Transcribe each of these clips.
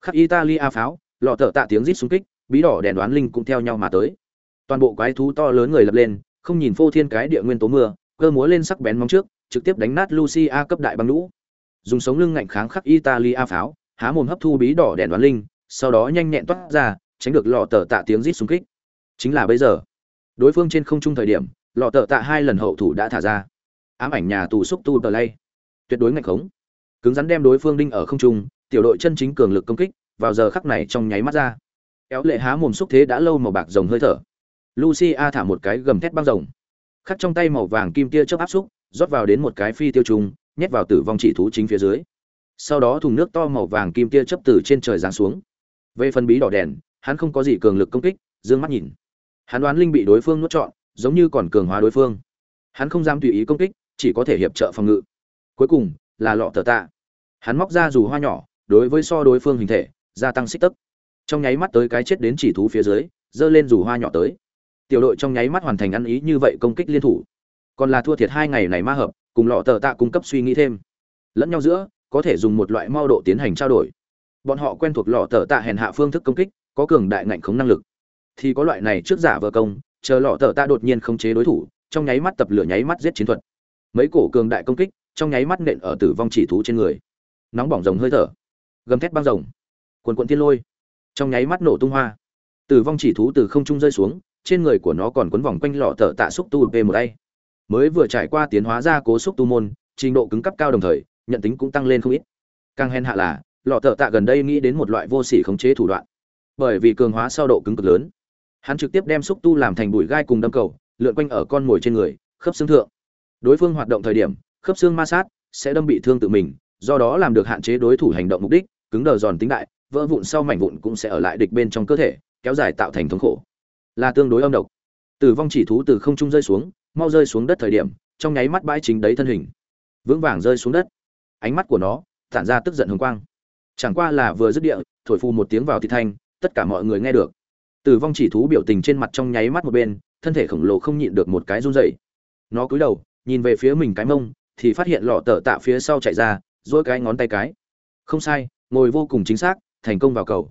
khắc italia pháo, lọ thợ tạ tiếng rít xung kích, bí đỏ đèn đoán linh cũng theo nhau mà tới. Toàn bộ quái thú to lớn người lập lên, không nhìn phô thiên cái địa nguyên tố mưa, cơ múa lên sắc bén móng trước, trực tiếp đánh nát lucia cấp đại băng lũ. Dùng sống lưng ngạnh kháng khắc italia pháo, há mồm hấp thu bí đỏ đèn đoán linh, sau đó nhanh nhẹn toát ra, tránh được lọ tờ tạ tiếng rít xung kích. Chính là bây giờ, đối phương trên không trung thời điểm, lọ tờ tạ hai lần hậu thủ đã thả ra. Ám ảnh nhà tù xúc tu tờ lay tuyệt đối ngạch khống. Cứng rắn đem đối phương đinh ở không trung tiểu đội chân chính cường lực công kích, vào giờ khắc này trong nháy mắt ra. Éo lệ há mồm xúc thế đã lâu màu bạc rồng hơi thở. Lucia thả một cái gầm thét băng rồng. Khắc trong tay màu vàng kim tia chớp áp xúc, rót vào đến một cái phi tiêu trùng, nhét vào tử vong chỉ thú chính phía dưới. Sau đó thùng nước to màu vàng kim tia chớp từ trên trời giáng xuống. Về phần bí đỏ đèn, hắn không có gì cường lực công kích, dương mắt nhìn. Hắn đoán linh bị đối phương nuốt trọn, giống như còn cường hóa đối phương. Hắn không dám tùy ý công kích, chỉ có thể hiệp trợ phòng ngự. Cuối cùng, là lọ tờ tạ. Hắn móc ra dù hoa nhỏ đối với so đối phương hình thể, gia tăng xích tấc. Trong nháy mắt tới cái chết đến chỉ thú phía dưới, giơ lên dù hoa nhỏ tới. Tiểu đội trong nháy mắt hoàn thành ăn ý như vậy công kích liên thủ. Còn là thua thiệt hai ngày này ma hợp, cùng lọ tờ tạ cung cấp suy nghĩ thêm. Lẫn nhau giữa, có thể dùng một loại mau độ tiến hành trao đổi. Bọn họ quen thuộc lọ tờ tạ hèn hạ phương thức công kích, có cường đại ngạnh khống năng lực. Thì có loại này trước giả vờ công, chờ lọ tờ tạ đột nhiên khống chế đối thủ, trong nháy mắt tập lửa nháy mắt giết chiến thuật. Mấy cổ cường đại công kích, trong nháy mắt nện ở tử vong chỉ thú trên người. Nóng bỏng rồng hơi thở gầm thét băng rồng. Quần quận tiên lôi. Trong nháy mắt nổ tung hoa. Tử vong chỉ thú từ không trung rơi xuống, trên người của nó còn quấn vòng quanh lọ thợ tạ xúc tu về một đây mới vừa trải qua tiến hóa ra cố xúc tu môn, trình độ cứng cấp cao đồng thời, nhận tính cũng tăng lên không ít. Càng hèn hạ là, lọ thợ tạ gần đây nghĩ đến một loại vô sỉ khống chế thủ đoạn. Bởi vì cường hóa sau độ cứng cực lớn. Hắn trực tiếp đem xúc tu làm thành bụi gai cùng đâm cầu, lượn quanh ở con mồi trên người, khớp xương thượng. Đối phương hoạt động thời điểm, khớp xương ma sát, sẽ đâm bị thương tự mình, do đó làm được hạn chế đối thủ hành động mục đích cứng đờ giòn tính đại, vỡ vụn sau mảnh vụn cũng sẽ ở lại địch bên trong cơ thể, kéo dài tạo thành thống khổ. Là tương đối âm độc. Tử vong chỉ thú từ không trung rơi xuống, mau rơi xuống đất thời điểm, trong nháy mắt bãi chính đấy thân hình. Vững vàng rơi xuống đất. Ánh mắt của nó, tản ra tức giận hồng quang. Chẳng qua là vừa dứt địa, thổi phu một tiếng vào thị thanh, tất cả mọi người nghe được. Tử vong chỉ thú biểu tình trên mặt trong nháy mắt một bên, thân thể khổng lồ không nhịn được một cái run rẩy. Nó cúi đầu, nhìn về phía mình cái mông, thì phát hiện lọ tờ tạ phía sau chạy ra dỗi cái ngón tay cái. Không sai ngồi vô cùng chính xác, thành công vào cầu.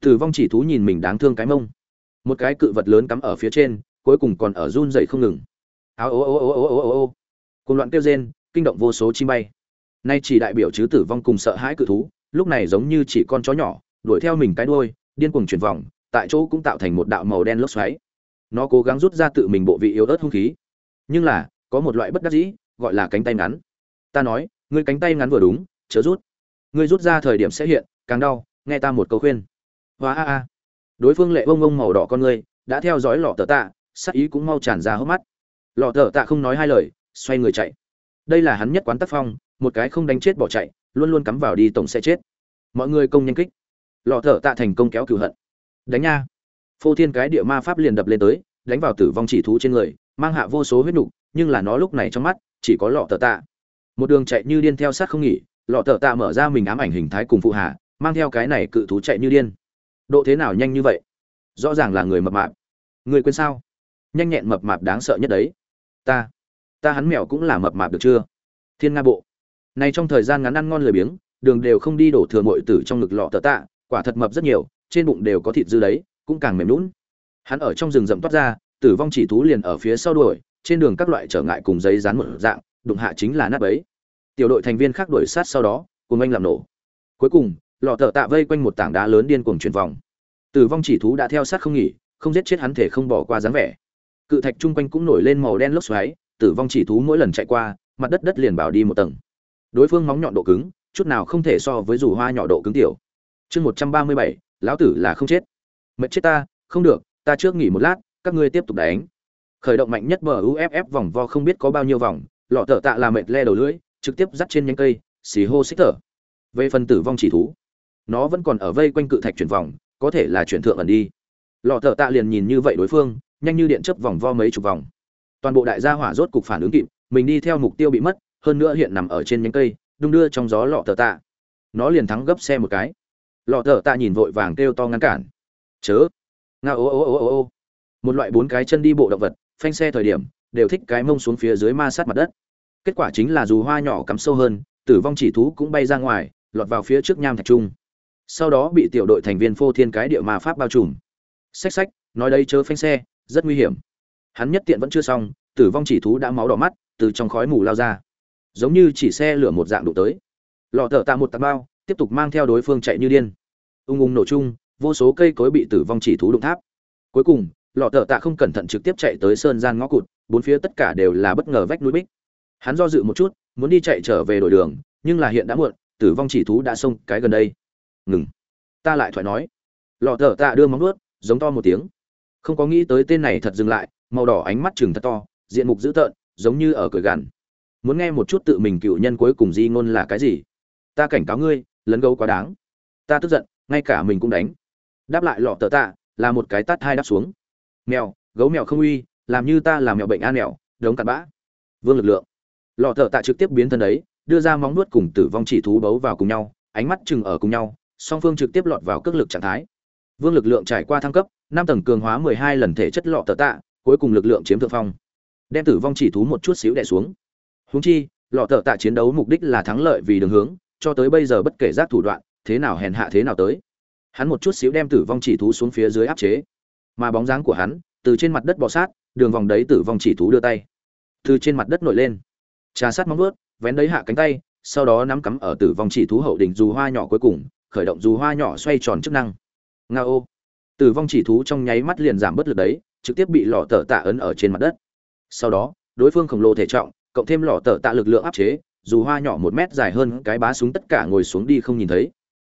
Tử vong chỉ thú nhìn mình đáng thương cái mông. Một cái cự vật lớn cắm ở phía trên, cuối cùng còn ở run dậy không ngừng. Áo ô ô ô ô ô ô ô cùng loạn kêu rên, kinh động vô số chim bay. Nay chỉ đại biểu chứ tử vong cùng sợ hãi cự thú, lúc này giống như chỉ con chó nhỏ, đuổi theo mình cái đuôi, điên cuồng chuyển vòng, tại chỗ cũng tạo thành một đạo màu đen lốc xoáy. Nó cố gắng rút ra tự mình bộ vị yếu ớt hung khí. Nhưng là, có một loại bất đắc dĩ, gọi là cánh tay ngắn. Ta nói, ngươi cánh tay ngắn vừa đúng, chớ rút ngươi rút ra thời điểm sẽ hiện, càng đau, nghe ta một câu khuyên. Hoa a a. Đối phương lệ bông bông màu đỏ con ngươi, đã theo dõi lọ tờ tạ, sắc ý cũng mau tràn ra hốc mắt. Lọ tờ tạ không nói hai lời, xoay người chạy. Đây là hắn nhất quán tác phong, một cái không đánh chết bỏ chạy, luôn luôn cắm vào đi tổng sẽ chết. Mọi người công nhanh kích. Lọ thở tạ thành công kéo cửu hận. Đánh nha. Phô thiên cái địa ma pháp liền đập lên tới, đánh vào tử vong chỉ thú trên người, mang hạ vô số huyết nục, nhưng là nó lúc này trong mắt, chỉ có lọ thở tạ. Một đường chạy như điên theo sát không nghỉ lọ thợ tạ mở ra mình ám ảnh hình thái cùng phụ hạ, mang theo cái này cự thú chạy như điên. Độ thế nào nhanh như vậy? Rõ ràng là người mập mạp. Người quên sao? Nhanh nhẹn mập mạp đáng sợ nhất đấy. Ta ta hắn mèo cũng là mập mạp được chưa? Thiên nga bộ. Này trong thời gian ngắn ăn ngon lười biếng, đường đều không đi đổ thừa mội tử trong ngực lọ tờ tạ, quả thật mập rất nhiều, trên bụng đều có thịt dư đấy, cũng càng mềm lún hắn ở trong rừng rậm toát ra, tử vong chỉ thú liền ở phía sau đuổi, trên đường các loại trở ngại cùng giấy dán một dạng, đụng hạ chính là nát bấy tiểu đội thành viên khác đuổi sát sau đó, cùng anh làm nổ. Cuối cùng, lọ thợ tạ vây quanh một tảng đá lớn điên cuồng chuyển vòng. Tử vong chỉ thú đã theo sát không nghỉ, không giết chết hắn thể không bỏ qua dáng vẻ. Cự thạch chung quanh cũng nổi lên màu đen lốc xoáy, tử vong chỉ thú mỗi lần chạy qua, mặt đất đất liền bảo đi một tầng. Đối phương móng nhọn độ cứng, chút nào không thể so với dù hoa nhỏ độ cứng tiểu. Chương một trăm ba mươi bảy, lão tử là không chết. Mệt chết ta, không được, ta trước nghỉ một lát, các ngươi tiếp tục đánh. Khởi động mạnh nhất bờ uff vòng vo không biết có bao nhiêu vòng, lọ thợ tạ là mệt le đầu lưỡi trực tiếp dắt trên nhánh cây, xì hô xích thở. Về phần tử vong chỉ thú, nó vẫn còn ở vây quanh cự thạch chuyển vòng, có thể là chuyển thượng ẩn đi. Lọ thợ tạ liền nhìn như vậy đối phương, nhanh như điện chấp vòng vo mấy chục vòng. Toàn bộ đại gia hỏa rốt cục phản ứng kịp, mình đi theo mục tiêu bị mất, hơn nữa hiện nằm ở trên nhánh cây, đung đưa trong gió lọ thợ tạ. Nó liền thắng gấp xe một cái. Lọ thợ tạ nhìn vội vàng kêu to ngăn cản. Chớ. Nga ô ô ô ô ô. Một loại bốn cái chân đi bộ động vật, phanh xe thời điểm, đều thích cái mông xuống phía dưới ma sát mặt đất kết quả chính là dù hoa nhỏ cắm sâu hơn, tử vong chỉ thú cũng bay ra ngoài, lọt vào phía trước nham thạch trung. Sau đó bị tiểu đội thành viên phô thiên cái địa ma pháp bao trùm. Xách xách, nói đây chớ phanh xe, rất nguy hiểm. Hắn nhất tiện vẫn chưa xong, tử vong chỉ thú đã máu đỏ mắt, từ trong khói mù lao ra. Giống như chỉ xe lửa một dạng đụng tới. Lọ thợ tạ một tạt bao, tiếp tục mang theo đối phương chạy như điên. Ung ung nổ chung, vô số cây cối bị tử vong chỉ thú đụng tháp. Cuối cùng, lọ thợ tạ không cẩn thận trực tiếp chạy tới sơn gian ngõ cụt, bốn phía tất cả đều là bất ngờ vách núi bích hắn do dự một chút, muốn đi chạy trở về đổi đường, nhưng là hiện đã muộn, tử vong chỉ thú đã xông cái gần đây. Ngừng. Ta lại thoại nói. Lọ thở tạ đưa móng nuốt giống to một tiếng. Không có nghĩ tới tên này thật dừng lại, màu đỏ ánh mắt chừng thật to, diện mục dữ tợn, giống như ở cười gằn. Muốn nghe một chút tự mình cựu nhân cuối cùng di ngôn là cái gì? Ta cảnh cáo ngươi, lấn gấu quá đáng. Ta tức giận, ngay cả mình cũng đánh. Đáp lại lọ tờ tạ, là một cái tát hai đáp xuống. Mèo, gấu mèo không uy, làm như ta làm mèo bệnh an mèo, đống cặn bã. Vương lực lượng lọ thợ tạ trực tiếp biến thân ấy, đưa ra móng nuốt cùng tử vong chỉ thú bấu vào cùng nhau, ánh mắt chừng ở cùng nhau, song phương trực tiếp lọt vào cước lực trạng thái. Vương lực lượng trải qua thăng cấp, năm tầng cường hóa mười hai lần thể chất lọ thợ tạ, cuối cùng lực lượng chiếm thượng phong. Đem tử vong chỉ thú một chút xíu đè xuống. Húng chi, lọ thợ tạ chiến đấu mục đích là thắng lợi vì đường hướng, cho tới bây giờ bất kể giác thủ đoạn, thế nào hèn hạ thế nào tới. Hắn một chút xíu đem tử vong chỉ thú xuống phía dưới áp chế. Mà bóng dáng của hắn, từ trên mặt đất bò sát, đường vòng đấy tử vong chỉ thú đưa tay. Từ trên mặt đất nổi lên trà sát móng vuốt, vén đấy hạ cánh tay, sau đó nắm cắm ở tử vong chỉ thú hậu đỉnh dù hoa nhỏ cuối cùng, khởi động dù hoa nhỏ xoay tròn chức năng. Nga ô. Tử vong chỉ thú trong nháy mắt liền giảm bớt lực đấy, trực tiếp bị lò tờ tạ ấn ở trên mặt đất. Sau đó, đối phương khổng lồ thể trọng, cộng thêm lò tờ tạ lực lượng áp chế, dù hoa nhỏ một mét dài hơn cái bá súng tất cả ngồi xuống đi không nhìn thấy.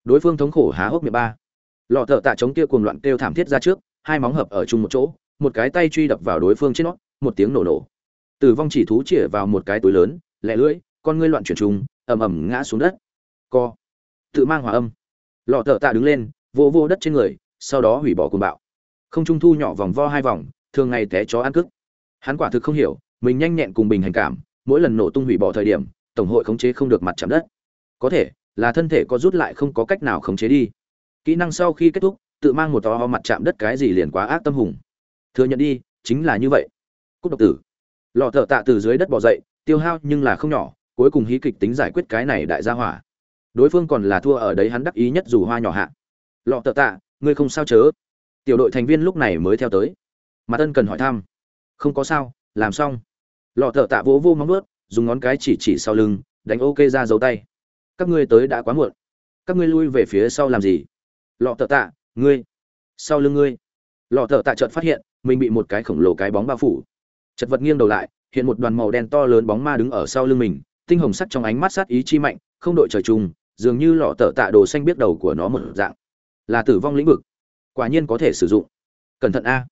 Đối phương thống khổ há hốc miệng ba. Lò thợ tạ chống kia cuồng loạn kêu thảm thiết ra trước, hai móng hợp ở chung một chỗ, một cái tay truy đập vào đối phương trên nó, một tiếng nổ nổ tử vong chỉ thú chĩa vào một cái túi lớn lẹ lưỡi, con ngươi loạn chuyển trùng, ầm ầm ngã xuống đất. Co. Tự mang hòa âm. Lọ thợ tạ đứng lên vô vô đất trên người, sau đó hủy bỏ cuồng bạo. Không trung thu nhỏ vòng vo hai vòng, thường ngày té chó ăn cức hắn quả thực không hiểu, mình nhanh nhẹn cùng bình hành cảm, mỗi lần nổ tung hủy bỏ thời điểm, tổng hội khống chế không được mặt chạm đất. Có thể, là thân thể có rút lại không có cách nào khống chế đi. Kỹ năng sau khi kết thúc, tự mang một to ho mặt chạm đất cái gì liền quá ác tâm hùng. Thừa nhận đi, chính là như vậy. Cúc độc tử lọ thợ tạ từ dưới đất bỏ dậy, tiêu hao nhưng là không nhỏ, cuối cùng hí kịch tính giải quyết cái này đại gia hỏa. Đối phương còn là thua ở đấy hắn đắc ý nhất dù hoa nhỏ hạ. Lọ tợ tạ, ngươi không sao chớ. Tiểu đội thành viên lúc này mới theo tới. Mặt ân cần hỏi thăm. Không có sao, làm xong. Lọ tợ tạ vỗ vô móng vuốt, dùng ngón cái chỉ chỉ sau lưng, đánh ok ra dấu tay. Các ngươi tới đã quá muộn. Các ngươi lui về phía sau làm gì? Lọ tợ tạ, ngươi. Sau lưng ngươi. Lọ tợ tạ chợt phát hiện, mình bị một cái khổng lồ cái bóng bao phủ chật vật nghiêng đầu lại, hiện một đoàn màu đen to lớn bóng ma đứng ở sau lưng mình, tinh hồng sắt trong ánh mắt sát ý chi mạnh, không đội trời chung, dường như lọ tở tạ đồ xanh biết đầu của nó một dạng. Là tử vong lĩnh vực. Quả nhiên có thể sử dụng. Cẩn thận a.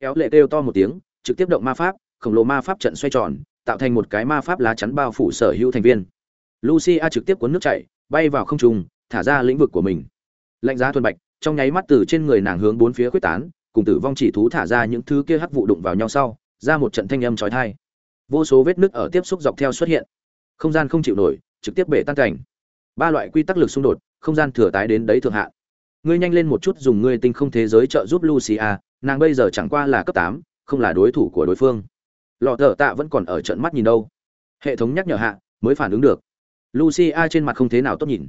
Kéo lệ kêu to một tiếng, trực tiếp động ma pháp, khổng lồ ma pháp trận xoay tròn, tạo thành một cái ma pháp lá chắn bao phủ sở hữu thành viên. Lucia trực tiếp cuốn nước chảy, bay vào không trung, thả ra lĩnh vực của mình. Lạnh giá thuần bạch, trong nháy mắt từ trên người nàng hướng bốn phía quyết tán, cùng tử vong chỉ thú thả ra những thứ kia hắc vụ đụng vào nhau sau ra một trận thanh âm chói tai vô số vết nứt ở tiếp xúc dọc theo xuất hiện. Không gian không chịu nổi, trực tiếp bể tan cảnh. Ba loại quy tắc lực xung đột, không gian thừa tái đến đấy thượng hạn ngươi nhanh lên một chút dùng ngươi tinh không thế giới trợ giúp lucia, nàng bây giờ chẳng qua là cấp tám, không là đối thủ của đối phương. Lọ thở tạ vẫn còn ở trận mắt nhìn đâu. Hệ thống nhắc nhở hạ, mới phản ứng được. Lucia trên mặt không thế nào tốt nhìn.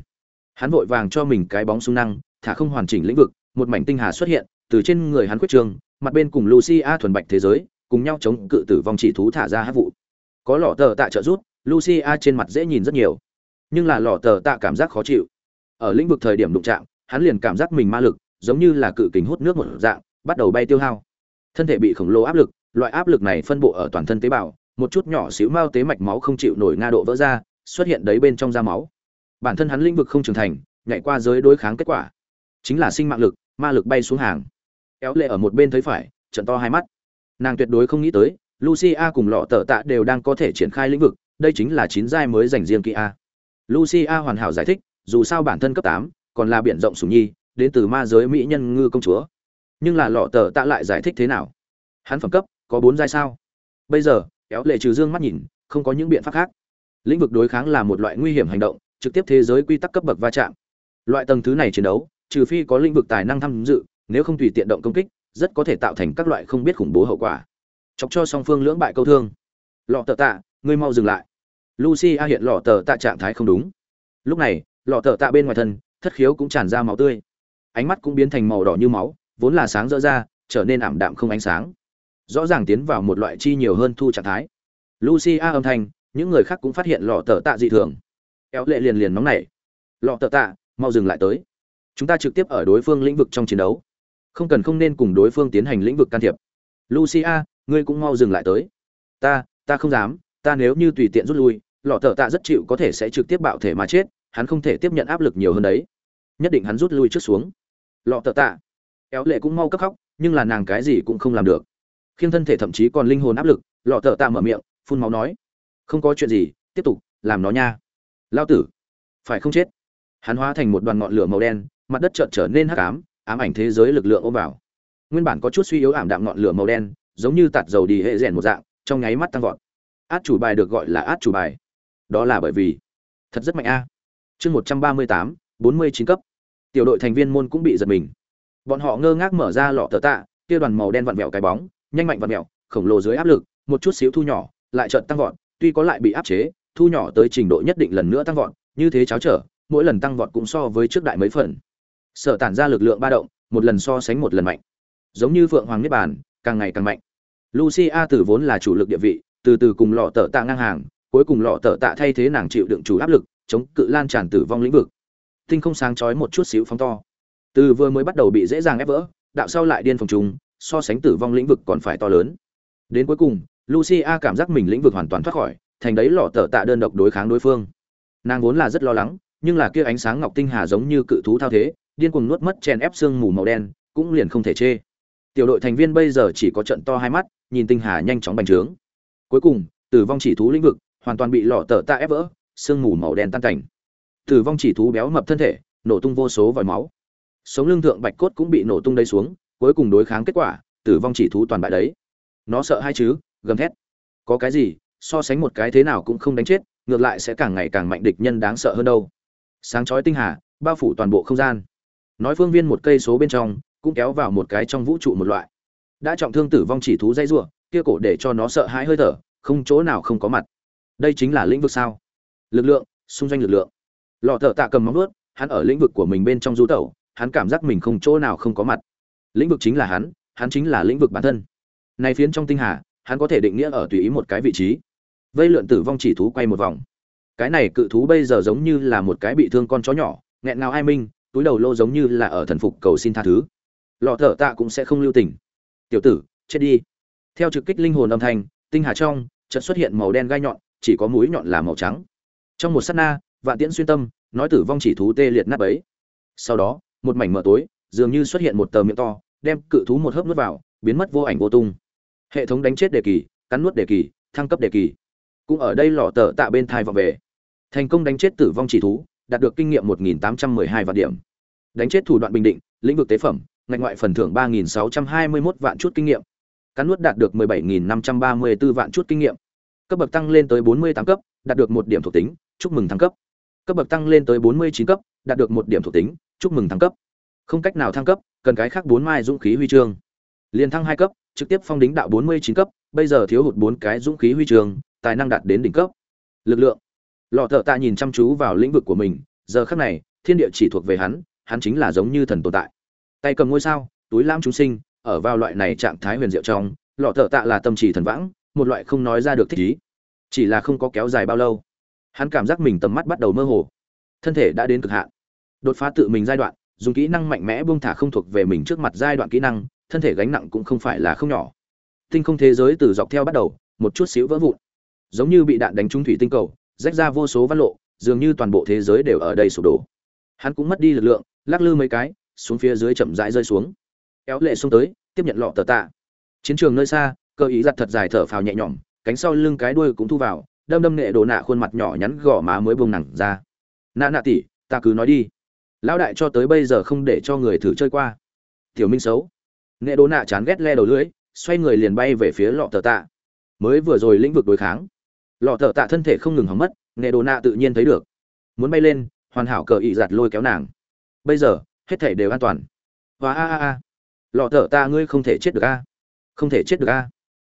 Hắn vội vàng cho mình cái bóng xung năng, thả không hoàn chỉnh lĩnh vực, một mảnh tinh hà xuất hiện, từ trên người hắn quyết trường mặt bên cùng lucia thuần bạch thế giới cùng nhau chống cự tử vong chỉ thú thả ra hát vụ. Có lọ tờ tạ trợ rút lucia trên mặt dễ nhìn rất nhiều. Nhưng là lọ tờ tạ cảm giác khó chịu. Ở lĩnh vực thời điểm đụng chạm, hắn liền cảm giác mình ma lực, giống như là cự kính hút nước một dạng, bắt đầu bay tiêu hao. Thân thể bị khổng lồ áp lực, loại áp lực này phân bộ ở toàn thân tế bào, một chút nhỏ xíu mao tế mạch máu không chịu nổi nga độ vỡ ra, xuất hiện đấy bên trong da máu. Bản thân hắn lĩnh vực không trưởng thành, nhảy qua giới đối kháng kết quả. Chính là sinh mạng lực, ma lực bay xuống hàng. Éo lệ ở một bên thấy phải, trận to hai mắt nàng tuyệt đối không nghĩ tới, lucia cùng lọ tờ tạ đều đang có thể triển khai lĩnh vực, đây chính là chín giai mới dành riêng kỹ a lucia hoàn hảo giải thích, dù sao bản thân cấp tám, còn là biển rộng sùng nhi, đến từ ma giới mỹ nhân ngư công chúa. Nhưng là lọ tờ tạ lại giải thích thế nào? Hắn phẩm cấp, có bốn giai sao? Bây giờ, kéo lệ trừ dương mắt nhìn, không có những biện pháp khác. Lĩnh vực đối kháng là một loại nguy hiểm hành động, trực tiếp thế giới quy tắc cấp bậc va chạm. Loại tầng thứ này chiến đấu, trừ phi có lĩnh vực tài năng tham dự, nếu không tùy tiện động công kích rất có thể tạo thành các loại không biết khủng bố hậu quả. Chọc cho song phương lưỡng bại câu thương. Lọ tờ tạ, ngươi mau dừng lại. Lucy a hiện lọ tờ tạ trạng thái không đúng. Lúc này, lọ tờ tạ bên ngoài thân, thất khiếu cũng tràn ra máu tươi. Ánh mắt cũng biến thành màu đỏ như máu, vốn là sáng rỡ ra, trở nên ảm đạm không ánh sáng. Rõ ràng tiến vào một loại chi nhiều hơn thu trạng thái. Lucia âm thanh, những người khác cũng phát hiện lọ tờ tạ dị thường. Éo lệ liền liền nóng nảy. Lọ tờ tạ, mau dừng lại tới. Chúng ta trực tiếp ở đối phương lĩnh vực trong chiến đấu không cần không nên cùng đối phương tiến hành lĩnh vực can thiệp. Lucia, ngươi cũng mau dừng lại tới. Ta ta không dám, ta nếu như tùy tiện rút lui, lọ thợ tạ rất chịu có thể sẽ trực tiếp bạo thể mà chết, hắn không thể tiếp nhận áp lực nhiều hơn đấy. Nhất định hắn rút lui trước xuống. Lọ thợ tạ. Éo lệ cũng mau cấp khóc, nhưng là nàng cái gì cũng không làm được. Khiêng thân thể thậm chí còn linh hồn áp lực, lọ thợ tạ mở miệng, phun máu nói. Không có chuyện gì, tiếp tục, làm nó nha. Lao tử. Phải không chết? Hắn hóa thành một đoàn ngọn lửa màu đen, mặt đất chợt trở nên hắc ám ám ảnh thế giới lực lượng ôm vào. Nguyên bản có chút suy yếu ảm đạm ngọn lửa màu đen, giống như tạt dầu đi hệ rèn một dạng, trong nháy mắt tăng vọt. Át chủ bài được gọi là át chủ bài. Đó là bởi vì, thật rất mạnh a. Chương một trăm ba mươi tám, bốn mươi chín cấp. Tiểu đội thành viên môn cũng bị giật mình. Bọn họ ngơ ngác mở ra lọ tờ tạ, kia đoàn màu đen vặn vẹo cái bóng, nhanh mạnh vặn vẹo, khổng lồ dưới áp lực, một chút xíu thu nhỏ, lại chợt tăng vọt, tuy có lại bị áp chế, thu nhỏ tới trình độ nhất định lần nữa tăng vọt, như thế cháo trở, mỗi lần tăng vọt cũng so với trước đại mấy phần sở tản ra lực lượng ba động, một lần so sánh một lần mạnh. Giống như phượng hoàng niết bàn, càng ngày càng mạnh. Lucia tử vốn là chủ lực địa vị, từ từ cùng lọ tờ tạ ngang hàng, cuối cùng lọ tờ tạ thay thế nàng chịu đựng chủ áp lực, chống cự lan tràn tử vong lĩnh vực. Tinh không sáng chói một chút xíu phóng to. Từ vừa mới bắt đầu bị dễ dàng ép vỡ, đạo sau lại điên phòng trùng, so sánh tử vong lĩnh vực còn phải to lớn. Đến cuối cùng, lucia cảm giác mình lĩnh vực hoàn toàn thoát khỏi, thành đấy lọ tờ tạ đơn độc đối kháng đối phương. Nàng vốn là rất lo lắng, nhưng là kia ánh sáng ngọc tinh hà giống như cự thú thao thế điên cuồng nuốt mất chèn ép xương mù màu đen, cũng liền không thể chê. Tiểu đội thành viên bây giờ chỉ có trận to hai mắt, nhìn tinh hà nhanh chóng bành trướng. Cuối cùng, tử vong chỉ thú lĩnh vực hoàn toàn bị lọ tở tạ ép vỡ, xương mù màu đen tan cảnh. Tử vong chỉ thú béo mập thân thể, nổ tung vô số vòi máu. Sống lưng thượng bạch cốt cũng bị nổ tung đây xuống, cuối cùng đối kháng kết quả, tử vong chỉ thú toàn bại đấy. Nó sợ hai chứ, gầm thét. Có cái gì, so sánh một cái thế nào cũng không đánh chết, ngược lại sẽ càng ngày càng mạnh địch nhân đáng sợ hơn đâu. Sáng chói tinh hà, bao phủ toàn bộ không gian nói phương viên một cây số bên trong, cũng kéo vào một cái trong vũ trụ một loại. Đã trọng thương tử vong chỉ thú dây rùa, kia cổ để cho nó sợ hãi hơi thở, không chỗ nào không có mặt. Đây chính là lĩnh vực sao? Lực lượng, xung doanh lực lượng. Lọ thợ tạ cầm móng nuốt hắn ở lĩnh vực của mình bên trong du tẩu, hắn cảm giác mình không chỗ nào không có mặt. Lĩnh vực chính là hắn hắn chính là lĩnh vực bản thân. Này phiến trong tinh hà, hắn có thể định nghĩa ở tùy ý một cái vị trí. Vây lượn tử vong chỉ thú quay một vòng. Cái này cự thú bây giờ giống như là một cái bị thương con chó nhỏ, nghẹn ngào ai minh túi đầu lô giống như là ở thần phục cầu xin tha thứ. Lọ thở tạ cũng sẽ không lưu tình. Tiểu tử, chết đi. Theo trực kích linh hồn âm thanh, tinh hà trong, chợt xuất hiện màu đen gai nhọn, chỉ có mũi nhọn là màu trắng. Trong một sát na, vạn tiễn xuyên tâm, nói tử vong chỉ thú tê liệt nát ấy sau đó, một mảnh mở tối, dường như xuất hiện một tờ miệng to, đem cự thú một hớp nuốt vào, biến mất vô ảnh vô tung. Hệ thống đánh chết đề kỳ, cắn nuốt đề kỳ, thăng cấp đề kỳ. Cũng ở đây lọ tờ tạ bên thai vọng về. Thành công đánh chết tử vong chỉ thú đạt được kinh nghiệm 1.812 vạn điểm. Đánh chết thủ đoạn bình định, lĩnh vực tế phẩm, ngạch ngoại phần thưởng 3.621 vạn chút kinh nghiệm. Cắn nuốt đạt được 17.534 vạn chút kinh nghiệm. Cấp bậc tăng lên tới 48 cấp, đạt được một điểm thuộc tính, chúc mừng thăng cấp. Cấp bậc tăng lên tới 49 cấp, đạt được một điểm thuộc tính, chúc mừng thăng cấp. Không cách nào thăng cấp, cần cái khác bốn mai dũng khí huy chương. Liên thăng hai cấp, trực tiếp phong đính đạo 49 cấp, bây giờ thiếu hụt bốn cái dũng khí huy chương, tài năng đạt đến đỉnh cấp. Lực lượng lọ thợ tạ nhìn chăm chú vào lĩnh vực của mình, giờ khắc này, thiên địa chỉ thuộc về hắn hắn chính là giống như thần tồn tại. Tay cầm ngôi sao, túi lam chúng sinh, ở vào loại này trạng thái huyền diệu trong, lọ thợ tạ là tâm trì thần vãng, một loại không nói ra được thích ý. Chỉ là không có kéo dài bao lâu, hắn cảm giác mình tầm mắt bắt đầu mơ hồ. Thân thể đã đến cực hạn. Đột phá tự mình giai đoạn, dùng kỹ năng mạnh mẽ buông thả không thuộc về mình trước mặt giai đoạn kỹ năng, thân thể gánh nặng cũng không phải là không nhỏ. Tinh không thế giới từ dọc theo bắt đầu, một chút xíu vỡ vụn. Giống như bị đạn đánh trúng thủy tinh cầu rách ra vô số văn lộ, dường như toàn bộ thế giới đều ở đây sụp đổ. Hắn cũng mất đi lực lượng, lắc lư mấy cái, xuống phía dưới chậm rãi rơi xuống. Kéo lệ xuống tới, tiếp nhận lọ tờ tạ. Chiến trường nơi xa, cơ ý giặt thật dài thở phào nhẹ nhõm, cánh sau lưng cái đuôi cũng thu vào, đâm đâm nghệ đồ nạ khuôn mặt nhỏ nhắn gò má mới buông nặng ra. Nạ nạ tỉ ta cứ nói đi. Lão đại cho tới bây giờ không để cho người thử chơi qua. Tiểu minh xấu. Nghệ đồ nạ chán ghét le đầu lưỡi, xoay người liền bay về phía lọ tờ tạ. Mới vừa rồi lĩnh vực đối kháng lọ tờ tạ thân thể không ngừng hỏng mất nghệ đồ nạ tự nhiên thấy được. Muốn bay lên, hoàn hảo cờ ị giặt lôi kéo nàng. Bây giờ, hết thể đều an toàn. Và a a a. Lọ tờ tạ ngươi không thể chết được a. Không thể chết được a.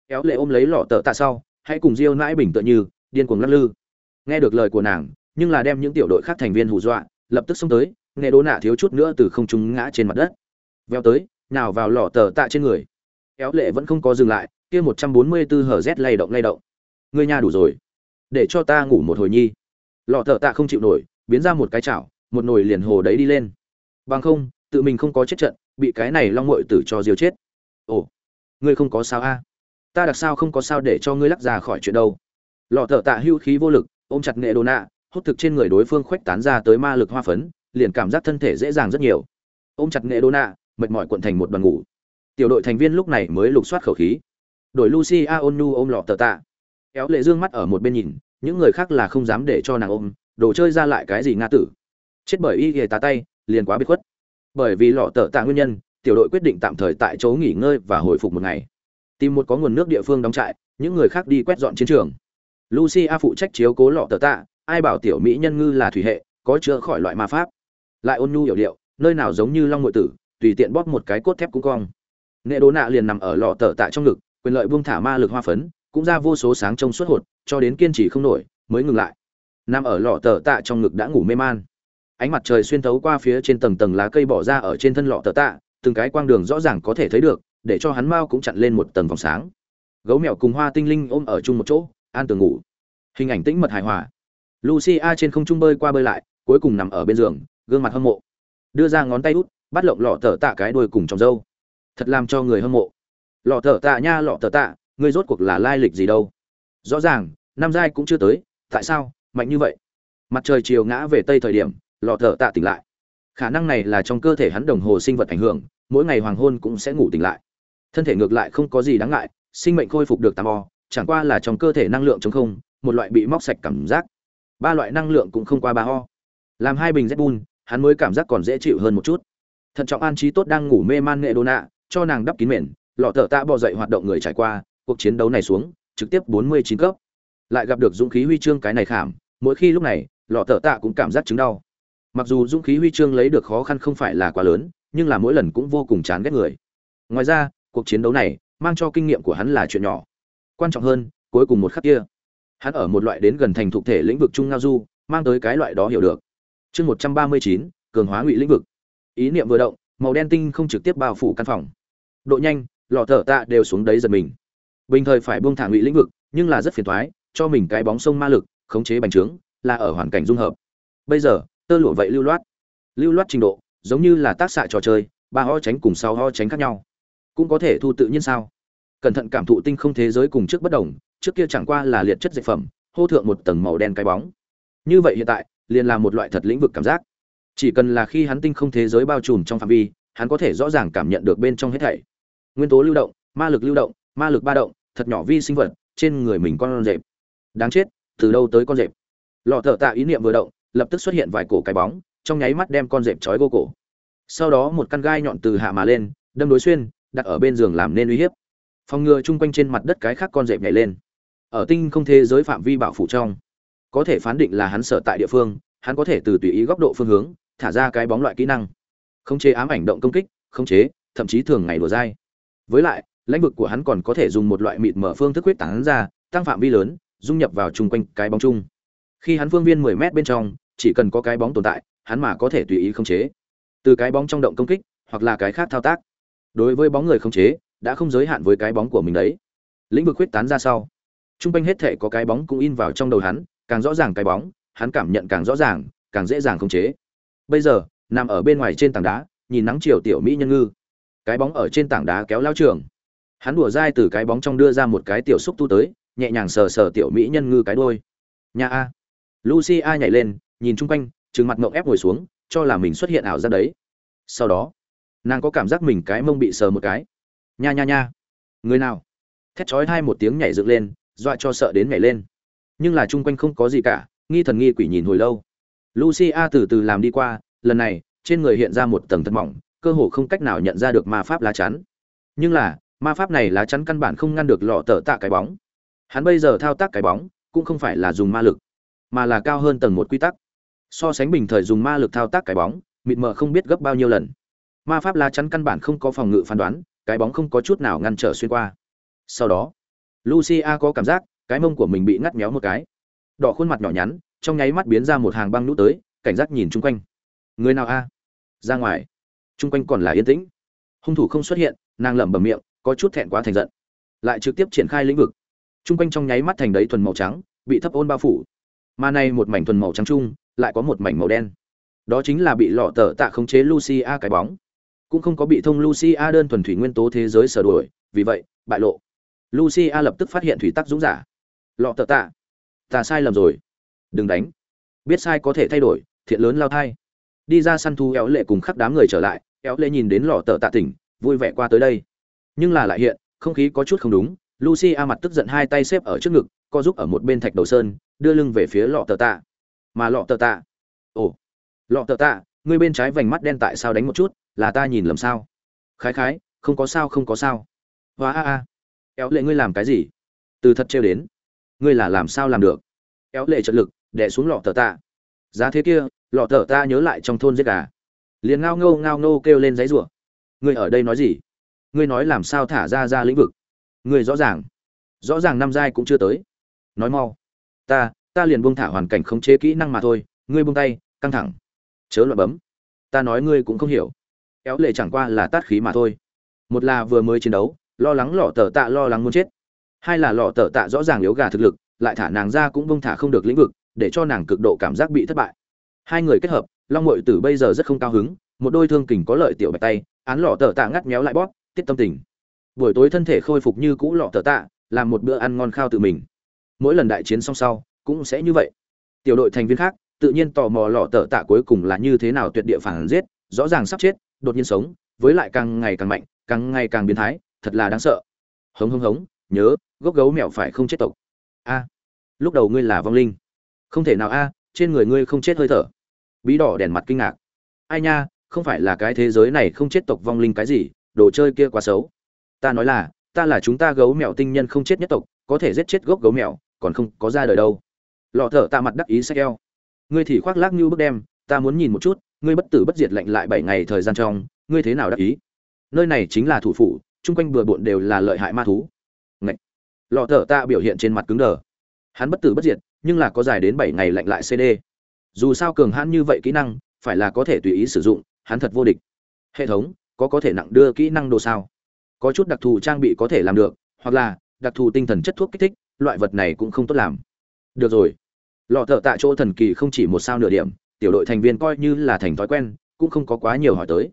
Kéo lệ ôm lấy lọ tờ tạ sau, hãy cùng diêu nãi bình tựa như, điên cuồng lắc lư. Nghe được lời của nàng, nhưng là đem những tiểu đội khác thành viên hù dọa, lập tức xông tới nghệ đố nạ thiếu chút nữa từ không trung ngã trên mặt đất. Veo tới, nào vào lọ tờ tạ trên người. Éo lệ vẫn không có dừng lại, kia một trăm bốn mươi 144 hở rét lay động lay động ngươi nhà đủ rồi. Để cho ta ngủ một hồi nhi. Lọ thợ tạ không chịu nổi, biến ra một cái chảo, một nồi liền hồ đấy đi lên. Bằng không, tự mình không có chết trận, bị cái này long mội tử cho diều chết. Ồ, ngươi không có sao a? Ta đặc sao không có sao để cho ngươi lắc ra khỏi chuyện đâu. Lọ thợ tạ hưu khí vô lực, ôm chặt nghệ đồ nạ, hút thực trên người đối phương khuếch tán ra tới ma lực hoa phấn, liền cảm giác thân thể dễ dàng rất nhiều. Ôm chặt nghệ đồ nạ, mệt mỏi cuộn thành một đoàn ngủ. Tiểu đội thành viên lúc này mới lục soát khẩu khí. Đội lucy a ôn nu ôm lọ thợ tạ kéo lệ dương mắt ở một bên nhìn, những người khác là không dám để cho nàng ôm, đồ chơi ra lại cái gì nga tử. Chết bởi y ghề tá tay, liền quá biết khuất. Bởi vì lọ tợ tạ nguyên nhân, tiểu đội quyết định tạm thời tại chỗ nghỉ ngơi và hồi phục một ngày. Tìm một có nguồn nước địa phương đóng trại, những người khác đi quét dọn chiến trường. Lucy a phụ trách chiếu cố lọ tợ tạ, ai bảo tiểu mỹ nhân ngư là thủy hệ, có chữa khỏi loại ma pháp. Lại ôn nhu hiểu điệu, nơi nào giống như long ngụy tử, tùy tiện bóp một cái cốt thép cũng cong. Nệ đố nạ liền nằm ở lọ tờ tạ trong ngực, quyền lợi buông thả ma lực hoa phấn cũng ra vô số sáng trong suốt hột, cho đến kiên trì không nổi, mới ngừng lại. Nằm ở lọ tờ tạ trong ngực đã ngủ mê man. Ánh mặt trời xuyên thấu qua phía trên tầng tầng lá cây bỏ ra ở trên thân lọ tờ tạ, từng cái quang đường rõ ràng có thể thấy được, để cho hắn mau cũng chặn lên một tầng vòng sáng. Gấu mèo cùng hoa tinh linh ôm ở chung một chỗ, an tường ngủ. Hình ảnh tĩnh mật hài hòa. Lucia trên không trung bơi qua bơi lại, cuối cùng nằm ở bên giường, gương mặt hâm mộ. Đưa ra ngón tay út, bắt lộng lọ tờ tạ cái đuôi cùng trong dâu. Thật làm cho người hâm mộ. Lọ tờ tạ nha, lọ tờ tạ ngươi rốt cuộc là lai lịch gì đâu? Rõ ràng, năm giai cũng chưa tới, tại sao mạnh như vậy? Mặt trời chiều ngã về tây thời điểm, lọ thở tạ tỉnh lại. Khả năng này là trong cơ thể hắn đồng hồ sinh vật ảnh hưởng, mỗi ngày hoàng hôn cũng sẽ ngủ tỉnh lại. Thân thể ngược lại không có gì đáng ngại, sinh mệnh khôi phục được tam o chẳng qua là trong cơ thể năng lượng chống không, một loại bị móc sạch cảm giác. Ba loại năng lượng cũng không qua ba ho. Làm hai bình z hắn mới cảm giác còn dễ chịu hơn một chút. Thận trọng an trí tốt đang ngủ mê man nghệ đô nạ, cho nàng đắp kín mền, lọ thợ tạ bò dậy hoạt động người trải qua cuộc chiến đấu này xuống, trực tiếp bốn mươi chín cấp. Lại gặp được dũng khí huy chương cái này khảm, mỗi khi lúc này, lọ tở tạ cũng cảm giác chứng đau. Mặc dù dũng khí huy chương lấy được khó khăn không phải là quá lớn, nhưng là mỗi lần cũng vô cùng chán ghét người. Ngoài ra, cuộc chiến đấu này mang cho kinh nghiệm của hắn là chuyện nhỏ. Quan trọng hơn, cuối cùng một khắc kia, hắn ở một loại đến gần thành thuộc thể lĩnh vực trung ngao du, mang tới cái loại đó hiểu được. Chương một trăm ba mươi chín, cường hóa ngụy lĩnh vực. Ý niệm vừa động, màu đen tinh không trực tiếp bao phủ căn phòng. Độ nhanh, lọ thở tạ đều xuống đấy giật mình bình thời phải buông thả ngụy lĩnh vực, nhưng là rất phiền thoái, cho mình cái bóng sông ma lực, khống chế bành trướng, là ở hoàn cảnh dung hợp. Bây giờ, tơ lụa vậy lưu loát. Lưu loát trình độ, giống như là tác xạ trò chơi, ba ho tránh cùng sáu ho tránh khác nhau. Cũng có thể thu tự nhiên sao? Cẩn thận cảm thụ tinh không thế giới cùng trước bất đồng, trước kia chẳng qua là liệt chất dược phẩm, hô thượng một tầng màu đen cái bóng. Như vậy hiện tại, liền là một loại thật lĩnh vực cảm giác. Chỉ cần là khi hắn tinh không thế giới bao trùm trong phạm vi, hắn có thể rõ ràng cảm nhận được bên trong hết thảy. Nguyên tố lưu động, ma lực lưu động ma lực ba động, thật nhỏ vi sinh vật, trên người mình con rệp. Đáng chết, từ đâu tới con rệp? Lọ thợ tạ ý niệm vừa động, lập tức xuất hiện vài cổ cái bóng, trong nháy mắt đem con rệp trói vô cổ. Sau đó một căn gai nhọn từ hạ mà lên, đâm đối xuyên, đặt ở bên giường làm nên uy hiếp. Phòng ngừa chung quanh trên mặt đất cái khác con rệp nhảy lên. Ở tinh không thế giới phạm vi bảo phủ trong, có thể phán định là hắn sở tại địa phương, hắn có thể từ tùy ý góc độ phương hướng, thả ra cái bóng loại kỹ năng. Khống chế ám ảnh động công kích, khống chế, thậm chí thường ngày đùa dai. Với lại lãnh vực của hắn còn có thể dùng một loại mịt mở phương thức quyết tán ra, tăng phạm vi lớn, dung nhập vào chung quanh cái bóng chung. Khi hắn phương viên 10 mét bên trong, chỉ cần có cái bóng tồn tại, hắn mà có thể tùy ý khống chế. Từ cái bóng trong động công kích, hoặc là cái khác thao tác. Đối với bóng người khống chế, đã không giới hạn với cái bóng của mình đấy. Lĩnh vực quyết tán ra sau. Trung quanh hết thể có cái bóng cũng in vào trong đầu hắn, càng rõ ràng cái bóng, hắn cảm nhận càng rõ ràng, càng dễ dàng khống chế. Bây giờ, nằm ở bên ngoài trên tảng đá, nhìn nắng chiều tiểu mỹ nhân ngư. Cái bóng ở trên tảng đá kéo lao trường hắn đùa dai từ cái bóng trong đưa ra một cái tiểu xúc tu tới, nhẹ nhàng sờ sờ tiểu mỹ nhân ngư cái đôi nhà a. Lucy a nhảy lên, nhìn chung quanh, trừng mặt ngộng ép ngồi xuống, cho là mình xuất hiện ảo ra đấy. Sau đó, nàng có cảm giác mình cái mông bị sờ một cái. Nha nha nha. Người nào? Thét chói hai một tiếng nhảy dựng lên, dọa cho sợ đến nhảy lên. Nhưng là chung quanh không có gì cả, nghi thần nghi quỷ nhìn hồi lâu. Lucia từ từ làm đi qua, lần này, trên người hiện ra một tầng thật mỏng, cơ hồ không cách nào nhận ra được ma pháp lá chắn. Nhưng là ma pháp này lá chắn căn bản không ngăn được lọ tờ tạ cái bóng. Hắn bây giờ thao tác cái bóng, cũng không phải là dùng ma lực, mà là cao hơn tầng một quy tắc. So sánh bình thời dùng ma lực thao tác cái bóng, mịt mờ không biết gấp bao nhiêu lần. Ma pháp lá chắn căn bản không có phòng ngự phán đoán, cái bóng không có chút nào ngăn trở xuyên qua. Sau đó, lucia có cảm giác, cái mông của mình bị ngắt méo một cái. Đỏ khuôn mặt nhỏ nhắn, trong nháy mắt biến ra một hàng băng nút tới, cảnh giác nhìn chung quanh. Người nào a? Ra ngoài. Chung quanh còn là yên tĩnh. Hung thủ không xuất hiện, nàng lẩm bẩm miệng có chút thẹn quá thành giận, lại trực tiếp triển khai lĩnh vực. Chung quanh trong nháy mắt thành đấy thuần màu trắng, bị thấp ôn bao phủ. Mà nay một mảnh thuần màu trắng chung, lại có một mảnh màu đen. Đó chính là bị lọ tờ tạ khống chế lucia cái bóng. Cũng không có bị thông lucia đơn thuần thủy nguyên tố thế giới sửa đổi vì vậy, bại lộ. Lucia lập tức phát hiện thủy tắc dũng giả. Lọ tờ tạ, ta sai lầm rồi. Đừng đánh. Biết sai có thể thay đổi, thiện lớn lao thai. Đi ra săn thu éo lệ cùng khắp đám người trở lại, éo lệ nhìn đến lọ tờ tạ tỉnh, vui vẻ qua tới đây nhưng là lại hiện, không khí có chút không đúng, lucy a mặt tức giận hai tay xếp ở trước ngực, co giúp ở một bên thạch đầu sơn, đưa lưng về phía lọ tờ tạ. Mà lọ tờ tạ, ồ, lọ tờ tạ ngươi bên trái vành mắt đen tại sao đánh một chút, là ta nhìn lầm sao? Khái khái, không có sao không có sao. Hóa a a éo lệ ngươi làm cái gì? Từ thật trêu đến. Ngươi là làm sao làm được? Éo lệ trợ lực đẻ xuống lọ tờ tạ. Giá thế kia, lọ tờ ta nhớ lại trong thôn giết gà. Liền ngao ngâu ngao nô kêu lên giấy rủa. Ngươi ở đây nói gì? Ngươi nói làm sao thả ra ra lĩnh vực? Ngươi rõ ràng. Rõ ràng năm giai cũng chưa tới. Nói mau. Ta ta liền buông thả hoàn cảnh khống chế kỹ năng mà thôi. Ngươi buông tay, căng thẳng. Chớ loạn bấm. Ta nói ngươi cũng không hiểu. Éo lệ chẳng qua là tát khí mà thôi. Một là vừa mới chiến đấu, lo lắng lọ tờ tạ lo lắng muốn chết. Hai là lọ tờ tạ rõ ràng yếu gà thực lực, lại thả nàng ra cũng buông thả không được lĩnh vực, để cho nàng cực độ cảm giác bị thất bại. Hai người kết hợp, long mội tử bây giờ rất không cao hứng, một đôi thương kình có lợi tiểu bạch tay, án lọ tờ tạ ngắt méo lại bóp tiết tâm tình. Buổi tối thân thể khôi phục như cũ lọ tờ tạ, làm một bữa ăn ngon khao tự mình. Mỗi lần đại chiến xong sau, cũng sẽ như vậy. Tiểu đội thành viên khác, tự nhiên tò mò lọ tờ tạ cuối cùng là như thế nào tuyệt địa phản giết, rõ ràng sắp chết, đột nhiên sống, với lại càng ngày càng mạnh, càng ngày càng biến thái, thật là đáng sợ. Hống hống hống, nhớ, gốc gấu mèo phải không chết tộc. A, lúc đầu ngươi là vong linh. Không thể nào a, trên người ngươi không chết hơi thở. Bí đỏ đèn mặt kinh ngạc. Ai nha, không phải là cái thế giới này không chết tộc vong linh cái gì đồ chơi kia quá xấu. Ta nói là, ta là chúng ta gấu mèo tinh nhân không chết nhất tộc, có thể giết chết gốc gấu mèo, còn không có ra đời đâu. Lọ thở ta mặt đắc ý xe eo. Ngươi thì khoác lác như bức đem, ta muốn nhìn một chút, ngươi bất tử bất diệt lạnh lại bảy ngày thời gian trong, ngươi thế nào đắc ý? Nơi này chính là thủ phủ, chung quanh bừa bộn đều là lợi hại ma thú. Ngậy! lọ thở ta biểu hiện trên mặt cứng đờ. Hắn bất tử bất diệt, nhưng là có dài đến bảy ngày lạnh lại cd dù sao cường hãn như vậy kỹ năng, phải là có thể tùy ý sử dụng, hắn thật vô địch. Hệ thống có có thể nặng đưa kỹ năng đồ sao? Có chút đặc thù trang bị có thể làm được, hoặc là, đặc thù tinh thần chất thuốc kích thích, loại vật này cũng không tốt làm. Được rồi. Lọ thợ tạ chỗ thần kỳ không chỉ một sao nửa điểm, tiểu đội thành viên coi như là thành thói quen, cũng không có quá nhiều hỏi tới.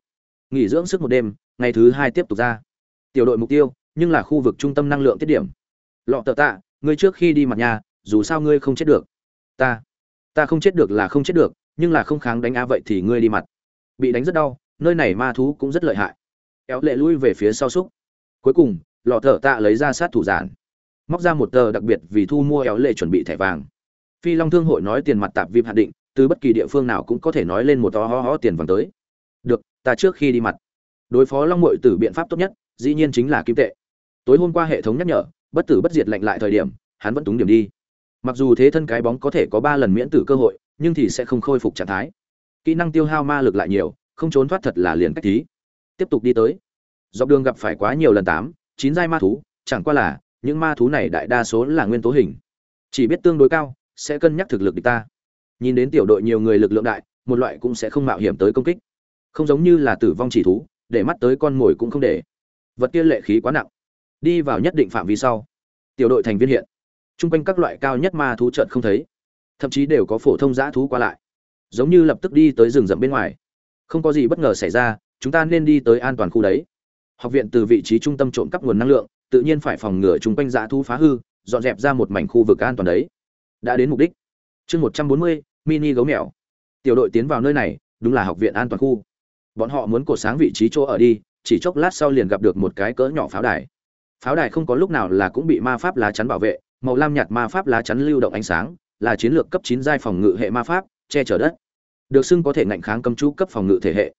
Nghỉ dưỡng sức một đêm, ngày thứ hai tiếp tục ra. Tiểu đội mục tiêu, nhưng là khu vực trung tâm năng lượng tiết điểm. Lọ thợ tạ, ngươi trước khi đi mặt nhà, dù sao ngươi không chết được. Ta ta không chết được là không chết được, nhưng là không kháng đánh a vậy thì ngươi đi mặt. Bị đánh rất đau nơi này ma thú cũng rất lợi hại. Kéo lệ lui về phía sau xúc. Cuối cùng, lọ thợ tạ lấy ra sát thủ giản. Móc ra một tờ đặc biệt vì thu mua éo lệ chuẩn bị thẻ vàng. Phi long thương hội nói tiền mặt tạp vip hạn định, từ bất kỳ địa phương nào cũng có thể nói lên một to ho ho tiền vàng tới. Được, ta trước khi đi mặt. Đối phó long mội tử biện pháp tốt nhất, dĩ nhiên chính là kim tệ. Tối hôm qua hệ thống nhắc nhở, bất tử bất diệt lệnh lại thời điểm, hắn vẫn túng điểm đi. Mặc dù thế thân cái bóng có thể có ba lần miễn tử cơ hội, nhưng thì sẽ không khôi phục trạng thái. Kỹ năng tiêu hao ma lực lại nhiều không trốn thoát thật là liền cách thí. Tiếp tục đi tới. Dọc đường gặp phải quá nhiều lần tám, chín giai ma thú, chẳng qua là, những ma thú này đại đa số là nguyên tố hình. Chỉ biết tương đối cao, sẽ cân nhắc thực lực địch ta. Nhìn đến tiểu đội nhiều người lực lượng đại, một loại cũng sẽ không mạo hiểm tới công kích. Không giống như là tử vong chỉ thú, để mắt tới con mồi cũng không để. Vật kia lệ khí quá nặng. Đi vào nhất định phạm vi sau, tiểu đội thành viên hiện. Chung quanh các loại cao nhất ma thú trợn không thấy. Thậm chí đều có phổ thông giã thú qua lại. Giống như lập tức đi tới rừng rậm bên ngoài không có gì bất ngờ xảy ra, chúng ta nên đi tới an toàn khu đấy. Học viện từ vị trí trung tâm trộm cắp nguồn năng lượng, tự nhiên phải phòng ngừa chung quanh dã thu phá hư, dọn dẹp ra một mảnh khu vực an toàn đấy. Đã đến mục đích. Chương một trăm bốn mươi, mini gấu mèo. Tiểu đội tiến vào nơi này, đúng là học viện an toàn khu. Bọn họ muốn cột sáng vị trí chỗ ở đi, chỉ chốc lát sau liền gặp được một cái cỡ nhỏ pháo đài. Pháo đài không có lúc nào là cũng bị ma pháp lá chắn bảo vệ, màu lam nhạt ma pháp lá chắn lưu động ánh sáng, là chiến lược cấp chín giai phòng ngự hệ ma pháp, che chở đất được xưng có thể ngạnh kháng cấm chú cấp phòng ngự thể hệ.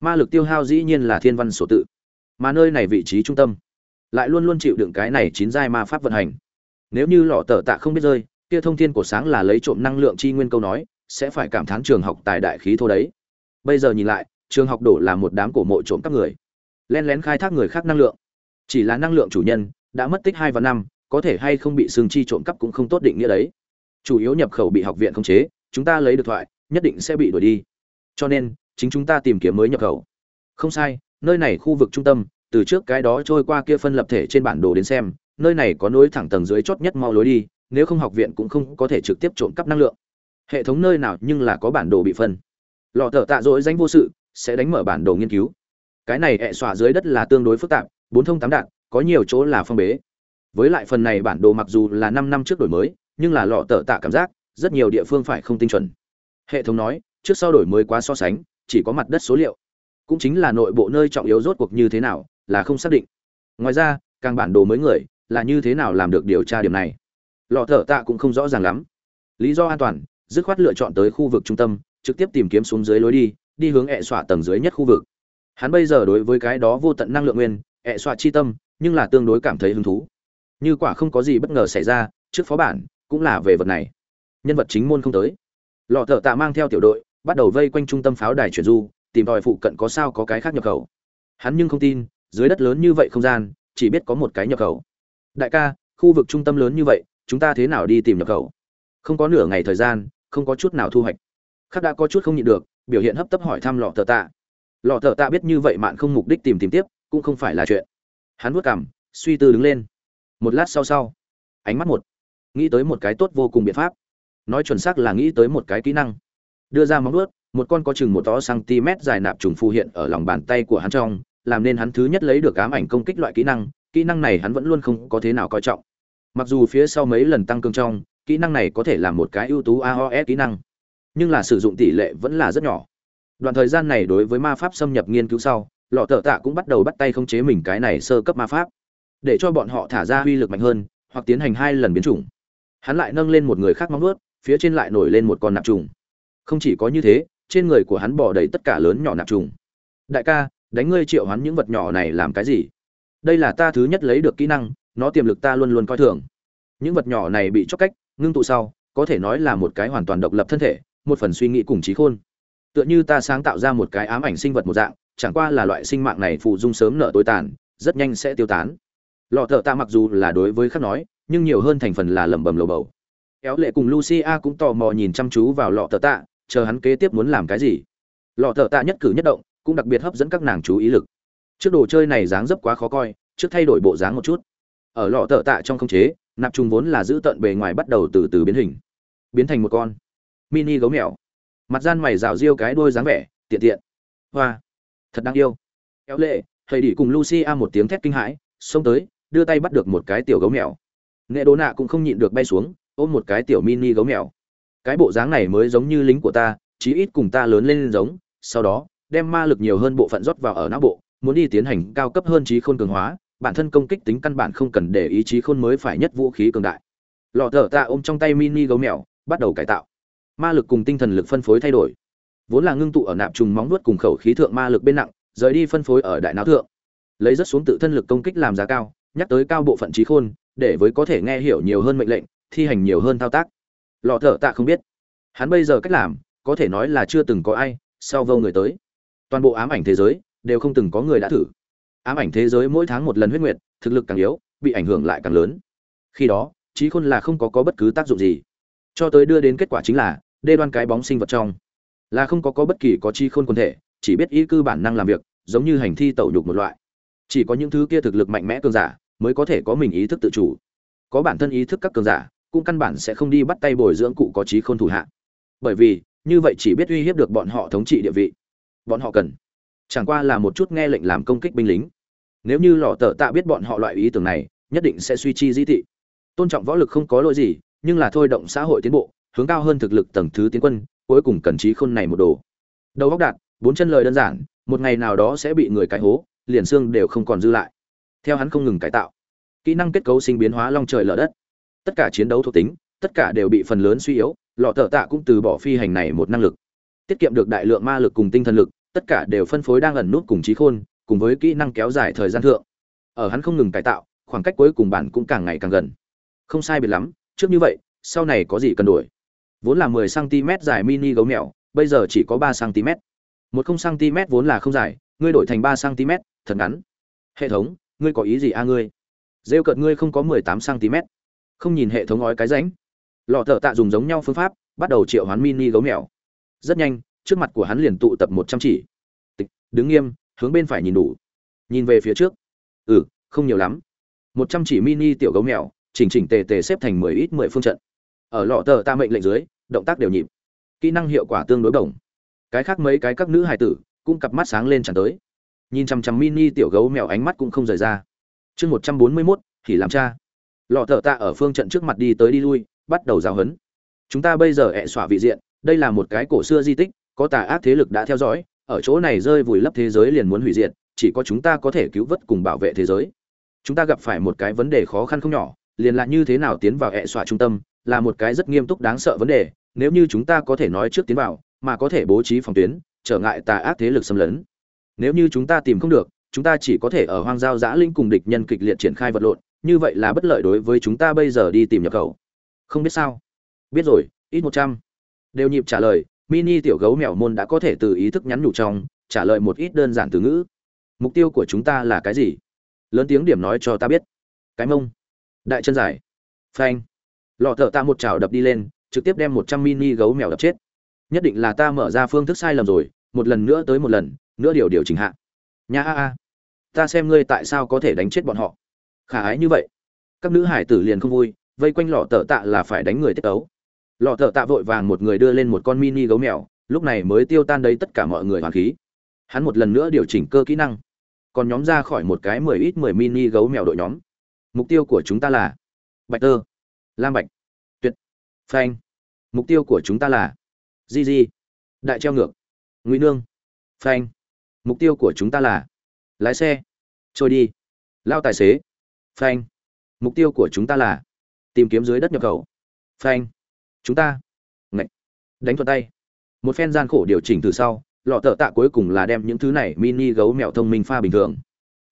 Ma lực tiêu hao dĩ nhiên là thiên văn sổ tự. Mà nơi này vị trí trung tâm, lại luôn luôn chịu đựng cái này chín giai ma pháp vận hành. Nếu như lọ tờ tạ không biết rơi, kia thông thiên của sáng là lấy trộm năng lượng chi nguyên câu nói, sẽ phải cảm thán trường học tài đại khí thô đấy. Bây giờ nhìn lại, trường học đổ là một đám cổ mộ trộm các người. Len lén khai thác người khác năng lượng. Chỉ là năng lượng chủ nhân, đã mất tích hai và năm, có thể hay không bị xương chi trộm cắp cũng không tốt định nghĩa đấy. Chủ yếu nhập khẩu bị học viện khống chế, chúng ta lấy được thoại nhất định sẽ bị đuổi đi. Cho nên, chính chúng ta tìm kiếm mới nhập khẩu. Không sai, nơi này khu vực trung tâm, từ trước cái đó trôi qua kia phân lập thể trên bản đồ đến xem, nơi này có nối thẳng tầng dưới chót nhất mau lối đi, nếu không học viện cũng không có thể trực tiếp trộm cắp năng lượng. Hệ thống nơi nào nhưng là có bản đồ bị phân. Lọ thợ tạ dỗi danh vô sự, sẽ đánh mở bản đồ nghiên cứu. Cái này hệ xòa dưới đất là tương đối phức tạp, bốn thông tám đạn, có nhiều chỗ là phong bế. Với lại phần này bản đồ mặc dù là năm năm trước đổi mới, nhưng là lọ tở tạ cảm giác, rất nhiều địa phương phải không tinh chuẩn hệ thống nói, trước sau đổi mới quá so sánh, chỉ có mặt đất số liệu. Cũng chính là nội bộ nơi trọng yếu rốt cuộc như thế nào, là không xác định. Ngoài ra, càng bản đồ mới người, là như thế nào làm được điều tra điểm này? Lọ thở tạ cũng không rõ ràng lắm. Lý do an toàn, dứt khoát lựa chọn tới khu vực trung tâm, trực tiếp tìm kiếm xuống dưới lối đi đi hướng ẹ xọa tầng dưới nhất khu vực. Hắn bây giờ đối với cái đó vô tận năng lượng nguyên, ẹ xọa chi tâm, nhưng là tương đối cảm thấy hứng thú. Như quả không có gì bất ngờ xảy ra, trước phó bản cũng là về vật này. Nhân vật chính môn không tới lọ thợ tạ mang theo tiểu đội, bắt đầu vây quanh trung tâm pháo đài chuyển du, tìm tòi phụ cận có sao có cái khác nhập khẩu. Hắn nhưng không tin, dưới đất lớn như vậy không gian, chỉ biết có một cái nhập khẩu. Đại ca, khu vực trung tâm lớn như vậy, chúng ta thế nào đi tìm nhập khẩu? Không có nửa ngày thời gian, không có chút nào thu hoạch. Khắc đã có chút không nhịn được, biểu hiện hấp tấp hỏi thăm lọ thợ tạ. Lọ thợ tạ biết như vậy mạn không mục đích tìm tìm tiếp, cũng không phải là chuyện. Hắn vuốt cảm suy tư đứng lên. Một lát sau sau, ánh mắt một. Nghĩ tới một cái tốt vô cùng biện pháp nói chuẩn xác là nghĩ tới một cái kỹ năng. Đưa ra móng vuốt, một con có chừng một to cm dài nạp trùng phù hiện ở lòng bàn tay của hắn trong, làm nên hắn thứ nhất lấy được ám ảnh công kích loại kỹ năng kỹ năng này hắn vẫn luôn không có thế nào coi trọng. Mặc dù phía sau mấy lần tăng cường trong, kỹ năng này có thể là một cái ưu tú aos kỹ năng, nhưng là sử dụng tỷ lệ vẫn là rất nhỏ. Đoạn thời gian này đối với ma pháp xâm nhập nghiên cứu sau, lọ tợ tạ cũng bắt đầu bắt tay khống chế mình cái này sơ cấp ma pháp. Để cho bọn họ thả ra uy lực mạnh hơn, hoặc tiến hành hai lần biến chủng. Hắn lại nâng lên một người khác móng vuốt phía trên lại nổi lên một con nạp trùng. Không chỉ có như thế, trên người của hắn bỏ đầy tất cả lớn nhỏ nạp trùng. Đại ca, đánh ngươi triệu hắn những vật nhỏ này làm cái gì? Đây là ta thứ nhất lấy được kỹ năng, nó tiềm lực ta luôn luôn coi thường. Những vật nhỏ này bị chóc cách, ngưng tụ sau, có thể nói là một cái hoàn toàn độc lập thân thể, một phần suy nghĩ cùng trí khôn. Tựa như ta sáng tạo ra một cái ám ảnh sinh vật một dạng, chẳng qua là loại sinh mạng này phụ dung sớm nợ tối tàn, rất nhanh sẽ tiêu tán. Lọ thợ ta mặc dù là đối với khắc nói, nhưng nhiều hơn thành phần là lẩm bẩm lầu bầu kéo lệ cùng lucia cũng tò mò nhìn chăm chú vào lọ tờ tạ, chờ hắn kế tiếp muốn làm cái gì. Lọ tờ tạ nhất cử nhất động, cũng đặc biệt hấp dẫn các nàng chú ý lực. Trước đồ chơi này dáng dấp quá khó coi, trước thay đổi bộ dáng một chút. Ở lọ tờ tạ trong không chế, nạp trùng vốn là giữ tận bề ngoài bắt đầu từ từ biến hình. Biến thành một con mini gấu mèo. Mặt gian mày rào riêu cái đôi dáng vẻ, tiện tiện. Hoa. Thật đáng yêu. Kéo lệ, thầy đi cùng lucia một tiếng thét kinh hãi, xông tới, đưa tay bắt được một cái tiểu gấu mèo. Nghệ đồ nạ cũng không nhịn được bay xuống ôm một cái tiểu mini gấu mèo. Cái bộ dáng này mới giống như lính của ta, chí ít cùng ta lớn lên giống. Sau đó, đem ma lực nhiều hơn bộ phận rót vào ở não bộ, muốn đi tiến hành cao cấp hơn trí khôn cường hóa. Bản thân công kích tính căn bản không cần để ý chí khôn mới phải nhất vũ khí cường đại. Lọ thở ta ôm trong tay mini gấu mèo, bắt đầu cải tạo. Ma lực cùng tinh thần lực phân phối thay đổi. Vốn là ngưng tụ ở nạp trùng móng nuốt cùng khẩu khí thượng ma lực bên nặng, rời đi phân phối ở đại não thượng. Lấy rất xuống tự thân lực công kích làm giá cao, nhắc tới cao bộ phận trí khôn, để với có thể nghe hiểu nhiều hơn mệnh lệnh thi hành nhiều hơn thao tác. Lọ thở tạ không biết. Hắn bây giờ cách làm, có thể nói là chưa từng có ai sau vô người tới. Toàn bộ ám ảnh thế giới đều không từng có người đã thử. Ám ảnh thế giới mỗi tháng một lần huyết nguyệt, thực lực càng yếu, bị ảnh hưởng lại càng lớn. Khi đó trí khôn là không có có bất cứ tác dụng gì. Cho tới đưa đến kết quả chính là, đê đoan cái bóng sinh vật trong. Là không có có bất kỳ có trí khôn quân thể, chỉ biết ý cư bản năng làm việc, giống như hành thi tẩu nhục một loại. Chỉ có những thứ kia thực lực mạnh mẽ cường giả, mới có thể có mình ý thức tự chủ. Có bản thân ý thức các cường giả cũng căn bản sẽ không đi bắt tay bồi dưỡng cụ có trí khôn thủ hạ. Bởi vì, như vậy chỉ biết uy hiếp được bọn họ thống trị địa vị. Bọn họ cần. Chẳng qua là một chút nghe lệnh làm công kích binh lính. Nếu như lò tờ tạ biết bọn họ loại ý tưởng này, nhất định sẽ suy chi di thị. Tôn trọng võ lực không có lỗi gì, nhưng là thôi động xã hội tiến bộ, hướng cao hơn thực lực tầng thứ tiến quân, cuối cùng cần trí khôn này một đồ. Đầu góc đạt, bốn chân lời đơn giản, một ngày nào đó sẽ bị người cải hố, liền xương đều không còn dư lại. Theo hắn không ngừng cải tạo. Kỹ năng kết cấu sinh biến hóa long trời lở đất tất cả chiến đấu thuộc tính, tất cả đều bị phần lớn suy yếu, lọ thợ tạ cũng từ bỏ phi hành này một năng lực. Tiết kiệm được đại lượng ma lực cùng tinh thần lực, tất cả đều phân phối đang ẩn nút cùng trí khôn, cùng với kỹ năng kéo dài thời gian thượng. Ở hắn không ngừng cải tạo, khoảng cách cuối cùng bản cũng càng ngày càng gần. Không sai biệt lắm, trước như vậy, sau này có gì cần đổi? Vốn là 10 cm dài mini gấu mèo, bây giờ chỉ có 3 cm một không cm vốn là không dài, ngươi đổi thành 3 cm thật ngắn. Hệ thống, ngươi có ý gì a ngươi? Rêu cợt ngươi không có 18 cm không nhìn hệ thống ói cái ránh lọ thợ tạ dùng giống nhau phương pháp, bắt đầu triệu hoán mini gấu mèo. Rất nhanh, trước mặt của hắn liền tụ tập một trăm chỉ. Tịch, đứng nghiêm, hướng bên phải nhìn đủ. Nhìn về phía trước. Ừ không nhiều lắm. Một trăm chỉ mini tiểu gấu mèo, chỉnh chỉnh tề tề xếp thành mười ít mười phương trận. Ở lọ thợ ta mệnh lệnh dưới, động tác đều nhịp. Kỹ năng hiệu quả tương đối đồng. Cái khác mấy cái các nữ hài tử cũng cặp mắt sáng lên chẳng tới. Nhìn chằm chằm mini tiểu gấu mèo ánh mắt cũng không rời ra. Chương một trăm bốn mươi mốt, thì làm cha lọ thợ tạ ở phương trận trước mặt đi tới đi lui, bắt đầu giáo hấn chúng ta bây giờ ẹ xỏa vị diện, đây là một cái cổ xưa di tích, có tà ác thế lực đã theo dõi, ở chỗ này rơi vùi lấp thế giới liền muốn hủy diệt, chỉ có chúng ta có thể cứu vớt cùng bảo vệ thế giới. Chúng ta gặp phải một cái vấn đề khó khăn không nhỏ, liền là như thế nào tiến vào ẹ xỏa trung tâm, là một cái rất nghiêm túc đáng sợ vấn đề, nếu như chúng ta có thể nói trước tiến vào, mà có thể bố trí phòng tuyến, trở ngại tà ác thế lực xâm lấn. Nếu như chúng ta tìm không được, chúng ta chỉ có thể ở hoang giao giã linh cùng địch nhân kịch liệt triển khai vật lộn như vậy là bất lợi đối với chúng ta bây giờ đi tìm nhập khẩu. Không biết sao? Biết rồi, ít một trăm. Đều nhịp trả lời, mini tiểu gấu mèo môn đã có thể từ ý thức nhắn nhủ trong, trả lời một ít đơn giản từ ngữ. Mục tiêu của chúng ta là cái gì? Lớn tiếng điểm nói cho ta biết. Cái mông. Đại chân dài. Phanh. Lọ thợ ta một chảo đập đi lên, trực tiếp đem một trăm mini gấu mèo đập chết. Nhất định là ta mở ra phương thức sai lầm rồi, một lần nữa tới một lần nữa điều điều chỉnh hạ. Nhà a a. Ta xem ngươi tại sao có thể đánh chết bọn họ khả ái như vậy. Các nữ hải tử liền không vui, vây quanh lọ tờ tạ là phải đánh người tiết tấu. Lọ tờ tạ vội vàng một người đưa lên một con mini gấu mèo, lúc này mới tiêu tan đấy tất cả mọi người hoàn khí. Hắn một lần nữa điều chỉnh cơ kỹ năng. Còn nhóm ra khỏi một cái mười ít mười mini gấu mèo đội nhóm. Mục tiêu của chúng ta là bạch tơ, lam bạch, tuyệt, phanh. Mục tiêu của chúng ta là di di, đại treo ngược, nguy nương, phanh. Mục tiêu của chúng ta là lái xe, trôi đi, lao tài xế phanh. Mục tiêu của chúng ta là tìm kiếm dưới đất nhập khẩu. Phanh. Chúng ta. Ngạch. Đánh thuận tay. Một phen gian khổ điều chỉnh từ sau, lọ tợ tạ cuối cùng là đem những thứ này mini gấu mèo thông minh pha bình thường.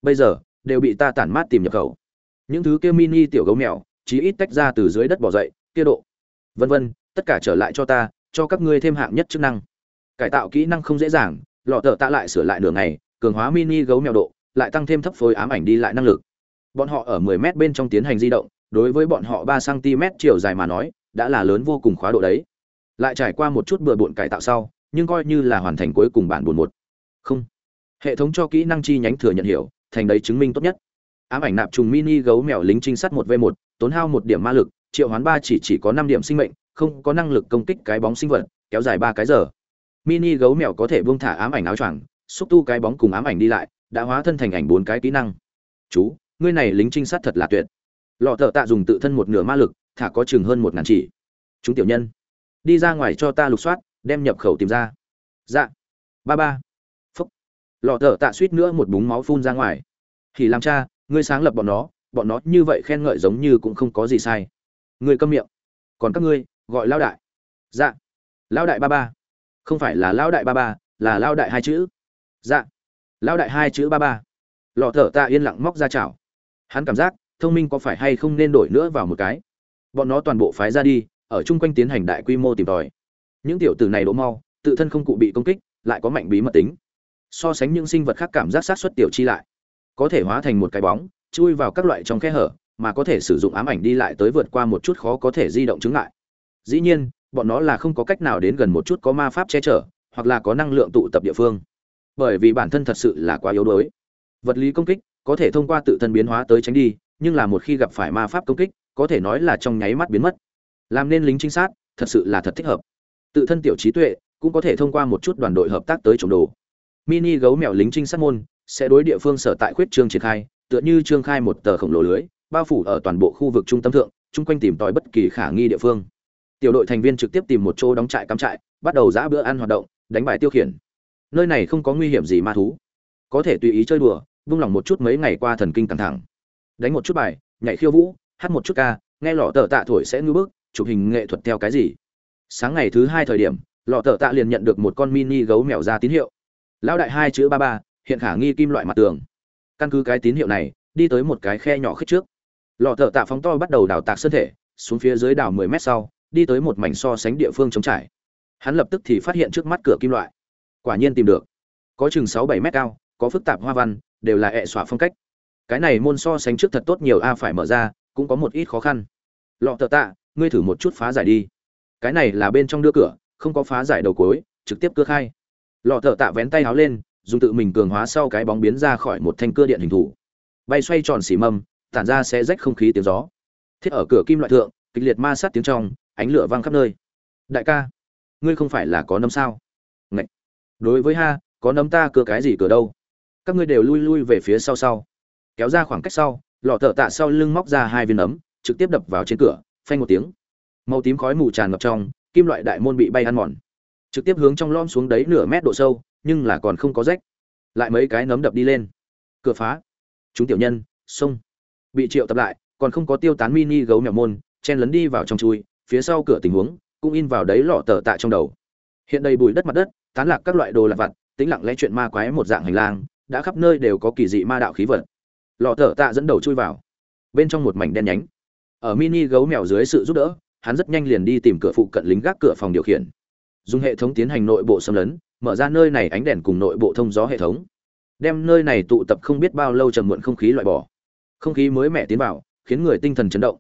Bây giờ, đều bị ta tản mát tìm nhập khẩu. Những thứ kia mini tiểu gấu mèo, chí ít tách ra từ dưới đất bỏ dậy, kia độ. Vân vân, tất cả trở lại cho ta, cho các ngươi thêm hạng nhất chức năng. Cải tạo kỹ năng không dễ dàng, lọ tợ tạ lại sửa lại nửa ngày, cường hóa mini gấu mèo độ, lại tăng thêm thấp phối ám ảnh đi lại năng lực bọn họ ở 10 mét bên trong tiến hành di động, đối với bọn họ 3 cm chiều dài mà nói, đã là lớn vô cùng khóa độ đấy. Lại trải qua một chút bừa bộn cải tạo sau, nhưng coi như là hoàn thành cuối cùng bản buồn một. Không. Hệ thống cho kỹ năng chi nhánh thừa nhận hiểu, thành đấy chứng minh tốt nhất. Ám ảnh nạp trùng mini gấu mèo lính trinh sát một v một, tốn hao một điểm ma lực, triệu hoán ba chỉ chỉ có năm điểm sinh mệnh, không có năng lực công kích cái bóng sinh vật, kéo dài ba cái giờ. Mini gấu mèo có thể buông thả ám ảnh áo choàng, xúc tu cái bóng cùng ám ảnh đi lại, đã hóa thân thành ảnh bốn cái kỹ năng. Chú ngươi này lính trinh sát thật là tuyệt. Lọ thợ tạ dùng tự thân một nửa ma lực, thả có chừng hơn một ngàn chỉ. Chúng tiểu nhân, đi ra ngoài cho ta lục soát, đem nhập khẩu tìm ra. Dạ. Ba ba. Phúc. Lọ thợ tạ suýt nữa một búng máu phun ra ngoài. Thì làm cha, ngươi sáng lập bọn nó bọn nó như vậy khen ngợi giống như cũng không có gì sai. Ngươi câm miệng. Còn các ngươi, gọi lao đại. Dạ. Lao đại ba ba. Không phải là lao đại ba ba, là lao đại hai chữ. Dạ. Lao đại hai chữ ba ba. Lọ thở ta yên lặng móc ra chảo hắn cảm giác thông minh có phải hay không nên đổi nữa vào một cái. Bọn nó toàn bộ phái ra đi, ở chung quanh tiến hành đại quy mô tìm tòi. Những tiểu tử này đỗ mau, tự thân không cụ bị công kích, lại có mạnh bí mật tính. So sánh những sinh vật khác cảm giác sát xuất tiểu chi lại. Có thể hóa thành một cái bóng, chui vào các loại trong khe hở, mà có thể sử dụng ám ảnh đi lại tới vượt qua một chút khó có thể di động chứng lại. Dĩ nhiên, bọn nó là không có cách nào đến gần một chút có ma pháp che chở, hoặc là có năng lượng tụ tập địa phương. Bởi vì bản thân thật sự là quá yếu đuối. Vật lý công kích có thể thông qua tự thân biến hóa tới tránh đi, nhưng là một khi gặp phải ma pháp công kích, có thể nói là trong nháy mắt biến mất. Làm nên lính trinh sát, thật sự là thật thích hợp. Tự thân tiểu trí tuệ cũng có thể thông qua một chút đoàn đội hợp tác tới trồng đồ. Mini gấu mèo lính trinh sát môn sẽ đối địa phương sở tại khuyết trương triển khai, tựa như trương khai một tờ khổng lồ lưới, bao phủ ở toàn bộ khu vực trung tâm thượng, chung quanh tìm tòi bất kỳ khả nghi địa phương. Tiểu đội thành viên trực tiếp tìm một chỗ đóng trại cắm trại, bắt đầu giã bữa ăn hoạt động, đánh bài tiêu khiển. Nơi này không có nguy hiểm gì ma thú. Có thể tùy ý chơi đùa vung lòng một chút mấy ngày qua thần kinh căng thẳng. Đánh một chút bài, nhảy khiêu vũ, hát một chút ca, nghe lọ tờ tạ thổi sẽ ngư bức chụp hình nghệ thuật theo cái gì. Sáng ngày thứ hai thời điểm, lọ tờ tạ liền nhận được một con mini gấu mèo ra tín hiệu. Lão đại hai chữ ba ba, hiện khả nghi kim loại mặt tường. Căn cứ cái tín hiệu này, đi tới một cái khe nhỏ khích trước. Lọ tờ tạ phóng to bắt đầu đào tạc sơn thể, xuống phía dưới đào mười mét sau, đi tới một mảnh so sánh địa phương trống trải. Hắn lập tức thì phát hiện trước mắt cửa kim loại. Quả nhiên tìm được. Có chừng sáu bảy mét cao, có phức tạp hoa văn đều là ẹ xỏa phong cách. Cái này môn so sánh trước thật tốt nhiều, a, phải mở ra, cũng có một ít khó khăn. Lọ tờ tạ, ngươi thử một chút phá giải đi. Cái này là bên trong đưa cửa, không có phá giải đầu cối trực tiếp cưa khai. Lọ tờ tạ vén tay háo lên, dùng tự mình cường hóa sau cái bóng biến ra khỏi một thanh cưa điện hình thủ. Bay xoay tròn xỉ mâm, tản ra sẽ rách không khí tiếng gió. Thiết ở cửa kim loại thượng, kịch liệt ma sát tiếng trong, ánh lửa vang khắp nơi. Đại ca, ngươi không phải là có nấm sao? Ngậy. đối với ha, có nấm ta cưa cái gì cửa đâu? Các ngươi đều lui lui về phía sau sau. Kéo ra khoảng cách sau, lọ thợ tạ sau lưng móc ra hai viên nấm trực tiếp đập vào trên cửa, phanh một tiếng. Màu tím khói mù tràn ngập trong, kim loại đại môn bị bay ăn mòn. Trực tiếp hướng trong lom xuống đấy nửa mét độ sâu, nhưng là còn không có rách. Lại mấy cái nấm đập đi lên. Cửa phá. Chúng tiểu nhân, xông. Bị triệu tập lại, còn không có tiêu tán mini gấu mèo môn, chen lấn đi vào trong chui, phía sau cửa tình huống, cũng in vào đấy lọ tờ tạ trong đầu. Hiện đây bụi đất mặt đất, tán lạc các loại đồ lặt vặt, tĩnh lặng lẽ chuyện ma quái một dạng hành lang đã khắp nơi đều có kỳ dị ma đạo khí vật. Lọ thở tạ dẫn đầu chui vào. Bên trong một mảnh đen nhánh. Ở mini gấu mèo dưới sự giúp đỡ, hắn rất nhanh liền đi tìm cửa phụ cận lính gác cửa phòng điều khiển. Dùng hệ thống tiến hành nội bộ xâm lấn, mở ra nơi này ánh đèn cùng nội bộ thông gió hệ thống. Đem nơi này tụ tập không biết bao lâu trầm muộn không khí loại bỏ. Không khí mới mẻ tiến vào, khiến người tinh thần chấn động.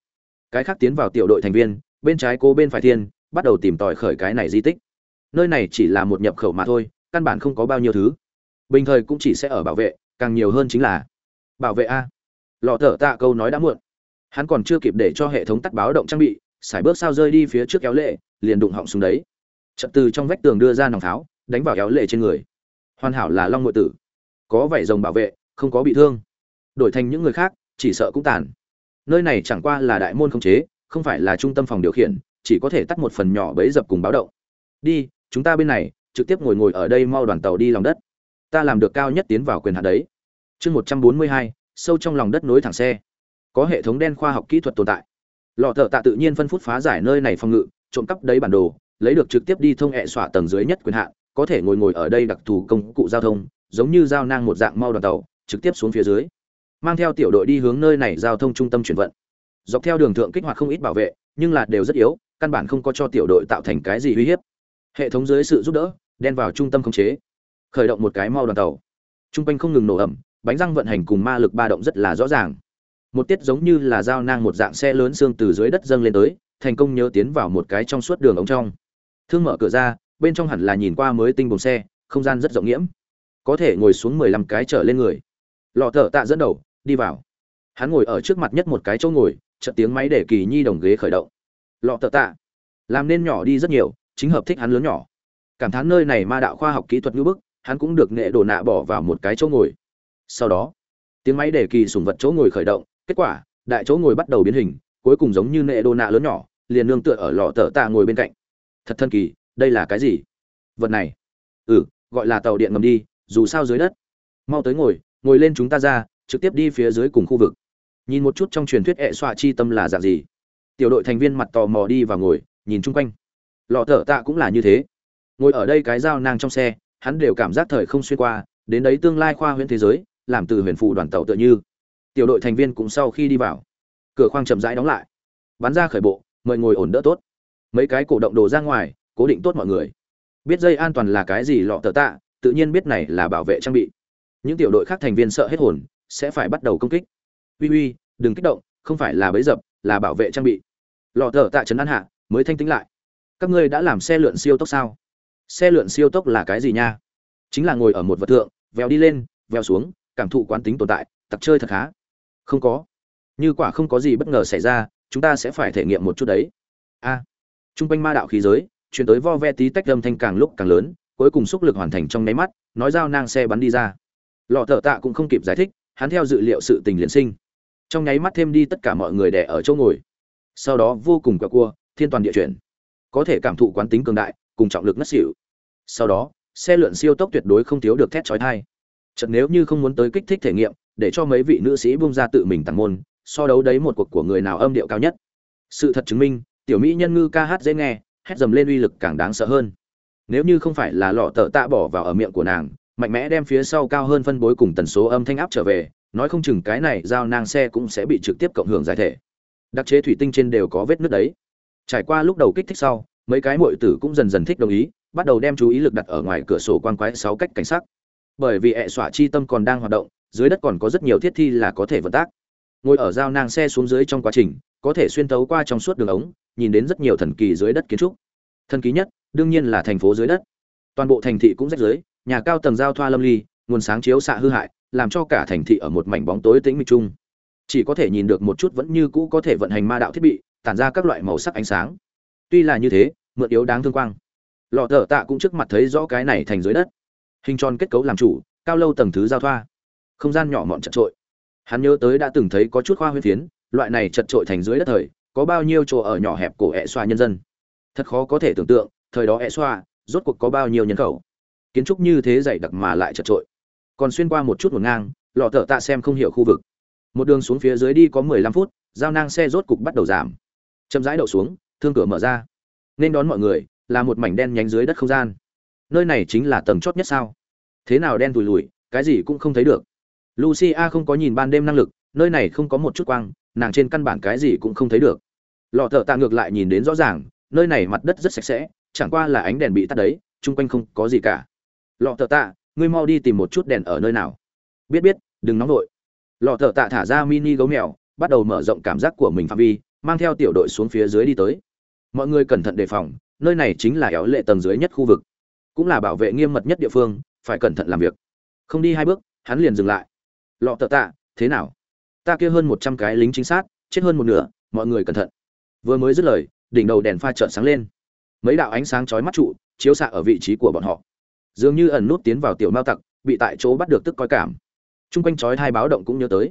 Cái khác tiến vào tiểu đội thành viên, bên trái cô bên phải thiên, bắt đầu tìm tòi khởi cái này di tích. Nơi này chỉ là một nhập khẩu mà thôi, căn bản không có bao nhiêu thứ bình thời cũng chỉ sẽ ở bảo vệ, càng nhiều hơn chính là bảo vệ a. Lọ thở tạ câu nói đã muộn. Hắn còn chưa kịp để cho hệ thống tắt báo động trang bị, sải bước sao rơi đi phía trước kéo lệ, liền đụng họng xuống đấy. Trận từ trong vách tường đưa ra nòng tháo, đánh vào kéo lệ trên người. Hoàn hảo là long ngụy tử. Có vảy rồng bảo vệ, không có bị thương. Đổi thành những người khác, chỉ sợ cũng tàn. Nơi này chẳng qua là đại môn không chế, không phải là trung tâm phòng điều khiển, chỉ có thể tắt một phần nhỏ bấy dập cùng báo động. Đi, chúng ta bên này, trực tiếp ngồi ngồi ở đây mau đoàn tàu đi lòng đất ta làm được cao nhất tiến vào quyền hạn đấy. Chương một trăm bốn mươi hai, sâu trong lòng đất nối thẳng xe. Có hệ thống đen khoa học kỹ thuật tồn tại. Lọ thợ tạ tự nhiên phân phút phá giải nơi này phòng ngự, trộm cắp đấy bản đồ, lấy được trực tiếp đi thông hệ xọa tầng dưới nhất quyền hạn, có thể ngồi ngồi ở đây đặc thù công cụ giao thông, giống như giao nang một dạng mau đoàn tàu, trực tiếp xuống phía dưới. Mang theo tiểu đội đi hướng nơi này giao thông trung tâm chuyển vận. Dọc theo đường thượng kích hoạt không ít bảo vệ, nhưng là đều rất yếu, căn bản không có cho tiểu đội tạo thành cái gì uy hiếp. Hệ thống dưới sự giúp đỡ, đen vào trung tâm khống chế khởi động một cái mau đoàn tàu. Trung quanh không ngừng nổ ẩm bánh răng vận hành cùng ma lực ba động rất là rõ ràng. Một tiết giống như là dao nang một dạng xe lớn xương từ dưới đất dâng lên tới, thành công nhớ tiến vào một cái trong suốt đường ống trong. Thương mở cửa ra, bên trong hẳn là nhìn qua mới tinh bồn xe, không gian rất rộng nghiễm. Có thể ngồi xuống mười lăm cái trở lên người. Lọ thở tạ dẫn đầu, đi vào. Hắn ngồi ở trước mặt nhất một cái chỗ ngồi, chợt tiếng máy để kỳ nhi đồng ghế khởi động. Lọ thở tạ. Làm nên nhỏ đi rất nhiều, chính hợp thích hắn lớn nhỏ. Cảm thán nơi này ma đạo khoa học kỹ thuật như bức hắn cũng được nghệ đồ nạ bỏ vào một cái chỗ ngồi. Sau đó, tiếng máy để kỳ sùng vật chỗ ngồi khởi động, kết quả, đại chỗ ngồi bắt đầu biến hình, cuối cùng giống như nệ đồ nạ lớn nhỏ, liền nương tựa ở lọ tờ tạ ngồi bên cạnh. Thật thân kỳ, đây là cái gì? Vật này. Ừ gọi là tàu điện ngầm đi, dù sao dưới đất. Mau tới ngồi ngồi lên chúng ta ra, trực tiếp đi phía dưới cùng khu vực. Nhìn một chút trong truyền thuyết hệ xoa chi tâm là dạng gì. Tiểu đội thành viên mặt tò mò đi và ngồi, nhìn chung quanh. Lọ thở tạ cũng là như thế. Ngồi ở đây cái dao nang trong xe hắn đều cảm giác thời không xuyên qua, đến đấy tương lai khoa huyễn thế giới, làm từ huyền phụ đoàn tàu tựa như. Tiểu đội thành viên cũng sau khi đi vào, cửa khoang chậm rãi đóng lại. Bắn ra khởi bộ, mời ngồi ổn đỡ tốt. Mấy cái cổ động đồ ra ngoài, cố định tốt mọi người. Biết dây an toàn là cái gì lọ tờ tạ, tự nhiên biết này là bảo vệ trang bị. Những tiểu đội khác thành viên sợ hết hồn, sẽ phải bắt đầu công kích. Uy uy, đừng kích động, không phải là bấy dập, là bảo vệ trang bị. Lọ tờ tạ trấn an hạ, mới thanh tính lại. Các ngươi đã làm xe lượn siêu tốc sao? Xe lượn siêu tốc là cái gì nha? Chính là ngồi ở một vật thượng vèo đi lên vèo xuống cảm thụ quán tính tồn tại tặc chơi thật khá. Không có. Như quả không có gì bất ngờ xảy ra chúng ta sẽ phải thể nghiệm một chút đấy. A. À, g quanh ma đạo khí giới chuyển tới vo ve tí tách âm thanh càng lúc càng lớn cuối cùng xúc lực hoàn thành trong nháy mắt nói dao nang xe bắn đi ra. Lọ thợ tạ cũng không kịp giải thích hắn theo dự liệu sự tình liền sinh. Trong nháy mắt thêm đi tất cả mọi người đẻ ở chỗ ngồi. Sau đó vô cùng quẹo cua thiên toàn địa chuyển. Có thể cảm thụ quán tính cường đại cùng trọng lực ngất xỉu. Sau đó, xe lượn siêu tốc tuyệt đối không thiếu được thét chói thai chật nếu như không muốn tới kích thích thể nghiệm, để cho mấy vị nữ sĩ bung ra tự mình tặng môn, so đấu đấy một cuộc của người nào âm điệu cao nhất. Sự thật chứng minh, tiểu mỹ nhân ngư ca hát dễ nghe, hét dầm lên uy lực càng đáng sợ hơn. Nếu như không phải là lọ tợ tạ bỏ vào ở miệng của nàng, mạnh mẽ đem phía sau cao hơn phân bối cùng tần số âm thanh áp trở về, nói không chừng cái này giao nang xe cũng sẽ bị trực tiếp cộng hưởng giải thể. Đặc chế thủy tinh trên đều có vết nứt đấy. Trải qua lúc đầu kích thích sau mấy cái muội tử cũng dần dần thích đồng ý bắt đầu đem chú ý lực đặt ở ngoài cửa sổ quan quái sáu cách cảnh sắc. Bởi vì hệ xỏa chi tâm còn đang hoạt động dưới đất còn có rất nhiều thiết thi là có thể vận tác. Ngồi ở giao nang xe xuống dưới trong quá trình có thể xuyên tấu qua trong suốt đường ống nhìn đến rất nhiều thần kỳ dưới đất kiến trúc. Thần kỳ nhất đương nhiên là thành phố dưới đất. Toàn bộ thành thị cũng rách dưới, nhà cao tầng giao thoa lâm ly nguồn sáng chiếu xạ hư hại làm cho cả thành thị ở một mảnh bóng tối tĩnh mịch chung. Chỉ có thể nhìn được một chút vẫn như cũ có thể vận hành ma đạo thiết bị tản ra các loại màu sắc ánh sáng tuy là như thế, mượn yếu đáng thương quang. Lọ thợ tạ cũng trước mặt thấy rõ cái này thành dưới đất. Hình tròn kết cấu làm chủ, cao lâu tầng thứ giao thoa. Không gian nhỏ mọn chật trội. Hắn nhớ tới đã từng thấy có chút khoa huyết phiến, loại này chật trội thành dưới đất thời, có bao nhiêu chỗ ở nhỏ hẹp cổ ẹ xoa nhân dân. Thật khó có thể tưởng tượng, thời đó ẹ xoa, rốt cuộc có bao nhiêu nhân khẩu. Kiến trúc như thế dày đặc mà lại chật trội. Còn xuyên qua một chút một ngang, lọ thợ tạ xem không hiểu khu vực. Một đường xuống phía dưới đi có mười lăm phút, giao nang xe rốt cục bắt đầu giảm. Chậm rãi đậu xuống thương cửa mở ra. Nên đón mọi người là một mảnh đen nhánh dưới đất không gian. Nơi này chính là tầng chót nhất sao? Thế nào đen tùi lùi cái gì cũng không thấy được. Lucia không có nhìn ban đêm năng lực, nơi này không có một chút quang, nàng trên căn bản cái gì cũng không thấy được. Lọ thợ tạ ngược lại nhìn đến rõ ràng, nơi này mặt đất rất sạch sẽ, chẳng qua là ánh đèn bị tắt đấy, chung quanh không có gì cả. Lọ thợ tạ, ngươi mau đi tìm một chút đèn ở nơi nào. Biết biết, đừng nóng vội. Lọ thợ tạ thả ra mini gấu mèo, bắt đầu mở rộng cảm giác của mình phạm vi mang theo tiểu đội xuống phía dưới đi tới. Mọi người cẩn thận đề phòng, nơi này chính là éo lệ tầng dưới nhất khu vực. Cũng là bảo vệ nghiêm mật nhất địa phương, phải cẩn thận làm việc. Không đi hai bước, hắn liền dừng lại. Lọ tợ tạ, thế nào? Ta kia hơn một trăm cái lính chính xác chết hơn một nửa, mọi người cẩn thận. Vừa mới dứt lời, đỉnh đầu đèn pha trợn sáng lên. Mấy đạo ánh sáng chói mắt trụ, chiếu xạ ở vị trí của bọn họ. Dường như ẩn nút tiến vào tiểu mao tặc, bị tại chỗ bắt được tức coi cảm. T r u n g quanh chói hai báo động cũng nhớ tới.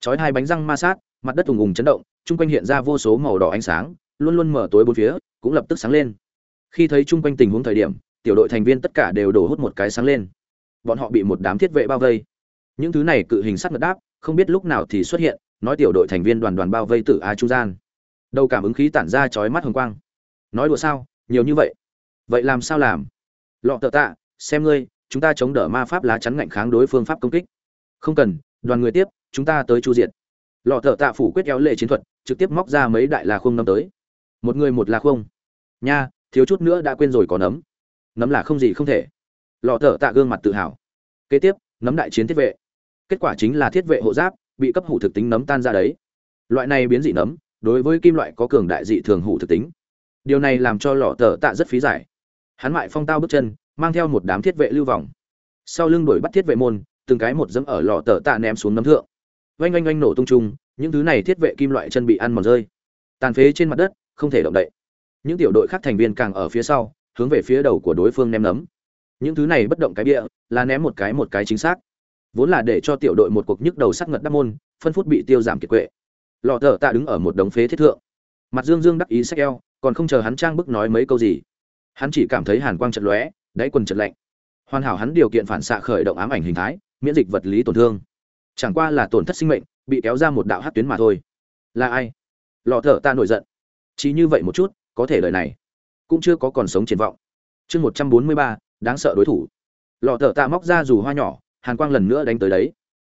Chói hai bánh răng ma sát, mặt đất ùng ùng chấn động chung quanh hiện ra vô số màu đỏ ánh sáng, luôn luôn mở tối bốn phía, cũng lập tức sáng lên. Khi thấy chung quanh tình huống thời điểm, tiểu đội thành viên tất cả đều đổ hút một cái sáng lên. Bọn họ bị một đám thiết vệ bao vây. Những thứ này cự hình sắt ngật đáp, không biết lúc nào thì xuất hiện, nói tiểu đội thành viên đoàn đoàn bao vây tử a trung gian. Đầu cảm ứng khí tản ra chói mắt hồng quang. Nói đùa sao, nhiều như vậy. Vậy làm sao làm? Lọ tợ tạ, xem ngươi, chúng ta chống đỡ ma pháp lá chắn ngạnh kháng đối phương pháp công kích. Không cần, đoàn người tiếp, chúng ta tới chu diện lọ thợ tạ phủ quyết kéo lệ chiến thuật trực tiếp móc ra mấy đại là không nấm tới. Một người một là không nha, thiếu chút nữa đã quên rồi có nấm. Nấm là không gì không thể. Lọ thở tạ gương mặt tự hào. Kế tiếp, nấm đại chiến thiết vệ. Kết quả chính là thiết vệ hộ giáp, bị cấp hủ thực tính nấm tan ra đấy. Loại này biến dị nấm, đối với kim loại có cường đại dị thường hủ thực tính. Điều này làm cho lọ thở tạ rất phí giải. Hắn mại phong tao bước chân, mang theo một đám thiết vệ lưu vòng. Sau lưng đuổi bắt thiết vệ môn, từng cái một dẫm ở lọ tờ tạ ném xuống nấm thượng. Oanh oanh oanh nổ tung trung những thứ này thiết vệ kim loại chân bị ăn mòn rơi. Tàn phế trên mặt đất, không thể động đậy. Những tiểu đội khác thành viên càng ở phía sau, hướng về phía đầu của đối phương ném nấm. Những thứ này bất động cái bịa, là ném một cái một cái chính xác. Vốn là để cho tiểu đội một cuộc nhức đầu sắc ngật đắc môn, phân phút bị tiêu giảm kiệt quệ. Lọ thở tạ đứng ở một đống phế thiết thượng. Mặt dương dương đắc ý sách eo, còn không chờ hắn trang bức nói mấy câu gì. Hắn chỉ cảm thấy hàn quang trận lóe, đáy quần trận lạnh. Hoàn hảo hắn điều kiện phản xạ khởi động ám ảnh hình thái, miễn dịch vật lý tổn thương. Chẳng qua là tổn thất sinh mệnh bị kéo ra một đạo hát tuyến mà thôi. Là ai? Lọ thở ta nổi giận. Chỉ như vậy một chút, có thể lời này cũng chưa có còn sống triển vọng. Chương một trăm bốn mươi ba, đáng sợ đối thủ. Lọ thở ta móc ra dù hoa nhỏ, hàn quang lần nữa đánh tới đấy.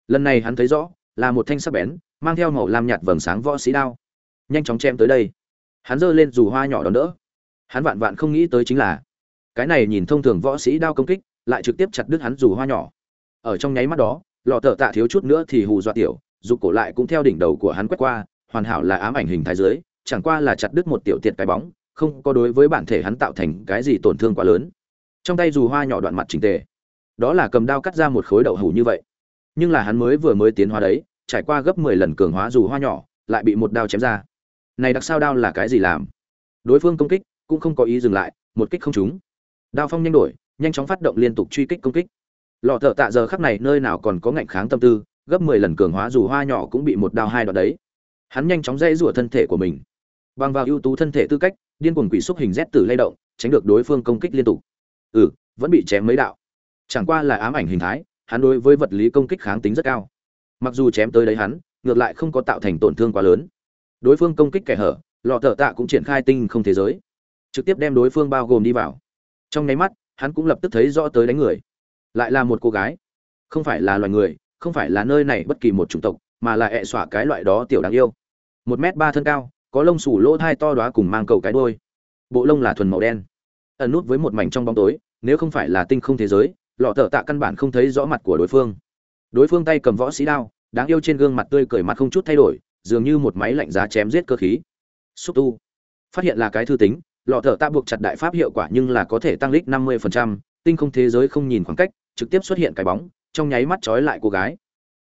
Lần này hắn thấy rõ, là một thanh sắc bén, mang theo màu lam nhạt vầng sáng võ sĩ đao. Nhanh chóng chém tới đây. Hắn giơ lên dù hoa nhỏ đón đỡ. Hắn vạn vạn không nghĩ tới chính là, cái này nhìn thông thường võ sĩ đao công kích, lại trực tiếp chặt đứt hắn dù hoa nhỏ. Ở trong nháy mắt đó, lọ thợ tạ thiếu chút nữa thì hù dọa tiểu dục cổ lại cũng theo đỉnh đầu của hắn quét qua, hoàn hảo là ám ảnh hình thái dưới, chẳng qua là chặt đứt một tiểu tiệt cái bóng, không có đối với bản thể hắn tạo thành cái gì tổn thương quá lớn. Trong tay dù hoa nhỏ đoạn mặt chỉnh tề. Đó là cầm đao cắt ra một khối đậu hủ như vậy. Nhưng là hắn mới vừa mới tiến hóa đấy, trải qua gấp mười lần cường hóa dù hoa nhỏ, lại bị một đao chém ra. Này đặc sao đao là cái gì làm? Đối phương công kích cũng không có ý dừng lại, một kích không trúng. Đao phong nhanh đổi, nhanh chóng phát động liên tục truy kích công kích. Lọ thở tạ giờ khắc này nơi nào còn có ngạnh kháng tâm tư gấp mười lần cường hóa dù hoa nhỏ cũng bị một đao hai đoạn đấy. Hắn nhanh chóng dây rủa thân thể của mình. Bằng vào ưu tú thân thể tư cách, điên cuồng quỷ xúc hình rét tử lay động, tránh được đối phương công kích liên tục. Ừ vẫn bị chém mấy đạo. Chẳng qua là ám ảnh hình thái, hắn đối với vật lý công kích kháng tính rất cao. Mặc dù chém tới đấy hắn, ngược lại không có tạo thành tổn thương quá lớn. Đối phương công kích kẻ hở, lọ thợ tạ cũng triển khai tinh không thế giới. Trực tiếp đem đối phương bao gồm đi vào. Trong nháy mắt, hắn cũng lập tức thấy rõ tới đánh người. Lại là một cô gái. Không phải là loài người không phải là nơi này bất kỳ một chủng tộc, mà là ẹ xỏa cái loại đó tiểu đáng yêu. Một m ba thân cao, có lông sủ lỗ thai to đoá cùng mang cầu cái đôi bộ lông là thuần màu đen. Ẩn nút với một mảnh trong bóng tối, nếu không phải là tinh không thế giới, lọ thợ tạ căn bản không thấy rõ mặt của đối phương. Đối phương tay cầm võ sĩ đao, đáng yêu trên gương mặt tươi cười mặt không chút thay đổi, dường như một máy lạnh giá chém giết cơ khí. Xúc tu. Phát hiện là cái thư tính, lọ thợ tạ buộc chặt đại pháp hiệu quả nhưng là có thể tăng lít năm mươi phần trăm, tinh không thế giới không nhìn khoảng cách, trực tiếp xuất hiện cái bóng trong nháy mắt trói lại cô gái.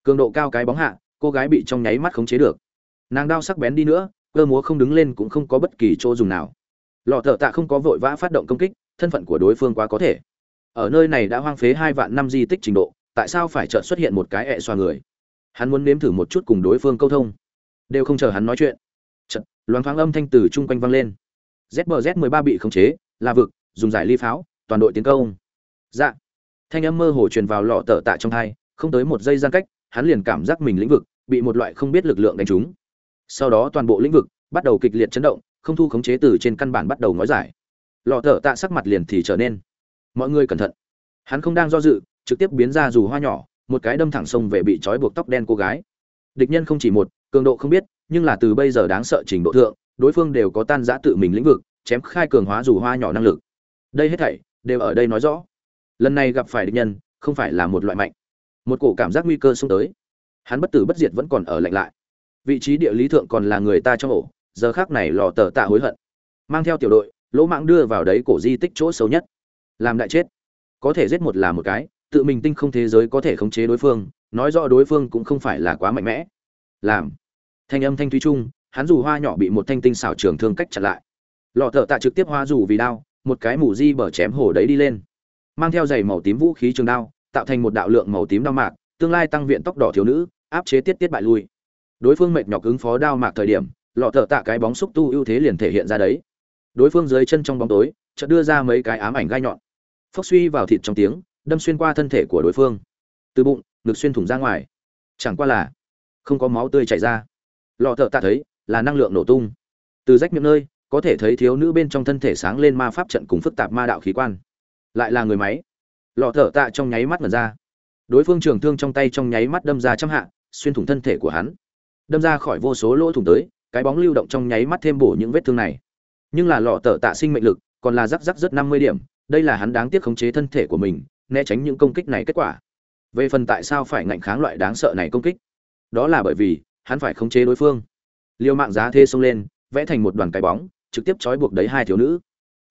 Cường độ cao cái bóng hạ cô gái bị trong nháy mắt khống chế được. Nàng đao sắc bén đi nữa cơ múa không đứng lên cũng không có bất kỳ chỗ dùng nào. Lọ thợ tạ không có vội vã phát động công kích thân phận của đối phương quá có thể. Ở nơi này đã hoang phế hai vạn năm di tích trình độ tại sao phải chợt xuất hiện một cái ẹ xoa người? Hắn muốn nếm thử một chút cùng đối phương câu thông. Đều không chờ hắn nói chuyện. Chật, loáng thoáng âm thanh từ chung quanh vang lên. Zbz 13 bị khống chế là vực dùng giải ly pháo toàn đội tiến công. Dạ thanh âm mơ hồ truyền vào lọ tở tạ trong thai không tới một giây gian cách, hắn liền cảm giác mình lĩnh vực bị một loại không biết lực lượng đánh trúng. Sau đó toàn bộ lĩnh vực bắt đầu kịch liệt chấn động, không thu khống chế từ trên căn bản bắt đầu nói giải. Lọ tở tạ sắc mặt liền thì trở nên mọi người cẩn thận. Hắn không đang do dự, trực tiếp biến ra dù hoa nhỏ, một cái đâm thẳng sông về bị trói buộc tóc đen cô gái. Địch nhân không chỉ một, cường độ không biết, nhưng là từ bây giờ đáng sợ trình độ thượng, đối phương đều có tan giã tự mình lĩnh vực, chém khai cường hóa dù hoa nhỏ năng lực. Đây hết thảy đều ở đây nói rõ lần này gặp phải địch nhân, không phải là một loại mạnh. Một cổ cảm giác nguy cơ xông tới. Hắn bất tử bất diệt vẫn còn ở lạnh lại. Vị trí địa lý thượng còn là người ta trong ổ, giờ khác này lò tờ tạ hối hận. Mang theo tiểu đội, lỗ mạng đưa vào đấy cổ di tích chỗ xấu nhất. Làm đại chết. Có thể giết một là một cái, tự mình tinh không thế giới có thể khống chế đối phương, nói rõ đối phương cũng không phải là quá mạnh mẽ. Làm. Thanh âm thanh thúy trung hắn dù hoa nhỏ bị một thanh tinh xảo trường thương cách chặt lại. Lọ thợ tạ trực tiếp hoa dù vì đao, một cái mủ di bở chém hổ đấy đi lên mang theo giày màu tím vũ khí trường đao, tạo thành một đạo lượng màu tím đao mạc, tương lai tăng viện tóc đỏ thiếu nữ, áp chế tiết tiết bại lui. Đối phương mệt nhọc ứng phó đao mạc thời điểm, lọ thợ tạ cái bóng xúc tu ưu thế liền thể hiện ra đấy. Đối phương dưới chân trong bóng tối, chợt đưa ra mấy cái ám ảnh gai nhọn. Phốc suy vào thịt trong tiếng, đâm xuyên qua thân thể của đối phương. Từ bụng, ngực xuyên thủng ra ngoài. Chẳng qua là không có máu tươi chảy ra. Lọ thợ tạ thấy là năng lượng nổ tung. Từ rách miệng nơi, có thể thấy thiếu nữ bên trong thân thể sáng lên ma pháp trận cùng phức tạp ma đạo khí quan lại là người máy. Lọ thở tạ trong nháy mắt mật ra. Đối phương trường thương trong tay trong nháy mắt đâm ra trăm hạ, xuyên thủng thân thể của hắn. Đâm ra khỏi vô số lỗ thủng tới, cái bóng lưu động trong nháy mắt thêm bổ những vết thương này. Nhưng là lọ tở tạ sinh mệnh lực, còn là rắc rắc rất năm mươi điểm, đây là hắn đáng tiếc khống chế thân thể của mình, né tránh những công kích này kết quả. Về phần tại sao phải ngạnh kháng loại đáng sợ này công kích? Đó là bởi vì, hắn phải khống chế đối phương. Liều mạng giá thê xông lên, vẽ thành một đoàn cái bóng, trực tiếp trói buộc đấy hai thiếu nữ.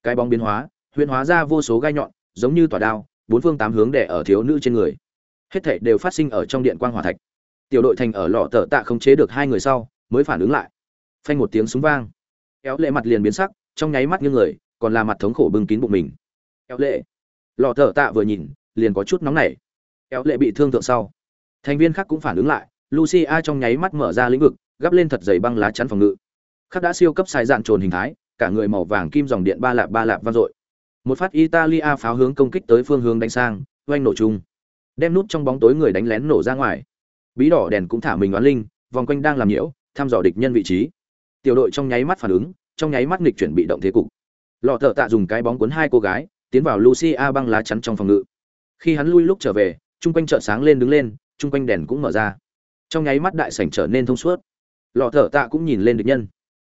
Cái bóng biến hóa huyễn hóa ra vô số gai nhọn, giống như tỏa đao, bốn phương tám hướng đè ở thiếu nữ trên người. Hết thảy đều phát sinh ở trong điện quang hỏa thạch. Tiểu đội thành ở lò tở tạ khống chế được hai người sau, mới phản ứng lại. Phanh một tiếng súng vang. Kéo lệ mặt liền biến sắc, trong nháy mắt như người, còn là mặt thống khổ bưng kín bụng mình. Kéo lệ. Lò tở tạ vừa nhìn, liền có chút nóng nảy. Kéo lệ bị thương thượng sau. Thành viên khác cũng phản ứng lại, lucia trong nháy mắt mở ra lĩnh vực, gắp lên thật dày băng lá chắn phòng ngự. Khắc đã siêu cấp sai dạn trồn hình thái, cả người màu vàng kim dòng điện ba lạp ba lạp vang dội một phát italia pháo hướng công kích tới phương hướng đánh sang, oanh nổ chung. Đem nút trong bóng tối người đánh lén nổ ra ngoài. Bí đỏ đèn cũng thả mình oán linh, vòng quanh đang làm nhiễu, thăm dò địch nhân vị trí. Tiểu đội trong nháy mắt phản ứng, trong nháy mắt nghịch chuyển bị động thế cục. Lọ thợ tạ dùng cái bóng cuốn hai cô gái, tiến vào lucia băng lá chắn trong phòng ngự. Khi hắn lui lúc trở về, chung quanh chợ sáng lên đứng lên, chung quanh đèn cũng mở ra. Trong nháy mắt đại sảnh trở nên thông suốt. Lọ thợ tạ cũng nhìn lên địch nhân.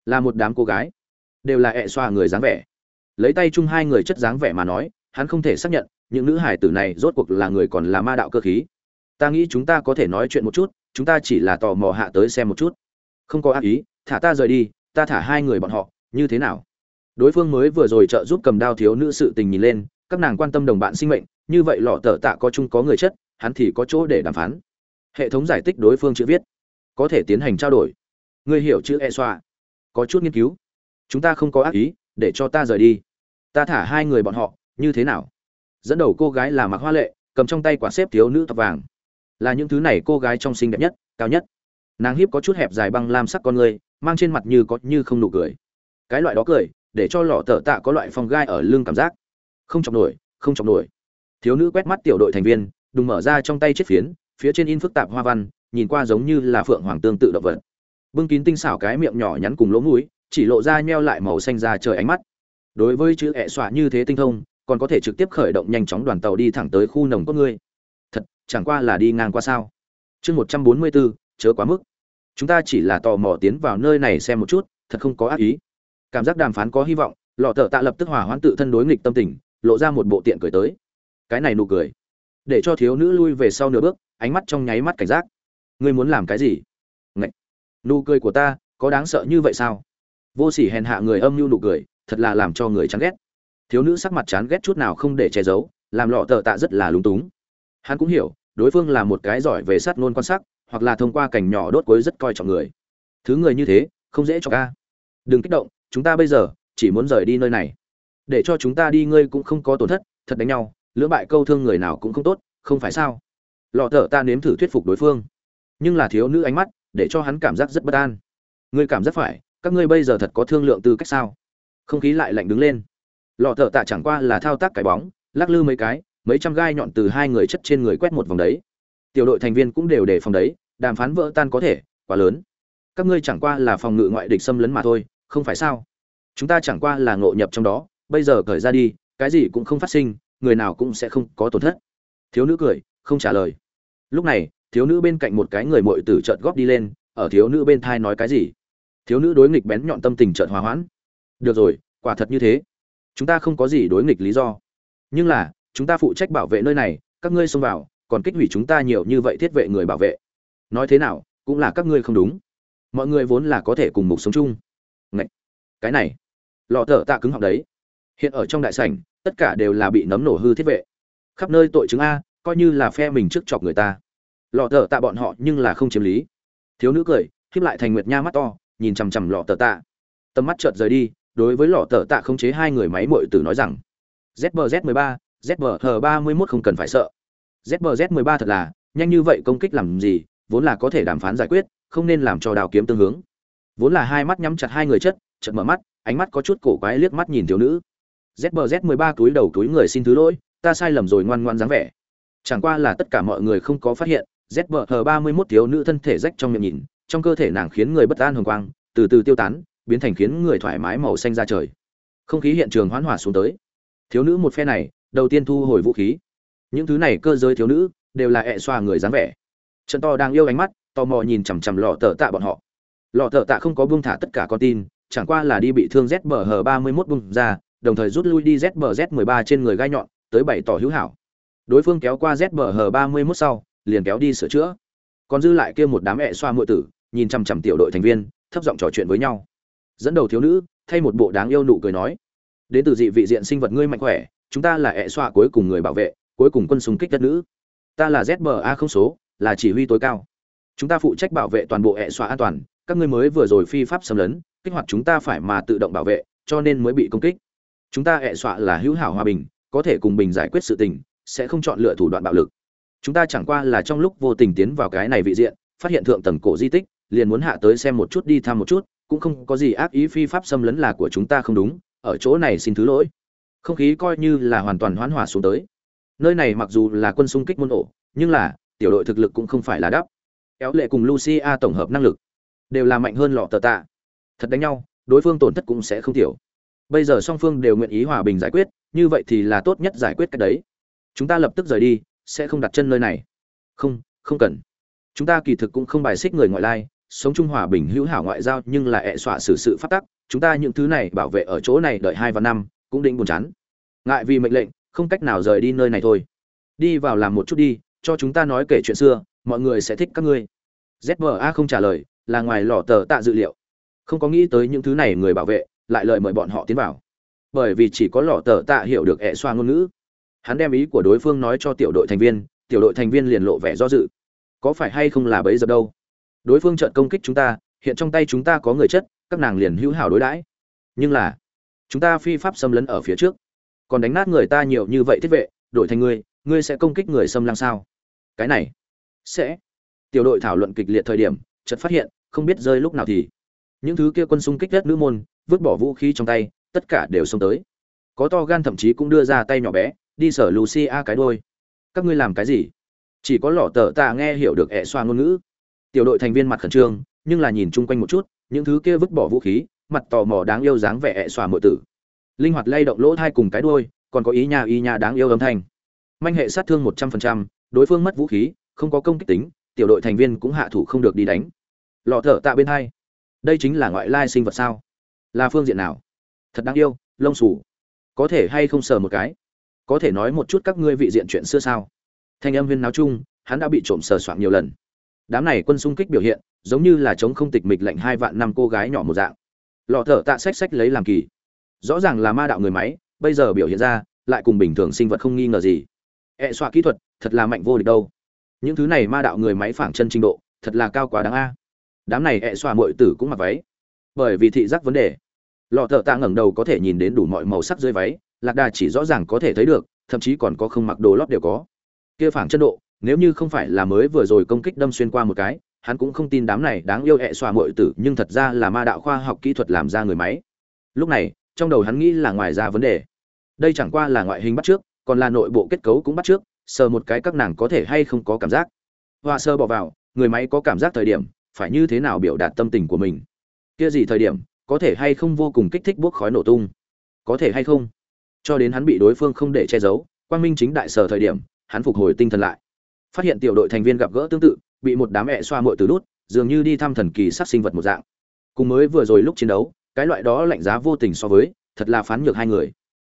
Là một đám cô gái. Đều là ẹ xoa người dáng vẻ lấy tay chung hai người chất dáng vẻ mà nói, hắn không thể xác nhận, những nữ hải tử này rốt cuộc là người còn là ma đạo cơ khí. Ta nghĩ chúng ta có thể nói chuyện một chút, chúng ta chỉ là tò mò hạ tới xem một chút. Không có ác ý, thả ta rời đi, ta thả hai người bọn họ, như thế nào? Đối phương mới vừa rồi trợ giúp cầm đao thiếu nữ sự tình nhìn lên, các nàng quan tâm đồng bạn sinh mệnh, như vậy lọ tờ tạ có chung có người chất, hắn thì có chỗ để đàm phán. Hệ thống giải thích đối phương chữ viết. Có thể tiến hành trao đổi. Ngươi hiểu chữ e xoa có chút nghiên cứu. Chúng ta không có ác ý, để cho ta rời đi ta thả hai người bọn họ, như thế nào? Dẫn đầu cô gái là mặc hoa lệ, cầm trong tay quả xếp thiếu nữ tóc vàng. Là những thứ này cô gái trong xinh đẹp nhất, cao nhất. Nàng hiếp có chút hẹp dài băng lam sắc con người, mang trên mặt như có như không nụ cười. Cái loại đó cười, để cho lọ tờ tạ có loại phong gai ở lưng cảm giác. Không chọc nổi, không chọc nổi. Thiếu nữ quét mắt tiểu đội thành viên, đùng mở ra trong tay chiếc phiến, phía trên in phức tạp hoa văn, nhìn qua giống như là phượng hoàng tương tự động vật. Bưng kín tinh xảo cái miệng nhỏ nhắn cùng lỗ mũi, chỉ lộ ra nheo lại màu xanh ra trời ánh mắt đối với chữ ẹ xọa như thế tinh thông, còn có thể trực tiếp khởi động nhanh chóng đoàn tàu đi thẳng tới khu nồng cốt ngươi. Thật, chẳng qua là đi ngang qua sao? Chương một trăm bốn mươi bốn chớ quá mức. Chúng ta chỉ là tò mò tiến vào nơi này xem một chút, thật không có ác ý. Cảm giác đàm phán có hy vọng, lọ thợ tạ lập tức hỏa hoãn tự thân đối nghịch tâm tình, lộ ra một bộ tiện cười tới. Cái này nụ cười. Để cho thiếu nữ lui về sau nửa bước, ánh mắt trong nháy mắt cảnh giác. Ngươi muốn làm cái gì? Ngậy! nụ cười của ta, có đáng sợ như vậy sao? Vô sỉ hèn hạ người âm mưu nụ cười thật là làm cho người chán ghét. Thiếu nữ sắc mặt chán ghét chút nào không để che giấu, làm lọ tờ tạ rất là lúng túng. Hắn cũng hiểu, đối phương là một cái giỏi về sát nôn quan sát, hoặc là thông qua cảnh nhỏ đốt cuối rất coi trọng người. Thứ người như thế, không dễ cho ca. Đừng kích động, chúng ta bây giờ chỉ muốn rời đi nơi này. Để cho chúng ta đi ngươi cũng không có tổn thất, thật đánh nhau, lưỡng bại câu thương người nào cũng không tốt, không phải sao? Lọ thợ ta nếm thử thuyết phục đối phương. Nhưng là thiếu nữ ánh mắt, để cho hắn cảm giác rất bất an. Ngươi cảm giác phải, các ngươi bây giờ thật có thương lượng tư cách sao? Không khí lại lạnh đứng lên. Lò thợ tạ chẳng qua là thao tác cái bóng, lắc lư mấy cái, mấy trăm gai nhọn từ hai người chất trên người quét một vòng đấy. Tiểu đội thành viên cũng đều đề phòng đấy, đàm phán vỡ tan có thể, quá lớn. Các ngươi chẳng qua là phòng ngự ngoại địch xâm lấn mà thôi, không phải sao? Chúng ta chẳng qua là ngộ nhập trong đó, bây giờ cởi ra đi, cái gì cũng không phát sinh, người nào cũng sẽ không có tổn thất. Thiếu nữ cười, không trả lời. Lúc này, thiếu nữ bên cạnh một cái người mội tử trợt góp đi lên, ở thiếu nữ bên thai nói cái gì? Thiếu nữ đối nghịch bén nhọn tâm tình trợt hòa hoãn được rồi, quả thật như thế. Chúng ta không có gì đối nghịch lý do. Nhưng là, chúng ta phụ trách bảo vệ nơi này, các ngươi xông vào, còn kích hủy chúng ta nhiều như vậy thiết vệ người bảo vệ. Nói thế nào, cũng là các ngươi không đúng. Mọi người vốn là có thể cùng mục sống chung. Ngậy! cái này. Lọ thở tạ cứng họng đấy. Hiện ở trong đại sảnh, tất cả đều là bị nấm nổ hư thiết vệ. Khắp nơi tội chứng a, coi như là phe mình trước chọc người ta. Lọ thở tạ bọn họ nhưng là không chiếm lý. Thiếu nữ cười, khiếp lại thành nguyệt nha mắt to, nhìn chằm chằm lọ thở tạ. Tầm mắt chợt rời đi đối với lọ tờ tạ không chế hai người máy mội tử nói rằng, zbz 13 zbh 31 không cần phải sợ. Zbz 13 thật là, nhanh như vậy công kích làm gì, vốn là có thể đàm phán giải quyết, không nên làm cho đào kiếm tương hướng. Vốn là hai mắt nhắm chặt hai người chất, chợt mở mắt, ánh mắt có chút cổ quái liếc mắt nhìn thiếu nữ. Zbz 13 túi đầu túi người xin thứ lỗi, ta sai lầm rồi ngoan ngoan dáng vẻ. Chẳng qua là tất cả mọi người không có phát hiện, zbh 31 thiếu nữ thân thể rách trong miệng nhìn, trong cơ thể nàng khiến người bất an hồng quang, từ từ tiêu tán biến thành khiến người thoải mái màu xanh ra trời. Không khí hiện trường hoán hòa xuống tới. Thiếu nữ một phe này, đầu tiên thu hồi vũ khí. Những thứ này cơ giới thiếu nữ, đều là ẹ xoa người dáng vẻ. Trận to đang yêu ánh mắt, tò mò nhìn chằm chằm lò tờ tạ bọn họ. Lò tờ tạ không có buông thả tất cả con tin, chẳng qua là đi bị thương z bờ hờ ba mươi mốt bung ra, đồng thời rút lui đi z bờ z mười ba trên người gai nhọn, tới bảy tỏ hữu hảo. Đối phương kéo qua z bờ hờ ba mươi mốt sau, liền kéo đi sửa chữa. Còn dư lại kia một đám ẹ xoa muội tử, nhìn chằm chằm tiểu đội thành viên, thấp giọng trò chuyện với nhau dẫn đầu thiếu nữ, thay một bộ đáng yêu nụ cười nói, đến từ dị vị diện sinh vật ngươi mạnh khỏe, chúng ta là hệ xoa cuối cùng người bảo vệ, cuối cùng quân súng kích đất nữ. Ta là zba không số, là chỉ huy tối cao. Chúng ta phụ trách bảo vệ toàn bộ hệ xoa an toàn, các ngươi mới vừa rồi phi pháp xâm lấn, kích hoạt chúng ta phải mà tự động bảo vệ, cho nên mới bị công kích. Chúng ta hệ xoa là hữu hảo hòa bình, có thể cùng bình giải quyết sự tình, sẽ không chọn lựa thủ đoạn bạo lực. Chúng ta chẳng qua là trong lúc vô tình tiến vào cái này vị diện, phát hiện thượng tầng cổ di tích, liền muốn hạ tới xem một chút đi thăm một chút cũng không có gì ác ý, phi pháp xâm lấn là của chúng ta không đúng, ở chỗ này xin thứ lỗi. Không khí coi như là hoàn toàn hoán hòa xuống tới. Nơi này mặc dù là quân xung kích môn ổ, nhưng là, tiểu đội thực lực cũng không phải là đắp. Kéo lệ cùng lucia tổng hợp năng lực, đều là mạnh hơn lọ tờ tạ. Thật đánh nhau, đối phương tổn thất cũng sẽ không thiểu bây giờ song phương đều nguyện ý hòa bình giải quyết, như vậy thì là tốt nhất giải quyết cách đấy. Chúng ta lập tức rời đi, sẽ không đặt chân nơi này. Không không cần. Chúng ta kỳ thực cũng không bài xích người ngoại lai sống trung hòa bình hữu hảo ngoại giao nhưng là ẹ xọa xử sự phát tắc, chúng ta những thứ này bảo vệ ở chỗ này đợi hai và năm, cũng định buồn chán. Ngại vì mệnh lệnh, không cách nào rời đi nơi này thôi. Đi vào làm một chút đi, cho chúng ta nói kể chuyện xưa, mọi người sẽ thích các ngươi. Zba không trả lời, là ngoài lò tờ tạ dự liệu. Không có nghĩ tới những thứ này người bảo vệ, lại lời mời bọn họ tiến vào. Bởi vì chỉ có lò tờ tạ hiểu được ẹ xoa ngôn ngữ. Hắn đem ý của đối phương nói cho tiểu đội thành viên, tiểu đội thành viên liền lộ vẻ do dự. Có phải hay không là bấy giờ đâu? Đối phương trợn công kích chúng ta, hiện trong tay chúng ta có người chất các nàng liền hữu hảo đối đãi. Nhưng là, chúng ta phi pháp xâm lấn ở phía trước. Còn đánh nát người ta nhiều như vậy thiết vệ, đổi thành ngươi ngươi sẽ công kích người xâm lăng sao? Cái này, sẽ. Tiểu đội thảo luận kịch liệt thời điểm, chợt phát hiện, không biết rơi lúc nào thì. Những thứ kia quân xung kích đất nữ môn, vứt bỏ vũ khí trong tay, tất cả đều xông tới. Có to gan thậm chí cũng đưa ra tay nhỏ bé, đi sở lucia cái đôi các ngươi làm cái gì? Chỉ có lỏ tờ tạ nghe hiểu được ẹ xoa ngôn ngữ tiểu đội thành viên mặt khẩn trương, nhưng là nhìn chung quanh một chút, những thứ kia vứt bỏ vũ khí, mặt tò mò đáng yêu dáng vẻ ẹ xòa mọi tử. Linh hoạt lay động lỗ thai cùng cái đuôi, còn có ý nhà ý nhà đáng yêu âm thanh. Manh hệ sát thương một trăm phần trăm, đối phương mất vũ khí, không có công kích tính, tiểu đội thành viên cũng hạ thủ không được đi đánh. Lọ thở tạ bên hai. Đây chính là ngoại lai sinh vật sao? Là phương diện nào? Thật đáng yêu, lông xù. Có thể hay không sờ một cái? Có thể nói một chút các ngươi vị diện chuyện xưa sao? Thanh âm viên náo chung, hắn đã bị trộm sờ soạn nhiều lần đám này quân xung kích biểu hiện, giống như là chống không tịch mịch lệnh hai vạn năm cô gái nhỏ một dạng. Lọ thở tạ xách xách lấy làm kỳ. Rõ ràng là ma đạo người máy, bây giờ biểu hiện ra, lại cùng bình thường sinh vật không nghi ngờ gì. Ẹ xoa kỹ thuật, thật là mạnh vô địch đâu. Những thứ này ma đạo người máy phảng chân trình độ, thật là cao quá đáng a. Đám này ẹ xoa muội tử cũng mặc váy. Bởi vì thị giác vấn đề, lọ thợ tạ ngẩng đầu có thể nhìn đến đủ mọi màu sắc dưới váy, lạc đà chỉ rõ ràng có thể thấy được, thậm chí còn có không mặc đồ lót đều có. Kia phảng chân độ nếu như không phải là mới vừa rồi công kích đâm xuyên qua một cái, hắn cũng không tin đám này đáng yêu hẹ xoa muội tử, nhưng thật ra là ma đạo khoa học kỹ thuật làm ra người máy. Lúc này, trong đầu hắn nghĩ là ngoài ra vấn đề. Đây chẳng qua là ngoại hình bắt trước, còn là nội bộ kết cấu cũng bắt trước, sờ một cái các nàng có thể hay không có cảm giác. Họa sơ bỏ vào, người máy có cảm giác thời điểm, phải như thế nào biểu đạt tâm tình của mình? Kia gì thời điểm, có thể hay không vô cùng kích thích bốc khói nổ tung? Có thể hay không? Cho đến hắn bị đối phương không để che giấu, quang minh chính đại sở thời điểm, hắn phục hồi tinh thần lại phát hiện tiểu đội thành viên gặp gỡ tương tự, bị một đám mẹ xoa mội từ đút, dường như đi thăm thần kỳ sát sinh vật một dạng. Cùng mới vừa rồi lúc chiến đấu, cái loại đó lạnh giá vô tình so với, thật là phán nhược hai người.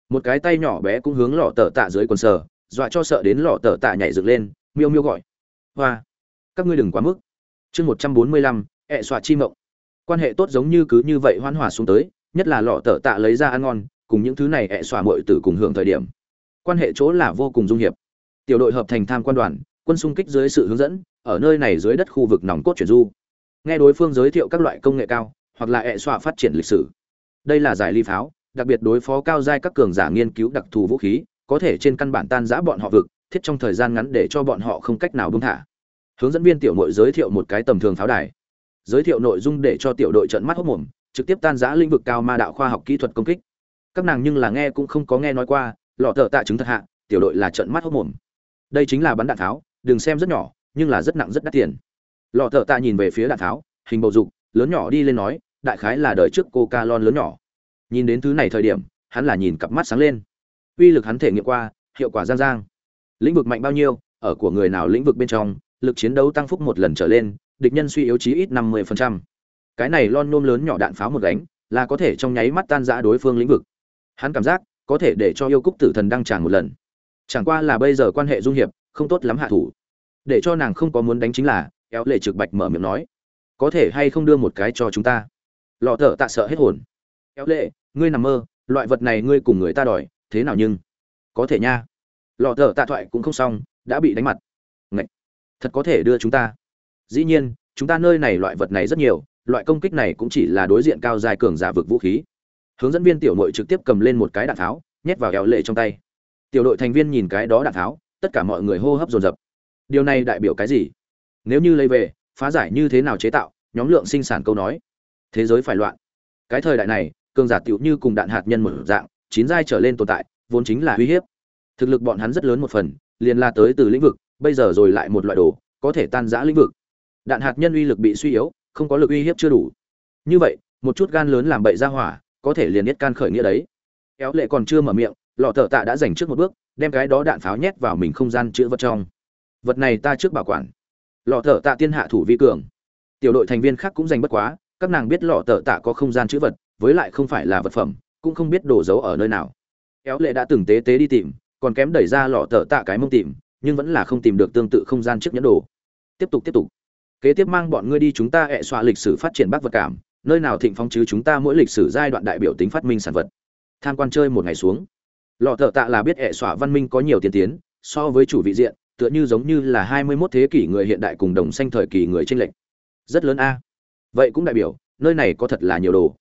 Một cái tay nhỏ bé cũng hướng lọ tờ tạ dưới quần sờ, dọa cho sợ đến lọ tờ tạ nhảy dựng lên, miêu miêu gọi. Hoa, các ngươi đừng quá mức. Chương một trăm bốn mươi lăm, ẹ xoa chi mộng. Quan hệ tốt giống như cứ như vậy hoan hòa xuống tới, nhất là lọ tờ tạ lấy ra ăn ngon, cùng những thứ này ẹ xoa mội từ cùng hưởng thời điểm. Quan hệ chỗ là vô cùng dung hiệp. Tiểu đội hợp thành tham quan đoàn quân xung kích dưới sự hướng dẫn, ở nơi này dưới đất khu vực nòng cốt chuyển du. Nghe đối phương giới thiệu các loại công nghệ cao, hoặc là ẹ xoa phát triển lịch sử. Đây là giải ly pháo, đặc biệt đối phó cao giai các cường giả nghiên cứu đặc thù vũ khí, có thể trên căn bản tan giã bọn họ vực, thiết trong thời gian ngắn để cho bọn họ không cách nào buông thả. Hướng dẫn viên tiểu nội giới thiệu một cái tầm thường pháo đài. Giới thiệu nội dung để cho tiểu đội trận mắt hốc mồm, trực tiếp tan giã lĩnh vực cao ma đạo khoa học kỹ thuật công kích. Các nàng nhưng là nghe cũng không có nghe nói qua, lọ thợ tạ chứng thật hạ, tiểu đội là trận mắt hốc mồm. Đây chính là bắn đạn tháo đừng xem rất nhỏ, nhưng là rất nặng rất đắt tiền. Lọ thợ tạ nhìn về phía đạn tháo, hình bầu dục, lớn nhỏ đi lên nói, đại khái là đời trước coca lon lớn nhỏ. Nhìn đến thứ này thời điểm, hắn là nhìn cặp mắt sáng lên. Uy lực hắn thể nghiệm qua, hiệu quả giang giang. Lĩnh vực mạnh bao nhiêu, ở của người nào lĩnh vực bên trong, lực chiến đấu tăng phúc một lần trở lên, địch nhân suy yếu chí ít năm mươi cái này lon nôm lớn nhỏ đạn pháo một gánh, là có thể trong nháy mắt tan rã đối phương lĩnh vực. Hắn cảm giác, có thể để cho yêu cúc tử thần đăng tràn một lần. Chẳng qua là bây giờ quan hệ dung hiệp không tốt lắm hạ thủ. Để cho nàng không có muốn đánh chính là éo lệ trực bạch mở miệng nói, có thể hay không đưa một cái cho chúng ta? Lọ thở tạ sợ hết hồn. Éo lệ, ngươi nằm mơ, loại vật này ngươi cùng người ta đòi, thế nào nhưng? Có thể nha. Lọ thở tạ thoại cũng không xong, đã bị đánh mặt. Ngậy! thật có thể đưa chúng ta? Dĩ nhiên, chúng ta nơi này loại vật này rất nhiều, loại công kích này cũng chỉ là đối diện cao dài cường giả vực vũ khí. Hướng dẫn viên tiểu nội trực tiếp cầm lên một cái đạn tháo, nhét vào éo lệ trong tay. Tiểu đội thành viên nhìn cái đó đạn tháo tất cả mọi người hô hấp dồn dập. Điều này đại biểu cái gì? Nếu như lấy về, phá giải như thế nào chế tạo? Nhóm lượng sinh sản câu nói. Thế giới phải loạn. Cái thời đại này, cường giả tiểu như cùng đạn hạt nhân một dạng, chín giai trở lên tồn tại, vốn chính là uy hiếp. Thực lực bọn hắn rất lớn một phần, liền la tới từ lĩnh vực, bây giờ rồi lại một loại đồ, có thể tan giã lĩnh vực. Đạn hạt nhân uy lực bị suy yếu, không có lực uy hiếp chưa đủ. Như vậy, một chút gan lớn làm bậy ra hỏa, có thể liền nhất can khởi nghĩa đấy. Kéo lệ còn chưa mở miệng, lọ thợ tạ đã giành trước một bước đem cái đó đạn pháo nhét vào mình không gian chữ vật trong. Vật này ta trước bảo quản. Lọ thợ tạ tiên hạ thủ vi cường. Tiểu đội thành viên khác cũng giành bất quá, các nàng biết lọ thợ tạ có không gian chữ vật, với lại không phải là vật phẩm, cũng không biết đổ giấu ở nơi nào. Éo lệ đã từng tế tế đi tìm, còn kém đẩy ra lọ thợ tạ cái mông tìm, nhưng vẫn là không tìm được tương tự không gian trước nhẫn đồ. Tiếp tục tiếp tục. Kế tiếp mang bọn ngươi đi chúng ta hệ xoa lịch sử phát triển bác vật cảm, nơi nào thịnh phong chứ chúng ta mỗi lịch sử giai đoạn đại biểu tính phát minh sản vật. Tham quan chơi một ngày xuống lọ thợ tạ là biết hệ xoa văn minh có nhiều tiên tiến, so với chủ vị diện, tựa như giống như là hai mươi 21 thế kỷ người hiện đại cùng đồng xanh thời kỳ người tranh lệch. Rất lớn a. Vậy cũng đại biểu, nơi này có thật là nhiều đồ.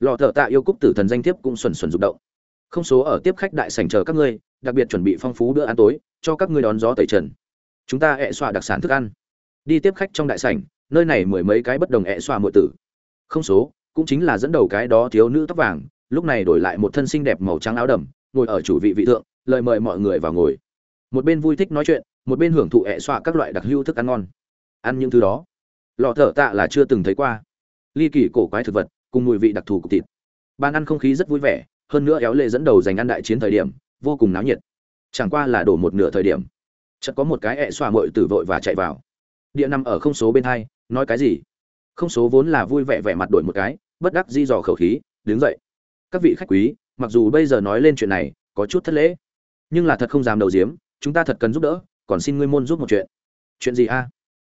Lọ thợ tạ yêu cúc tử thần danh thiếp cũng xuẩn xuẩn rụng động. Không số ở tiếp khách đại sảnh chờ các ngươi, đặc biệt chuẩn bị phong phú bữa ăn tối, cho các ngươi đón gió tẩy trần. Chúng ta hẹ xoa đặc sản thức ăn. Đi tiếp khách trong đại sảnh, nơi này mười mấy cái bất đồng ẹ xoa muội tử. Không số, cũng chính là dẫn đầu cái đó thiếu nữ tóc vàng, lúc này đổi lại một thân xinh đẹp màu trắng áo đầm ngồi ở chủ vị vị thượng, lời mời mọi người vào ngồi. Một bên vui thích nói chuyện, một bên hưởng thụ hẹ xoa các loại đặc hữu thức ăn ngon. Ăn những thứ đó. Lọ thở tạ là chưa từng thấy qua. Ly kỳ cổ quái thực vật, cùng mùi vị đặc thù của thịt. Ban ăn không khí rất vui vẻ, hơn nữa éo lệ dẫn đầu giành ăn đại chiến thời điểm, vô cùng náo nhiệt. Chẳng qua là đổ một nửa thời điểm. Chợt có một cái ẹ xoa mội tử vội và chạy vào. Địa nằm ở không số bên hai, nói cái gì? Không số vốn là vui vẻ vẻ mặt đổi một cái, bất đắc di dò khẩu khí, đứng dậy. Các vị khách quý mặc dù bây giờ nói lên chuyện này, có chút thất lễ, nhưng là thật không dám đầu diếm chúng ta thật cần giúp đỡ, còn xin ngươi môn giúp một chuyện. Chuyện gì a?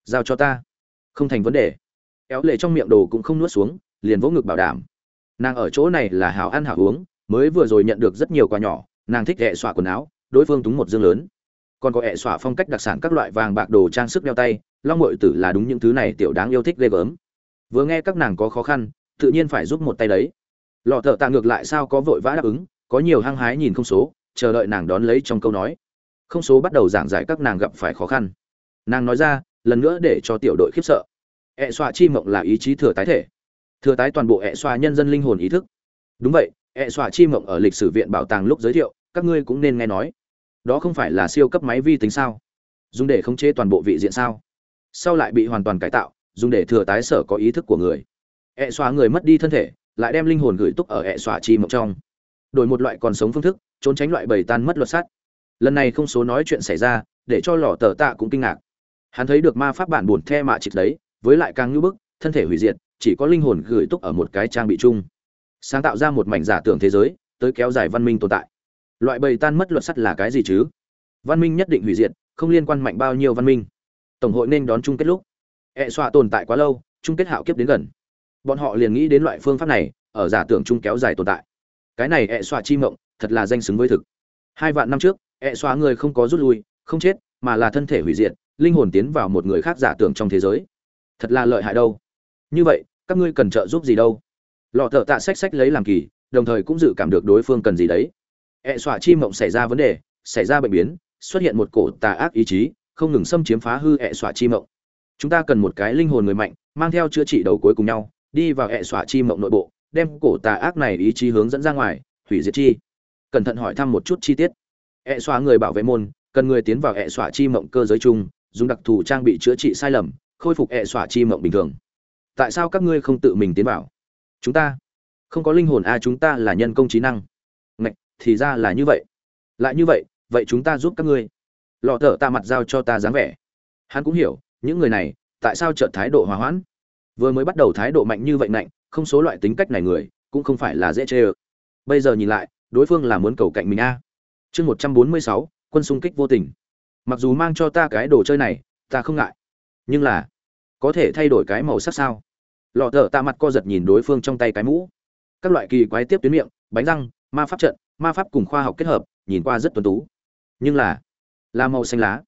Giao cho ta. Không thành vấn đề. Éo lệ trong miệng đồ cũng không nuốt xuống, liền vỗ ngực bảo đảm. Nàng ở chỗ này là hào ăn hào uống, mới vừa rồi nhận được rất nhiều quà nhỏ, nàng thích hẹ xỏa quần áo, đối phương túng một dương lớn. Còn có hẹ xỏa phong cách đặc sản các loại vàng bạc đồ trang sức đeo tay, long mội tử là đúng những thứ này tiểu đáng yêu thích ghê gớm. Vừa nghe các nàng có khó khăn, tự nhiên phải giúp một tay đấy lọ thợ tạ ngược lại sao có vội vã đáp ứng, có nhiều hăng hái nhìn không số, chờ đợi nàng đón lấy trong câu nói. Không số bắt đầu giảng giải các nàng gặp phải khó khăn. Nàng nói ra, lần nữa để cho tiểu đội khiếp sợ. Ẹ xoa chi mộng là ý chí thừa tái thể. Thừa tái toàn bộ ẹ xoa nhân dân linh hồn ý thức. Đúng vậy, ẹ xoa chi mộng ở lịch sử viện bảo tàng lúc giới thiệu, các ngươi cũng nên nghe nói. Đó không phải là siêu cấp máy vi tính sao? Dùng để khống chế toàn bộ vị diện sao? Sau lại bị hoàn toàn cải tạo, dùng để thừa tái sở có ý thức của người. Ẹ xoa người mất đi thân thể lại đem linh hồn gửi túc ở hệ xoa chi mộng trong. Đổi một loại còn sống phương thức, trốn tránh loại bầy tan mất luật sắt lần này không số nói chuyện xảy ra, để cho lò tờ tạ cũng kinh ngạc. Hắn thấy được ma pháp bản buồn the mạ chịch đấy, với lại càng ngưỡng bức, thân thể hủy diệt, chỉ có linh hồn gửi túc ở một cái trang bị chung. Sáng tạo ra một mảnh giả tưởng thế giới, tới kéo dài văn minh tồn tại. Loại bầy tan mất luật sắt là cái gì chứ? Văn minh nhất định hủy diệt, không liên quan mạnh bao nhiêu văn minh. Tổng hội nên đón chung kết lúc. Ẹ xoa tồn tại quá lâu, chung kết hạo kiếp đến gần bọn họ liền nghĩ đến loại phương pháp này, ở giả tưởng chung kéo dài tồn tại. Cái này ẹ xoa chi mộng, thật là danh xứng với thực. Hai vạn năm trước, ẹ xoa người không có rút lui, không chết, mà là thân thể hủy diệt, linh hồn tiến vào một người khác giả tưởng trong thế giới. Thật là lợi hại đâu. Như vậy, các ngươi cần trợ giúp gì đâu? Lọ thợ tạ sách sách lấy làm kỳ, đồng thời cũng dự cảm được đối phương cần gì đấy. Ẹ xoa chi mộng xảy ra vấn đề, xảy ra bệnh biến, xuất hiện một cổ tà ác ý chí, không ngừng xâm chiếm phá hư ẹ xoa chi mộng. Chúng ta cần một cái linh hồn người mạnh, mang theo chữa trị đầu cuối cùng nhau đi vào hệ xoa chi mộng nội bộ, đem cổ tà ác này ý chí hướng dẫn ra ngoài, hủy diệt chi. Cẩn thận hỏi thăm một chút chi tiết. Hệ xoa người bảo vệ môn, cần người tiến vào hệ xoa chi mộng cơ giới chung, dùng đặc thù trang bị chữa trị sai lầm, khôi phục hệ xoa chi mộng bình thường. Tại sao các ngươi không tự mình tiến vào? Chúng ta? Không có linh hồn a chúng ta là nhân công trí năng. Ngạch, thì ra là như vậy. Lại như vậy vậy chúng ta giúp các ngươi. Lọ thở ta mặt giao cho ta dáng vẻ. Hắn cũng hiểu, những người này, tại sao trợn thái độ hòa hoãn? Vừa mới bắt đầu thái độ mạnh như vậy nạnh, không số loại tính cách này người, cũng không phải là dễ chê ơ. Bây giờ nhìn lại, đối phương là muốn cầu cạnh mình a. Chương một trăm bốn mươi sáu, quân xung kích vô tình. Mặc dù mang cho ta cái đồ chơi này, ta không ngại. Nhưng là, có thể thay đổi cái màu sắc sao? Lọ thở ta mặt co giật nhìn đối phương trong tay cái mũ. Các loại kỳ quái tiếp tuyến miệng, bánh răng, ma pháp trận, ma pháp cùng khoa học kết hợp, nhìn qua rất tuấn tú. Nhưng là là màu xanh lá.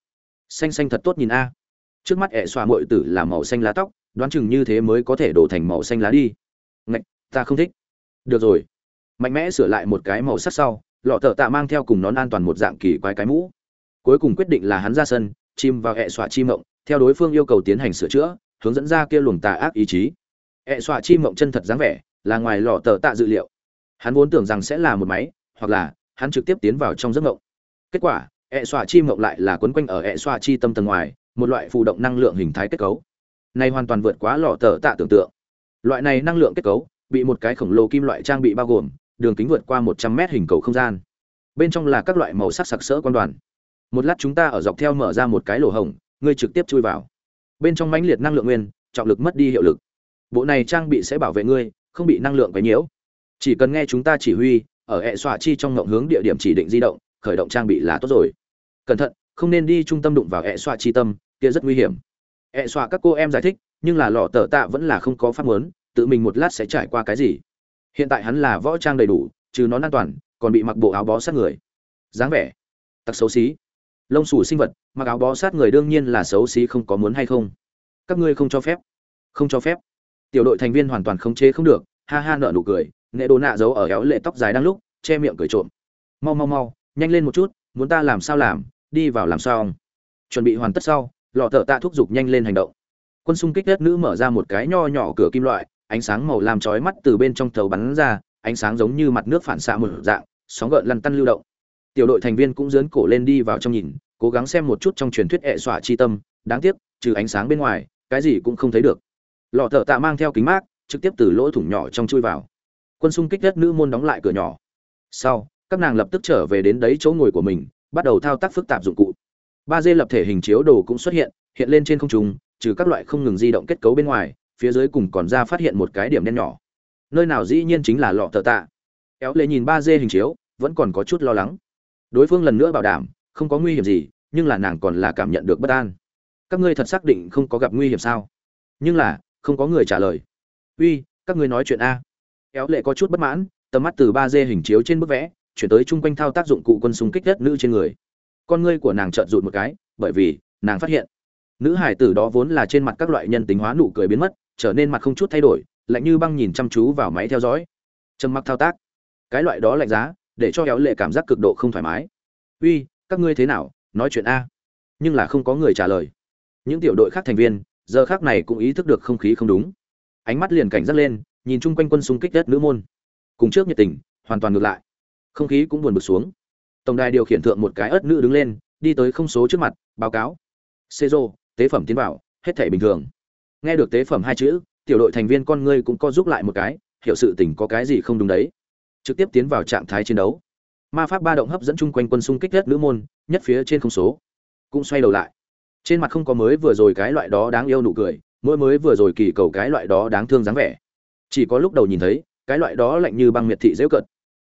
Xanh xanh thật tốt nhìn a. Trước mắt ẹ xoa mội tử là màu xanh lá tóc đoán chừng như thế mới có thể đổ thành màu xanh lá đi. Ngạch, ta không thích. Được rồi. Mạnh mẽ sửa lại một cái màu sắc sau, lọ thợ tạ mang theo cùng nón an toàn một dạng kỳ quái cái mũ. Cuối cùng quyết định là hắn ra sân, chim vào hẹ xoa chi mộng, theo đối phương yêu cầu tiến hành sửa chữa, hướng dẫn ra kia luồng tà ác ý chí. Hẹ xoa chi mộng chân thật dáng vẻ, là ngoài lọ tờ tạ dự liệu. Hắn vốn tưởng rằng sẽ là một máy, hoặc là hắn trực tiếp tiến vào trong giấc mộng. Kết quả hẹ xoa chi mộng lại là quấn quanh ở hẹ xoa chi tâm tầng ngoài, một loại phụ động năng lượng hình thái kết cấu này hoàn toàn vượt quá lọ tờ tạ tưởng tượng. Loại này năng lượng kết cấu, bị một cái khổng lồ kim loại trang bị bao gồm, đường kính vượt qua một trăm mét hình cầu không gian. Bên trong là các loại màu sắc sặc sỡ quan đoàn. Một lát chúng ta ở dọc theo mở ra một cái lỗ hổng, ngươi trực tiếp chui vào. Bên trong mãnh liệt năng lượng nguyên, trọng lực mất đi hiệu lực. Bộ này trang bị sẽ bảo vệ ngươi, không bị năng lượng quấy nhiễu. Chỉ cần nghe chúng ta chỉ huy, ở hệ xoa chi trong ngộng hướng địa điểm chỉ định di động, khởi động trang bị là tốt rồi. Cẩn thận, không nên đi trung tâm đụng vào hệ xoa chi tâm, kia rất nguy hiểm hệ xoa các cô em giải thích, nhưng là lọ tờ tạ vẫn là không có pháp muốn, tự mình một lát sẽ trải qua cái gì. Hiện tại hắn là võ trang đầy đủ, trừ nón an toàn, còn bị mặc bộ áo bó sát người. Dáng vẻ. Tặc xấu xí. Lông xù sinh vật, mặc áo bó sát người đương nhiên là xấu xí không có muốn hay không. Các ngươi không cho phép. Không cho phép. Tiểu đội thành viên hoàn toàn không chế không được, ha ha nợ nụ cười, nệ đồ nạ giấu ở éo lệ tóc dài đang lúc, che miệng cười trộm. Mau mau mau, nhanh lên một chút, muốn ta làm sao làm, đi vào làm sao chuẩn bị hoàn tất sau lọ thợ tạ thúc giục nhanh lên hành động. Quân xung kích đất nữ mở ra một cái nho nhỏ cửa kim loại, ánh sáng màu làm chói mắt từ bên trong thầu bắn ra, ánh sáng giống như mặt nước phản xạ một dạng, sóng gợn lăn tăn lưu động. Tiểu đội thành viên cũng dướn cổ lên đi vào trong nhìn, cố gắng xem một chút trong truyền thuyết hệ xỏa chi tâm, đáng tiếc, trừ ánh sáng bên ngoài, cái gì cũng không thấy được. Lọ thợ tạ mang theo kính mát, trực tiếp từ lỗ thủng nhỏ trong chui vào. Quân xung kích đất nữ môn đóng lại cửa nhỏ. Sau, các nàng lập tức trở về đến đấy chỗ ngồi của mình, bắt đầu thao tác phức tạp dụng cụ ba d lập thể hình chiếu đồ cũng xuất hiện hiện lên trên không trung, trừ các loại không ngừng di động kết cấu bên ngoài, phía dưới cùng còn ra phát hiện một cái điểm đen nhỏ. Nơi nào dĩ nhiên chính là lọ thợ tạ. Kéo lệ nhìn ba d hình chiếu, vẫn còn có chút lo lắng. Đối phương lần nữa bảo đảm, không có nguy hiểm gì, nhưng là nàng còn là cảm nhận được bất an. Các ngươi thật xác định không có gặp nguy hiểm sao? Nhưng là, không có người trả lời. Uy, các ngươi nói chuyện a. Kéo lệ có chút bất mãn, tầm mắt từ ba d hình chiếu trên bức vẽ, chuyển tới chung quanh thao tác dụng cụ quân xung kích đất nữ trên người con ngươi của nàng trợn rụt một cái, bởi vì, nàng phát hiện, nữ hải tử đó vốn là trên mặt các loại nhân tính hóa nụ cười biến mất, trở nên mặt không chút thay đổi, lạnh như băng nhìn chăm chú vào máy theo dõi. Trầm mặc thao tác. Cái loại đó lạnh giá, để cho éo lệ cảm giác cực độ không thoải mái. Uy, các ngươi thế nào? Nói chuyện a. Nhưng là không có người trả lời. Những tiểu đội khác thành viên, giờ khác này cũng ý thức được không khí không đúng. Ánh mắt liền cảnh giác lên, nhìn chung quanh quân xung kích đất nữ môn. Cùng trước nhiệt tình, hoàn toàn ngược lại. Không khí cũng buồn bực xuống tổng đài điều khiển thượng một cái ớt nữ đứng lên, đi tới không số trước mặt, báo cáo. Xê rô tế phẩm tiến vào, hết thể bình thường. Nghe được tế phẩm hai chữ, tiểu đội thành viên con ngươi cũng co giúp lại một cái, hiểu sự tình có cái gì không đúng đấy. Trực tiếp tiến vào trạng thái chiến đấu. Ma pháp ba động hấp dẫn chung quanh quân xung kích nhất nữ môn, nhất phía trên không số. Cũng xoay đầu lại. Trên mặt không có mới vừa rồi cái loại đó đáng yêu nụ cười, mỗi mới vừa rồi kỳ cầu cái loại đó đáng thương dáng vẻ. Chỉ có lúc đầu nhìn thấy, cái loại đó lạnh như băng miệt thị dễu cận.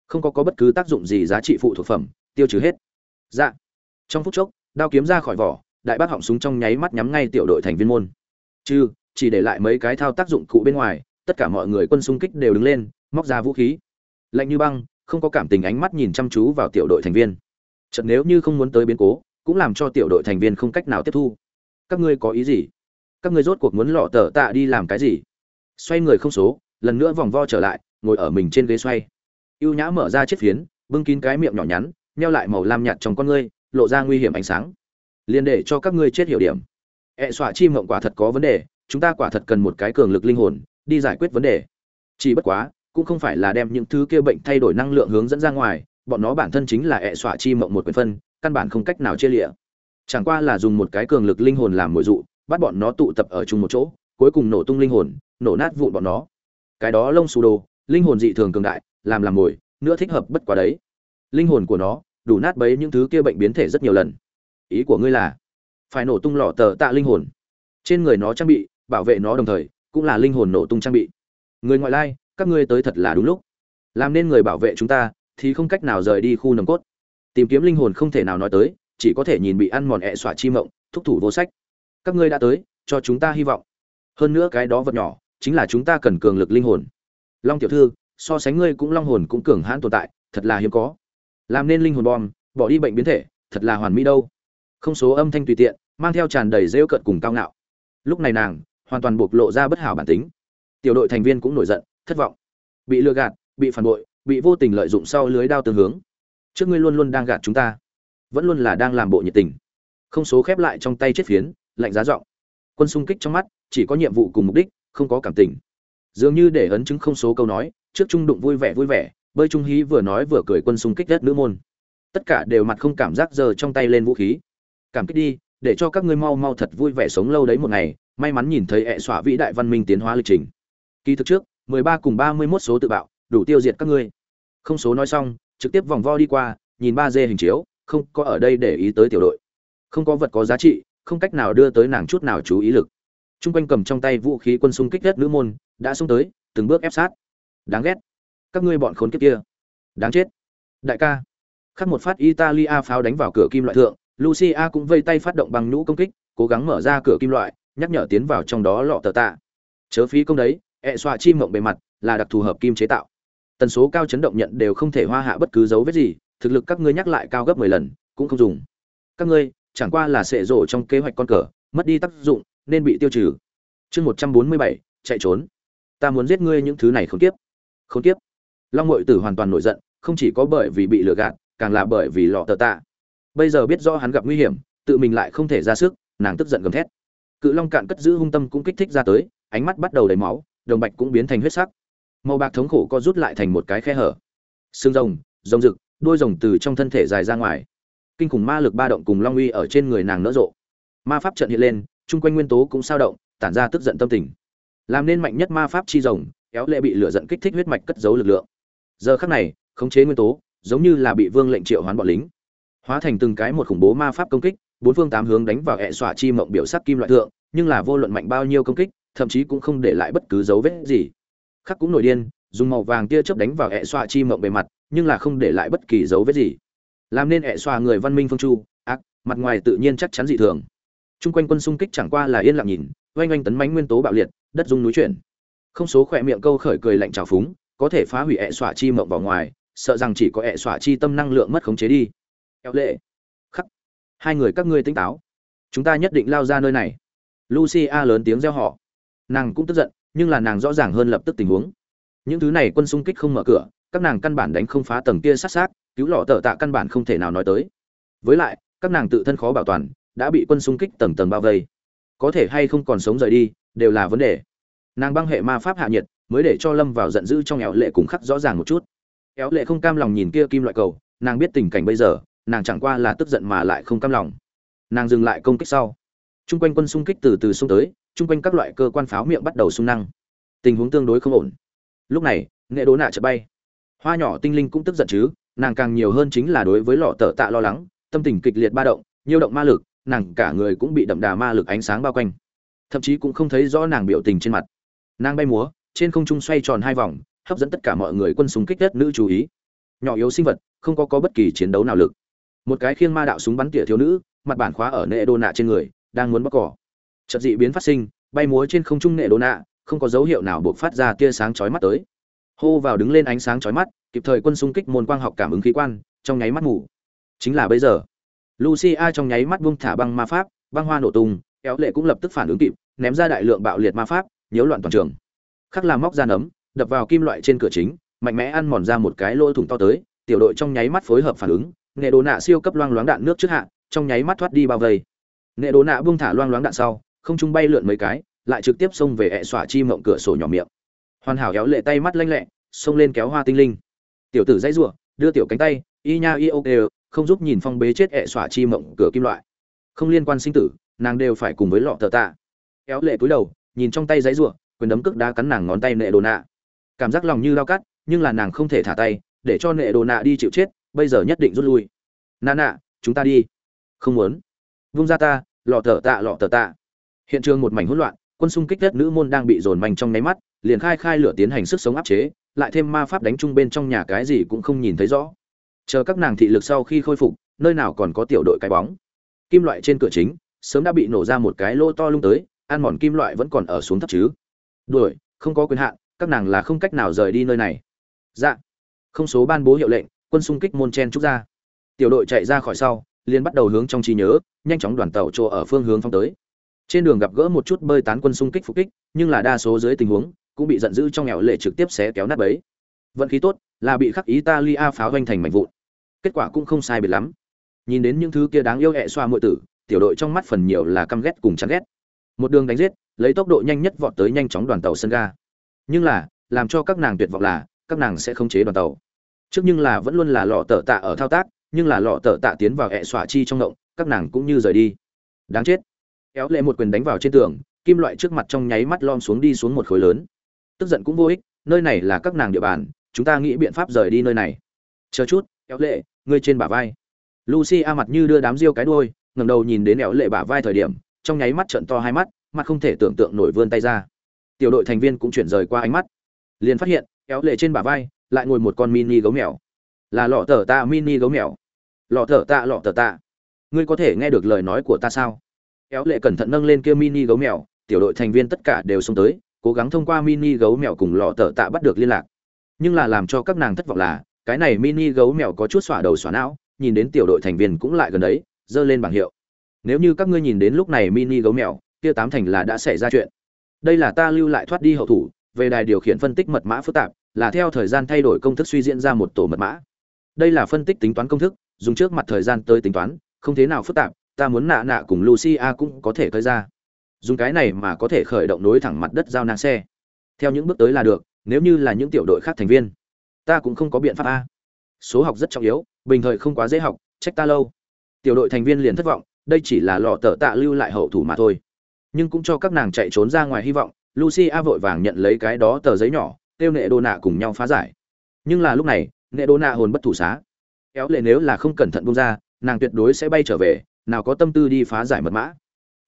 Không có có bất cứ tác dụng gì giá trị phụ thuộc phẩm tiêu trừ hết. Dạ. Trong phút chốc, đao kiếm ra khỏi vỏ, đại bác họng súng trong nháy mắt nhắm ngay tiểu đội thành viên môn. Chứ chỉ để lại mấy cái thao tác dụng cụ bên ngoài, tất cả mọi người quân xung kích đều đứng lên, móc ra vũ khí. Lạnh như băng, không có cảm tình ánh mắt nhìn chăm chú vào tiểu đội thành viên. Chợt nếu như không muốn tới biến cố, cũng làm cho tiểu đội thành viên không cách nào tiếp thu. Các ngươi có ý gì? Các ngươi rốt cuộc muốn lọ tờ tạ đi làm cái gì? Xoay người không số, lần nữa vòng vo trở lại, ngồi ở mình trên ghế xoay. Ưu nhã mở ra chiếc phiến, bưng kín cái miệng nhỏ nhắn neo lại màu lam nhạt trong con ngươi, lộ ra nguy hiểm ánh sáng. Liền để cho các ngươi chết hiểu điểm. Ẹ xọa chi mộng quả thật có vấn đề, chúng ta quả thật cần một cái cường lực linh hồn, đi giải quyết vấn đề. Chỉ bất quá, cũng không phải là đem những thứ kia bệnh thay đổi năng lượng hướng dẫn ra ngoài, bọn nó bản thân chính là ẹ xọa chi mộng một quyền phân, căn bản không cách nào chia lịa. Chẳng qua là dùng một cái cường lực linh hồn làm mồi dụ, bắt bọn nó tụ tập ở chung một chỗ, cuối cùng nổ tung linh hồn, nổ nát vụn bọn nó. Cái đó lông xù đồ, linh hồn dị thường cường đại, làm làm mồi, nữa thích hợp bất quá đấy. Linh hồn của nó đủ nát bấy những thứ kia bệnh biến thể rất nhiều lần. Ý của ngươi là, phải nổ tung lọ tờ tạ linh hồn. Trên người nó trang bị, bảo vệ nó đồng thời, cũng là linh hồn nổ tung trang bị. Người ngoại lai, các ngươi tới thật là đúng lúc. Làm nên người bảo vệ chúng ta, thì không cách nào rời đi khu nồng cốt. Tìm kiếm linh hồn không thể nào nói tới, chỉ có thể nhìn bị ăn mòn ẹ xọa chi mộng, thúc thủ vô sách. Các ngươi đã tới, cho chúng ta hy vọng. Hơn nữa cái đó vật nhỏ, chính là chúng ta cần cường lực linh hồn. Long tiểu thư, so sánh ngươi cũng long hồn cũng cường hãn tồn tại, thật là hiếm có làm nên linh hồn bom, bỏ đi bệnh biến thể, thật là hoàn mỹ đâu. Không số âm thanh tùy tiện, mang theo tràn đầy rêu cợt cùng cao ngạo. Lúc này nàng, hoàn toàn bộc lộ ra bất hảo bản tính. Tiểu đội thành viên cũng nổi giận, thất vọng. Bị lừa gạt, bị phản bội, bị vô tình lợi dụng sau lưới đao tương hướng. Trước ngươi luôn luôn đang gạt chúng ta, vẫn luôn là đang làm bộ nhiệt tình. Không số khép lại trong tay chết phiến, lạnh giá giọng. Quân xung kích trong mắt, chỉ có nhiệm vụ cùng mục đích, không có cảm tình. Dường như để ấn chứng không số câu nói, trước trung đụng vui vẻ vui vẻ bơi trung hí vừa nói vừa cười quân xung kích đất nữ môn. Tất cả đều mặt không cảm giác giờ trong tay lên vũ khí. Cảm kích đi, để cho các ngươi mau mau thật vui vẻ sống lâu đấy một ngày, may mắn nhìn thấy hệ xỏa vĩ đại văn minh tiến hóa lịch trình. Kỳ thực trước 13 cùng 31 số tự bạo, đủ tiêu diệt các ngươi. Không số nói xong, trực tiếp vòng vo đi qua, nhìn ba dê hình chiếu, không có ở đây để ý tới tiểu đội. Không có vật có giá trị, không cách nào đưa tới nàng chút nào chú ý lực. Trung quanh cầm trong tay vũ khí quân xung kích đất nữ môn, đã xông tới, từng bước ép sát. Đáng ghét các ngươi bọn khốn kiếp kia. Đáng chết. Đại ca. Khắc một phát italia pháo đánh vào cửa kim loại thượng, lucia cũng vây tay phát động bằng nhũ công kích, cố gắng mở ra cửa kim loại, nhắc nhở tiến vào trong đó lọ tờ tạ. Chớ phí công đấy, ẹ xoa chim mộng bề mặt, là đặc thù hợp kim chế tạo. Tần số cao chấn động nhận đều không thể hoa hạ bất cứ dấu vết gì, thực lực các ngươi nhắc lại cao gấp mười lần, cũng không dùng. Các ngươi, chẳng qua là sệ rổ trong kế hoạch con cờ, mất đi tác dụng, nên bị tiêu trừ. Chương một trăm bốn mươi bảy, chạy trốn. Ta muốn giết ngươi những thứ này không tiếp không tiếp long ngội tử hoàn toàn nổi giận, không chỉ có bởi vì bị lừa gạt, càng là bởi vì lọ tờ tạ. Bây giờ biết rõ hắn gặp nguy hiểm, tự mình lại không thể ra sức, nàng tức giận gầm thét. Cự long cạn cất giữ hung tâm cũng kích thích ra tới, ánh mắt bắt đầu đầy máu, đồng bạch cũng biến thành huyết sắc. Màu bạc thống khổ co rút lại thành một cái khe hở. Xương rồng rồng rực đôi rồng từ trong thân thể dài ra ngoài. Kinh khủng ma lực ba động cùng long uy ở trên người nàng nở rộ. Ma pháp trận hiện lên, chung quanh nguyên tố cũng sao động, tản ra tức giận tâm tình. Làm nên mạnh nhất ma pháp chi rồng kéo lệ bị lửa giận kích thích huyết mạch cất giấu lực lượng giờ khắc này, khống chế nguyên tố, giống như là bị vương lệnh triệu hoán bọn lính. Hóa thành từng cái một khủng bố ma pháp công kích, bốn phương tám hướng đánh vào hệ xỏa chi mộng biểu sắc kim loại thượng, nhưng là vô luận mạnh bao nhiêu công kích, thậm chí cũng không để lại bất cứ dấu vết gì. Khắc cũng nổi điên, dùng màu vàng tia chớp đánh vào hệ xoa chi mộng bề mặt, nhưng là không để lại bất kỳ dấu vết gì. Làm nên hệ xoa người văn minh phương chu, ác, mặt ngoài tự nhiên chắc chắn dị thường. Chung quanh quân xung kích chẳng qua là yên lặng nhìn, oanh oanh tấn mánh nguyên tố bạo liệt, đất dung núi chuyển. Không số khỏe miệng câu khởi cười lạnh trào phúng có thể phá hủy hệ xỏa chi mộng vào ngoài, sợ rằng chỉ có ẹ xỏa chi tâm năng lượng mất khống chế đi. Eo lệ. Khắc. Hai người các ngươi tỉnh táo. Chúng ta nhất định lao ra nơi này. Lucia lớn tiếng reo họ nàng cũng tức giận, nhưng là nàng rõ ràng hơn lập tức tình huống. Những thứ này quân xung kích không mở cửa, các nàng căn bản đánh không phá tầng kia sát sát, cứu lọ tờ tạ căn bản không thể nào nói tới. Với lại, các nàng tự thân khó bảo toàn, đã bị quân xung kích tầng tầng bao vây. Có thể hay không còn sống rời đi, đều là vấn đề. Nàng băng hệ ma pháp hạ nhiệt mới để cho lâm vào giận dữ trong éo lệ cùng khắc rõ ràng một chút. Éo lệ không cam lòng nhìn kia kim loại cầu, nàng biết tình cảnh bây giờ, nàng chẳng qua là tức giận mà lại không cam lòng. Nàng dừng lại công kích sau. Chung quanh quân xung kích từ từ xung tới chung quanh các loại cơ quan pháo miệng bắt đầu xung năng. Tình huống tương đối không ổn. Lúc này, nghệ đố nạ chợt bay. Hoa nhỏ tinh linh cũng tức giận chứ, nàng càng nhiều hơn chính là đối với lọ tờ tạ lo lắng, tâm tình kịch liệt ba động, nhiều động ma lực, nàng cả người cũng bị đậm đà ma lực ánh sáng bao quanh. Thậm chí cũng không thấy rõ nàng biểu tình trên mặt. Nàng bay múa trên không trung xoay tròn hai vòng, hấp dẫn tất cả mọi người quân súng kích đất nữ chú ý. Nhỏ yếu sinh vật, không có có bất kỳ chiến đấu nào lực. Một cái khiêng ma đạo súng bắn tỉa thiếu nữ, mặt bản khóa ở nệ đô nạ trên người, đang muốn bóc cỏ. Chợt dị biến phát sinh, bay múa trên không trung nệ đô nạ, không có dấu hiệu nào buộc phát ra tia sáng chói mắt tới. Hô vào đứng lên ánh sáng chói mắt, kịp thời quân xung kích môn quang học cảm ứng khí quan, trong nháy mắt ngủ. Chính là bây giờ. Lucia trong nháy mắt buông thả băng ma pháp, băng hoa nổ tung, éo lệ cũng lập tức phản ứng kịp, ném ra đại lượng bạo liệt ma pháp, nhiễu loạn toàn trường khắc làm móc ra nấm, đập vào kim loại trên cửa chính, mạnh mẽ ăn mòn ra một cái lỗ thủng to tới, tiểu đội trong nháy mắt phối hợp phản ứng, nghệ đồ nạ siêu cấp loang loáng đạn nước trước hạ, trong nháy mắt thoát đi bao vây. Nghệ đồ nạ buông thả loang loáng đạn sau, không trung bay lượn mấy cái, lại trực tiếp xông về ẹ xỏa chi mộng cửa sổ nhỏ miệng. Hoàn hảo kéo lệ tay mắt lanh lẹ, xông lên kéo hoa tinh linh. Tiểu tử dãy rủa, đưa tiểu cánh tay, y nha y ok không giúp nhìn phong bế chết ẹ xỏa chi mộng cửa kim loại. Không liên quan sinh tử, nàng đều phải cùng với lọ tờ tạ. Kéo lệ cúi đầu, nhìn trong tay dãy rủa quyền đấm cước đá cắn nàng ngón tay nệ đồ nạ. Cảm giác lòng như lao cắt, nhưng là nàng không thể thả tay, để cho nệ đồ nạ đi chịu chết, bây giờ nhất định rút lui. Nà nạ, chúng ta đi. Không muốn. Vung ra ta, lọ tờ tạ, lọ tờ tạ. Hiện trường một mảnh hỗn loạn, quân xung kích đất nữ môn đang bị dồn manh trong nháy mắt, liền khai khai lửa tiến hành sức sống áp chế, lại thêm ma pháp đánh chung bên trong nhà cái gì cũng không nhìn thấy rõ. Chờ các nàng thị lực sau khi khôi phục, nơi nào còn có tiểu đội cái bóng. Kim loại trên cửa chính, sớm đã bị nổ ra một cái lỗ to lung tới, ăn mòn kim loại vẫn còn ở xuống thấp chứ đuổi, không có quyền hạn, các nàng là không cách nào rời đi nơi này. Dạ. Không số ban bố hiệu lệnh, quân xung kích môn chen trúc ra. Tiểu đội chạy ra khỏi sau, liền bắt đầu hướng trong trí nhớ, nhanh chóng đoàn tàu chỗ ở phương hướng phong tới. Trên đường gặp gỡ một chút bơi tán quân xung kích phục kích, nhưng là đa số dưới tình huống, cũng bị giận dữ trong nghèo lệ trực tiếp xé kéo nát bấy. Vận khí tốt, là bị khắc italia pháo vanh thành mảnh vụn. Kết quả cũng không sai biệt lắm. Nhìn đến những thứ kia đáng yêu hẹ xoa muội tử, tiểu đội trong mắt phần nhiều là căm ghét cùng chán ghét một đường đánh giết, lấy tốc độ nhanh nhất vọt tới nhanh chóng đoàn tàu sân ga. Nhưng là, làm cho các nàng tuyệt vọng là, các nàng sẽ không chế đoàn tàu. Trước nhưng là vẫn luôn là lọ tờ tạ ở thao tác, nhưng là lọ tờ tạ tiến vào hẹ xoa chi trong động, các nàng cũng như rời đi. Đáng chết. Kéo lệ một quyền đánh vào trên tường, kim loại trước mặt trong nháy mắt lom xuống đi xuống một khối lớn. Tức giận cũng vô ích, nơi này là các nàng địa bàn, chúng ta nghĩ biện pháp rời đi nơi này. Chờ chút, kéo lệ, ngươi trên bả vai. Lucy a mặt như đưa đám riêu cái đuôi, ngẩng đầu nhìn đến éo lệ bả vai thời điểm trong nháy mắt trận to hai mắt mặt không thể tưởng tượng nổi vươn tay ra. Tiểu đội thành viên cũng chuyển rời qua ánh mắt. Liền phát hiện, kéo lệ trên bả vai, lại ngồi một con mini gấu mèo. Là lọ thở tạ mini gấu mèo. Lọ thở tạ, lọ thở tạ. Ngươi có thể nghe được lời nói của ta sao? Kéo lệ cẩn thận nâng lên kia mini gấu mèo, tiểu đội thành viên tất cả đều xông tới, cố gắng thông qua mini gấu mèo cùng lọ thở tạ bắt được liên lạc. Nhưng là làm cho các nàng thất vọng là, cái này mini gấu mèo có chút xỏa đầu xỏa não, nhìn đến tiểu đội thành viên cũng lại gần đấy, giơ lên bảng hiệu nếu như các ngươi nhìn đến lúc này mini gấu mèo, kia tám thành là đã xảy ra chuyện. Đây là ta lưu lại thoát đi hậu thủ, về đài điều khiển phân tích mật mã phức tạp, là theo thời gian thay đổi công thức suy diễn ra một tổ mật mã. Đây là phân tích tính toán công thức, dùng trước mặt thời gian tới tính toán, không thế nào phức tạp, ta muốn nạ nạ cùng lucia cũng có thể khơi ra. Dùng cái này mà có thể khởi động nối thẳng mặt đất giao nang xe. Theo những bước tới là được, nếu như là những tiểu đội khác thành viên, ta cũng không có biện pháp a. Số học rất trọng yếu, bình thời không quá dễ học, trách ta lâu. Tiểu đội thành viên liền thất vọng đây chỉ là lọ tờ tạ lưu lại hậu thủ mà thôi. Nhưng cũng cho các nàng chạy trốn ra ngoài hy vọng, lucia vội vàng nhận lấy cái đó tờ giấy nhỏ, kêu nệ đô nạ cùng nhau phá giải. Nhưng là lúc này, nệ đô nạ hồn bất thủ xá. Kéo lệ nếu là không cẩn thận bung ra, nàng tuyệt đối sẽ bay trở về, nào có tâm tư đi phá giải mật mã.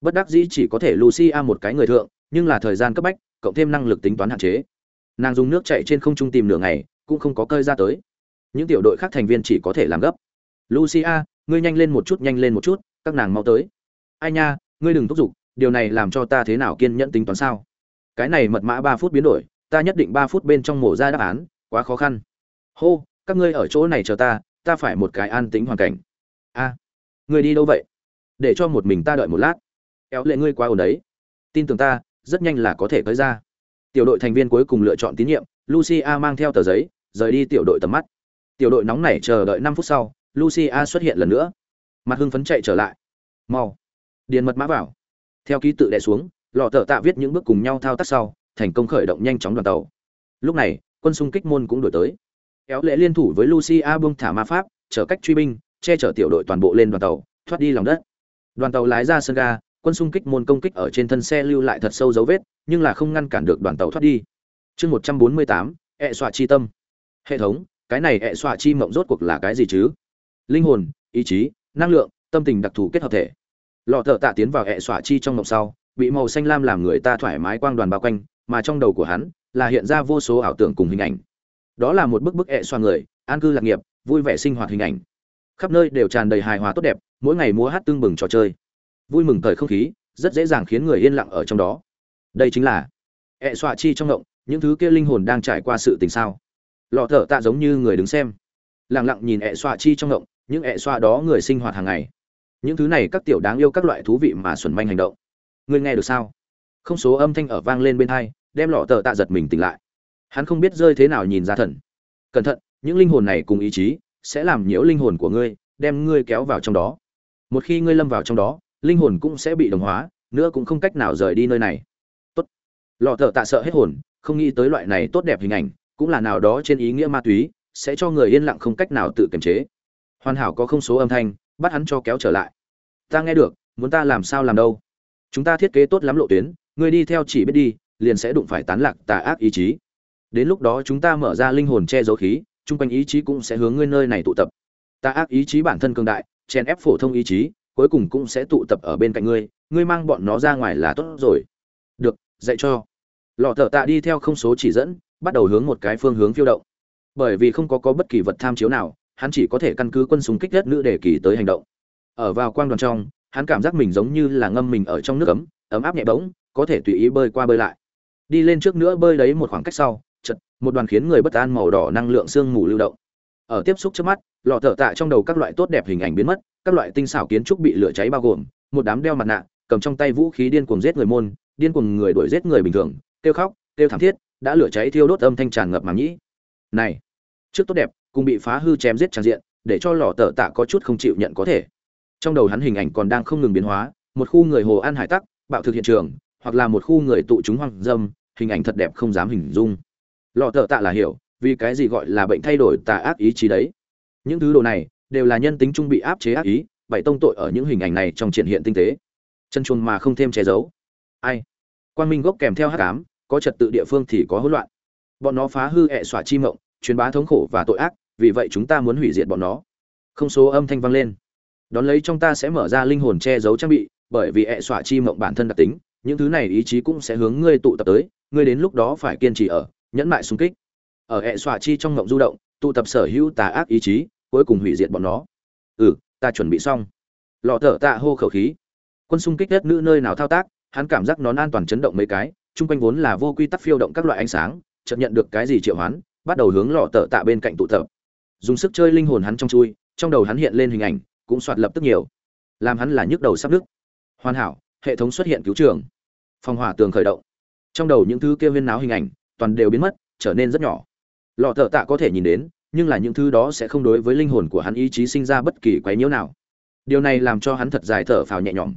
Bất đắc dĩ chỉ có thể lucia một cái người thượng, nhưng là thời gian cấp bách, cộng thêm năng lực tính toán hạn chế. Nàng dùng nước chạy trên không trung tìm nửa ngày, cũng không có cơi ra tới. Những tiểu đội khác thành viên chỉ có thể làm gấp. Lucia, ngươi nhanh lên một chút, nhanh lên một chút các nàng mau tới. Ai nha ngươi đừng thúc giục điều này làm cho ta thế nào kiên nhẫn tính toán sao? Cái này mật mã ba phút biến đổi ta nhất định ba phút bên trong mổ ra đáp án quá khó khăn. Hô các ngươi ở chỗ này chờ ta ta phải một cái an tĩnh hoàn cảnh. A à, ngươi đi đâu vậy? Để cho một mình ta đợi một lát. Kéo lệ ngươi quá ổn đấy. Tin tưởng ta rất nhanh là có thể tới ra. Tiểu đội thành viên cuối cùng lựa chọn tín nhiệm lucia mang theo tờ giấy rời đi tiểu đội tầm mắt. Tiểu đội nóng nảy chờ đợi năm phút sau lucia xuất hiện lần nữa mặt hưng phấn chạy trở lại. Mau. Điền mật mã vào. Theo ký tự đẻ xuống, lọ thợ tạ viết những bước cùng nhau thao tác sau, thành công khởi động nhanh chóng đoàn tàu. Lúc này, quân xung kích môn cũng đổi tới. Kéo lệ liên thủ với lucia buông thả ma pháp, chở cách truy binh, che chở tiểu đội toàn bộ lên đoàn tàu, thoát đi lòng đất. Đoàn tàu lái ra sân ga, quân xung kích môn công kích ở trên thân xe lưu lại thật sâu dấu vết, nhưng là không ngăn cản được đoàn tàu thoát đi. Chương một trăm bốn mươi tám ẹ xoa chi tâm. Hệ thống, cái này ẹ xoa chi mộng rốt cuộc là cái gì chứ? Linh hồn, ý chí năng lượng, tâm tình đặc thù kết hợp thể. Lọ thợ tạ tiến vào hệ xoa chi trong mộng sau, bị màu xanh lam làm người ta thoải mái quang đoàn bao quanh, mà trong đầu của hắn là hiện ra vô số ảo tưởng cùng hình ảnh. Đó là một bức bức hệ xoa người, an cư lạc nghiệp, vui vẻ sinh hoạt hình ảnh. Khắp nơi đều tràn đầy hài hòa tốt đẹp, mỗi ngày múa hát tương bừng trò chơi. Vui mừng thời không khí, rất dễ dàng khiến người yên lặng ở trong đó. Đây chính là hệ xoa chi trong ngộng, những thứ kia linh hồn đang trải qua sự tình sao. Lọ thở tạ giống như người đứng xem. Lặng lặng nhìn hệ xoa chi trong ngộng những ẹ xoa đó người sinh hoạt hàng ngày. Những thứ này các tiểu đáng yêu các loại thú vị mà xuẩn manh hành động. Ngươi nghe được sao? Không số âm thanh ở vang lên bên hai, đem lọ tờ tạ giật mình tỉnh lại. Hắn không biết rơi thế nào nhìn ra thần. Cẩn thận, những linh hồn này cùng ý chí sẽ làm nhiễu linh hồn của ngươi, đem ngươi kéo vào trong đó. Một khi ngươi lâm vào trong đó, linh hồn cũng sẽ bị đồng hóa, nữa cũng không cách nào rời đi nơi này. Tốt. Lọ thợ tạ sợ hết hồn, không nghĩ tới loại này tốt đẹp hình ảnh, cũng là nào đó trên ý nghĩa ma túy, sẽ cho người yên lặng không cách nào tự kiềm chế hoàn hảo có không số âm thanh, bắt hắn cho kéo trở lại. Ta nghe được, muốn ta làm sao làm đâu? Chúng ta thiết kế tốt lắm lộ tuyến, ngươi đi theo chỉ biết đi, liền sẽ đụng phải tán lạc tà ác ý chí. Đến lúc đó chúng ta mở ra linh hồn che giấu khí, chung quanh ý chí cũng sẽ hướng ngươi nơi này tụ tập. Tà ác ý chí bản thân cường đại, chèn ép phổ thông ý chí, cuối cùng cũng sẽ tụ tập ở bên cạnh ngươi ngươi mang bọn nó ra ngoài là tốt rồi. Được, dạy cho. Lọ thợ tạ đi theo không số chỉ dẫn, bắt đầu hướng một cái phương hướng phiêu động. Bởi vì không có có bất kỳ vật tham chiếu nào hắn chỉ có thể căn cứ quân súng kích đất nữ để kỳ tới hành động. Ở vào quang đoàn trong, hắn cảm giác mình giống như là ngâm mình ở trong nước ấm ấm áp nhẹ bỗng, có thể tùy ý bơi qua bơi lại. Đi lên trước nữa bơi đấy một khoảng cách sau chật một đoàn khiến người bất an màu đỏ năng lượng sương mù lưu động. Ở tiếp xúc trước mắt, lọ thở tạ trong đầu các loại tốt đẹp hình ảnh biến mất, các loại tinh xảo kiến trúc bị lửa cháy bao gồm, một đám đeo mặt nạ, cầm trong tay vũ khí điên cuồng giết người môn, điên cuồng người đuổi giết người bình thường, kêu khóc, kêu thảm thiết, đã lửa cháy thiêu đốt âm thanh tràn ngập màng nhĩ. Này, trước tốt đẹp cùng bị phá hư chém giết tràn diện, để cho lò tờ tạ có chút không chịu nhận có thể. Trong đầu hắn hình ảnh còn đang không ngừng biến hóa, một khu người hồ an hải tắc, bạo thực hiện trường, hoặc là một khu người tụ chúng hoang dâm, hình ảnh thật đẹp không dám hình dung. Lò tờ tạ là hiểu, vì cái gì gọi là bệnh thay đổi tà ác ý chí đấy. Những thứ đồ này, đều là nhân tính trung bị áp chế ác ý bảy tông tội ở những hình ảnh này trong triển hiện tinh tế. Chân chuồn mà không thêm che giấu. Ai? Quan minh gốc kèm theo hắc ám, có trật tự địa phương thì có hỗn loạn. Bọn nó phá hư hệ xỏa chi mộng truyền bá thống khổ và tội ác, vì vậy chúng ta muốn hủy diệt bọn nó. Không số âm thanh vang lên. Đón lấy trong ta sẽ mở ra linh hồn che giấu trang bị, bởi vì ẹ xỏa chi mộng bản thân đặc tính, những thứ này ý chí cũng sẽ hướng ngươi tụ tập tới, ngươi đến lúc đó phải kiên trì ở, nhẫn mại xung kích. Ở ẹ xỏa chi trong mộng du động, tụ tập sở hữu tà ác ý chí, cuối cùng hủy diệt bọn nó. Ừ ta chuẩn bị xong. Lọ thở tạ hô khẩu khí. Quân xung kích đất nữ nơi nào thao tác, hắn cảm giác nón an toàn chấn động mấy cái, chung quanh vốn là vô quy tắc phiêu động các loại ánh sáng, chợt nhận được cái gì triệu hoán bắt đầu hướng lọ tở tạ bên cạnh tụ tập. Dùng sức chơi linh hồn hắn trong chui, trong đầu hắn hiện lên hình ảnh, cũng soạt lập tức nhiều. Làm hắn là nhức đầu sắp nứt. Hoàn hảo, hệ thống xuất hiện cứu trường. Phòng hỏa tường khởi động. Trong đầu những thứ kia viên náo hình ảnh, toàn đều biến mất, trở nên rất nhỏ. Lọ thợ tạ có thể nhìn đến, nhưng là những thứ đó sẽ không đối với linh hồn của hắn ý chí sinh ra bất kỳ quấy nhiễu nào. Điều này làm cho hắn thật dài thở phào nhẹ nhõm.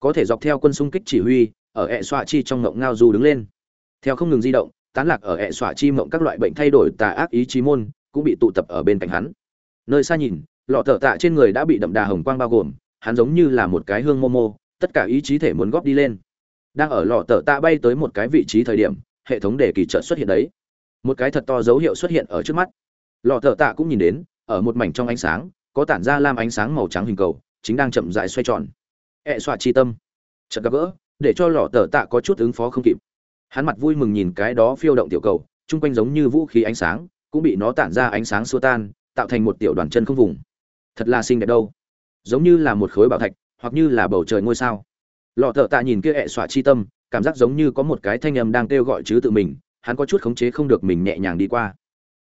Có thể dọc theo quân xung kích chỉ huy, ở ẹ xoa chi trong ngộng ngao du đứng lên. Theo không ngừng di động tán lạc ở hệ xoa chi mộng các loại bệnh thay đổi tà ác ý chí môn, cũng bị tụ tập ở bên cạnh hắn. Nơi xa nhìn, lọ thợ tạ trên người đã bị đậm đà hồng quang bao gồm, hắn giống như là một cái hương momo, tất cả ý chí thể muốn góp đi lên. Đang ở lọ thợ tạ bay tới một cái vị trí thời điểm, hệ thống đề kỳ trợ xuất hiện đấy. Một cái thật to dấu hiệu xuất hiện ở trước mắt. Lọ thợ tạ cũng nhìn đến, ở một mảnh trong ánh sáng, có tản ra lam ánh sáng màu trắng hình cầu, chính đang chậm rãi xoay tròn. Hệ xoa chi tâm. Chợt gặp gỡ, để cho lọ tờ tạ có chút ứng phó không kịp hắn mặt vui mừng nhìn cái đó phiêu động tiểu cầu, chung quanh giống như vũ khí ánh sáng, cũng bị nó tản ra ánh sáng xua tan, tạo thành một tiểu đoàn chân không vùng. Thật là xinh đẹp đâu. Giống như là một khối bảo thạch, hoặc như là bầu trời ngôi sao. Lọ thợ tạ nhìn kia ẹ xọa chi tâm, cảm giác giống như có một cái thanh âm đang kêu gọi chứ tự mình, hắn có chút khống chế không được mình nhẹ nhàng đi qua.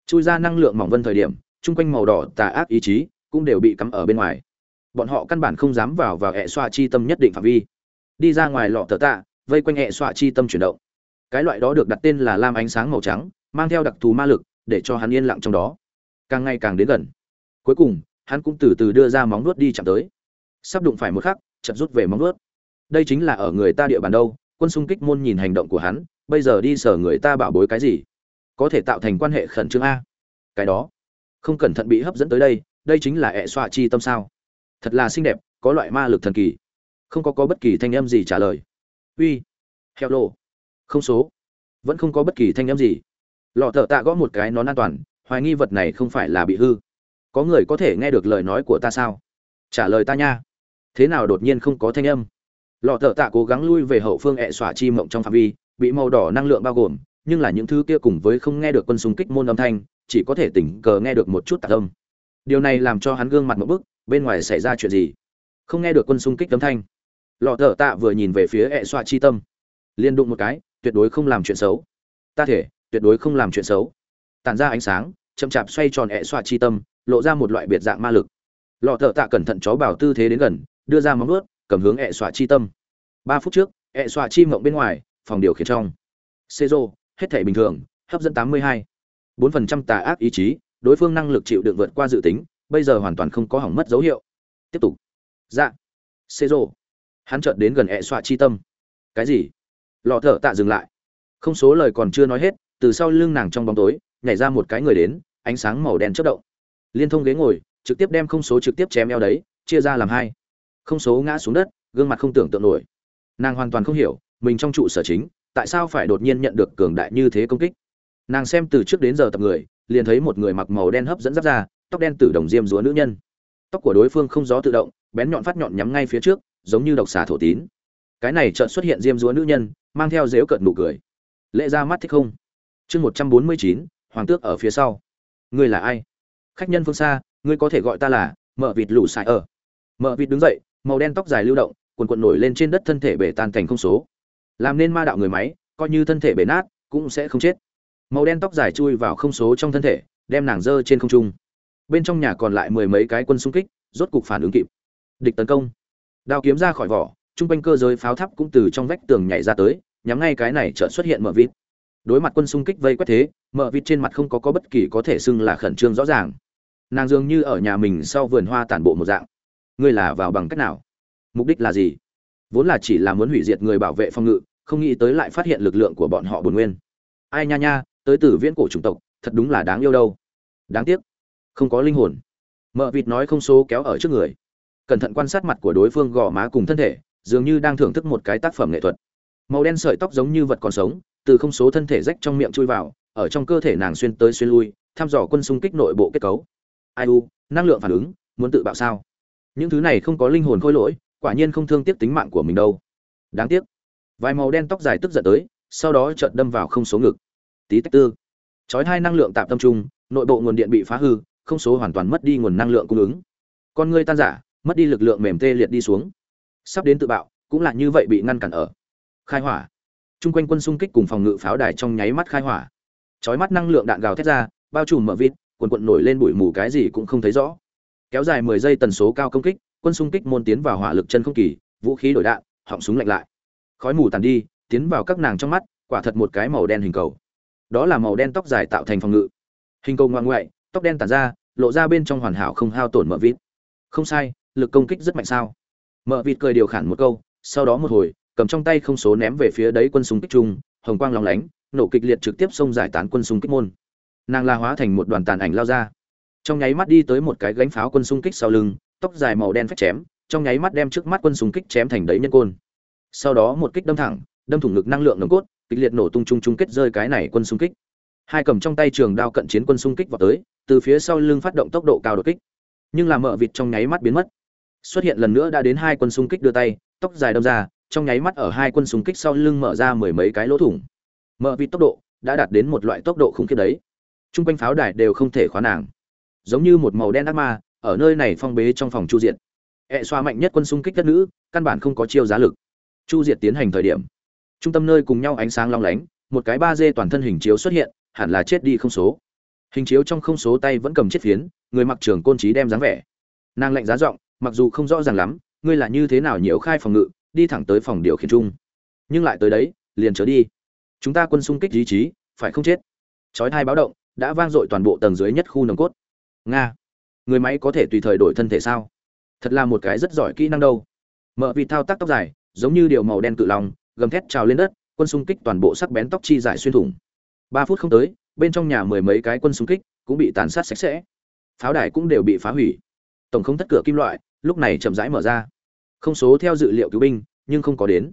Chui ra năng lượng mỏng vân thời điểm, chung quanh màu đỏ tà ác ý chí cũng đều bị cắm ở bên ngoài. Bọn họ căn bản không dám vào vào hệ xoa chi tâm nhất định phạm vi. Đi ra ngoài lọ tờ tạ, vây quanh hệ xoa chi tâm chuyển động cái loại đó được đặt tên là lam ánh sáng màu trắng, mang theo đặc thù ma lực, để cho hắn yên lặng trong đó. Càng ngày càng đến gần. Cuối cùng, hắn cũng từ từ đưa ra móng nuốt đi chạm tới. Sắp đụng phải một khắc chật rút về móng nuốt đây chính là ở người ta địa bàn đâu, quân xung kích môn nhìn hành động của hắn, bây giờ đi sở người ta bảo bối cái gì? Có thể tạo thành quan hệ khẩn trương a. Cái đó, không cẩn thận bị hấp dẫn tới đây đây chính là ẹ xoa chi tâm sao. Thật là xinh đẹp, có loại ma lực thần kỳ. Không có có bất kỳ thanh âm gì trả lời. Uy heo lô không số. Vẫn không có bất kỳ thanh âm gì. Lọ thợ tạ gõ một cái nón an toàn, hoài nghi vật này không phải là bị hư. Có người có thể nghe được lời nói của ta sao? Trả lời ta nha. Thế nào đột nhiên không có thanh âm? Lọ thợ tạ cố gắng lui về hậu phương ẹ xỏa chi mộng trong phạm vi, bị màu đỏ năng lượng bao gồm, nhưng là những thứ kia cùng với không nghe được quân súng kích môn âm thanh, chỉ có thể tình cờ nghe được một chút tạc âm. Điều này làm cho hắn gương mặt một bức, bên ngoài xảy ra chuyện gì? Không nghe được quân xung kích âm thanh. Lọ thợ tạ vừa nhìn về phía ẹ xoa chi tâm. Liên đụng một cái tuyệt đối không làm chuyện xấu. Ta thể, tuyệt đối không làm chuyện xấu. Tàn ra ánh sáng, chậm chạp xoay tròn ẹ xoa chi tâm, lộ ra một loại biệt dạng ma lực. Lọ thợ tạ cẩn thận chó bảo tư thế đến gần, đưa ra móng ướt cầm hướng ẹ xoa chi tâm. Ba phút trước, ẹ xoa chi mộng bên ngoài, phòng điều khiển trong. Xê rô hết thể bình thường, hấp dẫn tám mươi hai. bốn phần trăm tà ác ý chí, đối phương năng lực chịu đựng vượt qua dự tính, bây giờ hoàn toàn không có hỏng mất dấu hiệu. Tiếp tục. Dạ. Xê rô hắn chợt đến gần ẹ xoa chi tâm. Cái gì? Lọ thợ tạ dừng lại. Không số lời còn chưa nói hết, từ sau lưng nàng trong bóng tối, nhảy ra một cái người đến, ánh sáng màu đen chất động. Liên thông ghế ngồi, trực tiếp đem không số trực tiếp chém eo đấy, chia ra làm hai. Không số ngã xuống đất, gương mặt không tưởng tượng nổi. Nàng hoàn toàn không hiểu, mình trong trụ sở chính, tại sao phải đột nhiên nhận được cường đại như thế công kích? Nàng xem từ trước đến giờ tập người, liền thấy một người mặc màu đen hấp dẫn giáp ra tóc đen tử đồng diêm rúa nữ nhân. Tóc của đối phương không gió tự động, bén nhọn phát nhọn nhắm ngay phía trước, giống như độc xà thổ tín cái này chợt xuất hiện diêm dúa nữ nhân, mang theo dếu cợt nụ cười. Lệ ra mắt thích không? Chương một trăm bốn mươi chín, hoàng tước ở phía sau. Ngươi là ai? Khách nhân phương xa, ngươi có thể gọi ta là mợ vịt lủ xài ở. Mợ vịt đứng dậy, màu đen tóc dài lưu động quần quần nổi lên trên đất thân thể bể tan thành không số. Làm nên ma đạo người máy, coi như thân thể bể nát, cũng sẽ không chết. Màu đen tóc dài chui vào không số trong thân thể, đem nàng dơ trên không trung. Bên trong nhà còn lại mười mấy cái quân xung kích, rốt cục phản ứng kịp. Địch tấn công. Đao kiếm ra khỏi vỏ trung quanh cơ giới pháo tháp cũng từ trong vách tường nhảy ra tới, nhắm ngay cái này chợt xuất hiện mở vịt. đối mặt quân xung kích vây quét thế, mở vịt trên mặt không có có bất kỳ có thể xưng là khẩn trương rõ ràng. Nàng dường như ở nhà mình sau vườn hoa tản bộ một dạng. Ngươi là vào bằng cách nào? Mục đích là gì? Vốn là chỉ là muốn hủy diệt người bảo vệ phòng ngự, không nghĩ tới lại phát hiện lực lượng của bọn họ bồn nguyên. Ai nha nha, tới từ viễn cổ chủng tộc, thật đúng là đáng yêu đâu. Đáng tiếc, không có linh hồn. Mợ vịt nói không số kéo ở trước người. Cẩn thận quan sát mặt của đối phương gò má cùng thân thể dường như đang thưởng thức một cái tác phẩm nghệ thuật. Màu đen sợi tóc giống như vật còn sống, từ không số thân thể rách trong miệng chui vào, ở trong cơ thể nàng xuyên tới xuyên lui, thăm dò quân xung kích nội bộ kết cấu. Ai u, năng lượng phản ứng, muốn tự bạo sao? Những thứ này không có linh hồn khôi lỗi, quả nhiên không thương tiếc tính mạng của mình đâu. Đáng tiếc. Vài màu đen tóc dài tức giận tới, sau đó chợt đâm vào không số ngực. Tí tách tư. Chói hai năng lượng tạm tâm trung, nội bộ nguồn điện bị phá hư, không số hoàn toàn mất đi nguồn năng lượng cung ứng. Con người tan giả mất đi lực lượng mềm tê liệt đi xuống sắp đến tự bạo, cũng là như vậy bị ngăn cản ở. Khai hỏa. Chung quanh quân xung kích cùng phòng ngự pháo đài trong nháy mắt khai hỏa. Chói mắt năng lượng đạn gào thét ra, bao trùm mở vịt, quần quận nổi lên bụi mù cái gì cũng không thấy rõ. Kéo dài mười giây tần số cao công kích, quân xung kích môn tiến vào hỏa lực chân không kỳ, vũ khí đổi đạn, họng súng lạnh lại. Khói mù tàn đi, tiến vào các nàng trong mắt, quả thật một cái màu đen hình cầu. Đó là màu đen tóc dài tạo thành phòng ngự. Hình cầu ngoan ngoại, tóc đen tàn ra, lộ ra bên trong hoàn hảo không hao tổn mở vít không sai, lực công kích rất mạnh sao? Mở vịt cười điều khản một câu, sau đó một hồi, cầm trong tay không số ném về phía đấy quân súng kích trung, hồng quang lóng lánh, nổ kịch liệt trực tiếp xông giải tán quân súng kích môn. Nàng la hóa thành một đoàn tàn ảnh lao ra. Trong nháy mắt đi tới một cái gánh pháo quân súng kích sau lưng, tóc dài màu đen phách chém, trong nháy mắt đem trước mắt quân súng kích chém thành đấy nhân côn. Sau đó một kích đâm thẳng, đâm thủng ngực năng lượng nồng cốt, kịch liệt nổ tung chung chung kết rơi cái này quân xung kích. Hai cầm trong tay trường đao cận chiến quân xung kích vào tới, từ phía sau lưng phát động tốc độ cao đột kích. Nhưng làm mợ vịt trong nháy mắt biến mất xuất hiện lần nữa đã đến hai quân xung kích đưa tay, tóc dài đâm ra, trong nháy mắt ở hai quân xung kích sau lưng mở ra mười mấy cái lỗ thủng. Mở vịt tốc độ đã đạt đến một loại tốc độ khủng khiếp đấy. Chung quanh pháo đài đều không thể khóa nàng. Giống như một màu đen ác ma, ở nơi này phong bế trong phòng chu diệt. Ẹ xoa mạnh nhất quân xung kích đất nữ, căn bản không có chiêu giá lực. Chu diệt tiến hành thời điểm. Trung tâm nơi cùng nhau ánh sáng long lánh, một cái ba d toàn thân hình chiếu xuất hiện, hẳn là chết đi không số. Hình chiếu trong không số tay vẫn cầm chiếc phiến, người mặc trường côn trí đem dáng vẻ. Nàng lạnh giá giọng mặc dù không rõ ràng lắm, ngươi là như thế nào nhiều khai phòng ngự, đi thẳng tới phòng điều khiển chung. Nhưng lại tới đấy, liền trở đi. Chúng ta quân xung kích ý chí, phải không chết? Chói thai báo động, đã vang dội toàn bộ tầng dưới nhất khu nồng cốt. Nga, người máy có thể tùy thời đổi thân thể sao? Thật là một cái rất giỏi kỹ năng đâu. Mở vì thao tác tóc dài, giống như điều màu đen cự lòng gầm thét trào lên đất, quân xung kích toàn bộ sắc bén tóc chi giải xuyên thủng. Ba phút không tới, bên trong nhà mười mấy cái quân xung kích cũng bị tàn sát sạch sẽ. Pháo đài cũng đều bị phá hủy. Tổng không thất cửa kim loại lúc này chậm rãi mở ra. Không số theo dự liệu cứu binh, nhưng không có đến.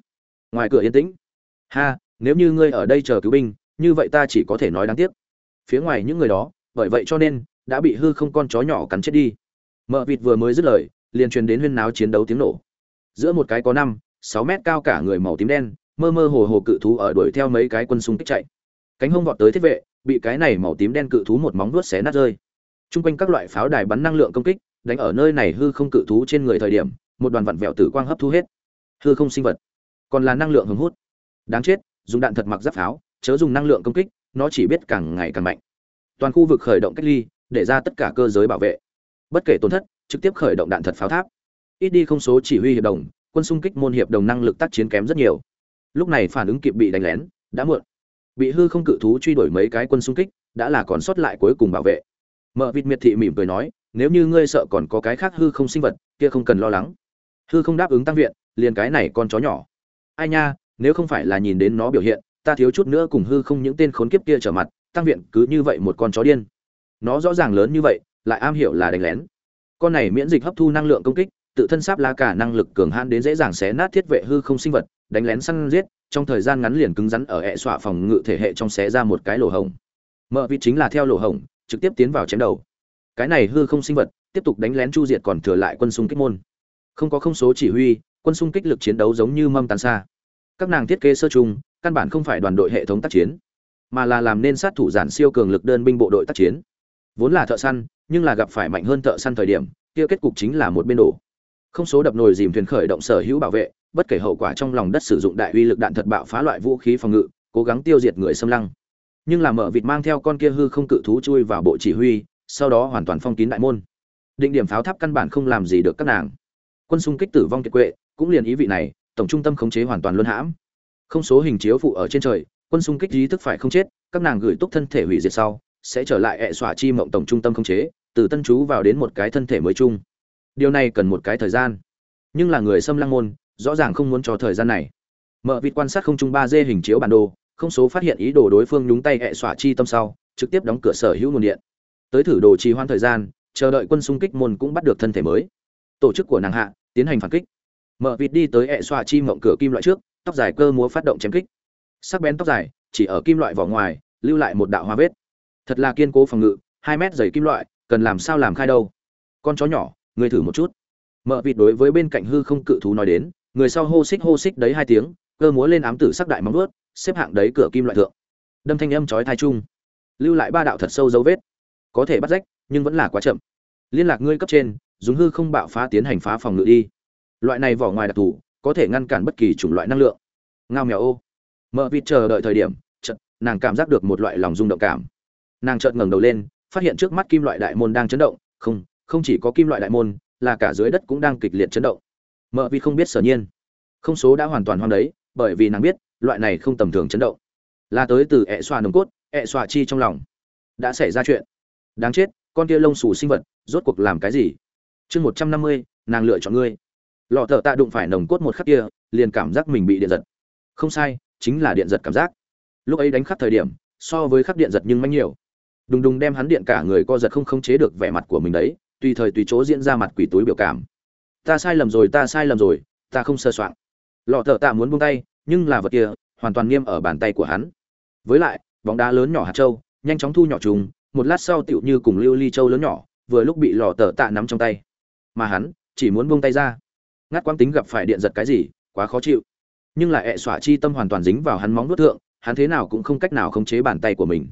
Ngoài cửa yên tĩnh. Ha, nếu như ngươi ở đây chờ cứu binh, như vậy ta chỉ có thể nói đáng tiếc. Phía ngoài những người đó, bởi vậy cho nên, đã bị hư không con chó nhỏ cắn chết đi. Mợ vịt vừa mới dứt lời, liền truyền đến huyên náo chiến đấu tiếng nổ. Giữa một cái có năm, sáu mét cao cả người màu tím đen, mơ mơ hồ hồ cự thú ở đuổi theo mấy cái quân xung kích chạy. Cánh hông vọt tới thiết vệ, bị cái này màu tím đen cự thú một móng vuốt xé nát rơi. Chung quanh các loại pháo đài bắn năng lượng công kích đánh ở nơi này hư không cự thú trên người thời điểm, một đoàn vặn vẹo tử quang hấp thu hết. Hư không sinh vật, còn là năng lượng hứng hút. Đáng chết, dùng đạn thật mặc giáp pháo, chớ dùng năng lượng công kích, nó chỉ biết càng ngày càng mạnh. Toàn khu vực khởi động cách ly, để ra tất cả cơ giới bảo vệ. Bất kể tổn thất, trực tiếp khởi động đạn thật pháo tháp. Ít đi không số chỉ huy hiệp đồng, quân xung kích môn hiệp đồng năng lực tác chiến kém rất nhiều. Lúc này phản ứng kịp bị đánh lén, đã muộn. Bị hư không cự thú truy đuổi mấy cái quân xung kích, đã là còn sót lại cuối cùng bảo vệ. Mợ vịt miệt thị mỉm cười nói nếu như ngươi sợ còn có cái khác hư không sinh vật, kia không cần lo lắng. Hư không đáp ứng tăng viện, liền cái này con chó nhỏ. Ai nha, nếu không phải là nhìn đến nó biểu hiện, ta thiếu chút nữa cùng hư không những tên khốn kiếp kia trở mặt, tăng viện cứ như vậy một con chó điên. Nó rõ ràng lớn như vậy, lại am hiểu là đánh lén. Con này miễn dịch hấp thu năng lượng công kích, tự thân sáp lá cả năng lực cường hãn đến dễ dàng xé nát thiết vệ hư không sinh vật, đánh lén săn giết, trong thời gian ngắn liền cứng rắn ở hệ xọa phòng ngự thể hệ trong xé ra một cái lỗ hổng. Mợ vị chính là theo lỗ hổng, trực tiếp tiến vào chém đầu cái này hư không sinh vật, tiếp tục đánh lén chu diệt còn thừa lại quân xung kích môn. Không có không số chỉ huy, quân xung kích lực chiến đấu giống như mâm tàn xa. Các nàng thiết kế sơ chung, căn bản không phải đoàn đội hệ thống tác chiến, mà là làm nên sát thủ giản siêu cường lực đơn binh bộ đội tác chiến. Vốn là thợ săn, nhưng là gặp phải mạnh hơn thợ săn thời điểm, kia kết cục chính là một bên đổ. Không số đập nồi dìm thuyền khởi động sở hữu bảo vệ, bất kể hậu quả trong lòng đất sử dụng đại uy lực đạn thật bạo phá loại vũ khí phòng ngự, cố gắng tiêu diệt người xâm lăng. Nhưng là mở vịt mang theo con kia hư không cự thú chui vào bộ chỉ huy sau đó hoàn toàn phong kín đại môn. Định điểm pháo tháp căn bản không làm gì được các nàng. Quân xung kích tử vong kiệt quệ, cũng liền ý vị này, tổng trung tâm khống chế hoàn toàn luân hãm. Không số hình chiếu phụ ở trên trời, quân xung kích ý thức phải không chết, các nàng gửi túc thân thể hủy diệt sau, sẽ trở lại hệ xỏa chi mộng tổng trung tâm khống chế, từ tân chú vào đến một cái thân thể mới chung. Điều này cần một cái thời gian. Nhưng là người xâm lăng môn, rõ ràng không muốn cho thời gian này. Mở vịt quan sát không trung ba d hình chiếu bản đồ, không số phát hiện ý đồ đối phương nhúng tay hệ xỏa chi tâm sau, trực tiếp đóng cửa sở hữu nguồn điện tới thử đồ trì hoãn thời gian, chờ đợi quân xung kích môn cũng bắt được thân thể mới. Tổ chức của nàng hạ, tiến hành phản kích. Mở vịt đi tới ẹ xoa chi mộng cửa kim loại trước, tóc dài cơ múa phát động chém kích. Sắc bén tóc dài, chỉ ở kim loại vỏ ngoài, lưu lại một đạo hoa vết. Thật là kiên cố phòng ngự, hai mét dày kim loại, cần làm sao làm khai đâu. Con chó nhỏ người thử một chút. Mở vịt đối với bên cạnh hư không cự thú nói đến, người sau hô xích hô xích đấy hai tiếng, cơ múa lên ám tử sắc đại móng vuốt, xếp hạng đấy cửa kim loại thượng. Đâm thanh âm chói thai chung. Lưu lại ba đạo thật sâu dấu vết có thể bắt rách, nhưng vẫn là quá chậm. Liên lạc ngươi cấp trên, dùng hư không bạo phá tiến hành phá phòng ngự đi. Loại này vỏ ngoài đặc thù, có thể ngăn cản bất kỳ chủng loại năng lượng. Ngao mèo ô. Mợ vịt chờ đợi thời điểm chật nàng cảm giác được một loại lòng rung động cảm. Nàng chợt ngẩng đầu lên, phát hiện trước mắt kim loại đại môn đang chấn động. Không không chỉ có kim loại đại môn, là cả dưới đất cũng đang kịch liệt chấn động. Mợ vịt không biết sở nhiên. Không số đã hoàn toàn hoang đấy, bởi vì nàng biết, loại này không tầm thường chấn động. Là tới từ ẹ xoa nồng cốt, ẹ xoa chi trong lòng. Đã xảy ra chuyện đáng chết, con kia lông xù sinh vật, rốt cuộc làm cái gì? Chương một trăm năm mươi, nàng lựa chọn ngươi. Lọ thợ tạ đụng phải nồng cốt một khắc kia, liền cảm giác mình bị điện giật. Không sai, chính là điện giật cảm giác. Lúc ấy đánh khắc thời điểm, so với khắc điện giật nhưng manh nhiều. Đùng đùng đem hắn điện cả người co giật không khống chế được vẻ mặt của mình đấy, tùy thời tùy chỗ diễn ra mặt quỷ túi biểu cảm. Ta sai lầm rồi, ta sai lầm rồi, ta không sơ soạn. Lọ thợ tạ muốn buông tay, nhưng là vật kia hoàn toàn nghiêm ở bàn tay của hắn. Với lại, bóng đá lớn nhỏ hạt châu, nhanh chóng thu nhỏ trùng một lát sau tựu như cùng lưu ly châu lớn nhỏ, vừa lúc bị lò tờ tạ nắm trong tay. Mà hắn chỉ muốn buông tay ra. Ngắt quang tính gặp phải điện giật cái gì, quá khó chịu. Nhưng lại ẹ xỏa chi tâm hoàn toàn dính vào hắn móng nuốt thượng, hắn thế nào cũng không cách nào khống chế bàn tay của mình.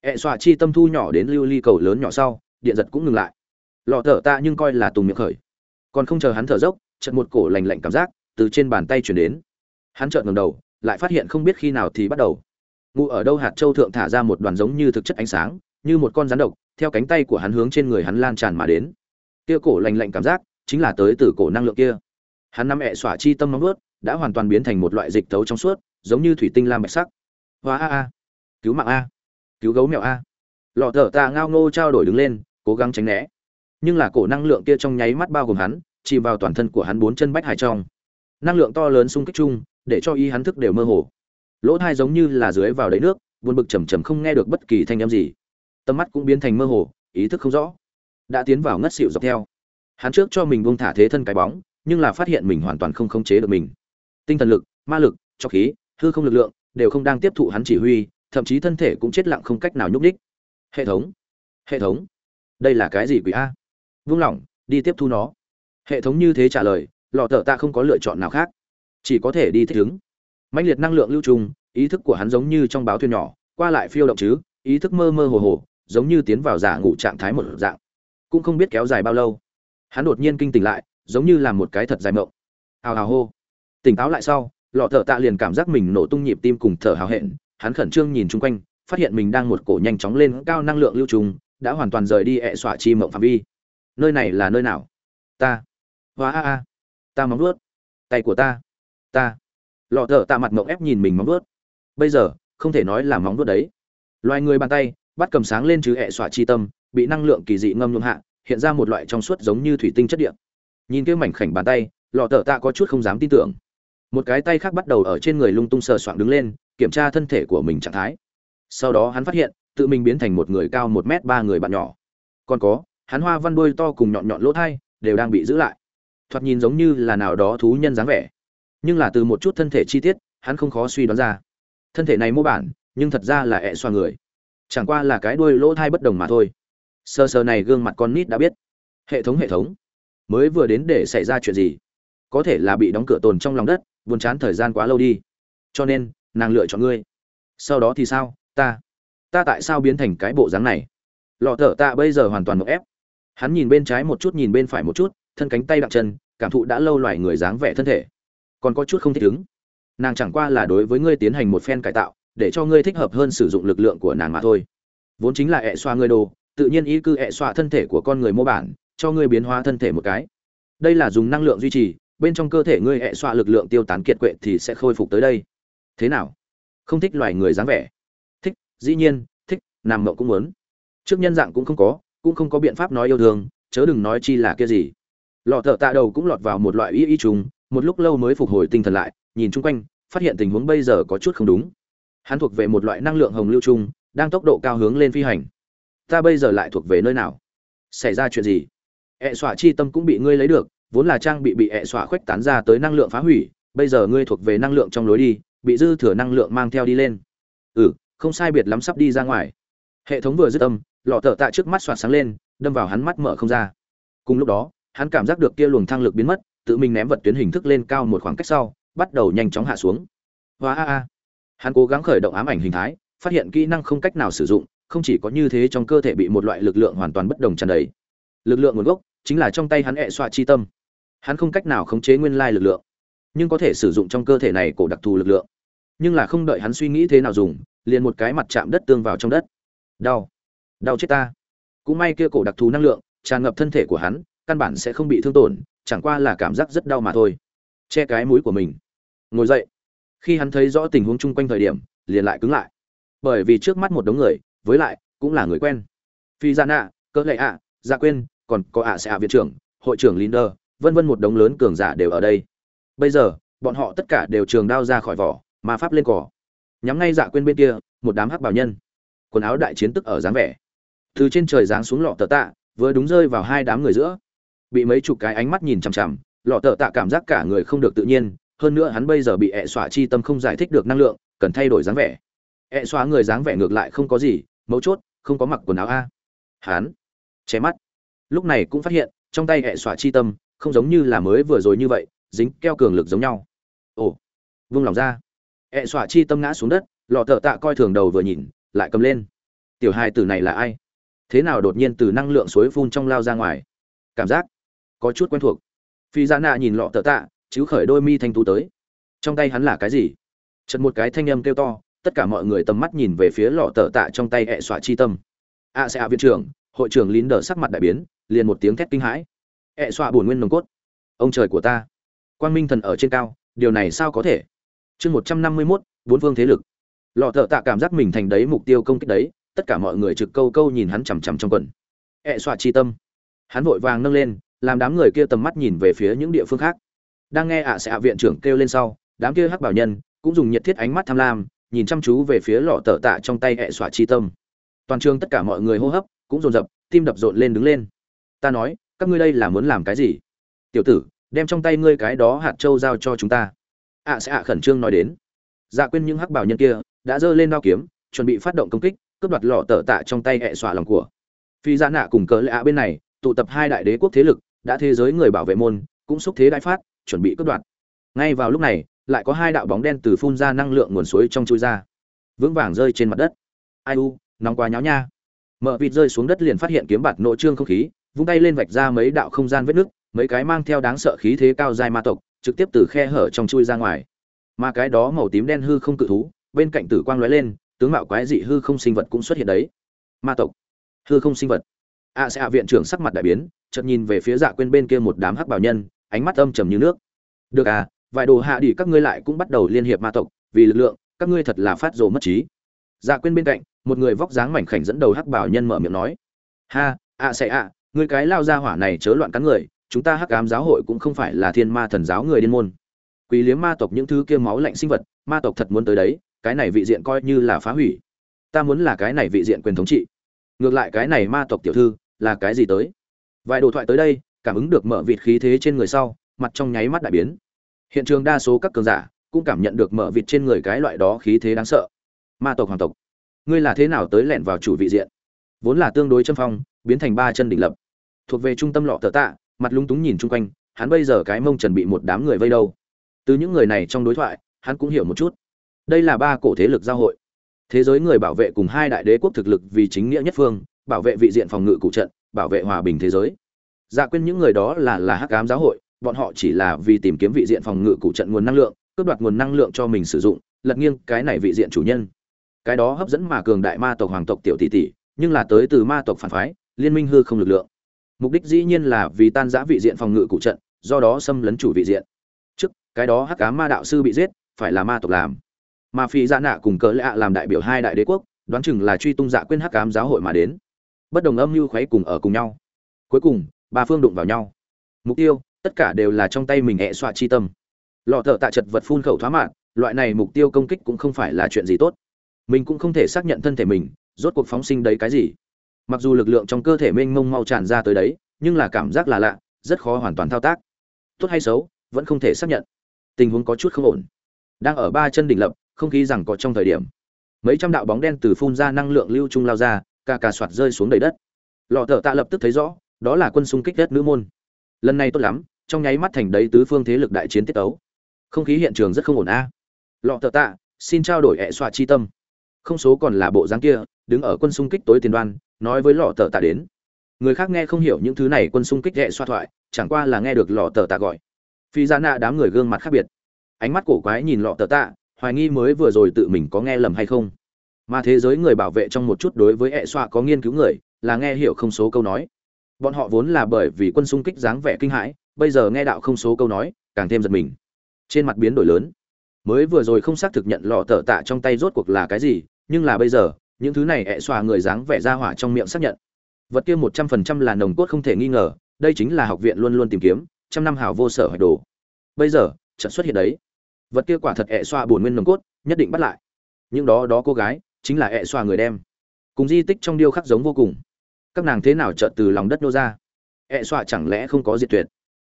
Ẹ xỏa chi tâm thu nhỏ đến lưu ly cầu lớn nhỏ sau, điện giật cũng ngừng lại. Lò thở tạ nhưng coi là tùng miệng khởi. Còn không chờ hắn thở dốc, chợt một cổ lành lạnh cảm giác từ trên bàn tay chuyển đến. Hắn trợn ngầm đầu, lại phát hiện không biết khi nào thì bắt đầu. Ngụ ở đâu hạt châu thượng thả ra một đoàn giống như thực chất ánh sáng như một con rắn độc, theo cánh tay của hắn hướng trên người hắn lan tràn mà đến. Kia cổ lạnh lạnh cảm giác, chính là tới từ cổ năng lượng kia. Hắn nắm ẹ xỏa chi tâm nóng ướt đã hoàn toàn biến thành một loại dịch tấu trong suốt, giống như thủy tinh lam bạch sắc. Hoa a a. Cứu mạng a. Cứu gấu mèo a. Lọ thở ta ngao ngô trao đổi đứng lên, cố gắng tránh né. Nhưng là cổ năng lượng kia trong nháy mắt bao gồm hắn, chìm vào toàn thân của hắn bốn chân bách hải trong. Năng lượng to lớn xung kích chung, để cho y hắn thức đều mơ hồ. Lỗ tai giống như là dưới vào đáy nước, buồn bực trầm trầm không nghe được bất kỳ thanh âm gì tầm mắt cũng biến thành mơ hồ, ý thức không rõ. Đã tiến vào ngất xịu dọc theo. Hắn trước cho mình buông thả thế thân cái bóng, nhưng là phát hiện mình hoàn toàn không khống chế được mình. Tinh thần lực, ma lực, cho khí, hư không lực lượng, đều không đang tiếp thụ hắn chỉ huy, thậm chí thân thể cũng chết lặng không cách nào nhúc ních hệ thống hệ thống, đây là cái gì quỷ a? Vung lỏng, đi tiếp thu nó. Hệ thống như thế trả lời, lọ thợ ta không có lựa chọn nào khác. Chỉ có thể đi thích ứng. Mạnh liệt năng lượng lưu trùng, ý thức của hắn giống như trong báo thuyền nhỏ, qua lại phiêu động chứ, ý thức mơ mơ hồ hồ giống như tiến vào giả ngủ trạng thái một dạng, cũng không biết kéo dài bao lâu. Hắn đột nhiên kinh tỉnh lại, giống như là một cái thật dài mộng. Hào hào hô. Tỉnh táo lại sau, lọ thợ tạ liền cảm giác mình nổ tung nhịp tim cùng thở hào hẹn, hắn khẩn trương nhìn chung quanh, phát hiện mình đang một cổ nhanh chóng lên cao năng lượng lưu trùng, đã hoàn toàn rời đi ẹ xọa chi mộng phạm vi. Nơi này là nơi nào? Ta. Hóa a a. Ta móng vuốt. Tay của ta. Ta. Lọ thợ tạ mặt mộng ép nhìn mình móng vuốt. Bây giờ, không thể nói là móng vuốt đấy. Loài người bàn tay bắt cầm sáng lên chứ hệ xoa chi tâm, bị năng lượng kỳ dị ngâm nhuộm hạ, hiện ra một loại trong suốt giống như thủy tinh chất điện nhìn cái mảnh khảnh bàn tay, lọ tờ tạ có chút không dám tin tưởng. Một cái tay khác bắt đầu ở trên người lung tung sờ soạng đứng lên, kiểm tra thân thể của mình trạng thái. Sau đó hắn phát hiện, tự mình biến thành một người cao một m ba người bạn nhỏ. Còn có, hắn hoa văn đuôi to cùng nhọn nhọn lỗ thai, đều đang bị giữ lại. Thoạt nhìn giống như là nào đó thú nhân dáng vẻ. Nhưng là từ một chút thân thể chi tiết, hắn không khó suy đoán ra. Thân thể này mô bản, nhưng thật ra là ẹ xoa người chẳng qua là cái đuôi lỗ thai bất đồng mà thôi. Sơ sơ này gương mặt con nít đã biết. Hệ thống hệ thống. Mới vừa đến để xảy ra chuyện gì? Có thể là bị đóng cửa tồn trong lòng đất, buồn chán thời gian quá lâu đi. Cho nên, nàng lựa chọn ngươi. Sau đó thì sao? Ta. Ta tại sao biến thành cái bộ dáng này? Lọ thở ta bây giờ hoàn toàn một ép. Hắn nhìn bên trái một chút, nhìn bên phải một chút, thân cánh tay đặng chân, cảm thụ đã lâu loài người dáng vẻ thân thể. Còn có chút không thích ứng. Nàng chẳng qua là đối với ngươi tiến hành một phen cải tạo để cho ngươi thích hợp hơn sử dụng lực lượng của nàng mà thôi. Vốn chính là ẹ xoa ngươi đồ, tự nhiên ý cư ẹ xoa thân thể của con người mô bản, cho ngươi biến hóa thân thể một cái. Đây là dùng năng lượng duy trì, bên trong cơ thể ngươi ẹ xoa lực lượng tiêu tán kiệt quệ thì sẽ khôi phục tới đây. Thế nào? Không thích loài người dáng vẻ. Thích, dĩ nhiên, thích, nằm mộng cũng muốn. Trước nhân dạng cũng không có, cũng không có biện pháp nói yêu thương, chớ đừng nói chi là kia gì. Lọ thợ tạ đầu cũng lọt vào một loại y y trùng, một lúc lâu mới phục hồi tinh thần lại, nhìn chung quanh, phát hiện tình huống bây giờ có chút không đúng hắn thuộc về một loại năng lượng hồng lưu trung, đang tốc độ cao hướng lên phi hành. Ta bây giờ lại thuộc về nơi nào? Xảy ra chuyện gì? Ẹ xọa chi tâm cũng bị ngươi lấy được, vốn là trang bị bị ẹ xọa khuếch tán ra tới năng lượng phá hủy, bây giờ ngươi thuộc về năng lượng trong lối đi, bị dư thừa năng lượng mang theo đi lên. Ừ không sai biệt lắm sắp đi ra ngoài. Hệ thống vừa dứt tâm lọ thợ tạ trước mắt soạt sáng lên, đâm vào hắn mắt mở không ra. Cùng lúc đó, hắn cảm giác được kia luồng thang lực biến mất, tự mình ném vật tuyến hình thức lên cao một khoảng cách sau, bắt đầu nhanh chóng hạ xuống. Hoa a a hắn cố gắng khởi động ám ảnh hình thái, phát hiện kỹ năng không cách nào sử dụng, không chỉ có như thế trong cơ thể bị một loại lực lượng hoàn toàn bất đồng tràn đầy. Lực lượng nguồn gốc chính là trong tay hắn ẹ xoa chi tâm. Hắn không cách nào khống chế nguyên lai lực lượng, nhưng có thể sử dụng trong cơ thể này cổ đặc thù lực lượng. Nhưng là không đợi hắn suy nghĩ thế nào dùng, liền một cái mặt chạm đất tương vào trong đất. Đau. Đau chết ta. Cũng may kia cổ đặc thù năng lượng tràn ngập thân thể của hắn, căn bản sẽ không bị thương tổn, chẳng qua là cảm giác rất đau mà thôi. Che cái mũi của mình. Ngồi dậy khi hắn thấy rõ tình huống chung quanh thời điểm, liền lại cứng lại. Bởi vì trước mắt một đống người, với lại, cũng là người quen. Phi gia nạ, cỡ lệ ạ dạ gia quên còn có ạ sẽ ạ viện trưởng, hội trưởng linder, vân vân một đống lớn cường giả đều ở đây. Bây giờ, bọn họ tất cả đều trường đao ra khỏi vỏ mà pháp lên cỏ. Nhắm ngay dạ quên bên kia, một đám hắc bảo nhân. Quần áo đại chiến tức ở dáng vẻ. Từ trên trời giáng xuống lọ tờ tạ, vừa đúng rơi vào hai đám người giữa. Bị mấy chục cái ánh mắt nhìn chằm chằm, lọ tờ tạ cảm giác cả người không được tự nhiên hơn nữa hắn bây giờ bị ẹ xóa chi tâm không giải thích được năng lượng, cần thay đổi dáng vẻ. Ẹ xóa người dáng vẻ ngược lại không có gì, mấu chốt, không có mặc quần áo a. Hắn che mắt. Lúc này cũng phát hiện, trong tay ẹ xóa chi tâm, không giống như là mới vừa rồi như vậy, dính keo cường lực giống nhau. Ồ, vung lòng ra. Ẹ xóa chi tâm ngã xuống đất, lọ thợ tạ coi thường đầu vừa nhìn, lại cầm lên. Tiểu hai tử này là ai? Thế nào đột nhiên từ năng lượng suối phun trong lao ra ngoài? Cảm giác có chút quen thuộc. Phi gia nạ nhìn lọ tờ tạ chứ khởi đôi mi thanh tú tới. Trong tay hắn là cái gì? Chật một cái thanh âm kêu to, tất cả mọi người tầm mắt nhìn về phía lọ tờ tạ trong tay hẹ xọa chi tâm. A sẽ a viện trưởng, hội trưởng lín đờ sắc mặt đại biến, liền một tiếng thét kinh hãi. Hẹ xoa bổn nguyên nồng cốt. Ông trời của ta. Quang minh thần ở trên cao, điều này sao có thể? Chương một trăm năm mươi mốt, bốn phương thế lực. Lọ thợ tạ cảm giác mình thành đấy mục tiêu công kích đấy, tất cả mọi người trực câu câu nhìn hắn chằm chằm trong quần. Ẹ xoa chi tâm. Hắn vội vàng nâng lên, làm đám người kia tầm mắt nhìn về phía những địa phương khác đang nghe ạ sẽ ạ viện trưởng kêu lên sau, đám kia hắc bảo nhân cũng dùng nhiệt thiết ánh mắt tham lam, nhìn chăm chú về phía lọ tờ tạ trong tay ẹ xoa chi tâm. Toàn trường tất cả mọi người hô hấp cũng dồn dập, tim đập rộn lên đứng lên. Ta nói, các ngươi đây là muốn làm cái gì? Tiểu tử, đem trong tay ngươi cái đó hạt trâu giao cho chúng ta. Ạ sẽ ạ khẩn trương nói đến. Dạ quên những hắc bảo nhân kia, đã giơ lên đao kiếm, chuẩn bị phát động công kích, cướp đoạt lọ tờ tạ trong tay hệ xoa lòng của. Phi gia nạ cùng cờ lạ bên này, tụ tập hai đại đế quốc thế lực, đã thế giới người bảo vệ môn, cũng xúc thế đại phát chuẩn bị cướp đoạt. Ngay vào lúc này, lại có hai đạo bóng đen từ phun ra năng lượng nguồn suối trong chui ra. Vững vàng rơi trên mặt đất. Ai u, nóng quá nháo nha. Mở vịt rơi xuống đất liền phát hiện kiếm bạt nội trương không khí, vung tay lên vạch ra mấy đạo không gian vết nứt, mấy cái mang theo đáng sợ khí thế cao dài ma tộc, trực tiếp từ khe hở trong chui ra ngoài. Mà cái đó màu tím đen hư không cự thú, bên cạnh tử quang lóe lên, tướng mạo quái dị hư không sinh vật cũng xuất hiện đấy. Ma tộc. Hư không sinh vật. A sẽ a viện trưởng sắc mặt đại biến, chợt nhìn về phía dạ quên bên kia một đám hắc bảo nhân ánh mắt âm trầm như nước. Được à vài đồ hạ đi các ngươi lại cũng bắt đầu liên hiệp ma tộc, vì lực lượng, các ngươi thật là phát rồ mất trí. Dạ quên bên cạnh, một người vóc dáng mảnh khảnh dẫn đầu hắc bảo nhân mở miệng nói. Ha a sẽ ạ, ngươi cái lao ra hỏa này chớ loạn cắn người, chúng ta hắc ám giáo hội cũng không phải là thiên ma thần giáo người điên môn. Quý liếm ma tộc những thứ kia máu lạnh sinh vật, ma tộc thật muốn tới đấy, cái này vị diện coi như là phá hủy. Ta muốn là cái này vị diện quyền thống trị. Ngược lại cái này ma tộc tiểu thư, là cái gì tới? Vài đồ thoại tới đây cảm ứng được mở vịt khí thế trên người sau, mặt trong nháy mắt đại biến. Hiện trường đa số các cường giả cũng cảm nhận được mở vịt trên người cái loại đó khí thế đáng sợ. Ma tộc, hoàng tộc, ngươi là thế nào tới lẻn vào chủ vị diện? Vốn là tương đối châm phong, biến thành ba chân đỉnh lập. Thuộc về trung tâm lọ tờ tạ, mặt lung túng nhìn chung quanh, hắn bây giờ cái mông trần bị một đám người vây đâu. Từ những người này trong đối thoại, hắn cũng hiểu một chút. Đây là ba cổ thế lực giao hội. Thế giới người bảo vệ cùng hai đại đế quốc thực lực vì chính nghĩa nhất phương, bảo vệ vị diện phòng ngự cụ trận, bảo vệ hòa bình thế giới dạ quên những người đó là là hắc ám giáo hội, bọn họ chỉ là vì tìm kiếm vị diện phòng ngự cụ trận nguồn năng lượng, cướp đoạt nguồn năng lượng cho mình sử dụng, lật nghiêng cái này vị diện chủ nhân. Cái đó hấp dẫn mà cường đại ma tộc hoàng tộc tiểu tỷ tỷ, nhưng là tới từ ma tộc phản phái, liên minh hư không lực lượng. Mục đích dĩ nhiên là vì tan giã vị diện phòng ngự cụ trận, do đó xâm lấn chủ vị diện. Trước, cái đó hắc cá ma đạo sư bị giết, phải là ma tộc làm. Mà phi dạ nạ cùng cỡ lạ làm đại biểu hai đại đế quốc, đoán chừng là truy tung dạ quên hắc cám giáo hội mà đến. Bất đồng âm mưu khuấy cùng ở cùng nhau. Cuối cùng ba phương đụng vào nhau. Mục tiêu, tất cả đều là trong tay mình hẹ xoa chi tâm. Lọ thợ tạ chật vật phun khẩu thoá mạn, loại này mục tiêu công kích cũng không phải là chuyện gì tốt. Mình cũng không thể xác nhận thân thể mình, rốt cuộc phóng sinh đấy cái gì. Mặc dù lực lượng trong cơ thể mênh mông mau tràn ra tới đấy, nhưng là cảm giác là lạ, rất khó hoàn toàn thao tác. Tốt hay xấu, vẫn không thể xác nhận. Tình huống có chút không ổn. Đang ở ba chân đỉnh lập, không khí rằng có trong thời điểm. Mấy trăm đạo bóng đen từ phun ra năng lượng lưu trung lao ra, ca ca soạt rơi xuống đầy đất. Lọ thợ tạ lập tức thấy rõ đó là quân xung kích đất nữ môn. Lần này tốt lắm, trong nháy mắt thành đấy tứ phương thế lực đại chiến tiết tấu. Không khí hiện trường rất không ổn a. Lọ thợ tạ, xin trao đổi hệ xoa chi tâm. Không số còn là bộ dáng kia, đứng ở quân xung kích tối tiền đoan, nói với lọ tờ tạ đến. Người khác nghe không hiểu những thứ này quân xung kích hệ xoa thoại, chẳng qua là nghe được lọ tờ tạ gọi. Phi ra nạ đám người gương mặt khác biệt. Ánh mắt cổ quái nhìn lọ tờ tạ, hoài nghi mới vừa rồi tự mình có nghe lầm hay không. Mà thế giới người bảo vệ trong một chút đối với hệ xoa có nghiên cứu người, là nghe hiểu không số câu nói bọn họ vốn là bởi vì quân xung kích dáng vẻ kinh hãi, bây giờ nghe đạo không số câu nói, càng thêm giật mình. Trên mặt biến đổi lớn. Mới vừa rồi không xác thực nhận lọ tờ tạ trong tay rốt cuộc là cái gì, nhưng là bây giờ, những thứ này ẹ xòa người dáng vẻ ra hỏa trong miệng xác nhận. Vật kia một trăm phần trăm là nồng cốt không thể nghi ngờ, đây chính là học viện luôn luôn tìm kiếm, trăm năm hào vô sở hoạch đồ. Bây giờ trận xuất hiện đấy. Vật kia quả thật ẹ xoa bổn nguyên nồng cốt, nhất định bắt lại. Những đó đó cô gái, chính là ẹ xoa người đem. Cùng di tích trong điêu khắc giống vô cùng các nàng thế nào chợt từ lòng đất nô ra? Ẹ xoa chẳng lẽ không có diệt tuyệt?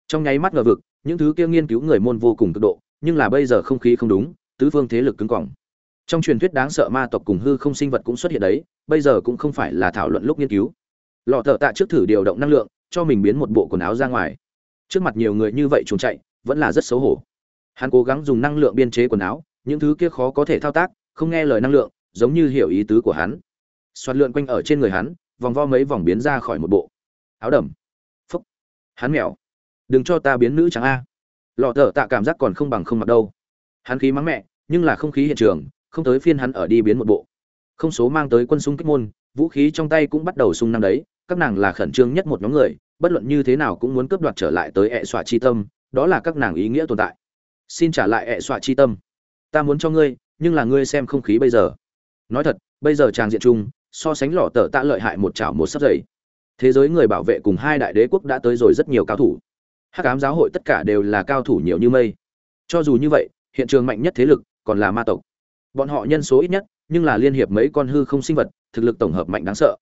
Trong nháy mắt ngờ vực, những thứ kia nghiên cứu người môn vô cùng cực độ, nhưng là bây giờ không khí không đúng, tứ phương thế lực cứng cỏng. Trong truyền thuyết đáng sợ ma tộc cùng hư không sinh vật cũng xuất hiện đấy, bây giờ cũng không phải là thảo luận lúc nghiên cứu. Lọ thợ tạ trước thử điều động năng lượng, cho mình biến một bộ quần áo ra ngoài. Trước mặt nhiều người như vậy trốn chạy, vẫn là rất xấu hổ. Hắn cố gắng dùng năng lượng biên chế quần áo, những thứ kia khó có thể thao tác, không nghe lời năng lượng, giống như hiểu ý tứ của hắn. Xoạt lượn quanh ở trên người hắn vòng vo mấy vòng biến ra khỏi một bộ. Áo đầm. Phúc. Hắn mèo. Đừng cho ta biến nữ trắng a. Lọ thợ tạ cảm giác còn không bằng không mặc đâu. Hắn khí mắng mẹ, nhưng là không khí hiện trường, không tới phiên hắn ở đi biến một bộ. Không số mang tới quân xung kích môn, vũ khí trong tay cũng bắt đầu sung năng đấy, các nàng là khẩn trương nhất một nhóm người, bất luận như thế nào cũng muốn cướp đoạt trở lại tới ẹ xoa chi tâm, đó là các nàng ý nghĩa tồn tại. Xin trả lại ẹ xoa chi tâm. Ta muốn cho ngươi, nhưng là ngươi xem không khí bây giờ. Nói thật, bây giờ tràng diện chung so sánh lọ tờ tạ lợi hại một chảo một sắp dày thế giới người bảo vệ cùng hai đại đế quốc đã tới rồi rất nhiều cao thủ. Hắc ám giáo hội tất cả đều là cao thủ nhiều như mây. Cho dù như vậy, hiện trường mạnh nhất thế lực còn là ma tộc. Bọn họ nhân số ít nhất, nhưng là liên hiệp mấy con hư không sinh vật, thực lực tổng hợp mạnh đáng sợ.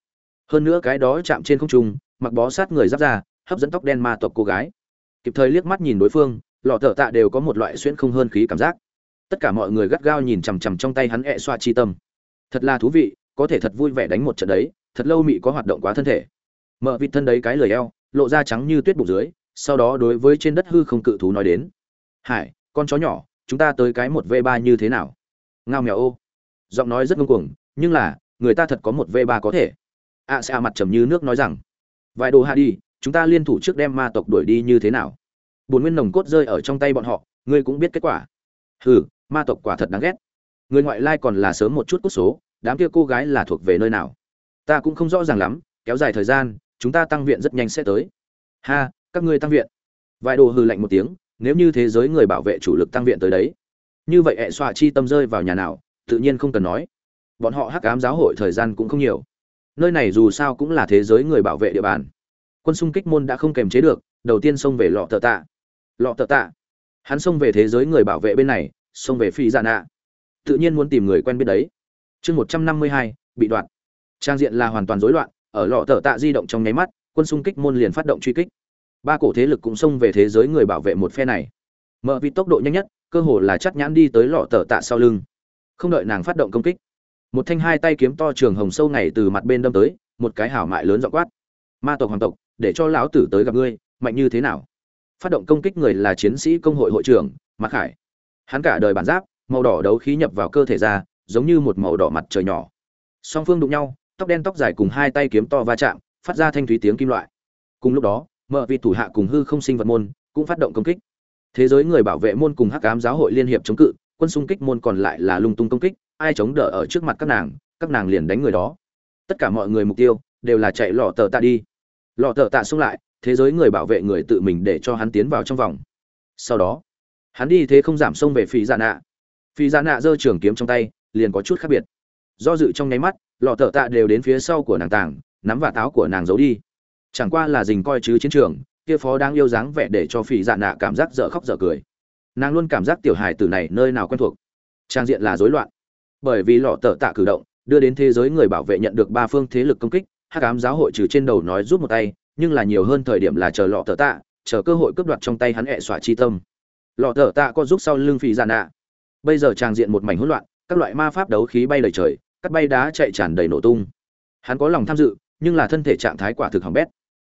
Hơn nữa cái đó chạm trên không trung, mặc bó sát người giáp ra hấp dẫn tóc đen ma tộc cô gái. Kịp thời liếc mắt nhìn đối phương, lọ thợ tạ đều có một loại xuyên không hơn khí cảm giác. Tất cả mọi người gắt gao nhìn chằm chằm trong tay hắn ẹ xoa chi tâm. Thật là thú vị có thể thật vui vẻ đánh một trận đấy thật lâu mị có hoạt động quá thân thể. Mở vịt thân đấy cái lời eo lộ ra trắng như tuyết bụng dưới sau đó đối với trên đất hư không cự thú nói đến. Hải con chó nhỏ chúng ta tới cái một v ba như thế nào? Ngao mèo ô. Giọng nói rất ngông cuồng nhưng là người ta thật có một v ba có thể. Ạ à, xa mặt trầm như nước nói rằng vài đồ hạ đi chúng ta liên thủ trước đem ma tộc đuổi đi như thế nào? Bồn nguyên nồng cốt rơi ở trong tay bọn họ ngươi cũng biết kết quả. Hừ ma tộc quả thật đáng ghét. Người ngoại lai còn là sớm một chút cốt số đám kia cô gái là thuộc về nơi nào? Ta cũng không rõ ràng lắm, kéo dài thời gian, chúng ta tăng viện rất nhanh sẽ tới. Ha, các ngươi tăng viện. Vài đồ hư lạnh một tiếng, nếu như thế giới người bảo vệ chủ lực tăng viện tới đấy. Như vậy hệ xoa chi tâm rơi vào nhà nào, tự nhiên không cần nói. Bọn họ hắc ám giáo hội thời gian cũng không nhiều. Nơi này dù sao cũng là thế giới người bảo vệ địa bàn. Quân xung kích môn đã không kềm chế được, đầu tiên xông về lọ tờ tạ. Lọ tờ tạ. Hắn xông về thế giới người bảo vệ bên này, xông về phi dạ nạ. Tự nhiên muốn tìm người quen biết đấy chương một trăm năm mươi hai, bị đoạn trang diện là hoàn toàn rối loạn, ở lọ tờ tạ di động trong nháy mắt, quân xung kích môn liền phát động truy kích. Ba cổ thế lực cũng xông về thế giới người bảo vệ một phe này. Mở vì tốc độ nhanh nhất, cơ hồ là chắc nhãn đi tới lọ tờ tạ sau lưng. Không đợi nàng phát động công kích, một thanh hai tay kiếm to trường hồng sâu ngày từ mặt bên đâm tới, một cái hảo mại lớn dọ quát. Ma tộc hoàng tộc, để cho lão tử tới gặp ngươi, mạnh như thế nào? Phát động công kích người là chiến sĩ công hội hội trưởng, mạc khải. Hắn cả đời bản giáp, màu đỏ đấu khí nhập vào cơ thể ra giống như một màu đỏ mặt trời nhỏ. Song phương đụng nhau, tóc đen tóc dài cùng hai tay kiếm to va chạm, phát ra thanh thúy tiếng kim loại. Cùng lúc đó mở vị thủ hạ cùng hư không sinh vật môn cũng phát động công kích. Thế giới người bảo vệ môn cùng hắc ám giáo hội liên hiệp chống cự, quân xung kích môn còn lại là lung tung công kích, ai chống đỡ ở trước mặt các nàng các nàng liền đánh người đó. Tất cả mọi người mục tiêu đều là chạy lọ tờ tạ đi. Lọ tờ tạ xung lại, thế giới người bảo vệ người tự mình để cho hắn tiến vào trong vòng. Sau đó, hắn đi thế không giảm xông về phi dạ nạ. Phi dạ nạ giơ trường kiếm trong tay liền có chút khác biệt. Do dự trong nháy mắt, lọ thợ tạ đều đến phía sau của nàng tàng nắm và táo của nàng giấu đi. Chẳng qua là dình coi chứ chiến trường, kia phó đang yêu dáng vẻ để cho phỉ dạ nạ cảm giác dở khóc dở cười. Nàng luôn cảm giác tiểu hài tử này nơi nào quen thuộc. Trang diện là rối loạn. Bởi vì lọ tờ tạ cử động, đưa đến thế giới người bảo vệ nhận được ba phương thế lực công kích, hắc ám giáo hội trừ trên đầu nói rút một tay, nhưng là nhiều hơn thời điểm là chờ lọ tờ tạ, chờ cơ hội cướp đoạt trong tay hắn hẹ xỏa chi tâm. Lọ tờ tạ có giúp sau lưng phỉ dạ nạ. Bây giờ trang diện một mảnh hỗn loạn các loại ma pháp đấu khí bay đầy trời, cắt bay đá chạy tràn đầy nổ tung. Hắn có lòng tham dự, nhưng là thân thể trạng thái quả thực hỏng bét.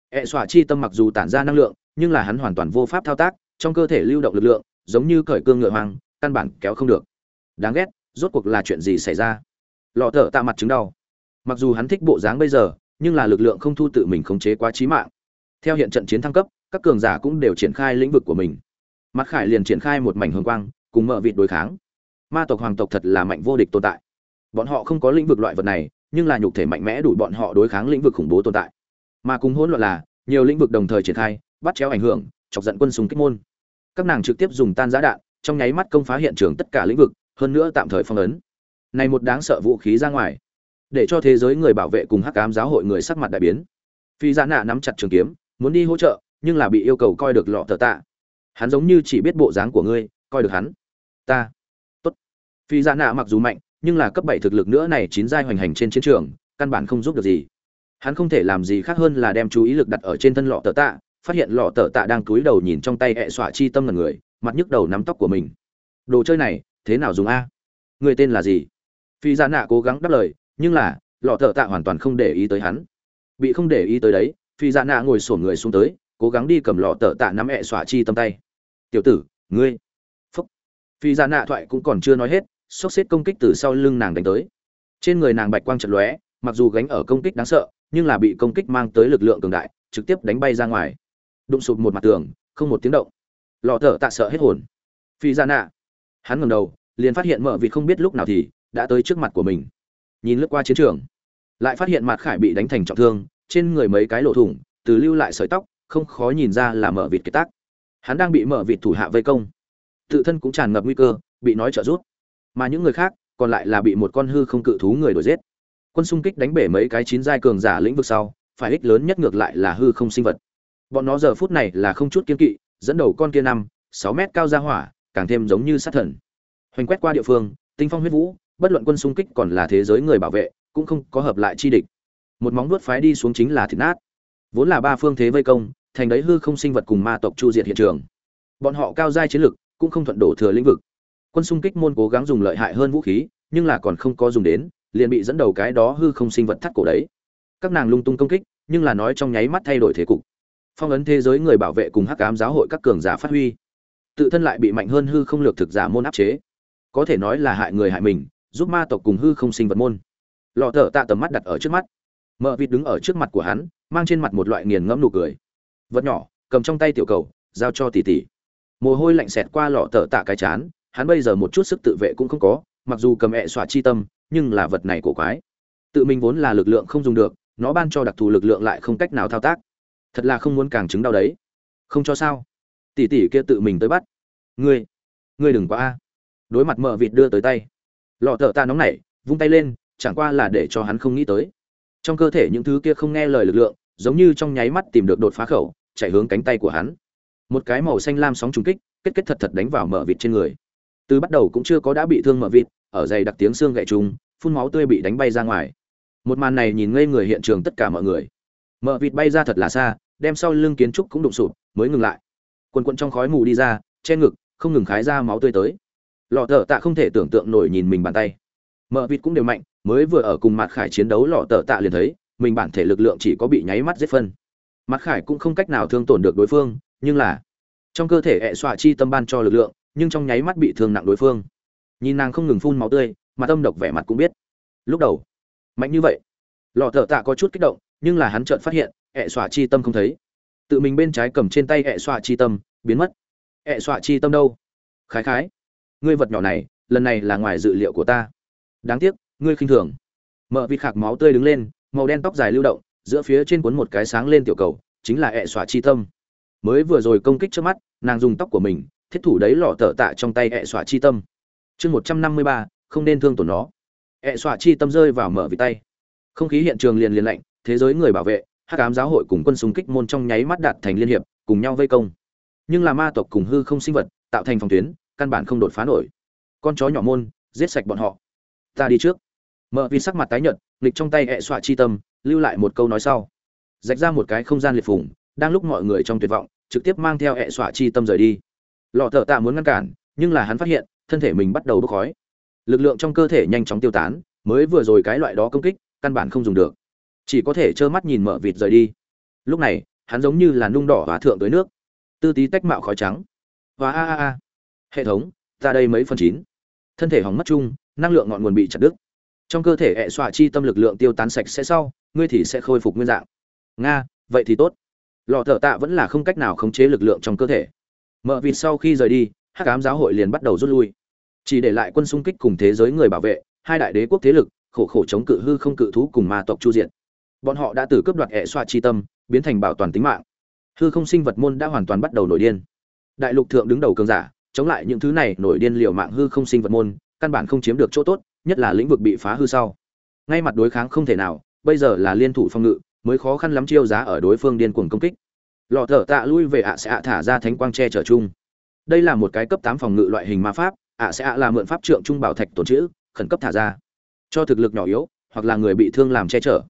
Ẹ xỏa chi tâm mặc dù tản ra năng lượng, nhưng là hắn hoàn toàn vô pháp thao tác, trong cơ thể lưu động lực lượng, giống như cởi cương ngựa hoang, căn bản kéo không được. Đáng ghét, rốt cuộc là chuyện gì xảy ra? Lọ thở tạ mặt chứng đau. Mặc dù hắn thích bộ dáng bây giờ, nhưng là lực lượng không thu tự mình khống chế quá trí mạng. Theo hiện trận chiến thăng cấp, các cường giả cũng đều triển khai lĩnh vực của mình. Mắt khải liền triển khai một mảnh hương quang, cùng mở vịt đối kháng ma tộc hoàng tộc thật là mạnh vô địch tồn tại. Bọn họ không có lĩnh vực loại vật này, nhưng là nhục thể mạnh mẽ đủ bọn họ đối kháng lĩnh vực khủng bố tồn tại. Mà cùng hỗn loạn là, nhiều lĩnh vực đồng thời triển khai, bắt chéo ảnh hưởng, chọc giận quân súng kích môn. Các nàng trực tiếp dùng tan giã đạn, trong nháy mắt công phá hiện trường tất cả lĩnh vực, hơn nữa tạm thời phong ấn. Này một đáng sợ vũ khí ra ngoài, để cho thế giới người bảo vệ cùng hắc ám giáo hội người sắc mặt đại biến. Phi giã nạ nắm chặt trường kiếm, muốn đi hỗ trợ, nhưng là bị yêu cầu coi được lọ tờ tạ. Hắn giống như chỉ biết bộ dáng của ngươi, coi được hắn. Ta phi giã nạ mặc dù mạnh, nhưng là cấp bảy thực lực nữa này chín giai hoành hành trên chiến trường, căn bản không giúp được gì. Hắn không thể làm gì khác hơn là đem chú ý lực đặt ở trên thân lọ tờ tạ, phát hiện lọ tờ tạ đang cúi đầu nhìn trong tay hẹ xỏa chi tâm là người, mặt nhức đầu nắm tóc của mình. Đồ chơi này, thế nào dùng a? Người tên là gì? Phi gia nạ cố gắng đáp lời, nhưng là, lọ tờ tạ hoàn toàn không để ý tới hắn. Bị không để ý tới đấy, phi gia nạ ngồi sổn người xuống tới, cố gắng đi cầm lọ tờ tạ nắm hẹ xỏa chi tâm tay. Tiểu tử, ngươi phúc. Phi gia nạ thoại cũng còn chưa nói hết xốc xếp công kích từ sau lưng nàng đánh tới. Trên người nàng bạch quang trận lóe, mặc dù gánh ở công kích đáng sợ, nhưng là bị công kích mang tới lực lượng cường đại, trực tiếp đánh bay ra ngoài. Đụng sụp một mặt tường, không một tiếng động. Lọ thở tạ sợ hết hồn. Phi ra nạ. Hắn ngầm đầu, liền phát hiện mở vị không biết lúc nào thì đã tới trước mặt của mình. Nhìn lướt qua chiến trường, lại phát hiện mặt khải bị đánh thành trọng thương, trên người mấy cái lỗ thủng, từ lưu lại sợi tóc, không khó nhìn ra là mở vịt kiệt tác. Hắn đang bị mở vịt thủ hạ vây công. Tự thân cũng tràn ngập nguy cơ, bị nói trợ rút mà những người khác còn lại là bị một con hư không cự thú người đuổi giết. Quân xung kích đánh bể mấy cái chín giai cường giả lĩnh vực sau, phải ích lớn nhất ngược lại là hư không sinh vật. Bọn nó giờ phút này là không chút kiên kỵ, dẫn đầu con kia năm, sáu mét cao ra hỏa, càng thêm giống như sát thần. Hoành quét qua địa phương, tinh phong huyết vũ, bất luận quân xung kích còn là thế giới người bảo vệ, cũng không có hợp lại chi địch. Một móng vuốt phái đi xuống chính là thịt nát. Vốn là ba phương thế vây công, thành đấy hư không sinh vật cùng ma tộc chu diệt hiện trường. Bọn họ cao giai chiến lực cũng không thuận đổ thừa lĩnh vực quân xung kích môn cố gắng dùng lợi hại hơn vũ khí, nhưng là còn không có dùng đến, liền bị dẫn đầu cái đó hư không sinh vật thắt cổ đấy. Các nàng lung tung công kích, nhưng là nói trong nháy mắt thay đổi thế cục. Phong ấn thế giới người bảo vệ cùng hắc ám giáo hội các cường giả phát huy. Tự thân lại bị mạnh hơn hư không lược thực giả môn áp chế. Có thể nói là hại người hại mình, giúp ma tộc cùng hư không sinh vật môn. Lọ thở tạ tầm mắt đặt ở trước mắt. Mợ vịt đứng ở trước mặt của hắn, mang trên mặt một loại nghiền ngẫm nụ cười. Vật nhỏ, cầm trong tay tiểu cầu, giao cho tỷ tỷ. Mồ hôi lạnh xẹt qua lọ thở tạ cái chán hắn bây giờ một chút sức tự vệ cũng không có, mặc dù cầm ẹ xỏa chi tâm, nhưng là vật này cổ quái. Tự mình vốn là lực lượng không dùng được, nó ban cho đặc thù lực lượng lại không cách nào thao tác. Thật là không muốn càng chứng đau đấy. Không cho sao? Tỷ tỷ kia tự mình tới bắt. Ngươi ngươi đừng quá a. Đối mặt mợ vịt đưa tới tay. Lọ thợ ta nóng nảy, vung tay lên, chẳng qua là để cho hắn không nghĩ tới. Trong cơ thể những thứ kia không nghe lời lực lượng, giống như trong nháy mắt tìm được đột phá khẩu, chạy hướng cánh tay của hắn. Một cái màu xanh lam sóng trùng kích, kết kết thật thật đánh vào mở vịt trên người từ bắt đầu cũng chưa có đã bị thương mở vịt, ở dày đặc tiếng xương gậy trùng, phun máu tươi bị đánh bay ra ngoài. Một màn này nhìn ngây người hiện trường tất cả mọi người. Mở vịt bay ra thật là xa, đem sau lưng kiến trúc cũng đụng sụp, mới ngừng lại. Quần quận trong khói mù đi ra, che ngực, không ngừng khái ra máu tươi tới. Lọ thợ tạ không thể tưởng tượng nổi nhìn mình bàn tay. Mở vịt cũng đều mạnh, mới vừa ở cùng mặt khải chiến đấu lọ thợ tạ liền thấy, mình bản thể lực lượng chỉ có bị nháy mắt giết phân. Mặt khải cũng không cách nào thương tổn được đối phương, nhưng là, trong cơ thể hệ xoa chi tâm ban cho lực lượng nhưng trong nháy mắt bị thương nặng đối phương. Nhìn nàng không ngừng phun máu tươi, mà tâm độc vẻ mặt cũng biết. Lúc đầu, mạnh như vậy. Lọ thợ tạ có chút kích động, nhưng là hắn chợt phát hiện, ẹ xoa chi tâm không thấy. Tự mình bên trái cầm trên tay ẹ xoa chi tâm, biến mất. Ẹ xoa chi tâm đâu? Khái khái. Ngươi vật nhỏ này, lần này là ngoài dự liệu của ta. Đáng tiếc, ngươi khinh thường. Mợ vịt khạc máu tươi đứng lên, màu đen tóc dài lưu động, giữa phía trên cuốn một cái sáng lên tiểu cầu, chính là ẹ xoa chi tâm. Mới vừa rồi công kích trước mắt, nàng dùng tóc của mình thiết thủ đấy lọ tở tạ trong tay hệ xoa chi tâm. Chương một trăm năm mươi ba, không nên thương tổn nó. Hệ xoa chi tâm rơi vào mở vị tay. Không khí hiện trường liền liền lạnh, thế giới người bảo vệ, hắc ám giáo hội cùng quân súng kích môn trong nháy mắt đạt thành liên hiệp, cùng nhau vây công. Nhưng là ma tộc cùng hư không sinh vật, tạo thành phòng tuyến, căn bản không đột phá nổi. Con chó nhỏ môn, giết sạch bọn họ. Ta đi trước. Mở vì sắc mặt tái nhợt, nghịch trong tay hẹ xoa chi tâm, lưu lại một câu nói sau. Rạch ra một cái không gian liệt phủng đang lúc mọi người trong tuyệt vọng, trực tiếp mang theo hẹ xoa chi tâm rời đi lọ thợ tạ muốn ngăn cản, nhưng là hắn phát hiện, thân thể mình bắt đầu bốc khói. Lực lượng trong cơ thể nhanh chóng tiêu tán, mới vừa rồi cái loại đó công kích, căn bản không dùng được. Chỉ có thể trơ mắt nhìn mở vịt rời đi. Lúc này, hắn giống như là nung đỏ hóa thượng tới nước. Tư tí tách mạo khói trắng. Và a a a. Hệ thống ta đây mấy phần chín. Thân thể hỏng mất chung, năng lượng ngọn nguồn bị chặt đứt. Trong cơ thể hệ xoa chi tâm lực lượng tiêu tán sạch sẽ sau, ngươi thì sẽ khôi phục nguyên dạng. Nga, vậy thì tốt. Lọ thợ tạ vẫn là không cách nào khống chế lực lượng trong cơ thể mợ vịt sau khi rời đi hát cám giáo hội liền bắt đầu rút lui. Chỉ để lại quân xung kích cùng thế giới người bảo vệ, hai đại đế quốc thế lực, khổ khổ chống cự hư không cự thú cùng ma tộc chu diện bọn họ đã từ cướp đoạt hệ xoa chi tâm, biến thành bảo toàn tính mạng. Hư không sinh vật môn đã hoàn toàn bắt đầu nổi điên. Đại lục thượng đứng đầu cường giả, chống lại những thứ này nổi điên liều mạng hư không sinh vật môn, căn bản không chiếm được chỗ tốt, nhất là lĩnh vực bị phá hư sau. Ngay mặt đối kháng không thể nào, bây giờ là liên thủ phòng ngự, mới khó khăn lắm chiêu giá ở đối phương điên cuồng công kích lò thở tạ lui về ạ sẽ ạ thả ra thánh quang che chở chung. Đây là một cái cấp tám phòng ngự loại hình ma pháp, ạ sẽ ạ là mượn pháp trượng trung bảo thạch tổn chữ khẩn cấp thả ra. Cho thực lực nhỏ yếu, hoặc là người bị thương làm che chở.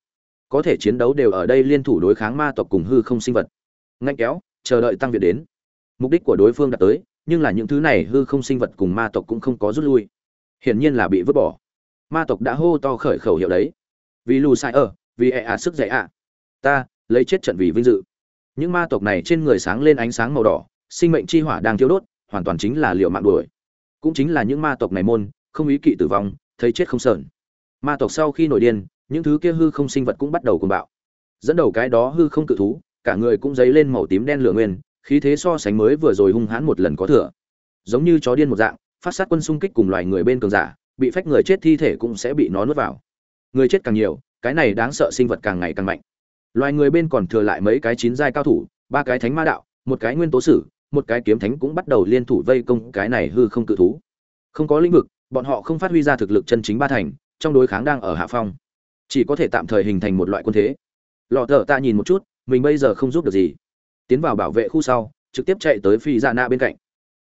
Có thể chiến đấu đều ở đây liên thủ đối kháng ma tộc cùng hư không sinh vật. Ngạnh kéo, chờ đợi tăng viện đến. Mục đích của đối phương đã tới, nhưng là những thứ này hư không sinh vật cùng ma tộc cũng không có rút lui. Hiển nhiên là bị vứt bỏ. Ma tộc đã hô to khởi khẩu hiệu đấy. Vì lù sai ở, vì e ẹ à sức dạy ạ. Ta, lấy chết trận vì vinh dự những ma tộc này trên người sáng lên ánh sáng màu đỏ, sinh mệnh chi hỏa đang thiêu đốt, hoàn toàn chính là liệu mạng đuổi. Cũng chính là những ma tộc này môn, không ý kỵ tử vong, thấy chết không sờn. Ma tộc sau khi nổi điên, những thứ kia hư không sinh vật cũng bắt đầu cùng bạo. Dẫn đầu cái đó hư không cự thú, cả người cũng dấy lên màu tím đen lửa nguyên, khí thế so sánh mới vừa rồi hung hãn một lần có thừa. Giống như chó điên một dạng, phát sát quân xung kích cùng loài người bên cường giả, bị phách người chết thi thể cũng sẽ bị nó nuốt vào. Người chết càng nhiều, cái này đáng sợ sinh vật càng ngày càng mạnh loài người bên còn thừa lại mấy cái chín giai cao thủ, ba cái thánh ma đạo, một cái nguyên tố sử, một cái kiếm thánh cũng bắt đầu liên thủ vây công cái này hư không cự thú. Không có lĩnh vực, bọn họ không phát huy ra thực lực chân chính ba thành, trong đối kháng đang ở hạ phong. Chỉ có thể tạm thời hình thành một loại quân thế. Lọ thợ ta nhìn một chút, mình bây giờ không giúp được gì. Tiến vào bảo vệ khu sau, trực tiếp chạy tới phi dạ na bên cạnh.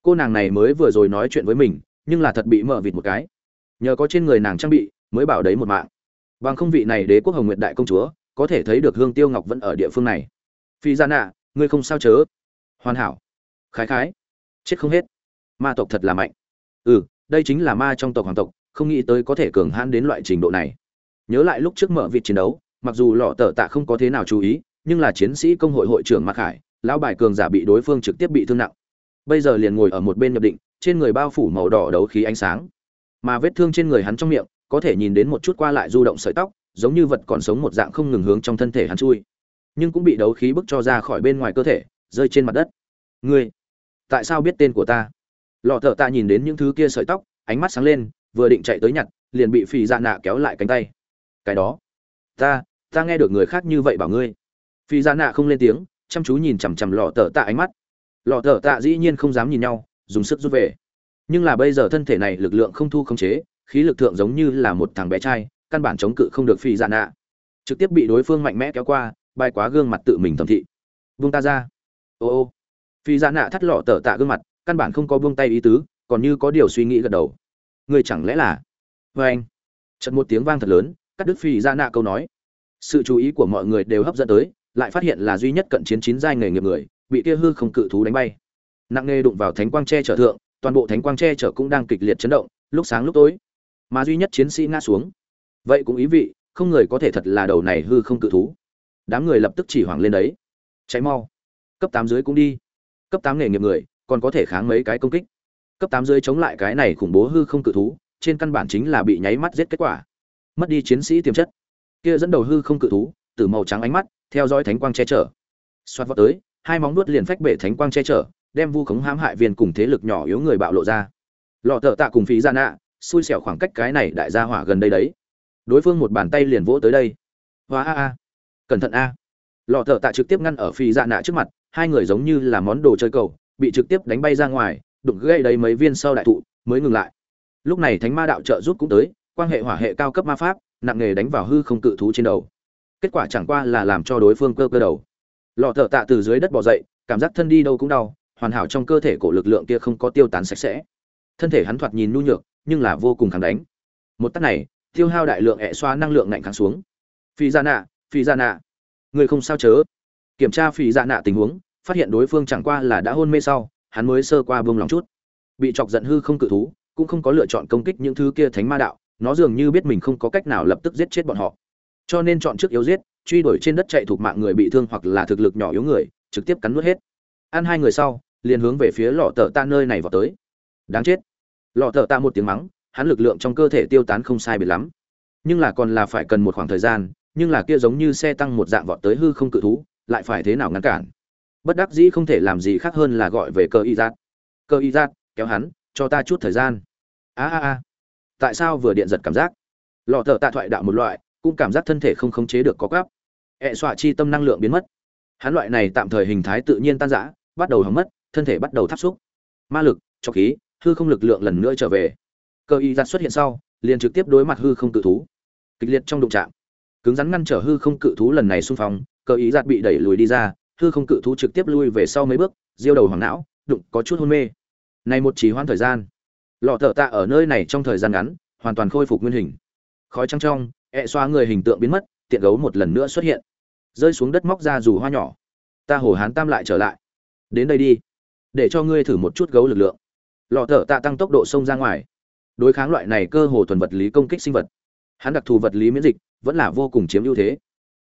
Cô nàng này mới vừa rồi nói chuyện với mình, nhưng là thật bị mở vịt một cái. Nhờ có trên người nàng trang bị, mới bảo đấy một mạng. Bằng không vị này đế quốc hồng nguyệt đại công chúa có thể thấy được hương tiêu ngọc vẫn ở địa phương này. Phi dạ nạ, ngươi không sao chớ. Hoàn hảo. Khái khái. Chết không hết. Ma tộc thật là mạnh. Ừ đây chính là ma trong tộc hoàng tộc, không nghĩ tới có thể cường hãn đến loại trình độ này. Nhớ lại lúc trước mở vịt chiến đấu, mặc dù lọ tờ tạ không có thế nào chú ý, nhưng là chiến sĩ công hội hội trưởng mạc khải, lão bài cường giả bị đối phương trực tiếp bị thương nặng. Bây giờ liền ngồi ở một bên nhập định, trên người bao phủ màu đỏ đấu khí ánh sáng. Mà vết thương trên người hắn trong miệng có thể nhìn đến một chút qua lại du động sợi tóc, giống như vật còn sống một dạng không ngừng hướng trong thân thể hắn chui. Nhưng cũng bị đấu khí bức cho ra khỏi bên ngoài cơ thể, rơi trên mặt đất. Ngươi, tại sao biết tên của ta? Lọ thợ ta nhìn đến những thứ kia sợi tóc, ánh mắt sáng lên, vừa định chạy tới nhặt, liền bị phì dạ nạ kéo lại cánh tay. Cái đó, ta ta nghe được người khác như vậy bảo ngươi. Phì dạ nạ không lên tiếng, chăm chú nhìn chằm chằm lọ thợ tạ ánh mắt. Lọ thợ tạ dĩ nhiên không dám nhìn nhau, dùng sức rút về. Nhưng là bây giờ thân thể này lực lượng không thu không chế khí lực thượng giống như là một thằng bé trai, căn bản chống cự không được phi dạ nạ. Trực tiếp bị đối phương mạnh mẽ kéo qua, bay quá gương mặt tự mình thẩm thị. Buông ta ra. Ô ô. Phi dạ nạ thắt lọ tở tạ gương mặt, căn bản không có buông tay ý tứ, còn như có điều suy nghĩ gật đầu. Người chẳng lẽ là? Vê anh. Chật một tiếng vang thật lớn, cắt đứt phi dạ nạ câu nói. Sự chú ý của mọi người đều hấp dẫn tới, lại phát hiện là duy nhất cận chiến chín giai nghề nghiệp người, bị kia hư không cự thú đánh bay. Nặng nề đụng vào thánh quang tre trở thượng, toàn bộ thánh quang tre trở cũng đang kịch liệt chấn động, lúc sáng lúc tối mà duy nhất chiến sĩ ngã xuống. Vậy cũng ý vị, không người có thể thật là đầu này hư không cự thú. Đám người lập tức chỉ hoảng lên đấy. Cháy mau. Cấp tám dưới cũng đi. Cấp tám nghề nghiệp người, còn có thể kháng mấy cái công kích. Cấp tám dưới chống lại cái này khủng bố hư không cự thú, trên căn bản chính là bị nháy mắt giết kết quả. Mất đi chiến sĩ tiềm chất. Kia dẫn đầu hư không cự thú, từ màu trắng ánh mắt, theo dõi thánh quang che chở. Xoát vọt tới, hai móng nuốt liền phách bể thánh quang che chở, đem vu khống hãm hại viên cùng thế lực nhỏ yếu người bạo lộ ra. Lọ thợ tạ cùng phí ra nạ xui xẻo khoảng cách cái này đại gia hỏa gần đây đấy. Đối phương một bàn tay liền vỗ tới đây. Hoa a a. Cẩn thận a. Lọ thợ tạ trực tiếp ngăn ở phi dạ nạ trước mặt, hai người giống như là món đồ chơi cầu, bị trực tiếp đánh bay ra ngoài, đụng gây đầy mấy viên sau đại thụ, mới ngừng lại. Lúc này thánh ma đạo trợ giúp cũng tới quan hệ hỏa hệ cao cấp ma pháp, nặng nghề đánh vào hư không cự thú trên đầu. Kết quả chẳng qua là làm cho đối phương cơ cơ đầu. Lọ thợ tạ từ dưới đất bỏ dậy, cảm giác thân đi đâu cũng đau, hoàn hảo trong cơ thể cổ lực lượng kia không có tiêu tán sạch sẽ. Thân thể hắn thoạt nhìn nhu nhược nhưng là vô cùng kháng đánh. Một tắt này, tiêu hao đại lượng ẹ xoa năng lượng ngạnh kháng xuống. Phi ra dạ nạ phi ra dạ nạ. Người không sao chớ. Kiểm tra phi ra dạ nạ tình huống, phát hiện đối phương chẳng qua là đã hôn mê sau, hắn mới sơ qua vương lòng chút. Bị chọc giận hư không cự thú, cũng không có lựa chọn công kích những thứ kia thánh ma đạo, nó dường như biết mình không có cách nào lập tức giết chết bọn họ. Cho nên chọn trước yếu giết, truy đuổi trên đất chạy thuộc mạng người bị thương hoặc là thực lực nhỏ yếu người, trực tiếp cắn nuốt hết. Ăn hai người sau, liền hướng về phía lọ tờ ta nơi này vào tới. Đáng chết lọ thợ ta một tiếng mắng, hắn lực lượng trong cơ thể tiêu tán không sai biệt lắm. Nhưng là còn là phải cần một khoảng thời gian, nhưng là kia giống như xe tăng một dạng vọt tới hư không cự thú, lại phải thế nào ngăn cản? Bất đắc dĩ không thể làm gì khác hơn là gọi về cơ y giác cơ y giác kéo hắn, cho ta chút thời gian. A a a. Tại sao vừa điện giật cảm giác? Lọ thợ tạ thoại đạo một loại, cũng cảm giác thân thể không khống chế được có gáp ẹ xọa chi tâm năng lượng biến mất. Hắn loại này tạm thời hình thái tự nhiên tan rã, bắt đầu hỏng mất, thân thể bắt đầu thắp xúc. Ma lực, cho khí hư không lực lượng lần nữa trở về. Cơ y giặt xuất hiện sau, liền trực tiếp đối mặt hư không cự thú. Kịch liệt trong đụng chạm. Cứng rắn ngăn trở hư không cự thú lần này xung phong, cơ ý giặt bị đẩy lùi đi ra, hư không cự thú trực tiếp lui về sau mấy bước diêu đầu hoàng não, đụng có chút hôn mê. Này một chỉ hoãn thời gian. Lọ thợ tạ ở nơi này trong thời gian ngắn, hoàn toàn khôi phục nguyên hình. Khói trắng trong e ẹ xoa người hình tượng biến mất, tiện gấu một lần nữa xuất hiện. Rơi xuống đất móc ra dù hoa nhỏ. Ta hổ hán tam lại trở lại. Đến đây đi. Để cho ngươi thử một chút gấu lực lượng lọ thợ tạ tăng tốc độ xông ra ngoài. Đối kháng loại này cơ hồ thuần vật lý công kích sinh vật. Hắn đặc thù vật lý miễn dịch, vẫn là vô cùng chiếm ưu thế.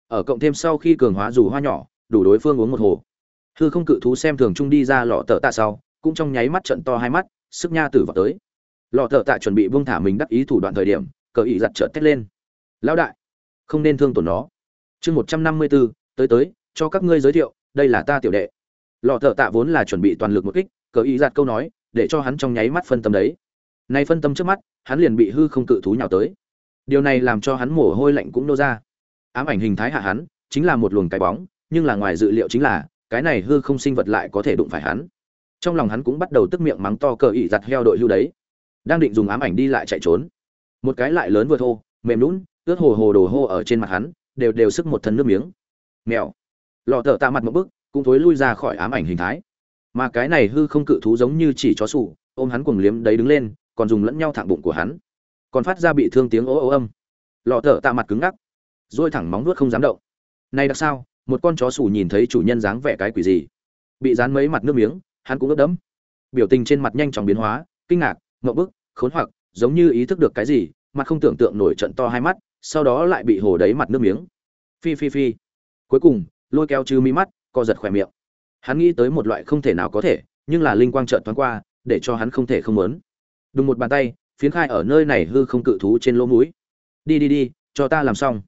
Ở cộng thêm sau khi cường hóa dù hoa nhỏ, đủ đối phương uống một hồ. Hư không cự thú xem thường trung đi ra lọ thợ tạ sau, cũng trong nháy mắt trận to hai mắt, sức nha tử vào tới. Lọ thợ tạ chuẩn bị buông thả mình đắc ý thủ đoạn thời điểm, cờ ý giặt trợt tét lên. Lão đại, không nên thương tổn nó. Chương một trăm năm mươi bốn tới tới, cho các ngươi giới thiệu, đây là ta tiểu đệ. Lọ thợ tạ vốn là chuẩn bị toàn lực một kích, cờ ý giặt câu nói để cho hắn trong nháy mắt phân tâm đấy. Nay phân tâm trước mắt, hắn liền bị hư không cự thú nhào tới. Điều này làm cho hắn mồ hôi lạnh cũng nô ra. Ám ảnh hình thái hạ hắn chính là một luồng cái bóng, nhưng là ngoài dự liệu chính là, cái này hư không sinh vật lại có thể đụng phải hắn. Trong lòng hắn cũng bắt đầu tức miệng mắng to cờ ị giặt heo đội hưu đấy. Đang định dùng ám ảnh đi lại chạy trốn. Một cái lại lớn vừa thô, mềm lún ướt hồ hồ đồ hô ở trên mặt hắn, đều đều sức một thân nước miếng. Mèo. Lọ thợ tạ mặt một bức cũng thối lui ra khỏi ám ảnh hình thái mà cái này hư không cự thú giống như chỉ chó sủ, ôm hắn cuồng liếm đấy đứng lên, còn dùng lẫn nhau thẳng bụng của hắn. Còn phát ra bị thương tiếng ố ô âm. Lọ thở tạ mặt cứng ngắc dôi thẳng móng nuốt không dám động. Này đặc sao, một con chó sủ nhìn thấy chủ nhân dáng vẻ cái quỷ gì? Bị dán mấy mặt nước miếng, hắn cũng ướt đẫm. Biểu tình trên mặt nhanh chóng biến hóa, kinh ngạc ngậm bức, khốn hoặc, giống như ý thức được cái gì mặt không tưởng tượng nổi trận to hai mắt, sau đó lại bị hồ đấy mặt nước miếng. Phi phi phi. Cuối cùng, lôi kéo chư mi mắt, co giật khỏe miệng hắn nghĩ tới một loại không thể nào có thể, nhưng là linh quang trợn thoáng qua, để cho hắn không thể không muốn. Đùng một bàn tay, phiến khai ở nơi này hư không cự thú trên lỗ mũi. Đi đi đi, cho ta làm xong.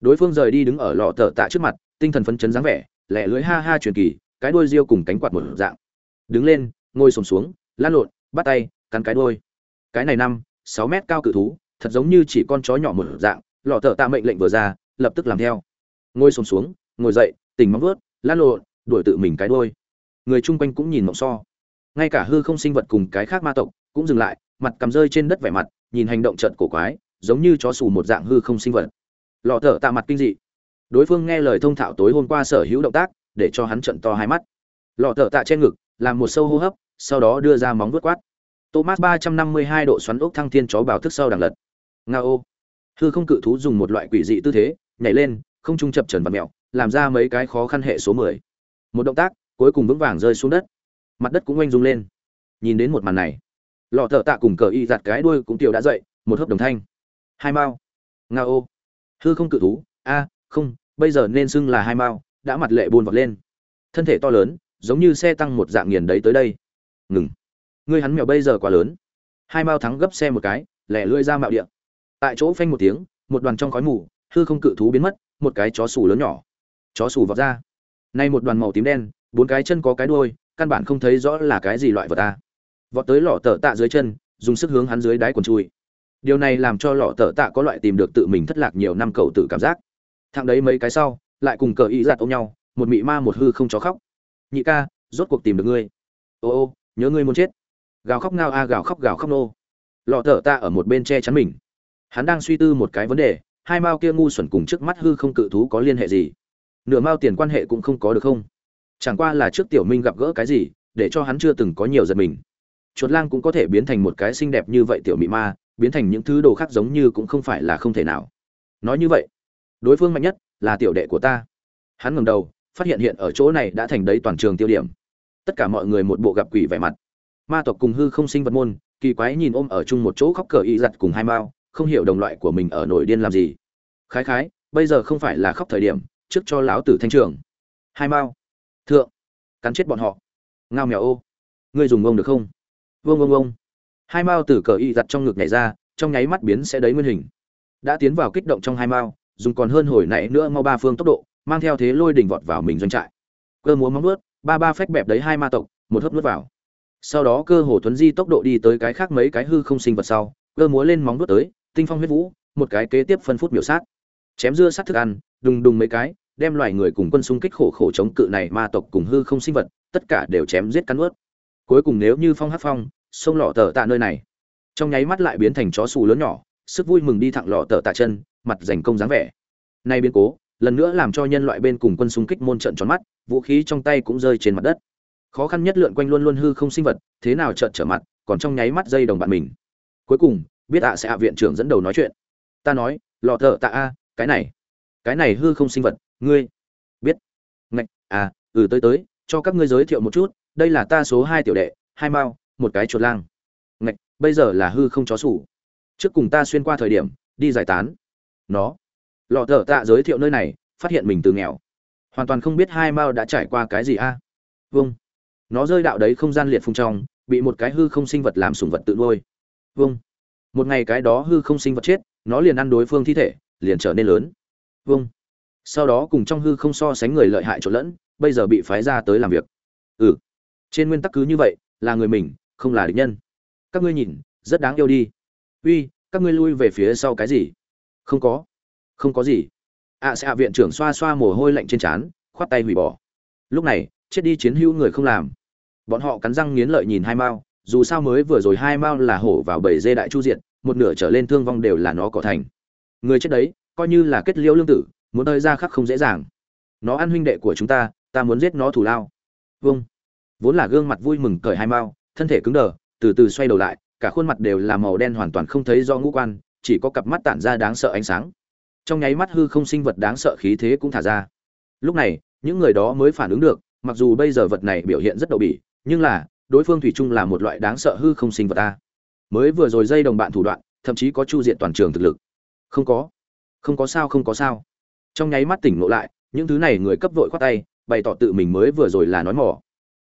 Đối phương rời đi đứng ở lọ tờ tạ trước mặt, tinh thần phấn chấn dáng vẻ lẹ lưới ha ha truyền kỳ, cái đuôi riêu cùng cánh quạt một dạng. Đứng lên, ngồi xổm xuống, lăn lộn, bắt tay, cắn cái đuôi. Cái này năm, sáu mét cao cự thú, thật giống như chỉ con chó nhỏ một dạng, lọ tờ tạ mệnh lệnh vừa ra, lập tức làm theo. Ngồi xổm xuống, ngồi dậy, tỉnh móng vuốt, lăn lộn đuổi tự mình cái đuôi người chung quanh cũng nhìn mộng so. Ngay cả hư không sinh vật cùng cái khác ma tộc cũng dừng lại, mặt cầm rơi trên đất vẻ mặt, nhìn hành động trận cổ quái, giống như chó xù một dạng hư không sinh vật. Lọ thở tạ mặt kinh dị. Đối phương nghe lời thông thạo tối hôm qua sở hữu động tác, để cho hắn trận to hai mắt. Lọ thở tạ trên ngực, làm một sâu hô hấp, sau đó đưa ra móng vuốt quát. Thomas ba trăm năm mươi hai độ xoắn ốc thăng thiên chó bào thức sau đằng lật. Nga ô. Hư không cự thú dùng một loại quỷ dị tư thế, nhảy lên, không trung chập trần và mẹo, làm ra mấy cái khó khăn hệ số mười một động tác cuối cùng vững vàng rơi xuống đất. Mặt đất cũng oanh rung lên. Nhìn đến một màn này lọ thợ tạ cùng cờ y giặt cái đuôi cũng tiểu đã dậy một hớp đồng thanh. Hai mao. Nga ô. Hư không cự thú. A không bây giờ nên xưng là hai mao đã mặt lệ buồn vọt lên. Thân thể to lớn giống như xe tăng một dạng nghiền đấy tới đây. Ngừng. Ngươi hắn mèo bây giờ quá lớn. Hai mao thắng gấp xe một cái lẻ lưỡi ra mạo địa, tại chỗ phanh một tiếng một đoàn trong khói mù hư không cự thú biến mất một cái chó sủ lớn nhỏ. Chó sủ vọt ra nay một đoàn màu tím đen, bốn cái chân có cái đuôi, căn bản không thấy rõ là cái gì loại vật ta. Vọt tới lọ tở tạ dưới chân, dùng sức hướng hắn dưới đáy quần chui. Điều này làm cho lọ tở tạ có loại tìm được tự mình thất lạc nhiều năm cầu tự cảm giác. Thằng đấy mấy cái sau, lại cùng cờ ý giặt ôm nhau, một mị ma một hư không chó khóc. Nhị ca, rốt cuộc tìm được ngươi. Ô ô, nhớ ngươi muốn chết. Gào khóc ngao a, gào khóc gào khóc nô. Lọ tở tạ ở một bên che chắn mình. Hắn đang suy tư một cái vấn đề, hai mao kia ngu xuẩn cùng trước mắt hư không cự thú có liên hệ gì? Nửa mao tiền quan hệ cũng không có được không? Chẳng qua là trước tiểu minh gặp gỡ cái gì, để cho hắn chưa từng có nhiều giật mình. Chuột lang cũng có thể biến thành một cái xinh đẹp như vậy tiểu mị ma, biến thành những thứ đồ khác giống như cũng không phải là không thể nào. Nói như vậy, đối phương mạnh nhất là tiểu đệ của ta. Hắn ngẩng đầu, phát hiện hiện ở chỗ này đã thành đấy toàn trường tiêu điểm. Tất cả mọi người một bộ gặp quỷ vẻ mặt. Ma tộc cùng hư không sinh vật môn, kỳ quái nhìn ôm ở chung một chỗ khóc cờ y giặt cùng hai mao, không hiểu đồng loại của mình ở nổi điên làm gì. Khái khái, bây giờ không phải là khóc thời điểm trước cho lão tử thanh trường. Hai mao. Thượng. Cắn chết bọn họ. Ngao mèo ô. Ngươi dùng ông được không? Vương ông ông hai mao từ cờ y giặt trong ngực nhảy ra, trong nháy mắt biến sẽ đấy nguyên hình. Đã tiến vào kích động trong hai mao, dùng còn hơn hồi nãy nữa mau ba phương tốc độ, mang theo thế lôi đỉnh vọt vào mình doanh trại. Cơ múa móng nuốt ba ba phách bẹp đấy hai ma tộc, một hớp nuốt vào. Sau đó cơ hồ tuấn di tốc độ đi tới cái khác mấy cái hư không sinh vật sau, cơ múa lên móng nuốt tới, tinh phong huyết vũ, một cái kế tiếp phân phút biểu sát. Chém dưa sát thức ăn, đùng đùng mấy cái đem loài người cùng quân xung kích khổ khổ chống cự này ma tộc cùng hư không sinh vật, tất cả đều chém giết cắn nuốt. Cuối cùng nếu như phong hắc phong, sông lọ tở tạ nơi này. Trong nháy mắt lại biến thành chó sù lớn nhỏ, sức vui mừng đi thẳng lọ tở tạ chân, mặt rảnh công dáng vẻ. Nay biến cố, lần nữa làm cho nhân loại bên cùng quân xung kích môn trận tròn mắt, vũ khí trong tay cũng rơi trên mặt đất. Khó khăn nhất lượn quanh luôn luôn hư không sinh vật, thế nào chợt trở mặt, còn trong nháy mắt dây đồng bạn mình. Cuối cùng, biết ạ sẽ ạ viện trưởng dẫn đầu nói chuyện. Ta nói, lọ tở tạ a, cái này cái này hư không sinh vật ngươi. Biết. Ngạch à ừ tới tới, cho các ngươi giới thiệu một chút, đây là ta số hai tiểu đệ, hai mao, một cái chuột lang. Ngạch, bây giờ là hư không chó sủ. Trước cùng ta xuyên qua thời điểm, đi giải tán. Nó. Lọ thở tạ giới thiệu nơi này, phát hiện mình từ nghèo. Hoàn toàn không biết hai mao đã trải qua cái gì a. Vâng. Nó rơi đạo đấy không gian liệt phung trong, bị một cái hư không sinh vật làm sùng vật tự nuôi. Vâng. Một ngày cái đó hư không sinh vật chết, nó liền ăn đối phương thi thể, liền trở nên lớn. Vâng sau đó cùng trong hư không so sánh người lợi hại trộn lẫn, bây giờ bị phái ra tới làm việc. Ừ trên nguyên tắc cứ như vậy, là người mình, không là địch nhân. Các ngươi nhìn, rất đáng yêu đi. Uy, các ngươi lui về phía sau cái gì? Không có. Không có gì. Ạ sẽ ạ viện trưởng xoa xoa mồ hôi lạnh trên trán, khoát tay hủy bỏ. Lúc này, chết đi chiến hữu người không làm. Bọn họ cắn răng nghiến lợi nhìn hai mao, dù sao mới vừa rồi hai mao là hổ vào bầy dê đại chu diện một nửa trở lên thương vong đều là nó có thành. Người chết đấy, coi như là kết liễu lương tử muốn tới ra khắc không dễ dàng. Nó ăn huynh đệ của chúng ta ta muốn giết nó thủ lao. Vâng. Vốn là gương mặt vui mừng cởi hai mao, thân thể cứng đờ, từ từ xoay đầu lại, cả khuôn mặt đều là màu đen hoàn toàn không thấy do ngũ quan, chỉ có cặp mắt tản ra đáng sợ ánh sáng. Trong nháy mắt hư không sinh vật đáng sợ khí thế cũng thả ra. Lúc này, những người đó mới phản ứng được, mặc dù bây giờ vật này biểu hiện rất đậu bỉ, nhưng là, đối phương thủy chung là một loại đáng sợ hư không sinh vật ta mới vừa rồi dây đồng bạn thủ đoạn, thậm chí có chu diện toàn trường thực lực. Không có. Không có sao, không có sao trong nháy mắt tỉnh ngộ lại, những thứ này người cấp vội khoát tay, bày tỏ tự mình mới vừa rồi là nói mỏ.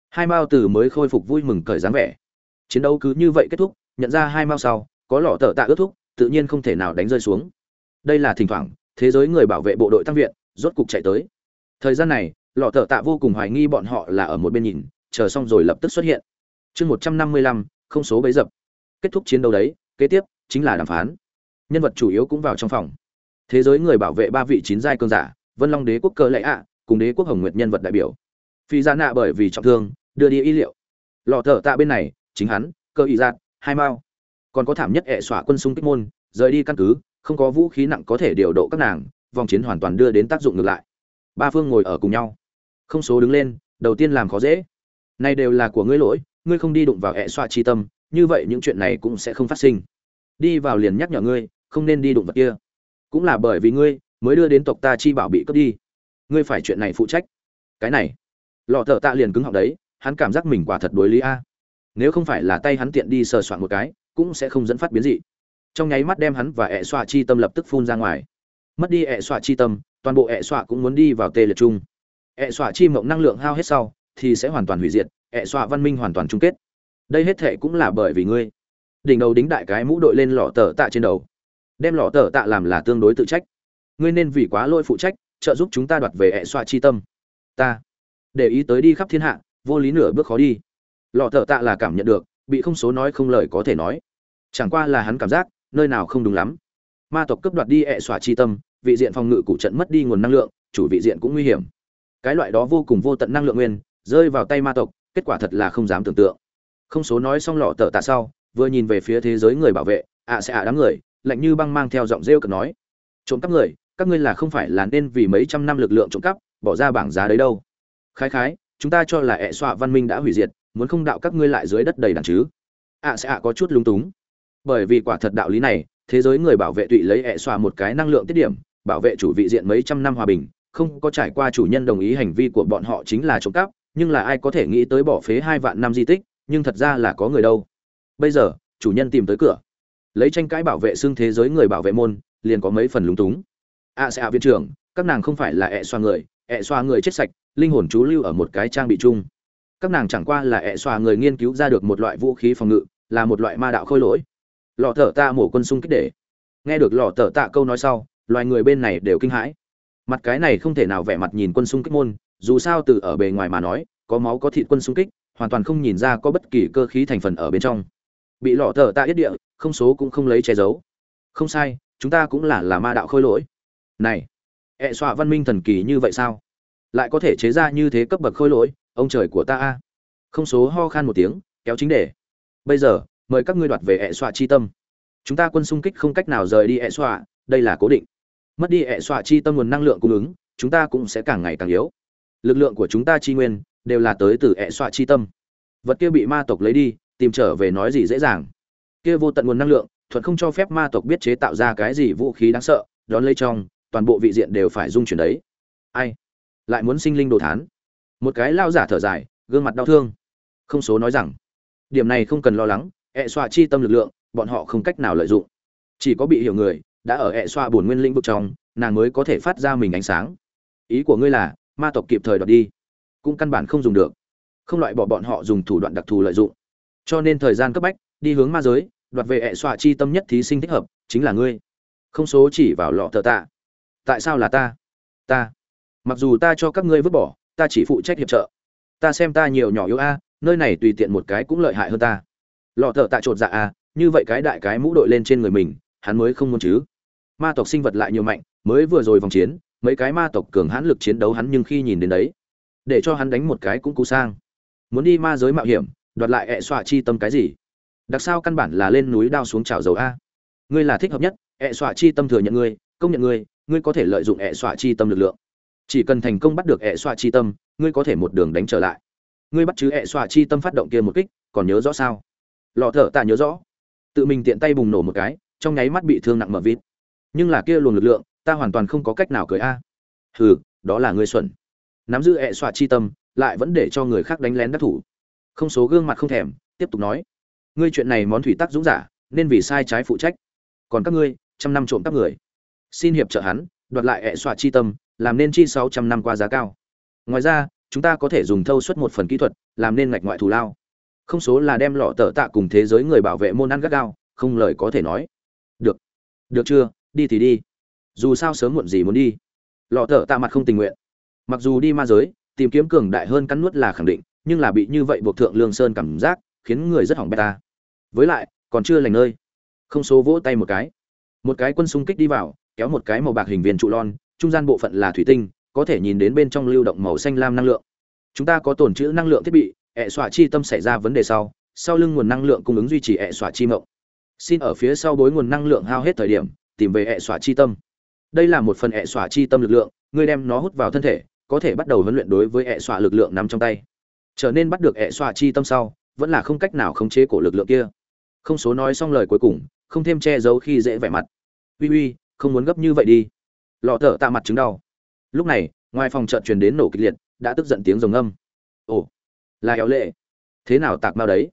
Hai mao từ mới khôi phục vui mừng cởi dáng vẻ. Chiến đấu cứ như vậy kết thúc, nhận ra hai mao sau, có lọ tờ tạ ước thúc, tự nhiên không thể nào đánh rơi xuống. Đây là thỉnh thoảng, thế giới người bảo vệ bộ đội tăng viện, rốt cục chạy tới. Thời gian này, lọ tờ tạ vô cùng hoài nghi bọn họ là ở một bên nhìn, chờ xong rồi lập tức xuất hiện. Chương một trăm năm mươi lăm, không số bấy dập. Kết thúc chiến đấu đấy, kế tiếp chính là đàm phán. Nhân vật chủ yếu cũng vào trong phòng thế giới người bảo vệ ba vị chín giai cơn giả, vân long đế quốc cơ lệ ạ, cùng đế quốc hồng nguyệt nhân vật đại biểu. Phi ra nạ bởi vì trọng thương, đưa đi y liệu. Lò thợ tạ bên này, chính hắn, cơ ý giạt, hai mao. Còn có thảm nhất hệ xỏa quân xung kích môn, rời đi căn cứ, không có vũ khí nặng có thể điều độ các nàng, vòng chiến hoàn toàn đưa đến tác dụng ngược lại. Ba phương ngồi ở cùng nhau. Không số đứng lên, đầu tiên làm khó dễ. Nay đều là của ngươi lỗi, ngươi không đi đụng vào hệ xoa chi tâm, như vậy những chuyện này cũng sẽ không phát sinh. Đi vào liền nhắc nhở ngươi, không nên đi đụng vật kia cũng là bởi vì ngươi mới đưa đến tộc ta chi bảo bị cướp đi. Ngươi phải chuyện này phụ trách. Cái này, lọ thợ tạ liền cứng họng đấy, hắn cảm giác mình quả thật đối lý a. Nếu không phải là tay hắn tiện đi sờ soạn một cái, cũng sẽ không dẫn phát biến dị. Trong nháy mắt đem hắn và ẹ xoa chi tâm lập tức phun ra ngoài. Mất đi ẹ xoa chi tâm, toàn bộ ẹ xoa cũng muốn đi vào tê liệt chung. Ẹ xoa chi mộng năng lượng hao hết sau, thì sẽ hoàn toàn hủy diệt, ẹ xoa văn minh hoàn toàn chung kết. Đây hết thệ cũng là bởi vì ngươi. Đỉnh đầu đính đại cái mũ đội lên lọ tờ tạ trên đầu đem lọ tờ tạ làm là tương đối tự trách. Ngươi nên vì quá lỗi phụ trách, trợ giúp chúng ta đoạt về hệ xoa chi tâm. Ta để ý tới đi khắp thiên hạ, vô lý nửa bước khó đi. Lọ tờ tạ là cảm nhận được, bị không số nói không lời có thể nói. Chẳng qua là hắn cảm giác, nơi nào không đúng lắm. Ma tộc cấp đoạt đi hệ xoa chi tâm, vị diện phòng ngự cụ trận mất đi nguồn năng lượng, chủ vị diện cũng nguy hiểm. Cái loại đó vô cùng vô tận năng lượng nguyên, rơi vào tay ma tộc, kết quả thật là không dám tưởng tượng. Không số nói xong lọ tờ tạ sau, vừa nhìn về phía thế giới người bảo vệ, ạ sẽ ạ đám người lạnh như băng mang theo giọng rêu cực nói, trộm cắp người, các ngươi là không phải là nên vì mấy trăm năm lực lượng trộm cắp, bỏ ra bảng giá đấy đâu. Khái khái, chúng ta cho là ẹ xoa văn minh đã hủy diệt, muốn không đạo các ngươi lại dưới đất đầy đàn chứ? Ạ sẽ ạ, có chút lung túng. Bởi vì quả thật đạo lý này, thế giới người bảo vệ tụy lấy ẹ xoa một cái năng lượng tiết điểm, bảo vệ chủ vị diện mấy trăm năm hòa bình, không có trải qua chủ nhân đồng ý hành vi của bọn họ chính là trộm cắp, nhưng là ai có thể nghĩ tới bỏ phế hai vạn năm di tích, nhưng thật ra là có người đâu. Bây giờ, chủ nhân tìm tới cửa lấy tranh cãi bảo vệ xương thế giới người bảo vệ môn, liền có mấy phần lúng túng. A sẽ a viên trưởng, các nàng không phải là ẹ xoa người, ẹ xoa người chết sạch, linh hồn chú lưu ở một cái trang bị chung. Các nàng chẳng qua là ẹ xoa người nghiên cứu ra được một loại vũ khí phòng ngự, là một loại ma đạo khôi lỗi. Lọ thở ta mổ quân xung kích để. Nghe được lọ thở tạ câu nói sau, loài người bên này đều kinh hãi. Mặt cái này không thể nào vẻ mặt nhìn quân xung kích môn, dù sao từ ở bề ngoài mà nói, có máu có thịt quân xung kích, hoàn toàn không nhìn ra có bất kỳ cơ khí thành phần ở bên trong bị lọ thở tạ yết địa, không số cũng không lấy che giấu. Không sai, chúng ta cũng là là ma đạo khôi lỗi. Này, ẹ xoa văn minh thần kỳ như vậy sao? Lại có thể chế ra như thế cấp bậc khôi lỗi, ông trời của ta a. Không số ho khan một tiếng, kéo chính đề. Bây giờ, mời các ngươi đoạt về ẹ xoa chi tâm. Chúng ta quân xung kích không cách nào rời đi ẹ xoa đây là cố định. Mất đi ẹ xoa chi tâm nguồn năng lượng cung ứng, chúng ta cũng sẽ càng ngày càng yếu. Lực lượng của chúng ta chi nguyên, đều là tới từ ẹ xoa chi tâm. Vật kia bị ma tộc lấy đi tìm trở về nói gì dễ dàng. Kia vô tận nguồn năng lượng thuận không cho phép ma tộc biết chế tạo ra cái gì vũ khí đáng sợ, đón lấy trong, toàn bộ vị diện đều phải dung chuyển đấy. Ai? Lại muốn sinh linh đồ thán. Một cái lao giả thở dài, gương mặt đau thương. Không số nói rằng, điểm này không cần lo lắng, ẹ xoa chi tâm lực lượng, bọn họ không cách nào lợi dụng. Chỉ có bị hiểu người, đã ở ẹ xoa bổn nguyên lĩnh vực trong, nàng mới có thể phát ra mình ánh sáng. Ý của ngươi là, ma tộc kịp thời đoạt đi. Cũng căn bản không dùng được. Không loại bỏ bọn họ dùng thủ đoạn đặc thù lợi dụng cho nên thời gian cấp bách, đi hướng ma giới, đoạt về hệ xoa chi tâm nhất thí sinh thích hợp, chính là ngươi. Không số chỉ vào lọ thợ tạ. Tại sao là ta? Ta. Mặc dù ta cho các ngươi vứt bỏ, ta chỉ phụ trách hiệp trợ. Ta xem ta nhiều nhỏ yếu a, nơi này tùy tiện một cái cũng lợi hại hơn ta. Lọ thợ tạ chột dạ a, như vậy cái đại cái mũ đội lên trên người mình, hắn mới không muốn chứ. Ma tộc sinh vật lại nhiều mạnh, mới vừa rồi vòng chiến, mấy cái ma tộc cường hãn lực chiến đấu hắn nhưng khi nhìn đến đấy, để cho hắn đánh một cái cũng cú sang. Muốn đi ma giới mạo hiểm đoạt lại ẹ xoa chi tâm cái gì? Đặc sao căn bản là lên núi đao xuống trào dầu a. Ngươi là thích hợp nhất, ẹ xoa chi tâm thừa nhận ngươi, công nhận ngươi ngươi có thể lợi dụng ẹ xoa chi tâm lực lượng. Chỉ cần thành công bắt được ẹ xoa chi tâm, ngươi có thể một đường đánh trở lại. Ngươi bắt chứ ẹ xoa chi tâm phát động kia một kích, còn nhớ rõ sao? Lọ thở tạ nhớ rõ. Tự mình tiện tay bùng nổ một cái, trong nháy mắt bị thương nặng mở vít nhưng là kia luồng lực lượng, ta hoàn toàn không có cách nào cười a. Hừ, đó là ngươi xuẩn. Nắm giữ ẹ xoa chi tâm, lại vẫn để cho người khác đánh lén đắc thủ không số gương mặt không thèm, tiếp tục nói. Ngươi chuyện này món thủy tắc dũng giả, nên vì sai trái phụ trách. Còn các ngươi, trăm năm trộm các người. Xin hiệp trợ hắn, đoạt lại hệ xoa chi tâm, làm nên chi sáu trăm năm qua giá cao. Ngoài ra, chúng ta có thể dùng thâu suất một phần kỹ thuật, làm nên ngạch ngoại thù lao. Không số là đem lọ tờ tạ cùng thế giới người bảo vệ môn ăn gắt gao, không lời có thể nói. Được. Được chưa? Đi thì đi. Dù sao sớm muộn gì muốn đi. Lọ tờ tạ mặt không tình nguyện. Mặc dù đi ma giới, tìm kiếm cường đại hơn cắn nuốt là khẳng định nhưng là bị như vậy buộc thượng lương sơn cảm giác, khiến người rất hỏng beta với lại, còn chưa lành nơi. Không số vỗ tay một cái. Một cái quân xung kích đi vào, kéo một cái màu bạc hình viên trụ lon, trung gian bộ phận là thủy tinh, có thể nhìn đến bên trong lưu động màu xanh lam năng lượng. Chúng ta có tồn trữ năng lượng thiết bị, ẹ xọa chi tâm xảy ra vấn đề sau sau lưng nguồn năng lượng cung ứng duy trì ẹ xọa chi mộng. Xin ở phía sau bối nguồn năng lượng hao hết thời điểm, tìm về ẹ xọa chi tâm. Đây là một phần ẹ xọa chi tâm lực lượng, ngươi đem nó hút vào thân thể, có thể bắt đầu huấn luyện đối với ẹ xọa lực lượng nắm trong tay trở nên bắt được ẹ xoa chi tâm sau, vẫn là không cách nào khống chế cổ lực lượng kia. Không số nói xong lời cuối cùng, không thêm che giấu khi dễ vẻ mặt. Uy uy, không muốn gấp như vậy đi. Lọ thở tạ mặt chứng đau. Lúc này, ngoài phòng chợt truyền đến nổ kịch liệt, đã tức giận tiếng rồng âm. Ồ, là éo lệ. Thế nào tạc bao đấy?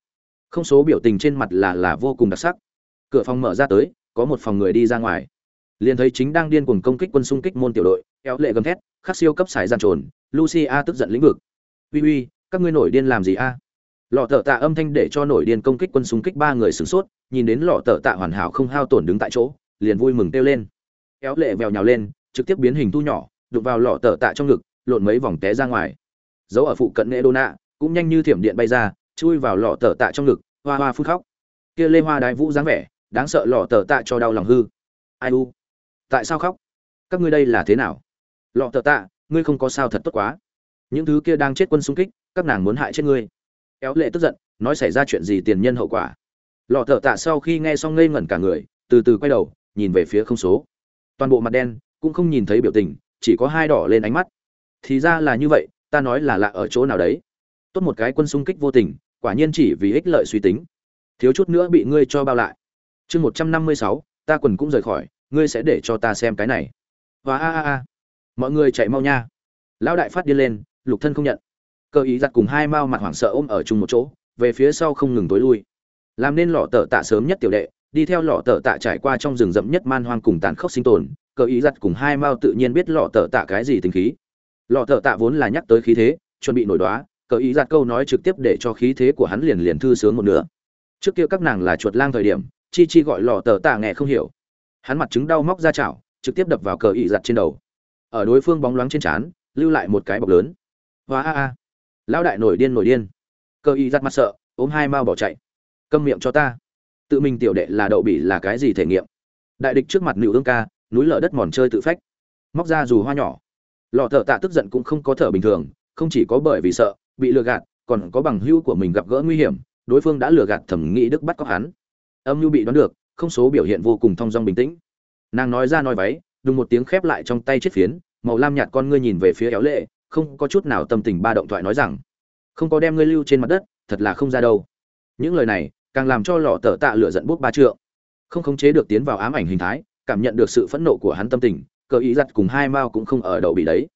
Không số biểu tình trên mặt là là vô cùng đặc sắc. Cửa phòng mở ra tới, có một phòng người đi ra ngoài. Liền thấy chính đang điên cuồng công kích quân xung kích môn tiểu đội éo lệ gầm thét, khắc siêu cấp xài gian trồn, lucia tức giận lĩnh vực. Uy uy các ngươi nổi điên làm gì a? Lọ tờ tạ âm thanh để cho nổi điên công kích quân xung kích ba người sửng sốt, nhìn đến lọ tờ tạ hoàn hảo không hao tổn đứng tại chỗ, liền vui mừng kêu lên. Éo lệ vèo nhào lên, trực tiếp biến hình thu nhỏ đục vào lọ tờ tạ trong ngực, lộn mấy vòng té ra ngoài. Giấu ở phụ cận nghệ đô nạ cũng nhanh như thiểm điện bay ra, chui vào lọ tờ tạ trong ngực, hoa hoa phun khóc. Kia lê hoa đái vũ dáng vẻ, đáng sợ lọ tờ tạ cho đau lòng hư. Ai u? Tại sao khóc? Các ngươi đây là thế nào? Lọ tờ tạ, ngươi không có sao thật tốt quá. Những thứ kia đang chết quân xung kích các nàng muốn hại chết ngươi. Éo lệ tức giận, nói xảy ra chuyện gì tiền nhân hậu quả. Lọ thợ tạ sau khi nghe xong ngây ngẩn cả người, từ từ quay đầu, nhìn về phía không số. Toàn bộ mặt đen, cũng không nhìn thấy biểu tình, chỉ có hai đỏ lên ánh mắt. Thì ra là như vậy, ta nói là lạ ở chỗ nào đấy. Tốt một cái quân xung kích vô tình, quả nhiên chỉ vì ích lợi suy tính. Thiếu chút nữa bị ngươi cho bao lại. Chương một trăm năm mươi sáu, ta quần cũng rời khỏi, ngươi sẽ để cho ta xem cái này. Và a a a. Mọi người chạy mau nha. Lão đại phát điên lên, lục thân không nhận cơ ý giặt cùng hai mao mặt hoảng sợ ôm ở chung một chỗ, về phía sau không ngừng tối lui. Làm nên lọ tờ tạ sớm nhất tiểu đệ, đi theo lọ tờ tạ trải qua trong rừng rậm nhất man hoang cùng tàn khốc sinh tồn cơ ý giặt cùng hai mao tự nhiên biết lọ tờ tạ cái gì tình khí. Lọ tờ tạ vốn là nhắc tới khí thế, chuẩn bị nổi đoá cơ ý giặt câu nói trực tiếp để cho khí thế của hắn liền liền thư sướng một nửa. Trước kia các nàng là chuột lang thời điểm, chi chi gọi lọ tờ tạ nghe không hiểu. Hắn mặt chứng đau móc ra chảo, trực tiếp đập vào cờ ý giặt trên đầu. Ở đối phương bóng loáng trên trán, lưu lại một cái bọc lớn. Hoa a a lão đại nổi điên nổi điên. Cơ y giặt mặt sợ, ôm hai mao bỏ chạy. Câm miệng cho ta. Tự mình tiểu đệ là đậu bỉ là cái gì thể nghiệm? Đại địch trước mặt nữ ương ca, núi lở đất mòn chơi tự phách. Móc ra dù hoa nhỏ. Lọ thợ tạ tức giận cũng không có thở bình thường, không chỉ có bởi vì sợ, bị lừa gạt, còn có bằng hữu của mình gặp gỡ nguy hiểm, đối phương đã lừa gạt thẩm nghĩ đức bắt cóc hắn. Âm nhu bị đoán được, không số biểu hiện vô cùng thong dong bình tĩnh. Nàng nói ra nói váy, đùng một tiếng khép lại trong tay chiếc phiến, màu lam nhạt con ngươi nhìn về phía éo lệ không có chút nào tâm tình ba động thoại nói rằng, không có đem ngươi lưu trên mặt đất, thật là không ra đâu. Những lời này càng làm cho lọ tờ tạ lửa giận bút ba trượng. Không khống chế được tiến vào ám ảnh hình thái, cảm nhận được sự phẫn nộ của hắn tâm tình, cờ ý giặt cùng hai mao cũng không ở đậu bị đấy.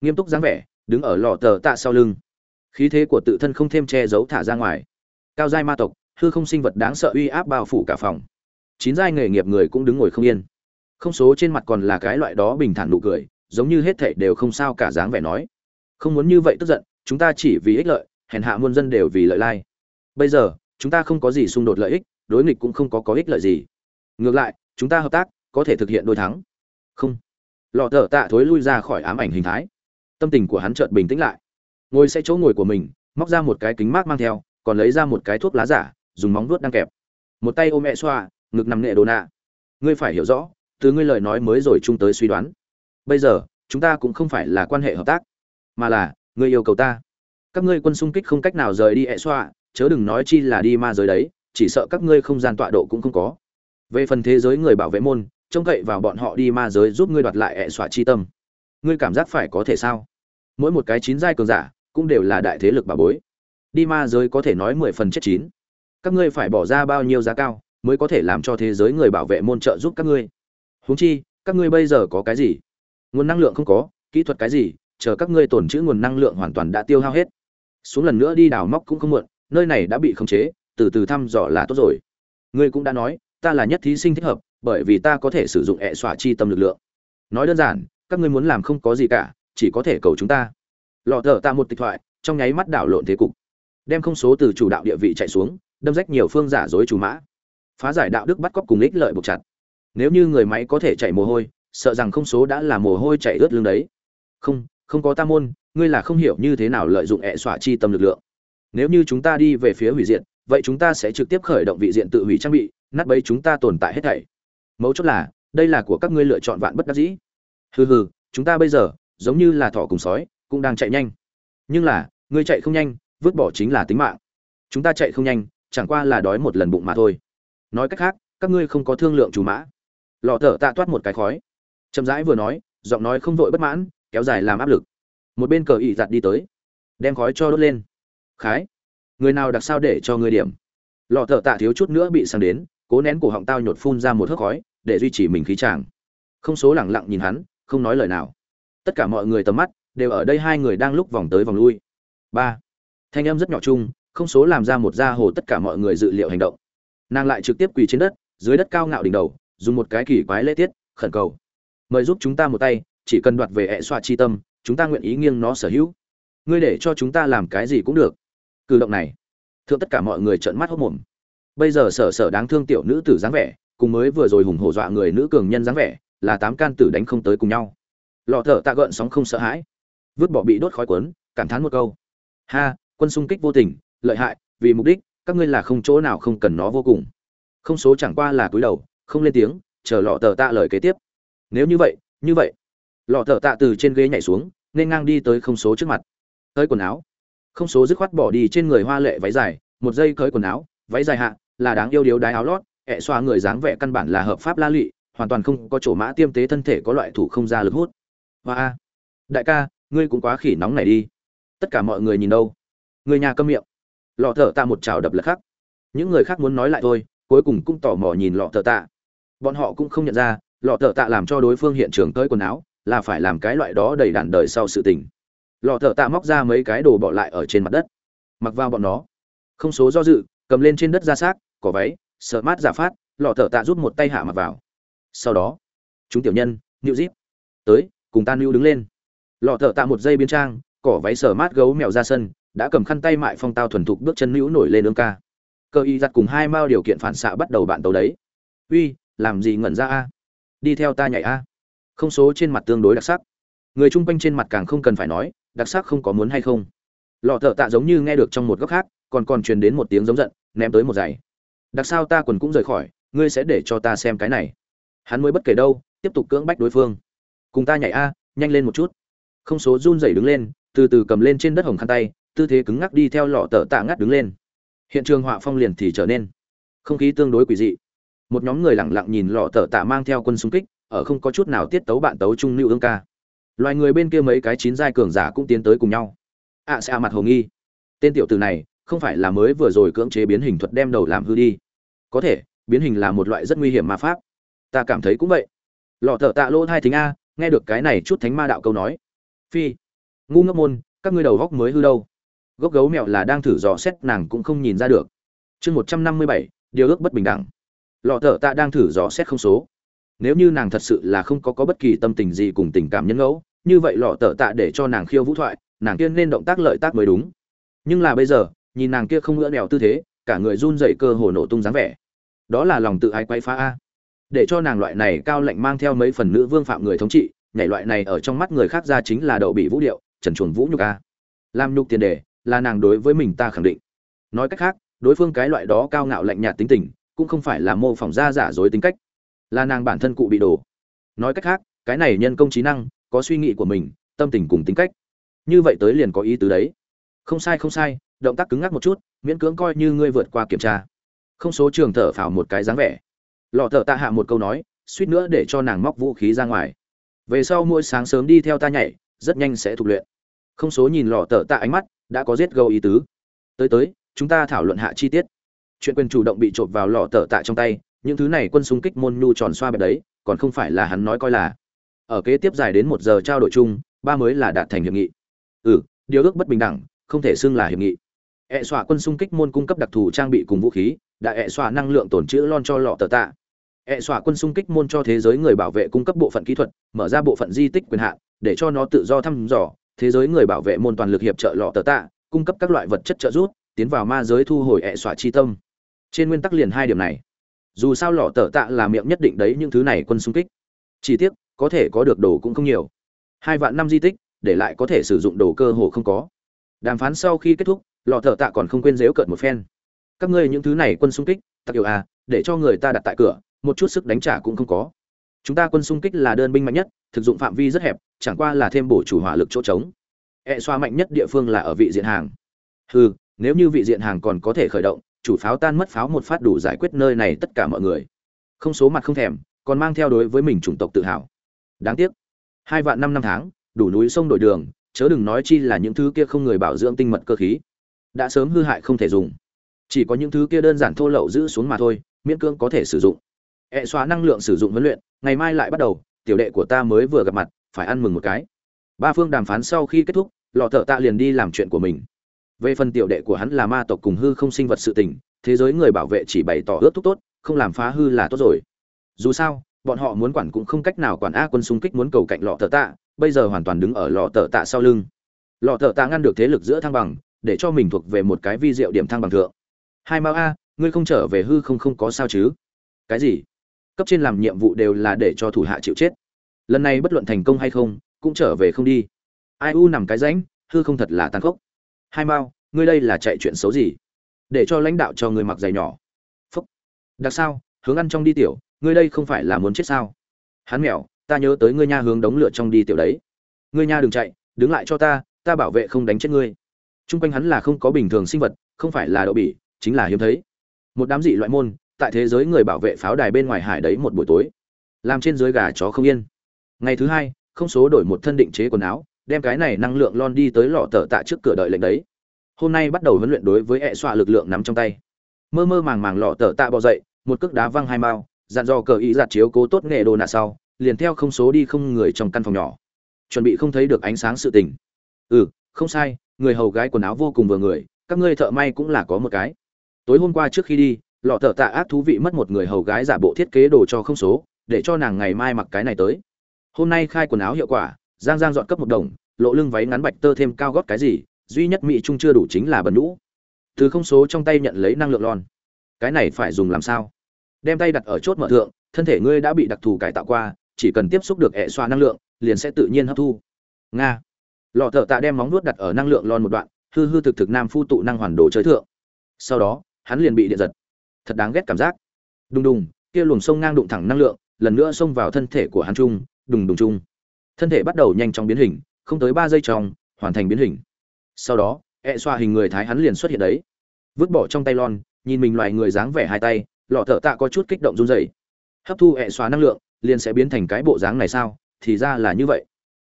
Nghiêm túc dáng vẻ, đứng ở lọ tờ tạ sau lưng. Khí thế của tự thân không thêm che giấu thả ra ngoài. Cao giai ma tộc, hư không sinh vật đáng sợ uy áp bao phủ cả phòng. Chín giai nghề nghiệp người cũng đứng ngồi không yên. Không số trên mặt còn là cái loại đó bình thản nụ cười, giống như hết thảy đều không sao cả dáng vẻ nói không muốn như vậy tức giận, chúng ta chỉ vì ích lợi, hèn hạ muôn dân đều vì lợi lai. Bây giờ, chúng ta không có gì xung đột lợi ích, đối nghịch cũng không có có ích lợi gì. Ngược lại, chúng ta hợp tác, có thể thực hiện đôi thắng. Không. Lọ thở tạ thối lui ra khỏi ám ảnh hình thái. Tâm tình của hắn chợt bình tĩnh lại. Ngồi sẽ chỗ ngồi của mình, móc ra một cái kính mát mang theo, còn lấy ra một cái thuốc lá giả, dùng móng vuốt đang kẹp. Một tay ôm mẹ xoa, ngực nằm nghệ đồ nạ. Ngươi phải hiểu rõ, từ ngươi lời nói mới rồi chung tới suy đoán. Bây giờ, chúng ta cũng không phải là quan hệ hợp tác mà là, ngươi yêu cầu ta. Các ngươi quân xung kích không cách nào rời đi ẹ xoa, chớ đừng nói chi là đi ma giới đấy, chỉ sợ các ngươi không gian tọa độ cũng không có. Về phần thế giới người bảo vệ môn, trông cậy vào bọn họ đi ma giới giúp ngươi đoạt lại ẹ xoa chi tâm. Ngươi cảm giác phải có thể sao? Mỗi một cái chín giai cường giả cũng đều là đại thế lực bà bối. Đi ma giới có thể nói mười phần chết chín. Các ngươi phải bỏ ra bao nhiêu giá cao mới có thể làm cho thế giới người bảo vệ môn trợ giúp các ngươi? Huống chi, các ngươi bây giờ có cái gì? Nguồn năng lượng không có, kỹ thuật cái gì chờ các ngươi tổn trữ nguồn năng lượng hoàn toàn đã tiêu hao hết. Xuống lần nữa đi đào móc cũng không muộn, nơi này đã bị khống chế, từ từ thăm dò là tốt rồi. Ngươi cũng đã nói, ta là nhất thí sinh thích hợp, bởi vì ta có thể sử dụng hệ xỏa chi tâm lực lượng. Nói đơn giản, các ngươi muốn làm không có gì cả, chỉ có thể cầu chúng ta. Lọ thở ta một tịch thoại, trong nháy mắt đảo lộn thế cục. Đem không số từ chủ đạo địa vị chạy xuống, đâm rách nhiều phương giả dối chủ mã. Phá giải đạo đức bắt cóc cùng ích lợi buộc chặt. Nếu như người máy có thể chạy mồ hôi, sợ rằng không số đã là mồ hôi chạy ướt lưng đấy. Không không có ta môn, ngươi là không hiểu như thế nào lợi dụng hệ xỏa chi tâm lực lượng. Nếu như chúng ta đi về phía hủy diện vậy chúng ta sẽ trực tiếp khởi động vị diện tự hủy trang bị, nát bấy chúng ta tồn tại hết thảy. Mấu chốt là, đây là của các ngươi lựa chọn vạn bất đắc dĩ. Hừ hừ, chúng ta bây giờ, giống như là thỏ cùng sói, cũng đang chạy nhanh. Nhưng là, ngươi chạy không nhanh, vứt bỏ chính là tính mạng. Chúng ta chạy không nhanh, chẳng qua là đói một lần bụng mà thôi. Nói cách khác, các ngươi không có thương lượng chủ mã. Lọ thở tạ toát một cái khói. Chậm rãi vừa nói, giọng nói không vội bất mãn kéo dài làm áp lực. Một bên cờ ị giặt đi tới, đem khói cho đốt lên. Khái, người nào đặc sao để cho người điểm? Lọ thở tạ thiếu chút nữa bị sang đến, cố nén cổ họng tao nhột phun ra một hớp khói, để duy trì mình khí tràng không số lẳng lặng nhìn hắn, không nói lời nào. Tất cả mọi người tầm mắt đều ở đây, hai người đang lúc vòng tới vòng lui. Ba, thanh âm rất nhỏ chung, không số làm ra một gia hồ tất cả mọi người dự liệu hành động. Nàng lại trực tiếp quỳ trên đất, dưới đất cao ngạo đỉnh đầu, dùng một cái kỳ quái lễ tiết, khẩn cầu. Mời giúp chúng ta một tay chỉ cần đoạt về hệ xoa chi tâm, chúng ta nguyện ý nghiêng nó sở hữu. Ngươi để cho chúng ta làm cái gì cũng được. Cử động này, thượng tất cả mọi người trợn mắt hốc mồm. Bây giờ sở sở đáng thương tiểu nữ tử dáng vẻ, cùng mới vừa rồi hùng hổ dọa người nữ cường nhân dáng vẻ, là tám can tử đánh không tới cùng nhau. Lọ thở tạ gợn sóng không sợ hãi. Vứt bỏ bị đốt khói cuốn, cảm thán một câu. Ha, quân xung kích vô tình, lợi hại, vì mục đích, các ngươi là không chỗ nào không cần nó vô cùng. Không số chẳng qua là cúi đầu, không lên tiếng, chờ lọ tờ tạ lời kế tiếp. Nếu như vậy như vậy lọ thợ tạ từ trên ghế nhảy xuống, nên ngang đi tới không số trước mặt. Tới quần áo. Không số dứt khoát bỏ đi trên người hoa lệ váy dài, một dây cởi quần áo, váy dài hạ, là đáng yêu điếu đái áo lót, ẹ xoa người dáng vẻ căn bản là hợp pháp la lụy hoàn toàn không có chỗ mã tiêm tế thân thể có loại thủ không ra lực hút. Hoa đại ca, ngươi cũng quá khỉ nóng này đi. Tất cả mọi người nhìn đâu? Người nhà câm miệng. Lọ thở tạ một chảo đập lật khắc. Những người khác muốn nói lại thôi, cuối cùng cũng tò mò nhìn lọ thở tạ. Bọn họ cũng không nhận ra, lọ thở tạ làm cho đối phương hiện trường tới quần áo là phải làm cái loại đó đầy đàn đời sau sự tình. Lò thở tạ móc ra mấy cái đồ bỏ lại ở trên mặt đất. Mặc vào bọn nó. Không số do dự, cầm lên trên đất ra xác, cỏ váy, sợ mát giả phát lò thở tạ rút một tay hạ mặc vào. Sau đó, chúng tiểu nhân nịu díp tới, cùng ta nưu đứng lên. Lò thở tạ một dây biến trang, cỏ váy sở mát gấu mèo ra sân, đã cầm khăn tay mại phong tao thuần thục bước chân nữu nổi lên ương ca. Cơ y giặt cùng hai mao điều kiện phản xạ bắt đầu bạn tàu đấy. Uy, làm gì ngẩn ra a? Đi theo ta nhảy a không số trên mặt tương đối đặc sắc. Người chung quanh trên mặt càng không cần phải nói, đặc sắc không có muốn hay không. Lọ thợ tạ giống như nghe được trong một góc khác, còn còn truyền đến một tiếng giống giận, ném tới một giày. Đặc sao ta quần cũng rời khỏi, ngươi sẽ để cho ta xem cái này. Hắn mới bất kể đâu, tiếp tục cưỡng bách đối phương. Cùng ta nhảy a, nhanh lên một chút. Không số run rẩy đứng lên, từ từ cầm lên trên đất hồng khăn tay, tư thế cứng ngắc đi theo lọ tờ tạ ngắt đứng lên. Hiện trường họa phong liền thì trở nên không khí tương đối quỷ dị. Một nhóm người lẳng lặng nhìn lọ tờ tạ mang theo quân xung kích ở không có chút nào tiết tấu bạn tấu trung lưu ương ca. Loài người bên kia mấy cái chín giai cường giả cũng tiến tới cùng nhau. Ạ à, xa mặt hồ nghi. Tên tiểu từ này không phải là mới vừa rồi cưỡng chế biến hình thuật đem đầu làm hư đi. Có thể biến hình là một loại rất nguy hiểm ma pháp. Ta cảm thấy cũng vậy. Lọ thợ tạ lỗ hai thính a nghe được cái này chút thánh ma đạo câu nói. Phi. Ngu ngốc môn các ngươi đầu góc mới hư đâu. Gốc gấu mẹo là đang thử dò xét nàng cũng không nhìn ra được. Chương một trăm năm mươi bảy điều ước bất bình đẳng. Lọ thợ tạ đang thử dò xét không số nếu như nàng thật sự là không có có bất kỳ tâm tình gì cùng tình cảm nhân ngẫu, như vậy lọ tợ tạ để cho nàng khiêu vũ thoại, nàng kia nên động tác lợi tác mới đúng. Nhưng là bây giờ, nhìn nàng kia không ngỡ đèo tư thế, cả người run dậy cơ hồ nổ tung dáng vẻ. Đó là lòng tự ái quay phá a. Để cho nàng loại này cao lạnh mang theo mấy phần nữ vương phạm người thống trị, nhảy loại này ở trong mắt người khác ra chính là đậu bị vũ điệu, trần chuồn vũ nhục a. Làm nhục tiền đề, là nàng đối với mình ta khẳng định. Nói cách khác, đối phương cái loại đó cao ngạo lạnh nhạt tính tình, cũng không phải là mô phỏng ra giả dối tính cách là nàng bản thân cụ bị đổ. Nói cách khác, cái này nhân công trí năng, có suy nghĩ của mình, tâm tình cùng tính cách. Như vậy tới liền có ý tứ đấy. Không sai không sai, động tác cứng ngắc một chút, miễn cưỡng coi như ngươi vượt qua kiểm tra. Không số trường thở phào một cái dáng vẻ. Lọ thở tạ hạ một câu nói, suýt nữa để cho nàng móc vũ khí ra ngoài. Về sau mỗi sáng sớm đi theo ta nhảy, rất nhanh sẽ thuộc luyện. Không số nhìn lọ thở tạ ánh mắt, đã có giết gâu ý tứ. Tới tới, chúng ta thảo luận hạ chi tiết. Chuyện quyền chủ động bị trộm vào lọ thở tạ trong tay những thứ này quân xung kích môn nhu tròn xoa bẹp đấy, còn không phải là hắn nói coi là. Ở kế tiếp dài đến một giờ trao đổi chung, ba mới là đạt thành hiệp nghị. Ừ điều ước bất bình đẳng, không thể xưng là hiệp nghị. Ẹ xọa quân xung kích môn cung cấp đặc thù trang bị cùng vũ khí đã ẹ xọa năng lượng tổn trữ lon cho lọ tờ tạ. Ẹ xọa quân xung kích môn cho thế giới người bảo vệ cung cấp bộ phận kỹ thuật, mở ra bộ phận di tích quyền hạn, để cho nó tự do thăm dò. Thế giới người bảo vệ môn toàn lực hiệp trợ lọ tờ tạ, cung cấp các loại vật chất trợ giúp, tiến vào ma giới thu hồi ẹ xọa chi tâm. Trên nguyên tắc liền hai điểm này dù sao lọ tờ tạ là miệng nhất định đấy những thứ này quân xung kích. Chi tiết có thể có được đồ cũng không nhiều. Hai vạn năm di tích, để lại có thể sử dụng đồ cơ hồ không có. Đàm phán sau khi kết thúc, lọ thợ tạ còn không quên dếu cợt một phen. Các ngươi những thứ này quân xung kích, tặc yêu à để cho người ta đặt tại cửa, một chút sức đánh trả cũng không có. Chúng ta quân xung kích là đơn binh mạnh nhất, thực dụng phạm vi rất hẹp, chẳng qua là thêm bổ chủ hỏa lực chỗ trống. E xoa mạnh nhất địa phương là ở vị diện hàng. Hừ, nếu như vị diện hàng còn có thể khởi động chủ pháo tan mất pháo một phát đủ giải quyết nơi này tất cả mọi người. Không số mặt không thèm, còn mang theo đối với mình chủng tộc tự hào. Đáng tiếc, hai vạn năm năm tháng, đủ núi sông đổi đường, chớ đừng nói chi là những thứ kia không người bảo dưỡng tinh mật cơ khí. Đã sớm hư hại không thể dùng. Chỉ có những thứ kia đơn giản thô lậu giữ xuống mà thôi, miễn cưỡng có thể sử dụng. Ẹ xóa năng lượng sử dụng huấn luyện, ngày mai lại bắt đầu, tiểu đệ của ta mới vừa gặp mặt, phải ăn mừng một cái. Ba phương đàm phán sau khi kết thúc, lọ thợ tạ liền đi làm chuyện của mình về phần tiểu đệ của hắn là ma tộc cùng hư không sinh vật sự tình, thế giới người bảo vệ chỉ bày tỏ ước thúc tốt, không làm phá hư là tốt rồi. Dù sao, bọn họ muốn quản cũng không cách nào quản a quân xung kích muốn cầu cạnh lọ thợ tạ, bây giờ hoàn toàn đứng ở lọ thợ tạ sau lưng. Lọ thợ tạ ngăn được thế lực giữa thăng bằng, để cho mình thuộc về một cái vi diệu điểm thăng bằng thượng. Hai mao a, ngươi không trở về hư không không có sao chứ? Cái gì? Cấp trên làm nhiệm vụ đều là để cho thủ hạ chịu chết. Lần này bất luận thành công hay không, cũng trở về không đi. Ai u nằm cái rãnh, hư không thật là tàn khốc hai mao ngươi đây là chạy chuyện xấu gì? Để cho lãnh đạo cho người mặc giày nhỏ. Phúc. Đặc sao hướng ăn trong đi tiểu ngươi đây không phải là muốn chết sao? Hắn mèo ta nhớ tới ngươi nha hướng đống lửa trong đi tiểu đấy. Ngươi nha đừng chạy đứng lại cho ta ta bảo vệ không đánh chết ngươi. Trung quanh hắn là không có bình thường sinh vật, không phải là đậu bỉ, chính là hiếm thấy. Một đám dị loại môn, tại thế giới người bảo vệ pháo đài bên ngoài hải đấy một buổi tối, làm trên dưới gà chó không yên. Ngày thứ hai, không số đổi một thân định chế quần áo, đem cái này năng lượng lon đi tới lọ tở tạ trước cửa đợi lệnh đấy. Hôm nay bắt đầu huấn luyện đối với hệ xoa lực lượng nắm trong tay. Mơ mơ màng màng lọ tở tạ bò dậy, một cước đá văng hai mao, dặn dò cờ ý giặt chiếu cố tốt nghệ đồ nạ sau, liền theo không số đi không người trong căn phòng nhỏ. Chuẩn bị không thấy được ánh sáng sự tình. Ừ, không sai, người hầu gái quần áo vô cùng vừa người các ngươi thợ may cũng là có một cái tối hôm qua trước khi đi lọ thợ tạ ác thú vị mất một người hầu gái giả bộ thiết kế đồ cho không số để cho nàng ngày mai mặc cái này tới hôm nay khai quần áo hiệu quả giang giang dọn cấp một đồng, lộ lưng váy ngắn bạch tơ thêm cao gót cái gì, duy nhất mỹ trung chưa đủ chính là bẩn lũ từ không số trong tay nhận lấy năng lượng lon. Cái này phải dùng làm sao? Đem tay đặt ở chốt mở thượng, thân thể ngươi đã bị đặc thù cải tạo qua, chỉ cần tiếp xúc được hệ xoa năng lượng, liền sẽ tự nhiên hấp thu. Nga. Lọ thợ tạ đem móng nuốt đặt ở năng lượng lon một đoạn, hư hư thực thực nam phu tụ năng hoàn đồ chơi thượng. Sau đó, hắn liền bị điện giật. Thật đáng ghét cảm giác. Đùng đùng, kia luồng sông ngang đụng thẳng năng lượng, lần nữa xông vào thân thể của hắn trung đùng đùng trung thân thể bắt đầu nhanh chóng biến hình, không tới ba giây trong, hoàn thành biến hình. Sau đó e xoa hình người thái hắn liền xuất hiện đấy. Vứt bỏ trong tay lon, nhìn mình loài người dáng vẻ hai tay, lọ thợ tạ có chút kích động run rẩy. Hấp thu e xoa năng lượng, liền sẽ biến thành cái bộ dáng này sao? Thì ra là như vậy.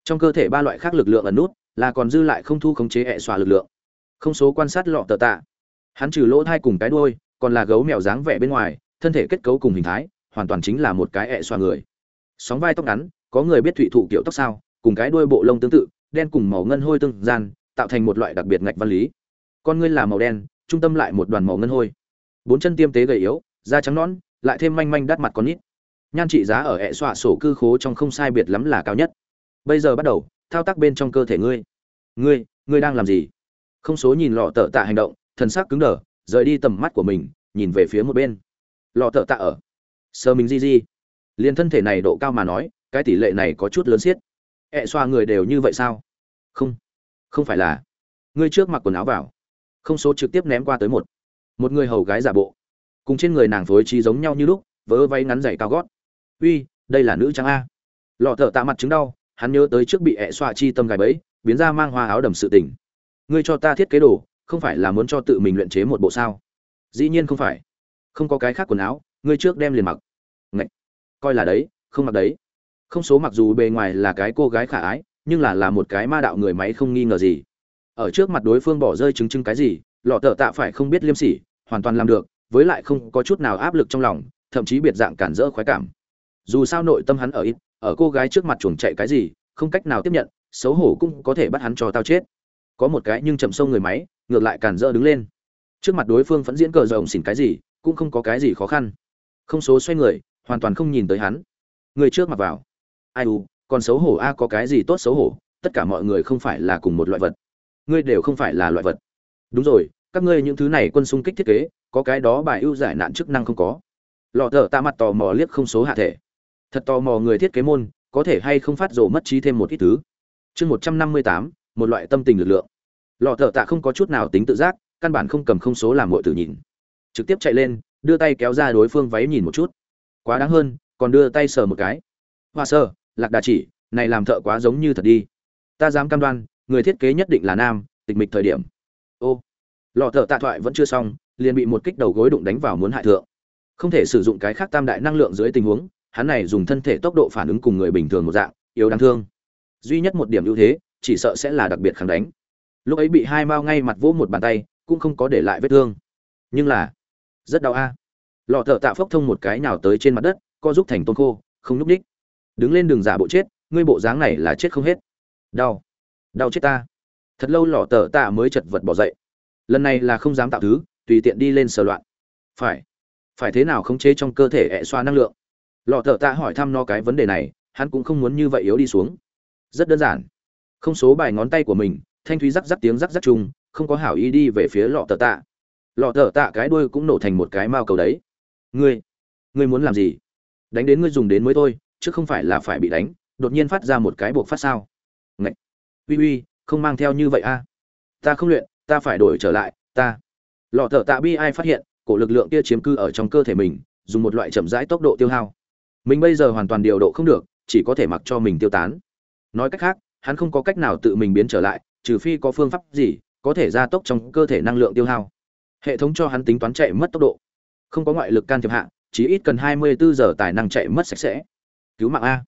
Trong cơ thể ba loại khác lực lượng ẩn nút, là còn dư lại không thu khống chế hệ xoa lực lượng. Không số quan sát lọ thợ tạ. Hắn trừ lỗ thai cùng cái đuôi, còn là gấu mèo dáng vẻ bên ngoài, thân thể kết cấu cùng hình thái, hoàn toàn chính là một cái hệ xoa người. Sóng vai tóc ngắn có người biết thụy thụ kiểu tóc sao, cùng cái đuôi bộ lông tương tự, đen cùng màu ngân hôi tương gian, tạo thành một loại đặc biệt ngạch văn lý. Con ngươi là màu đen, trung tâm lại một đoàn màu ngân hôi. Bốn chân tiêm tế gầy yếu, da trắng nõn, lại thêm manh manh đắt mặt con nít. Nhan trị giá ở hệ xọa sổ cư khố trong không sai biệt lắm là cao nhất. Bây giờ bắt đầu, thao tác bên trong cơ thể ngươi. Ngươi ngươi đang làm gì? Không số nhìn lọ tợ tạ hành động, thần sắc cứng đờ, rời đi tầm mắt của mình, nhìn về phía một bên. Lọ tợ tạ ở. Sơ mình di di. Liền thân thể này độ cao mà nói cái tỷ lệ này có chút lớn xiết. Ẹ xoa người đều như vậy sao? Không không phải là. Ngươi trước mặc quần áo vào. Không số trực tiếp ném qua tới một. Một người hầu gái giả bộ. Cùng trên người nàng phối trí giống nhau như lúc, vớ váy ngắn dày cao gót. Uy, đây là nữ trang a. Lọ thợ tạ mặt chứng đau, hắn nhớ tới trước bị ẹ xoa chi tâm gài bẫy, biến ra mang hoa áo đầm sự tình. Ngươi cho ta thiết kế đồ, không phải là muốn cho tự mình luyện chế một bộ sao? Dĩ nhiên không phải. Không có cái khác quần áo, ngươi trước đem liền mặc. Ngậy! coi là đấy, không mặc đấy không số mặc dù bề ngoài là cái cô gái khả ái, nhưng là là một cái ma đạo người máy không nghi ngờ gì. Ở trước mặt đối phương bỏ rơi chứng chứng cái gì, lọ tợ tạ phải không biết liêm sỉ, hoàn toàn làm được, với lại không có chút nào áp lực trong lòng, thậm chí biệt dạng cản rỡ khoái cảm. Dù sao nội tâm hắn ở ít, ở cô gái trước mặt chuồng chạy cái gì, không cách nào tiếp nhận, xấu hổ cũng có thể bắt hắn cho tao chết. Có một cái nhưng chậm sâu người máy, ngược lại cản rỡ đứng lên. Trước mặt đối phương vẫn diễn cờ rồng xỉn cái gì, cũng không có cái gì khó khăn. Không số xoay người, hoàn toàn không nhìn tới hắn. Người trước mặt vào ai u, còn xấu hổ a, có cái gì tốt xấu hổ, tất cả mọi người không phải là cùng một loại vật. Ngươi đều không phải là loại vật. Đúng rồi, các ngươi những thứ này quân xung kích thiết kế, có cái đó bài ưu giải nạn chức năng không có. Lọ thở ta mặt tò mò liếc không số hạ thể. Thật tò mò người thiết kế môn, có thể hay không phát rồ mất trí thêm một ít thứ. Chương một trăm năm mươi tám, một loại tâm tình lực lượng. Lọ thở tạ không có chút nào tính tự giác, căn bản không cầm không số làm mọi tử nhìn. Trực tiếp chạy lên, đưa tay kéo ra đối phương váy nhìn một chút. Quá đáng hơn, còn đưa tay sờ một cái. Hoa sơ lạc đà chỉ, này làm thợ quá giống như thật đi. Ta dám cam đoan, người thiết kế nhất định là nam, tịch mịch thời điểm. Ô, lọ thợ tạ thoại vẫn chưa xong, liền bị một kích đầu gối đụng đánh vào muốn hại thượng. Không thể sử dụng cái khác tam đại năng lượng dưới tình huống, hắn này dùng thân thể tốc độ phản ứng cùng người bình thường một dạng, yếu đáng thương. Duy nhất một điểm ưu thế, chỉ sợ sẽ là đặc biệt kháng đánh. Lúc ấy bị hai mao ngay mặt vỗ một bàn tay, cũng không có để lại vết thương. Nhưng là, rất đau a. Lọ thợ tạ phốc thông một cái nào tới trên mặt đất, co giúp thành tôn khô, không nhúc ních đứng lên đường giả bộ chết, ngươi bộ dáng này là chết không hết. Đau. Đau chết ta. Thật lâu lọ tờ tạ mới chật vật bỏ dậy. Lần này là không dám tạo thứ, tùy tiện đi lên sờ loạn. Phải. Phải thế nào khống chế trong cơ thể ẹ xoa năng lượng? Lọ tờ tạ hỏi thăm no cái vấn đề này, hắn cũng không muốn như vậy yếu đi xuống. Rất đơn giản. Không số bài ngón tay của mình, thanh thúy rắc rắc tiếng rắc rắc chung, không có hảo ý đi về phía lọ tờ tạ. Lọ tờ tạ cái đuôi cũng nổ thành một cái mao cầu đấy. Ngươi. Ngươi muốn làm gì? Đánh đến ngươi dùng đến mới thôi chứ không phải là phải bị đánh, đột nhiên phát ra một cái buộc phát sao? Ngậy! uy uy, không mang theo như vậy a. Ta không luyện, ta phải đổi trở lại, ta. Lọ thợ tạ bi ai phát hiện, cổ lực lượng kia chiếm cư ở trong cơ thể mình, dùng một loại chậm rãi tốc độ tiêu hao. Mình bây giờ hoàn toàn điều độ không được, chỉ có thể mặc cho mình tiêu tán. Nói cách khác, hắn không có cách nào tự mình biến trở lại, trừ phi có phương pháp gì, có thể gia tốc trong cơ thể năng lượng tiêu hao. Hệ thống cho hắn tính toán chạy mất tốc độ. Không có ngoại lực can thiệp hạ, chỉ ít cần 24 giờ tài năng chạy mất sạch sẽ cứu mạng a.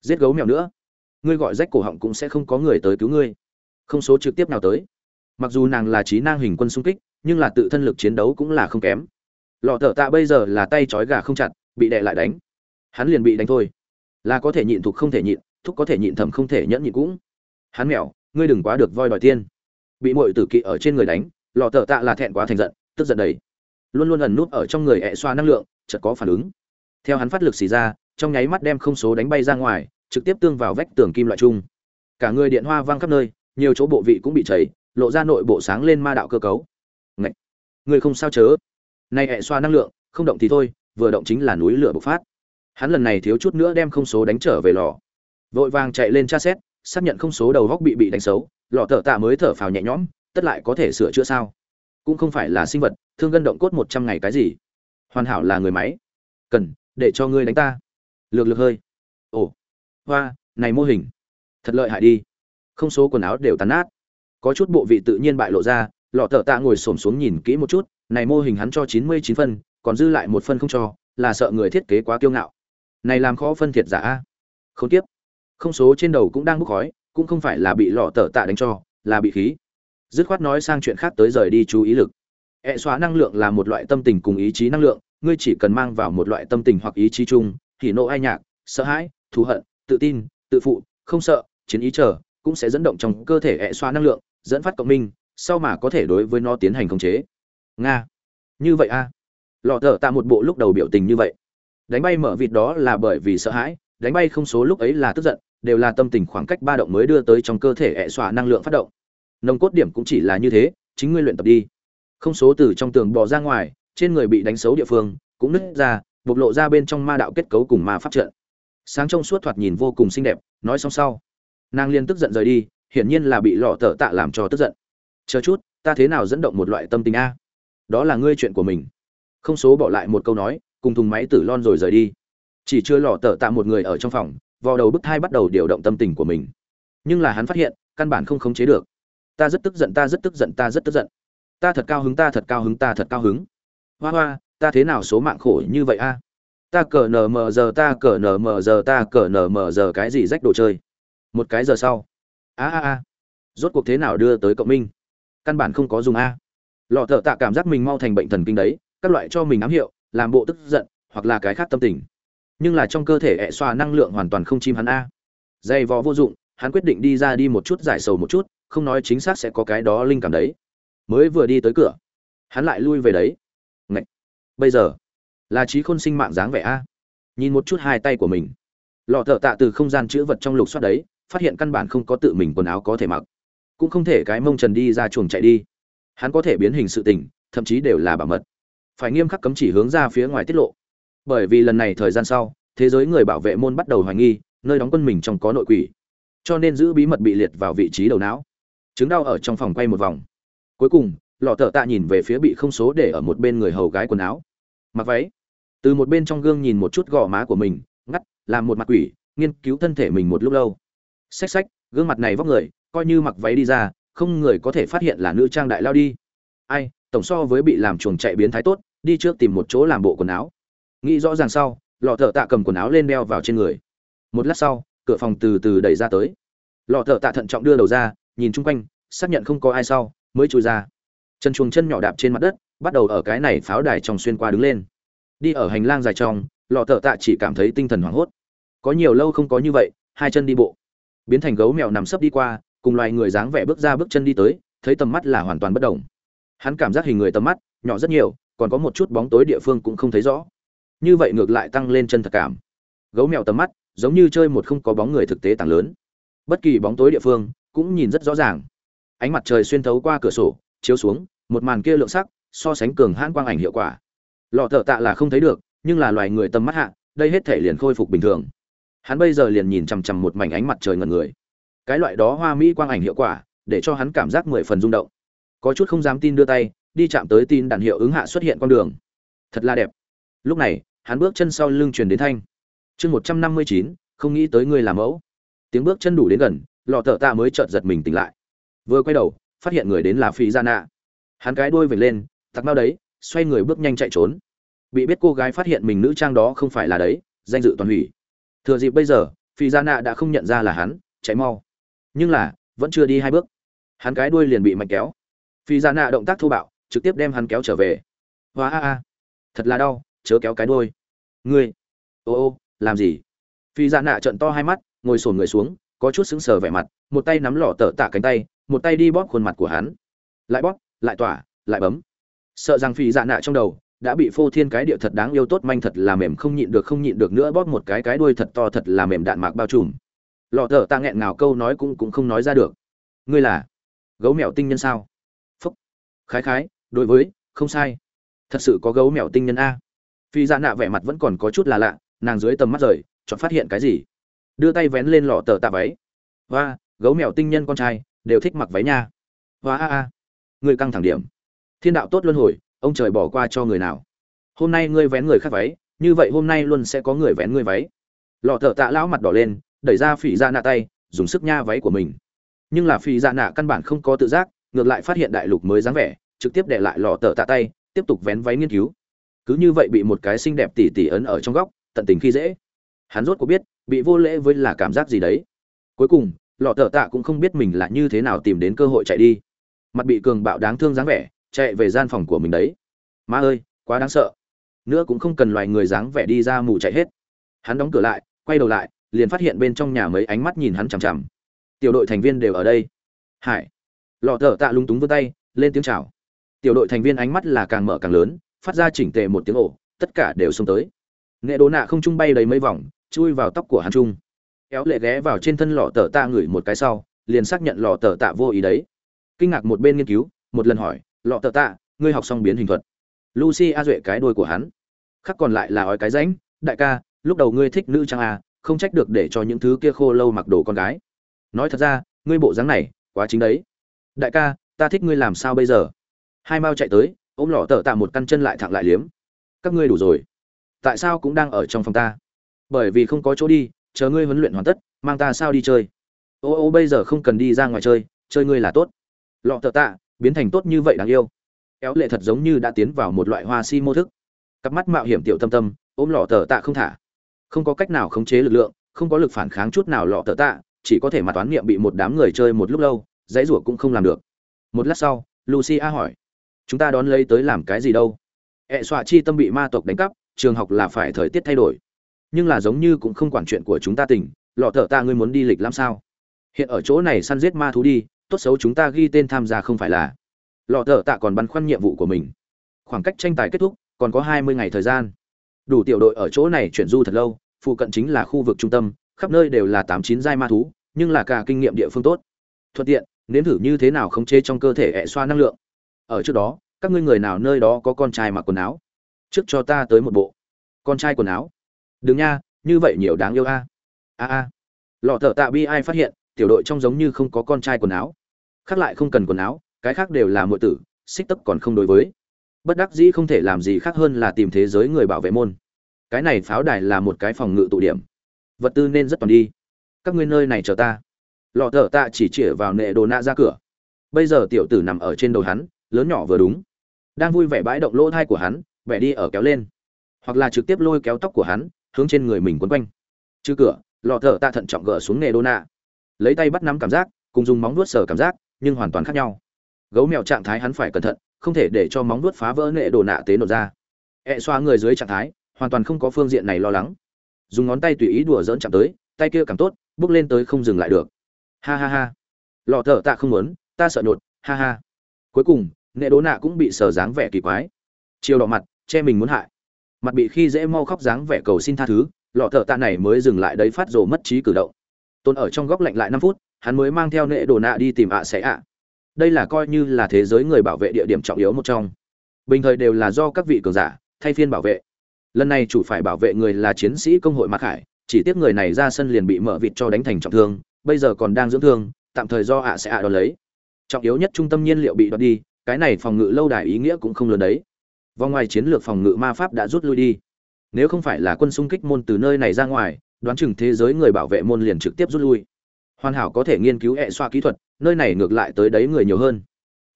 Giết gấu mèo nữa. Ngươi gọi rách cổ họng cũng sẽ không có người tới cứu ngươi. Không số trực tiếp nào tới. Mặc dù nàng là trí năng hình quân xung kích, nhưng là tự thân lực chiến đấu cũng là không kém. Lọ thợ tạ bây giờ là tay trói gà không chặt, bị đè lại đánh. Hắn liền bị đánh thôi. Là có thể nhịn thục không thể nhịn, thúc có thể nhịn thầm không thể nhẫn nhịn cũng. Hắn mèo, ngươi đừng quá được voi đòi tiên. Bị mội tử kỵ ở trên người đánh, lọ thợ tạ là thẹn quá thành giận, tức giận đầy. Luôn luôn ẩn nút ở trong người ẹ xoa năng lượng, chợt có phản ứng. Theo hắn phát lực xì ra trong nháy mắt đem không số đánh bay ra ngoài, trực tiếp tương vào vách tường kim loại chung. Cả người điện hoa vang khắp nơi, nhiều chỗ bộ vị cũng bị chảy, lộ ra nội bộ sáng lên ma đạo cơ cấu. Ngậy! người không sao chớ. Nay hệ xoa năng lượng, không động thì thôi, vừa động chính là núi lửa bộc phát. Hắn lần này thiếu chút nữa đem không số đánh trở về lò. Vội vàng chạy lên tra xét, xác nhận không số đầu góc bị bị đánh xấu lọ thở tạ mới thở phào nhẹ nhõm, tất lại có thể sửa chữa sao? Cũng không phải là sinh vật, thương gân động cốt một trăm ngày cái gì? Hoàn hảo là người máy. Cần, để cho ngươi đánh ta lược lược hơi. Ồ. Hoa, này mô hình. Thật lợi hại đi. Không số quần áo đều tàn nát. Có chút bộ vị tự nhiên bại lộ ra, lọ thợ tạ ngồi xổm xuống nhìn kỹ một chút, này mô hình hắn cho chín mươi chín phân, còn dư lại một phân không cho, là sợ người thiết kế quá kiêu ngạo. Này làm khó phân thiệt giả. A không tiếp. Không số trên đầu cũng đang bốc khói, cũng không phải là bị lọ tờ tạ đánh cho, là bị khí. Dứt khoát nói sang chuyện khác tới rời đi chú ý lực. Ẹ xóa năng lượng là một loại tâm tình cùng ý chí năng lượng, ngươi chỉ cần mang vào một loại tâm tình hoặc ý chí chung thì nộ ai nhạc, sợ hãi, thù hận, tự tin, tự phụ, không sợ, chiến ý chờ, cũng sẽ dẫn động trong cơ thể hệ xoa năng lượng, dẫn phát cộng minh, sau mà có thể đối với nó tiến hành khống chế. Nga. Như vậy a. À. lọ thở tạ một bộ lúc đầu biểu tình như vậy. Đánh bay mở vịt đó là bởi vì sợ hãi, đánh bay không số lúc ấy là tức giận, đều là tâm tình khoảng cách ba động mới đưa tới trong cơ thể hệ xoa năng lượng phát động. Nồng cốt điểm cũng chỉ là như thế, chính ngươi luyện tập đi. Không số từ trong tường bò ra ngoài, trên người bị đánh xấu địa phương, cũng nứt ra bộc lộ ra bên trong ma đạo kết cấu cùng ma pháp trận. Sáng trong suốt thoạt nhìn vô cùng xinh đẹp, nói xong sau, nàng liên tức giận rời đi, hiển nhiên là bị lọ tở tạ làm cho tức giận. Chờ chút, ta thế nào dẫn động một loại tâm tình a? Đó là ngươi chuyện của mình. Không số bỏ lại một câu nói, cùng thùng máy tử lon rồi rời đi. Chỉ chưa lọ tở tạ một người ở trong phòng, vò đầu bức thai bắt đầu điều động tâm tình của mình. Nhưng là hắn phát hiện, căn bản không khống chế được. Ta rất tức giận, ta rất tức giận, ta rất tức giận. Ta thật cao hứng, ta thật cao hứng, ta thật cao hứng. Hoa hoa ta thế nào số mạng khổ như vậy a? Ta cờ nờ mờ giờ, ta cờ nờ mờ giờ, ta cờ nờ mờ giờ cái gì rách đồ chơi? Một cái giờ sau. A a a. Rốt cuộc thế nào đưa tới cộng minh? Căn bản không có dùng a. Lọ thợ tạ cảm giác mình mau thành bệnh thần kinh đấy, các loại cho mình ám hiệu, làm bộ tức giận, hoặc là cái khác tâm tình. Nhưng là trong cơ thể ẹ xoa năng lượng hoàn toàn không chim hắn a. Dày vò vô dụng, hắn quyết định đi ra đi một chút giải sầu một chút, không nói chính xác sẽ có cái đó linh cảm đấy. Mới vừa đi tới cửa, hắn lại lui về đấy bây giờ? Là trí khôn sinh mạng dáng vẻ a. Nhìn một chút hai tay của mình. Lọ thợ tạ từ không gian chữ vật trong lục soát đấy, phát hiện căn bản không có tự mình quần áo có thể mặc. Cũng không thể cái mông trần đi ra chuồng chạy đi. Hắn có thể biến hình sự tình, thậm chí đều là bảo mật. Phải nghiêm khắc cấm chỉ hướng ra phía ngoài tiết lộ. Bởi vì lần này thời gian sau, thế giới người bảo vệ môn bắt đầu hoài nghi, nơi đóng quân mình trong có nội quỷ. Cho nên giữ bí mật bị liệt vào vị trí đầu não. Chứng đau ở trong phòng quay một vòng. Cuối cùng, lọ thợ tạ nhìn về phía bị không số để ở một bên người hầu gái quần áo mặc váy. Từ một bên trong gương nhìn một chút gò má của mình, ngắt, làm một mặt quỷ, nghiên cứu thân thể mình một lúc lâu. Xách xách, gương mặt này vóc người, coi như mặc váy đi ra, không người có thể phát hiện là nữ trang đại lao đi. Ai, tổng so với bị làm chuồng chạy biến thái tốt, đi trước tìm một chỗ làm bộ quần áo. Nghĩ rõ ràng sau, lọ thợ tạ cầm quần áo lên đeo vào trên người. Một lát sau, cửa phòng từ từ đẩy ra tới. Lọ thợ tạ thận trọng đưa đầu ra, nhìn chung quanh, xác nhận không có ai sau, mới chui ra. Chân chuồng chân nhỏ đạp trên mặt đất bắt đầu ở cái này pháo đài trong xuyên qua đứng lên. Đi ở hành lang dài trong, lọ thợ tạ chỉ cảm thấy tinh thần hoảng hốt. Có nhiều lâu không có như vậy, hai chân đi bộ. Biến thành gấu mèo nằm sấp đi qua, cùng loài người dáng vẻ bước ra bước chân đi tới, thấy tầm mắt là hoàn toàn bất đồng hắn cảm giác hình người tầm mắt, nhỏ rất nhiều, còn có một chút bóng tối địa phương cũng không thấy rõ. Như vậy ngược lại tăng lên chân thật cảm. Gấu mèo tầm mắt, giống như chơi một không có bóng người thực tế tăng lớn. Bất kỳ bóng tối địa phương, cũng nhìn rất rõ ràng. Ánh mặt trời xuyên thấu qua cửa sổ, chiếu xuống, một màn kia lượng sắc so sánh cường hãn quang ảnh hiệu quả. Lọ thợ tạ là không thấy được, nhưng là loài người tầm mắt hạ, đây hết thể liền khôi phục bình thường. Hắn bây giờ liền nhìn chằm chằm một mảnh ánh mặt trời ngần người. Cái loại đó hoa mỹ quang ảnh hiệu quả, để cho hắn cảm giác mười phần rung động. Có chút không dám tin đưa tay, đi chạm tới tin đàn hiệu ứng hạ xuất hiện con đường. Thật là đẹp. Lúc này, hắn bước chân sau lưng truyền đến thanh. Chương một trăm năm mươi chín, không nghĩ tới ngươi làm mẫu. Tiếng bước chân đủ đến gần, lọ thợ tạ mới chợt giật mình tỉnh lại. Vừa quay đầu, phát hiện người đến là phi gia nạ hắn cái đuôi vểnh lên tặc mau đấy, xoay người bước nhanh chạy trốn. Bị biết cô gái phát hiện mình nữ trang đó không phải là đấy, danh dự toàn hủy. Thừa dịp bây giờ, phi gia nạ đã không nhận ra là hắn, chạy mau. Nhưng là, vẫn chưa đi hai bước. Hắn cái đuôi liền bị mạnh kéo. Phi gia nạ động tác thô bạo, trực tiếp đem hắn kéo trở về. Hóa a a. Thật là đau, chớ kéo cái đuôi. Ngươi. Ô ô, làm gì? Phi gia nạ trận to hai mắt, ngồi sồn người xuống, có chút sững sờ vẻ mặt, một tay nắm lọ tở tạ cánh tay, một tay đi bóp khuôn mặt của hắn. Lại bóp, lại tỏa, lại bấm sợ rằng phi dạ nạ trong đầu đã bị phô thiên cái địa thật đáng yêu tốt manh thật là mềm không nhịn được không nhịn được nữa bóp một cái cái đuôi thật to thật là mềm đạn mạc bao trùm. Lọ thở ta nghẹn ngào câu nói cũng cũng không nói ra được. Ngươi là gấu mèo tinh nhân sao? Phúc. Khái khái, đối với, không sai. Thật sự có gấu mèo tinh nhân a. Phi dạ nạ vẻ mặt vẫn còn có chút là lạ, nàng dưới tầm mắt rời chọn phát hiện cái gì? Đưa tay vén lên lọ tờ tạ váy. Và gấu mèo tinh nhân con trai, đều thích mặc váy nha. Và a a. Người căng thẳng điểm thiên đạo tốt luân hồi, ông trời bỏ qua cho người nào? Hôm nay ngươi vén người khác váy, như vậy hôm nay luôn sẽ có người vén ngươi váy. Lọ thợ tạ lão mặt đỏ lên, đẩy ra phỉ ra nạ tay, dùng sức nha váy của mình. Nhưng là phỉ ra nạ căn bản không có tự giác, ngược lại phát hiện đại lục mới dáng vẻ, trực tiếp để lại lọ thợ tạ tay, tiếp tục vén váy nghiên cứu. Cứ như vậy bị một cái xinh đẹp tỉ tỉ ấn ở trong góc, tận tình khi dễ. Hắn rốt có biết, bị vô lễ với là cảm giác gì đấy. Cuối cùng, lọ thợ tạ cũng không biết mình là như thế nào tìm đến cơ hội chạy đi. Mặt bị cường bạo đáng thương dáng vẻ chạy về gian phòng của mình đấy. Ma ơi, quá đáng sợ. Nữa cũng không cần loài người dáng vẻ đi ra mù chạy hết. Hắn đóng cửa lại, quay đầu lại, liền phát hiện bên trong nhà mấy ánh mắt nhìn hắn chằm chằm. Tiểu đội thành viên đều ở đây. Hải. Lọ thở tạ lung túng vươn tay, lên tiếng chào. Tiểu đội thành viên ánh mắt là càng mở càng lớn, phát ra chỉnh tề một tiếng ổ tất cả đều xông tới. Nghệ đồ nạ không trung bay đầy mấy vòng, chui vào tóc của hắn trung kéo lệ ghé vào trên thân lọ tờ tạ ngửi một cái sau, liền xác nhận lọ tờ tạ vô ý đấy. Kinh ngạc một bên nghiên cứu, một lần hỏi lọ tờ tạ, ngươi học xong biến hình thuật. Lucy a duệ cái đuôi của hắn. Khắc còn lại là ói cái rãnh đại ca, lúc đầu ngươi thích nữ trang a không trách được để cho những thứ kia khô lâu mặc đồ con gái. Nói thật ra, ngươi bộ dáng này, quá chính đấy. Đại ca, ta thích ngươi làm sao bây giờ? Hai mao chạy tới, ôm lọ tờ tạ một căn chân lại thẳng lại liếm. Các ngươi đủ rồi. Tại sao cũng đang ở trong phòng ta? Bởi vì không có chỗ đi, chờ ngươi huấn luyện hoàn tất, mang ta sao đi chơi. Ô ô, bây giờ không cần đi ra ngoài chơi chơi ngươi là tốt. Lọ tờ tạ biến thành tốt như vậy đáng yêu. Éo lệ thật giống như đã tiến vào một loại hoa si mô thức. Cặp mắt mạo hiểm tiểu tâm tâm, ôm lọ tờ tạ không thả. Không có cách nào khống chế lực lượng, không có lực phản kháng chút nào lọ tờ tạ, chỉ có thể mặt toán niệm bị một đám người chơi một lúc lâu, dãy rủa cũng không làm được. Một lát sau, lucia hỏi, chúng ta đón lấy tới làm cái gì đâu? E Ẹ xọa chi tâm bị ma tộc đánh cắp, trường học là phải thời tiết thay đổi. Nhưng là giống như cũng không quản chuyện của chúng ta tỉnh lọ thợ ta ngươi muốn đi lịch làm sao? Hiện ở chỗ này săn giết ma thú đi tốt xấu chúng ta ghi tên tham gia không phải là. Lọ thợ tạ còn băn khoăn nhiệm vụ của mình. Khoảng cách tranh tài kết thúc, còn có hai mươi ngày thời gian. Đủ tiểu đội ở chỗ này chuyển du thật lâu, phụ cận chính là khu vực trung tâm, khắp nơi đều là tám chín giai ma thú, nhưng là cả kinh nghiệm địa phương tốt. Thuận tiện, nếm thử như thế nào khống chế trong cơ thể ẹ xoa năng lượng. Ở trước đó, các ngươi người nào nơi đó có con trai mặc quần áo? Trước cho ta tới một bộ. Con trai quần áo. Đừng nha, như vậy nhiều đáng yêu a. A a. Lọ thợ tạ bi ai phát hiện, tiểu đội trong giống như không có con trai quần áo khác lại không cần quần áo, cái khác đều là muội tử, xích tấp còn không đối với. Bất đắc dĩ không thể làm gì khác hơn là tìm thế giới người bảo vệ môn. Cái này pháo đài là một cái phòng ngự tụ điểm. Vật tư nên rất toàn đi. Các ngươi nơi này chờ ta. Lọ thở tạ chỉ chĩa vào nệ đồ nạ ra cửa. Bây giờ tiểu tử nằm ở trên đầu hắn, lớn nhỏ vừa đúng. Đang vui vẻ bãi động lỗ thai của hắn, vẻ đi ở kéo lên. Hoặc là trực tiếp lôi kéo tóc của hắn, hướng trên người mình quấn quanh. Chứ cửa, lọ thở tạ thận trọng gỡ xuống nệ đồ nạ. Lấy tay bắt nắm cảm giác, cùng dùng móng vuốt sờ cảm giác nhưng hoàn toàn khác nhau. Gấu mèo trạng thái hắn phải cẩn thận, không thể để cho móng vuốt phá vỡ nệ đồ nạ tế nổ ra. Ẹ xoa người dưới trạng thái, hoàn toàn không có phương diện này lo lắng. Dùng ngón tay tùy ý đùa dỡn chạm tới, tay kia càng tốt, bước lên tới không dừng lại được. Ha ha ha. Lọ thở tạ không muốn, ta sợ nột, ha ha. Cuối cùng, nệ đố nạ cũng bị sờ dáng vẻ kỳ quái. Chiều đỏ mặt, che mình muốn hại. Mặt bị khi dễ mau khóc dáng vẻ cầu xin tha thứ, lọ thợ tạ này mới dừng lại đấy phát rồ mất trí cử động. Tôn ở trong góc lạnh lại năm phút hắn mới mang theo nệ đồ nạ đi tìm ạ sẽ ạ. Đây là coi như là thế giới người bảo vệ địa điểm trọng yếu một trong. Bình thời đều là do các vị cường giả, thay phiên bảo vệ. Lần này chủ phải bảo vệ người là chiến sĩ công hội mạc hải, chỉ tiếc người này ra sân liền bị mở vịt cho đánh thành trọng thương, bây giờ còn đang dưỡng thương, tạm thời do ạ sẽ ạ đón lấy. Trọng yếu nhất trung tâm nhiên liệu bị đoạt đi, cái này phòng ngự lâu đài ý nghĩa cũng không lớn đấy. Vòng ngoài chiến lược phòng ngự ma pháp đã rút lui đi. Nếu không phải là quân xung kích môn từ nơi này ra ngoài, đoán chừng thế giới người bảo vệ môn liền trực tiếp rút lui hoàn hảo có thể nghiên cứu hệ xoa kỹ thuật, nơi này ngược lại tới đấy người nhiều hơn.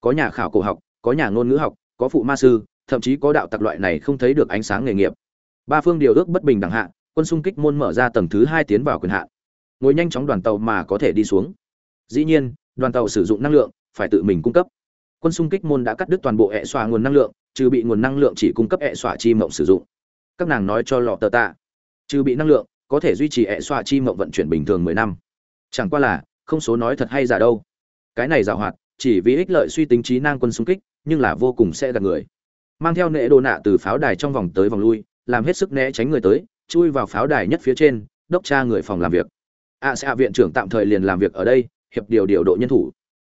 Có nhà khảo cổ học, có nhà ngôn ngữ học, có phụ ma sư, thậm chí có đạo tặc loại này không thấy được ánh sáng nghề nghiệp. Ba phương điều ước bất bình đẳng hạ, quân xung kích môn mở ra tầng thứ hai tiến vào quyền hạn. Ngồi nhanh chóng đoàn tàu mà có thể đi xuống. Dĩ nhiên, đoàn tàu sử dụng năng lượng, phải tự mình cung cấp. Quân xung kích môn đã cắt đứt toàn bộ hệ xoa nguồn năng lượng, trừ bị nguồn năng lượng chỉ cung cấp hệ xoa chi mộng sử dụng. Các nàng nói cho lọ tờ tạ. Trừ bị năng lượng, có thể duy trì hệ xoa chi mộng vận chuyển bình thường mười năm chẳng qua là, không số nói thật hay giả đâu. Cái này giảo hoạt, chỉ vì ích lợi suy tính trí năng quân xung kích, nhưng là vô cùng sẽ gạt người. Mang theo nệ đồ nạ từ pháo đài trong vòng tới vòng lui, làm hết sức né tránh người tới, chui vào pháo đài nhất phía trên, đốc tra người phòng làm việc. A sẽ viện trưởng tạm thời liền làm việc ở đây, hiệp điều điều độ nhân thủ.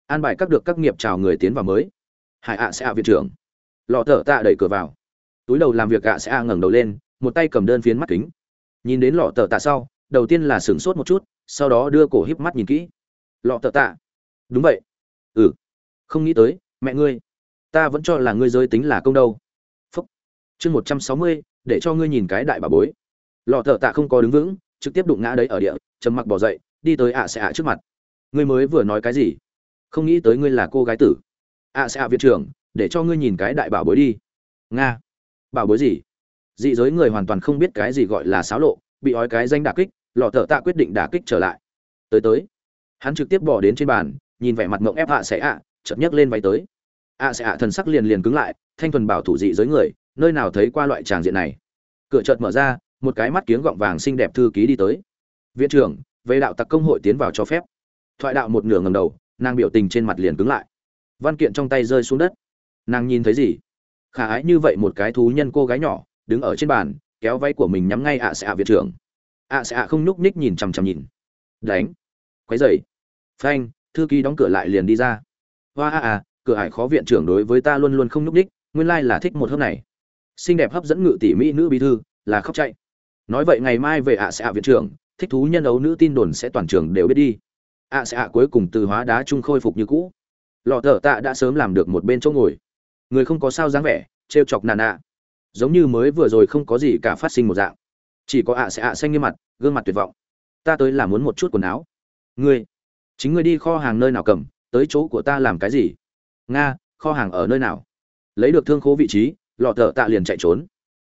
An bài các được các nghiệp chào người tiến vào mới. Hải ạ sẽ viện trưởng. Lọ thở tạ đẩy cửa vào. Túi đầu làm việc ạ sẽ ngẩng đầu lên, một tay cầm đơn phiến mắt kính. Nhìn đến lọ thở tạ sau, đầu tiên là sửng sốt một chút sau đó đưa cổ híp mắt nhìn kỹ. Lọ tờ tạ. Đúng vậy. Ừ. Không nghĩ tới, mẹ ngươi. Ta vẫn cho là ngươi giới tính là công đâu. Phúc. Chương một trăm sáu mươi, để cho ngươi nhìn cái đại bà bối. Lọ tờ tạ không có đứng vững, trực tiếp đụng ngã đấy ở địa, trầm mặc bỏ dậy, đi tới ạ sẽ trước mặt. Ngươi mới vừa nói cái gì? Không nghĩ tới ngươi là cô gái tử. ạ sẽ viện trưởng, để cho ngươi nhìn cái đại bảo bối đi. Nga. Bảo bối gì? Dị giới người hoàn toàn không biết cái gì gọi là xáo lộ, bị ói cái danh đả kích lọ thợ tạ quyết định đả kích trở lại. Tới tới. Hắn trực tiếp bỏ đến trên bàn, nhìn vẻ mặt mộng ép hạ sẽ ạ, chợt nhấc lên váy tới. Ạ sẽ ạ thần sắc liền liền cứng lại, thanh thuần bảo thủ dị giới người, nơi nào thấy qua loại tràng diện này. Cửa chợt mở ra, một cái mắt kiếng gọng vàng xinh đẹp thư ký đi tới. Viện trưởng, về đạo tặc công hội tiến vào cho phép. Thoại đạo một nửa ngầm đầu, nàng biểu tình trên mặt liền cứng lại. Văn kiện trong tay rơi xuống đất. Nàng nhìn thấy gì? Khả ái như vậy một cái thú nhân cô gái nhỏ, đứng ở trên bàn, kéo váy của mình nhắm ngay ạ sẽ ạ viện trưởng ạ sẽ ạ không nhúc nhích nhìn chằm chằm nhìn. Đánh. Quấy dậy phanh thư ký đóng cửa lại liền đi ra. Hoa a a cửa hải khó viện trưởng đối với ta luôn luôn không nhúc nhích nguyên lai là thích một hớp này. Xinh đẹp hấp dẫn ngự tỷ mỹ nữ bí thư là khóc chạy. Nói vậy ngày mai về ạ sẽ ạ viện trưởng thích thú nhân ấu nữ tin đồn sẽ toàn trường đều biết đi. Ạ sẽ ạ cuối cùng từ hóa đá trung khôi phục như cũ. Lọ thở tạ đã sớm làm được một bên chỗ ngồi. Người không có sao dáng vẻ trêu chọc nà nà, giống như mới vừa rồi không có gì cả phát sinh một dạng chỉ có ạ sẽ ạ xanh như mặt, gương mặt tuyệt vọng. Ta tới là muốn một chút quần áo. Ngươi, chính ngươi đi kho hàng nơi nào cầm, tới chỗ của ta làm cái gì? Nga, kho hàng ở nơi nào? Lấy được thương khố vị trí, lọ thợ tạ liền chạy trốn.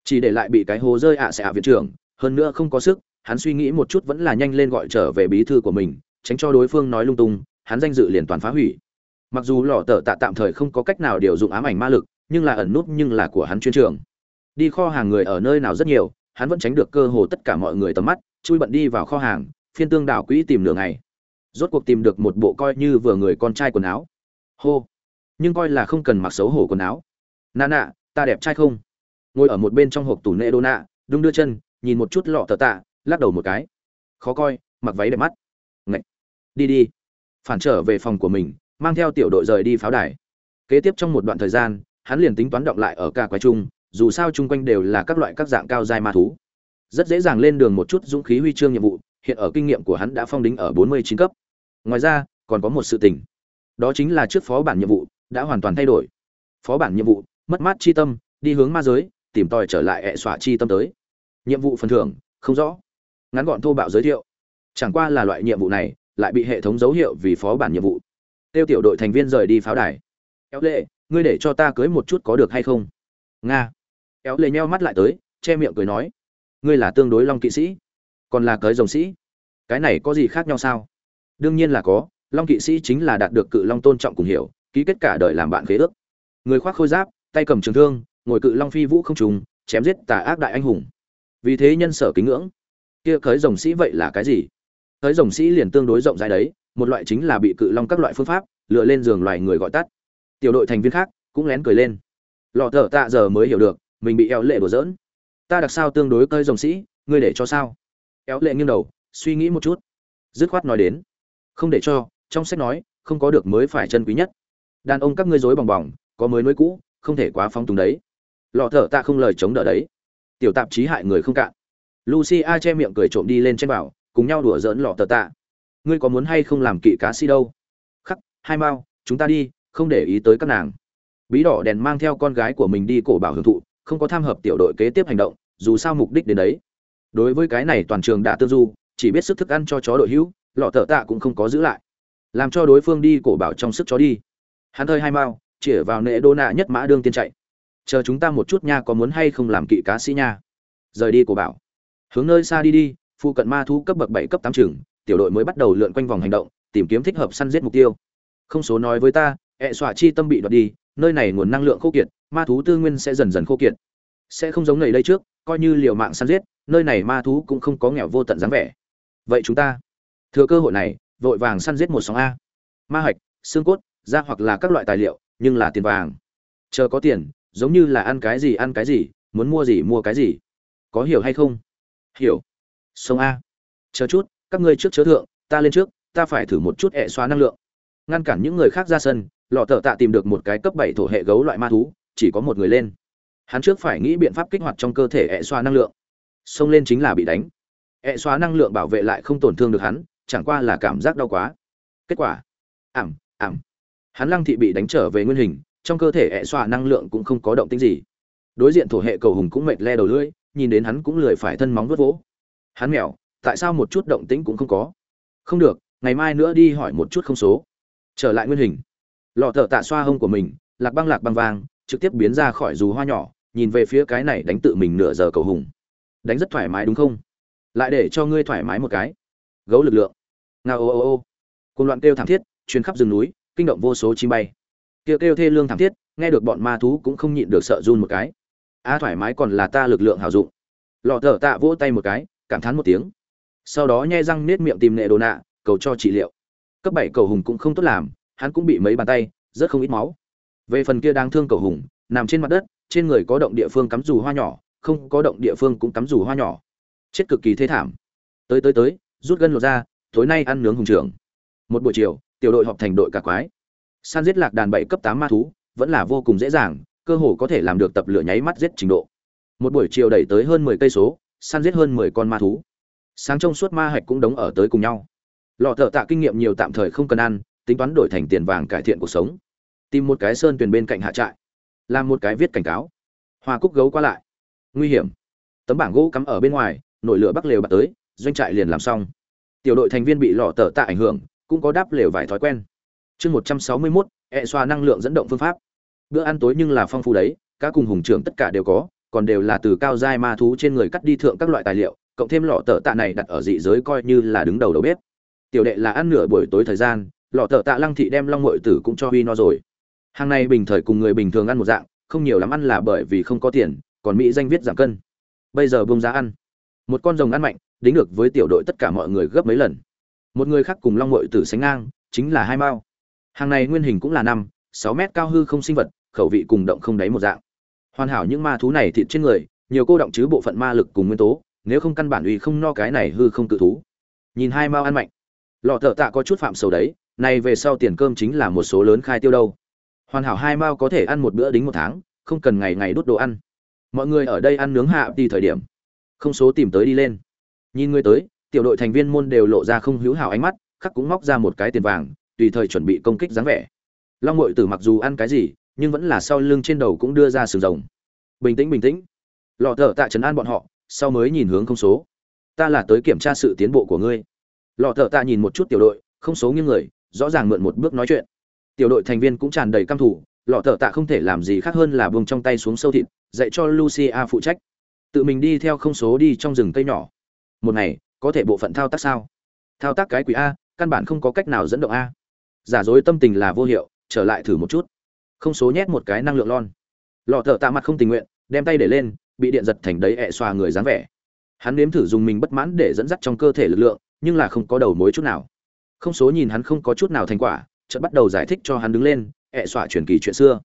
Chỉ để lại bị cái hố rơi ạ sẽ ạ viện trưởng, hơn nữa không có sức, hắn suy nghĩ một chút vẫn là nhanh lên gọi trở về bí thư của mình, tránh cho đối phương nói lung tung, hắn danh dự liền toàn phá hủy. Mặc dù lọ tờ tạ tạm thời không có cách nào điều dụng ám ảnh ma lực, nhưng là ẩn nút nhưng là của hắn chuyên trường. Đi kho hàng người ở nơi nào rất nhiều hắn vẫn tránh được cơ hồ tất cả mọi người tầm mắt, chui bận đi vào kho hàng, phiên tương đảo quỹ tìm nửa ngày. Rốt cuộc tìm được một bộ coi như vừa người con trai quần áo. Hô. Nhưng coi là không cần mặc xấu hổ quần áo. Nà nạ ta đẹp trai không? Ngồi ở một bên trong hộp tủ nệ đô nạ, đung đưa chân, nhìn một chút lọ tờ tạ, lắc đầu một cái. Khó coi, mặc váy đẹp mắt. Ngậy. đi đi. Phản trở về phòng của mình, mang theo tiểu đội rời đi pháo đài. Kế tiếp trong một đoạn thời gian, hắn liền tính toán động lại ở ca quái trung dù sao chung quanh đều là các loại các dạng cao dài ma thú. Rất dễ dàng lên đường một chút dũng khí huy chương nhiệm vụ, hiện ở kinh nghiệm của hắn đã phong đính ở 49 cấp. Ngoài ra, còn có một sự tình. Đó chính là trước phó bản nhiệm vụ đã hoàn toàn thay đổi. Phó bản nhiệm vụ, mất mát chi tâm, đi hướng ma giới, tìm tòi trở lại hệ xóa chi tâm tới. Nhiệm vụ phần thưởng, không rõ. Ngắn gọn thô bạo giới thiệu. Chẳng qua là loại nhiệm vụ này, lại bị hệ thống dấu hiệu vì phó bản nhiệm vụ. Tiêu tiểu đội thành viên rời đi pháo đài. Kéo lệ, ngươi để cho ta cưới một chút có được hay không? Nga éo lệ nheo mắt lại tới, che miệng cười nói, ngươi là tương đối long kỵ sĩ, còn là cới rồng sĩ. Cái này có gì khác nhau sao? Đương nhiên là có, long kỵ sĩ chính là đạt được cự long tôn trọng cùng hiểu, ký kết cả đời làm bạn khế ước. Người khoác khôi giáp, tay cầm trường thương, ngồi cự long phi vũ không trùng, chém giết tà ác đại anh hùng. Vì thế nhân sở kính ngưỡng. Kia cới rồng sĩ vậy là cái gì? Cới rồng sĩ liền tương đối rộng rãi đấy, một loại chính là bị cự long các loại phương pháp, lựa lên giường loài người gọi tắt. Tiểu đội thành viên khác cũng lén cười lên. Lọ thở tạ giờ mới hiểu được mình bị eo lệ đùa giỡn. Ta đặc sao tương đối cơi rồng sĩ, ngươi để cho sao? Éo lệ nghiêng đầu, suy nghĩ một chút. Dứt khoát nói đến. Không để cho, trong sách nói, không có được mới phải chân quý nhất. Đàn ông các ngươi dối bòng bòng, có mới nuôi cũ, không thể quá phong túng đấy. Lọ thở ta không lời chống đỡ đấy. Tiểu tạp chí hại người không cạn. Lucy a che miệng cười trộm đi lên trên bảo, cùng nhau đùa giỡn lọ thở tạ ngươi có muốn hay không làm kỵ cá si đâu? Khắc, hai mao, chúng ta đi, không để ý tới các nàng. Bí đỏ đèn mang theo con gái của mình đi cổ bảo hưởng thụ không có tham hợp tiểu đội kế tiếp hành động, dù sao mục đích đến đấy. Đối với cái này toàn trường đã tương du, chỉ biết sức thức ăn cho chó đội hữu, lọ tờ tạ cũng không có giữ lại. Làm cho đối phương đi cổ bảo trong sức chó đi. Hắn hơi hai mao chĩa vào nệ đô nạ nhất mã đương tiên chạy. Chờ chúng ta một chút nha, có muốn hay không làm kỵ cá sĩ nha. Rời đi cổ bảo. Hướng nơi xa đi đi, phụ cận ma thú cấp bậc bảy cấp tám trường tiểu đội mới bắt đầu lượn quanh vòng hành động, tìm kiếm thích hợp săn giết mục tiêu. Không số nói với ta, ẹ xọa chi tâm bị đoạt đi, nơi này nguồn năng lượng khô kiệt ma thú tư nguyên sẽ dần dần khô kiệt. Sẽ không giống nầy đây trước, coi như liều mạng săn giết, nơi này ma thú cũng không có nghèo vô tận dáng vẻ. Vậy chúng ta, thừa cơ hội này, vội vàng săn giết một sóng a. Ma hạch, xương cốt, da hoặc là các loại tài liệu, nhưng là tiền vàng. Chờ có tiền, giống như là ăn cái gì ăn cái gì, muốn mua gì mua cái gì. Có hiểu hay không? Hiểu. Sông a. Chờ chút, các ngươi trước chớ thượng, ta lên trước, ta phải thử một chút hệ xóa năng lượng. Ngăn cản những người khác ra sân, lọ thợ tạ tìm được một cái cấp bảy thổ hệ gấu loại ma thú chỉ có một người lên. Hắn trước phải nghĩ biện pháp kích hoạt trong cơ thể hệ xoa năng lượng. Xông lên chính là bị đánh. Hệ xoa năng lượng bảo vệ lại không tổn thương được hắn, chẳng qua là cảm giác đau quá. Kết quả, ảm ảm. Hắn lăng thị bị đánh trở về nguyên hình, trong cơ thể hệ xoa năng lượng cũng không có động tĩnh gì. Đối diện thổ hệ cầu hùng cũng mệt le đầu lưỡi, nhìn đến hắn cũng lười phải thân móng vuốt vỗ. Hắn mèo, tại sao một chút động tĩnh cũng không có? Không được, ngày mai nữa đi hỏi một chút không số. Trở lại nguyên hình. Lọ thợ tạ xoa hông của mình, lạc băng lạc băng vàng trực tiếp biến ra khỏi dù hoa nhỏ, nhìn về phía cái này đánh tự mình nửa giờ cầu hùng. Đánh rất thoải mái đúng không? Lại để cho ngươi thoải mái một cái. Gấu lực lượng. Ngao ô ô ô. Cùng loạn kêu thảm thiết chuyến khắp rừng núi, kinh động vô số chim bay. Kêu kêu thê lương thảm thiết, nghe được bọn ma thú cũng không nhịn được sợ run một cái. A à, thoải mái còn là ta lực lượng hào dụng. Lọ thở tạ vỗ tay một cái, cảm thán một tiếng. Sau đó nhai răng nết miệng tìm nệ đồ nạ, cầu cho trị liệu. Cấp bảy cầu hùng cũng không tốt làm, hắn cũng bị mấy bàn tay rất không ít máu về phần kia đáng thương cầu hùng, nằm trên mặt đất, trên người có động địa phương cắm dù hoa nhỏ, không có động địa phương cũng cắm dù hoa nhỏ. Chết cực kỳ thê thảm. Tới tới tới, rút gân lột ra, tối nay ăn nướng hùng trưởng. Một buổi chiều, tiểu đội họp thành đội cả quái. San giết lạc đàn bảy cấp tám ma thú, vẫn là vô cùng dễ dàng, cơ hồ có thể làm được tập lửa nháy mắt giết trình độ. Một buổi chiều đẩy tới hơn mười cây số săn giết hơn mười con ma thú. Sáng trong suốt ma hạch cũng đóng ở tới cùng nhau. Lọ thợ tạ kinh nghiệm nhiều tạm thời không cần ăn, tính toán đổi thành tiền vàng cải thiện cuộc sống tìm một cái sơn tuyền bên cạnh hạ trại, làm một cái viết cảnh cáo. Hoa cúc gấu qua lại. Nguy hiểm. Tấm bảng gỗ cắm ở bên ngoài nổi lửa bắc lều bạt tới, doanh trại liền làm xong. Tiểu đội thành viên bị lò tờ tạ ảnh hưởng, cũng có đáp lều vài thói quen. Chương một trăm sáu mươi mốt ẹ xoa năng lượng dẫn động phương pháp. Bữa ăn tối nhưng là phong phú đấy các cùng hùng trưởng tất cả đều có, còn đều là từ cao giai ma thú trên người cắt đi thượng các loại tài liệu, cộng thêm lọ tờ tạ này đặt ở dị giới coi như là đứng đầu đầu bếp. Tiểu đệ là ăn nửa buổi tối thời gian lọ tờ tạ lăng thị đem long ngội tử cũng cho huy no rồi hàng này bình thời cùng người bình thường ăn một dạng, không nhiều lắm ăn là bởi vì không có tiền, còn mỹ danh viết giảm cân. Bây giờ bông giá ăn. Một con rồng ăn mạnh, đính được với tiểu đội tất cả mọi người gấp mấy lần. Một người khác cùng long mội tử sánh ngang, chính là hai mao. Hàng này nguyên hình cũng là năm, sáu mét cao hư không sinh vật, khẩu vị cùng động không đáy một dạng. Hoàn hảo những ma thú này thịt trên người, nhiều cô động chứ bộ phận ma lực cùng nguyên tố, nếu không căn bản uy không no cái này hư không cự thú. Nhìn hai mao ăn mạnh. Lọ thợ tạ có chút phạm sầu đấy, này về sau tiền cơm chính là một số lớn khai tiêu đâu hoàn hảo hai mao có thể ăn một bữa đính một tháng, không cần ngày ngày đốt đồ ăn. Mọi người ở đây ăn nướng hạ đi thời điểm. Không số tìm tới đi lên. Nhìn người tới, tiểu đội thành viên môn đều lộ ra không hữu hảo ánh mắt, khắc cũng móc ra một cái tiền vàng, tùy thời chuẩn bị công kích dáng vẻ. Long ngội tử mặc dù ăn cái gì, nhưng vẫn là sau lưng trên đầu cũng đưa ra sừng rồng. Bình tĩnh bình tĩnh. Lọ thợ tạ trấn an bọn họ, sau mới nhìn hướng không số. Ta là tới kiểm tra sự tiến bộ của ngươi. Lọ thợ tạ nhìn một chút tiểu đội, không số nghiêng người, rõ ràng mượn một bước nói chuyện tiểu đội thành viên cũng tràn đầy căm thủ lọ thợ tạ không thể làm gì khác hơn là buông trong tay xuống sâu thịt, dạy cho lucia phụ trách. Tự mình đi theo không số đi trong rừng cây nhỏ. Một ngày, có thể bộ phận thao tác sao? Thao tác cái quỷ a, căn bản không có cách nào dẫn động a. Giả dối tâm tình là vô hiệu, trở lại thử một chút. Không số nhét một cái năng lượng lon. Lọ thợ tạ mặt không tình nguyện, đem tay để lên, bị điện giật thành đấy ẹ xoa người dáng vẻ. Hắn nếm thử dùng mình bất mãn để dẫn dắt trong cơ thể lực lượng, nhưng là không có đầu mối chút nào. Không số nhìn hắn không có chút nào thành quả chợt bắt đầu giải thích cho hắn đứng lên, ẹ xoa truyền kỳ chuyện xưa.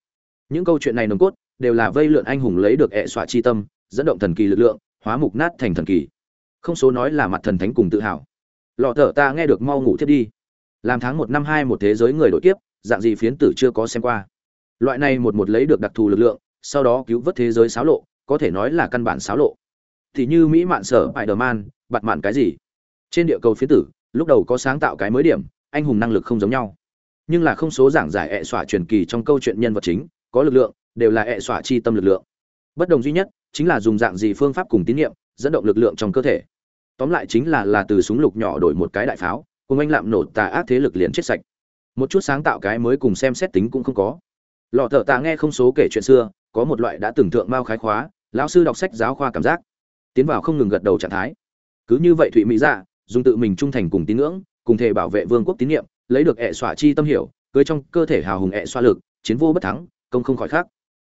Những câu chuyện này nồng cốt, đều là vây lượn anh hùng lấy được ẹ xoa chi tâm, dẫn động thần kỳ lực lượng, hóa mục nát thành thần kỳ. Không số nói là mặt thần thánh cùng tự hào. Lọ thở ta nghe được mau ngủ thiết đi. Làm tháng một năm hai một thế giới người đội kiếp, dạng gì phiến tử chưa có xem qua. Loại này một một lấy được đặc thù lực lượng, sau đó cứu vớt thế giới xáo lộ, có thể nói là căn bản xáo lộ. Thì như mỹ mạn sở bại đờ man bặt mạn cái gì? Trên địa cầu phiến tử, lúc đầu có sáng tạo cái mới điểm, anh hùng năng lực không giống nhau nhưng là không số giảng giải ẹ xỏa truyền kỳ trong câu chuyện nhân vật chính, có lực lượng, đều là ẹ xỏa chi tâm lực lượng. Bất đồng duy nhất, chính là dùng dạng gì phương pháp cùng tín nhiệm dẫn động lực lượng trong cơ thể. Tóm lại chính là là từ súng lục nhỏ đổi một cái đại pháo, cùng anh lạm nổ tà ác thế lực liền chết sạch. Một chút sáng tạo cái mới cùng xem xét tính cũng không có. Lọ thợ tà nghe không số kể chuyện xưa, có một loại đã tưởng tượng mao khái khóa, lão sư đọc sách giáo khoa cảm giác. Tiến vào không ngừng gật đầu trạng thái. Cứ như vậy thụy mỹ dạ dùng tự mình trung thành cùng tín ngưỡng, cùng thể bảo vệ vương quốc tín nhiệm lấy được ẹ xỏa chi tâm hiểu, cưới trong cơ thể hào hùng ẹ xoa lực, chiến vô bất thắng, công không khỏi khác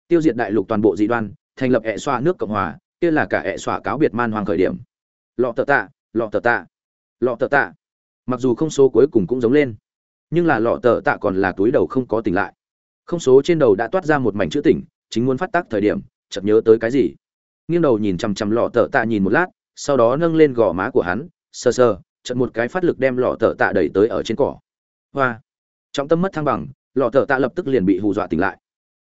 tiêu diệt đại lục toàn bộ dị đoan, thành lập ẹ xoa nước cộng hòa, kia là cả ẹ xoa cáo biệt man hoàng khởi điểm. Lọ tờ tạ, lọ tờ tạ, lọ tờ tạ. Mặc dù không số cuối cùng cũng giống lên, nhưng là lọ tờ tạ còn là túi đầu không có tỉnh lại. Không số trên đầu đã toát ra một mảnh chữ tỉnh, chính muốn phát tác thời điểm, chợt nhớ tới cái gì. Nghiêng đầu nhìn chằm chằm lọ tờ tạ nhìn một lát, sau đó nâng lên gò má của hắn, sờ sờ, chợt một cái phát lực đem lọ tờ tạ đẩy tới ở trên cỏ hoa. Trọng tâm mất thăng bằng, lọ thợ tạ lập tức liền bị hù dọa tỉnh lại.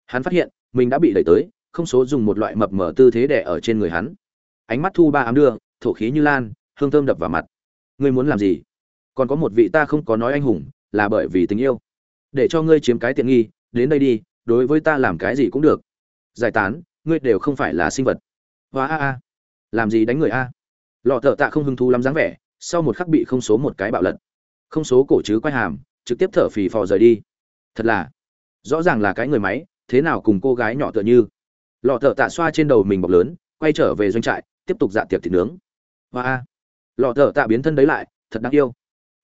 Hắn phát hiện, mình đã bị đẩy tới, không số dùng một loại mập mở tư thế đẻ ở trên người hắn. Ánh mắt thu ba ám đưa, thổ khí như lan, hương thơm đập vào mặt. Ngươi muốn làm gì? Còn có một vị ta không có nói anh hùng, là bởi vì tình yêu. Để cho ngươi chiếm cái tiện nghi, đến đây đi, đối với ta làm cái gì cũng được. Giải tán, ngươi đều không phải là sinh vật. Hoa a a. Làm gì đánh người a? Lọ thợ tạ không hứng thú lắm dáng vẻ, sau một khắc bị không số một cái bạo lật. Không số cổ chứ quay hàm trực tiếp thở phì phò rời đi. Thật là, rõ ràng là cái người máy, thế nào cùng cô gái nhỏ tựa như. Lọ thợ tạ xoa trên đầu mình bọc lớn, quay trở về doanh trại, tiếp tục dạ tiệc thịt nướng. Hoa a, lọ thợ tạ biến thân đấy lại, thật đáng yêu.